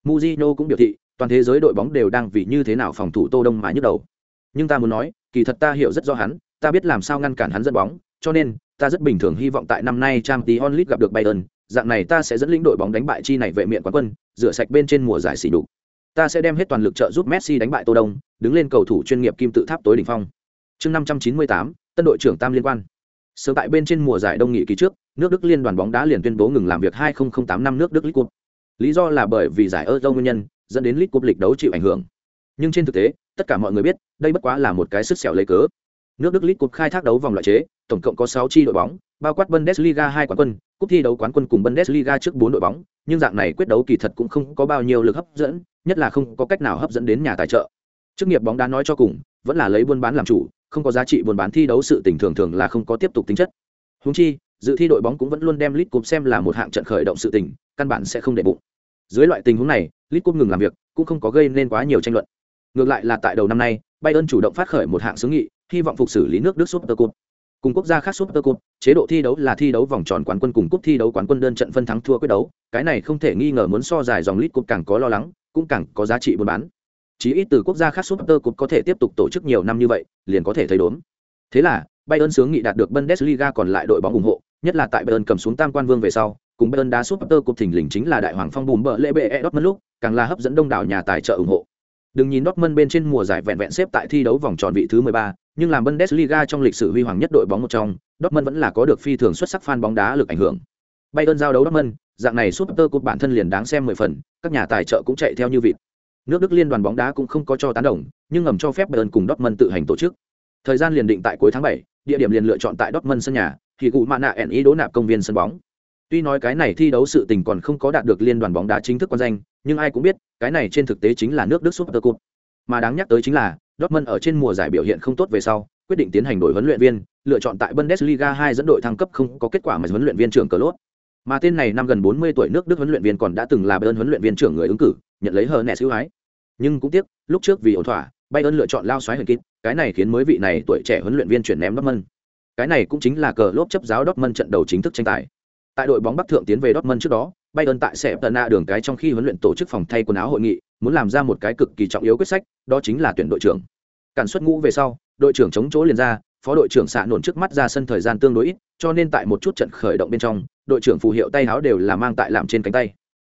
Mujino cũng biểu thị, toàn thế giới đội bóng đều đang vì như thế nào phòng thủ tô đông mà nhức đầu. Nhưng ta muốn nói, kỳ thật ta hiểu rất rõ hắn, ta biết làm sao ngăn cản hắn dẫn bóng, cho nên, ta rất bình thường hy vọng tại năm nay trang League gặp được bayern, dạng này ta sẽ dẫn lĩnh đội bóng đánh bại chi này vệ miệng quán quân, rửa sạch bên trên mùa giải xỉ nhục. ta sẽ đem hết toàn lực trợ giúp messi đánh bại tô đông, đứng lên cầu thủ chuyên nghiệp kim tự tháp tối đỉnh phong. Chương năm trăm chín mươi tám, tân đội trưởng tam liên quan. Sớm tại bên trên mùa giải đông nghị kỳ trước, nước đức liên đoàn bóng đá liền tuyên bố ngừng làm việc 2008 năm nước đức league cup lý do là bởi vì giải euro nguyên nhân, dẫn đến lit cup lịch đấu chịu ảnh hưởng. Nhưng trên thực tế, tất cả mọi người biết, đây bất quá là một cái sức xẻo lấy cớ. Nước đức lit cup khai thác đấu vòng loại chế, tổng cộng có sáu chi đội bóng, bao quát bundesliga hai quán quân, cúp thi đấu quán quân cùng bundesliga trước bốn đội bóng, nhưng dạng này quyết đấu kỳ thật cũng không có bao nhiêu lực hấp dẫn, nhất là không có cách nào hấp dẫn đến nhà tài trợ. Chức nghiệp bóng đá nói cho cùng, vẫn là lấy buôn bán làm chủ, không có giá trị buôn bán thi đấu sự tình thường thường là không có tiếp tục tính chất. Húng chi, dự thi đội bóng cũng vẫn luôn đem lit cup xem là một hạng trận khởi động sự tình, căn bản sẽ không để bụng dưới loại tình huống này lit cúp ngừng làm việc cũng không có gây nên quá nhiều tranh luận. Ngược lại là tại đầu năm nay bayern chủ động phát khởi một hạng xướng nghị hy vọng phục xử lý nước đức super cup cùng quốc gia khác super cup chế độ thi đấu là thi đấu vòng tròn quán quân cùng cúp thi đấu quán quân đơn trận phân thắng thua quyết đấu cái này không thể nghi ngờ muốn so dài dòng lit cup càng có lo lắng cũng càng có giá trị buôn bán. Chí ít từ quốc gia khác Super Cup có thể tiếp tục tổ chức nhiều năm như vậy, liền có thể thấy đốn. Thế là, Bayern sướng nghị đạt được Bundesliga còn lại đội bóng ủng hộ, nhất là tại Bayern cầm xuống tam quan vương về sau, cùng Bayern đá Super Cup thỉnh lình chính là đại hoàng phong bùm bờ lễ bệ e Dortmund lúc, càng là hấp dẫn đông đảo nhà tài trợ ủng hộ. Đừng nhìn Dortmund bên trên mùa giải vẹn vẹn xếp tại thi đấu vòng tròn vị thứ 13, nhưng làm Bundesliga trong lịch sử huy hoàng nhất đội bóng một trong, Dortmund vẫn là có được phi thường xuất sắc fan bóng đá lực ảnh hưởng. Bayern giao đấu Dortmund, dạng này Super Cup bản thân liền đáng xem 10 phần, các nhà tài trợ cũng chạy theo như vịt. Nước Đức liên đoàn bóng đá cũng không có cho tán đồng, nhưng ngầm cho phép Bayern cùng Dortmund tự hành tổ chức. Thời gian liền định tại cuối tháng 7, địa điểm liền lựa chọn tại Dortmund sân nhà, thì cụ mạn nạ ẻn ý đố nạp công viên sân bóng. Tuy nói cái này thi đấu sự tình còn không có đạt được liên đoàn bóng đá chính thức quan danh, nhưng ai cũng biết, cái này trên thực tế chính là nước Đức Super Cup. Mà đáng nhắc tới chính là, Dortmund ở trên mùa giải biểu hiện không tốt về sau, quyết định tiến hành đổi huấn luyện viên, lựa chọn tại Bundesliga 2 dẫn đội thăng cấp không có kết quả mà huấn luyện viên trưởng cờ. Mà tên này năm gần 40 tuổi nước Đức huấn luyện viên còn đã từng là Bayern huấn luyện viên trưởng người ứng cử, nhận lấy hờ nẻ siêu hái. nhưng cũng tiếc lúc trước vì ổn thỏa bayern lựa chọn lao xoáy hình kinh, cái này khiến mới vị này tuổi trẻ huấn luyện viên chuyển ném dortmund cái này cũng chính là cờ lốp chấp giáo dortmund trận đầu chính thức tranh tài tại đội bóng bắc thượng tiến về dortmund trước đó bayern tại sẽ tận nạ đường cái trong khi huấn luyện tổ chức phòng thay quần áo hội nghị muốn làm ra một cái cực kỳ trọng yếu quyết sách đó chính là tuyển đội trưởng. Cản xuất ngũ về sau đội trưởng chống chỗ liền ra phó đội trưởng xạ nổn trước mắt ra sân thời gian tương đối ít cho nên tại một chút trận khởi động bên trong đội trưởng phù hiệu tay áo đều là mang tại làm trên cánh tay.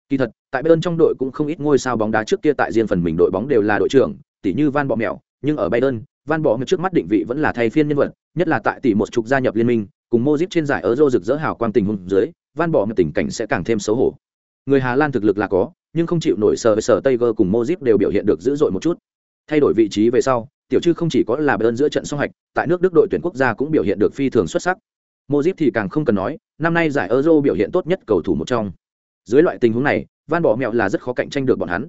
Kỳ thật, tại Bayern trong đội cũng không ít ngôi sao bóng đá trước kia tại riêng phần mình đội bóng đều là đội trưởng, tỷ như Van Bọ Mèo, nhưng ở Bayern, Van Bọ Mèo trước mắt định vị vẫn là thay phiên nhân vật, nhất là tại tỷ một trục gia nhập liên minh, cùng Modric trên giải Euro rực rỡ hào quang tình huống dưới, Van bỏ một tình cảnh sẽ càng thêm xấu hổ. Người Hà Lan thực lực là có, nhưng không chịu nổi sờ sờ Tiger cùng Modric đều biểu hiện được dữ dội một chút. Thay đổi vị trí về sau, tiểu chư không chỉ có là bên giữa trận song hạch, tại nước Đức đội tuyển quốc gia cũng biểu hiện được phi thường xuất sắc. Modric thì càng không cần nói, năm nay giải Euro biểu hiện tốt nhất cầu thủ một trong. Dưới loại tình huống này, Van Bỏ Mẹo là rất khó cạnh tranh được bọn hắn.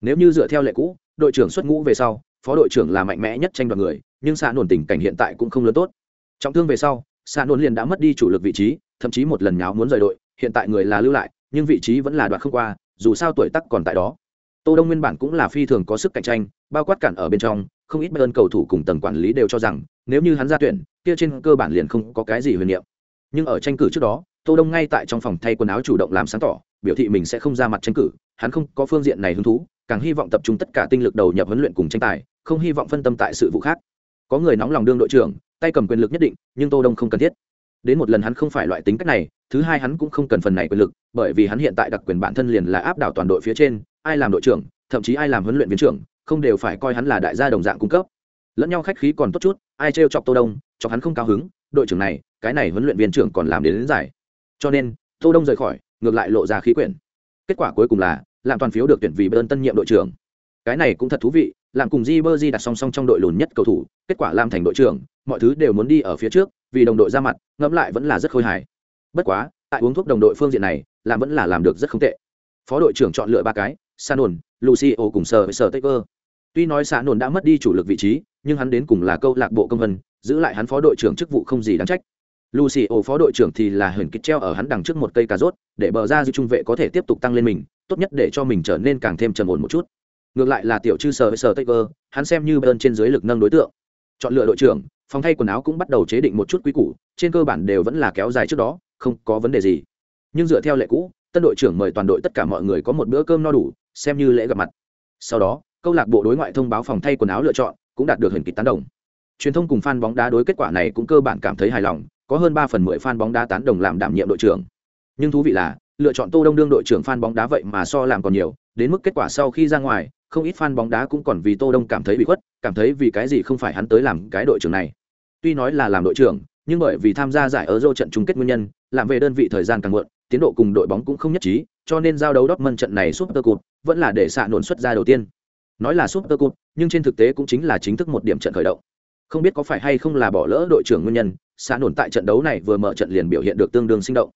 Nếu như dựa theo lệ cũ, đội trưởng xuất ngũ về sau, phó đội trưởng là mạnh mẽ nhất tranh đoạt người, nhưng xạ nổn tình cảnh hiện tại cũng không lớn tốt. Trọng thương về sau, xa nôn liền đã mất đi chủ lực vị trí, thậm chí một lần nháo muốn rời đội, hiện tại người là lưu lại, nhưng vị trí vẫn là đoạt không qua, dù sao tuổi tác còn tại đó. Tô Đông nguyên bản cũng là phi thường có sức cạnh tranh, bao quát cản ở bên trong, không ít bên cầu thủ cùng tầng quản lý đều cho rằng, nếu như hắn ra tuyển, kia trên cơ bản liền không có cái gì huyền niệm. Nhưng ở tranh cử trước đó, Tô Đông ngay tại trong phòng thay quần áo chủ động làm sáng tỏ, biểu thị mình sẽ không ra mặt tranh cử, hắn không có phương diện này hứng thú, càng hy vọng tập trung tất cả tinh lực đầu nhập huấn luyện cùng tranh tài, không hy vọng phân tâm tại sự vụ khác. Có người nóng lòng đương đội trưởng, tay cầm quyền lực nhất định, nhưng Tô Đông không cần thiết. Đến một lần hắn không phải loại tính cách này, thứ hai hắn cũng không cần phần này quyền lực, bởi vì hắn hiện tại đặc quyền bản thân liền là áp đảo toàn đội phía trên, ai làm đội trưởng, thậm chí ai làm huấn luyện viên trưởng, không đều phải coi hắn là đại gia đồng dạng cung cấp. Lẫn nhau khách khí còn tốt chút, ai trêu chọc Tô Đông, chọc hắn không cao hứng, đội trưởng này, cái này huấn luyện viên trưởng còn làm đến, đến giải. Cho nên, Tô Đông rời khỏi, ngược lại lộ ra khí quyển. Kết quả cuối cùng là, làm toàn phiếu được tuyển vì bên tân nhiệm đội trưởng. Cái này cũng thật thú vị, làm cùng Ribery đặt song song trong đội lùn nhất cầu thủ, kết quả làm thành đội trưởng, mọi thứ đều muốn đi ở phía trước, vì đồng đội ra mặt, ngẫm lại vẫn là rất khôi hài. Bất quá, tại uống thuốc đồng đội phương diện này, làm vẫn là làm được rất không tệ. Phó đội trưởng chọn lựa ba cái, Sanon, Lucio cùng Sở Sở Taker. Tuy nói Sanon đã mất đi chủ lực vị trí, nhưng hắn đến cùng là câu lạc bộ công vân, giữ lại hắn phó đội trưởng chức vụ không gì đáng trách. Lucio phó đội trưởng thì là hờn kịch treo ở hắn đằng trước một cây cà rốt, để bờ ra dư trung vệ có thể tiếp tục tăng lên mình, tốt nhất để cho mình trở nên càng thêm trầm ổn một chút. Ngược lại là tiểu chư sở sở Taker, hắn xem như bên trên dưới lực nâng đối tượng. Chọn lựa đội trưởng, phòng thay quần áo cũng bắt đầu chế định một chút quý củ, trên cơ bản đều vẫn là kéo dài trước đó, không có vấn đề gì. Nhưng dựa theo lệ cũ, tân đội trưởng mời toàn đội tất cả mọi người có một bữa cơm no đủ, xem như lễ gặp mặt. Sau đó, câu lạc bộ đối ngoại thông báo phòng thay quần áo lựa chọn, cũng đạt được hình kịch tán đồng. Truyền thông cùng fan bóng đá đối kết quả này cũng cơ bản cảm thấy hài lòng, có hơn ba phần mười fan bóng đá tán đồng làm đảm nhiệm đội trưởng. Nhưng thú vị là, lựa chọn Tô Đông đương đội trưởng fan bóng đá vậy mà so làm còn nhiều, đến mức kết quả sau khi ra ngoài, không ít fan bóng đá cũng còn vì Tô Đông cảm thấy bị khuất, cảm thấy vì cái gì không phải hắn tới làm cái đội trưởng này. Tuy nói là làm đội trưởng, nhưng bởi vì tham gia giải Euro trận chung kết nguyên nhân, làm về đơn vị thời gian càng muộn, tiến độ cùng đội bóng cũng không nhất trí, cho nên giao đấu Dortmund trận này Super Cup vẫn là để xạ nổn xuất ra đầu tiên. Nói là Super Cup, nhưng trên thực tế cũng chính là chính thức một điểm trận khởi động. Không biết có phải hay không là bỏ lỡ đội trưởng nguyên nhân, xạ nổn tại trận đấu này vừa mở trận liền biểu hiện được tương đương sinh động.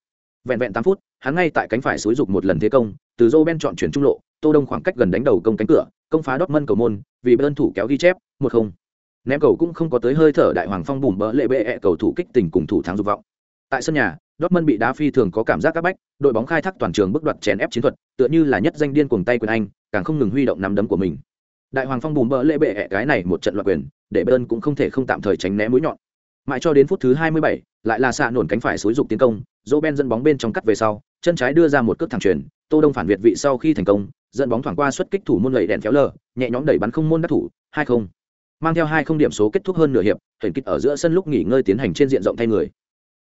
Vẹn vẹn tám phút, hắn ngay tại cánh phải xúi dục một lần thế công, từ Roben chọn chuyển trung lộ, Tô Đông khoảng cách gần đánh đầu công cánh cửa, công phá Dortmund cầu môn, vì bên thủ kéo ghi chép, một không. Ném cầu cũng không có tới hơi thở đại hoàng phong bùm bỡ lệ bệ -e cầu thủ kích tình cùng thủ thắng dục vọng. Tại sân nhà Dortmund bị đá phi thường có cảm giác các bách đội bóng khai thác toàn trường bức đoạt chèn ép chiến thuật tựa như là nhất danh điên cuồng tay quyền anh càng không ngừng huy động nắm đấm của mình. Đại hoàng phong bùm bỡ lệ bệ -e cái này một trận loạn quyền để bơn cũng không thể không tạm thời tránh né mũi nhọn. Mãi cho đến phút thứ 27, lại là xạ nổn cánh phải xối dục tiến công Roben dẫn bóng bên trong cắt về sau chân trái đưa ra một cước thẳng truyền tô đông phản việt vị sau khi thành công dẫn bóng thoảng qua xuất kích thủ môn lầy đèn kéo lờ, nhẹ nhõm đẩy bắn không môn đắc thủ, hai không. Mang theo hai không điểm số kết thúc hơn nửa hiệp hình kích ở giữa sân lúc nghỉ ngơi tiến hành trên diện rộng thay người.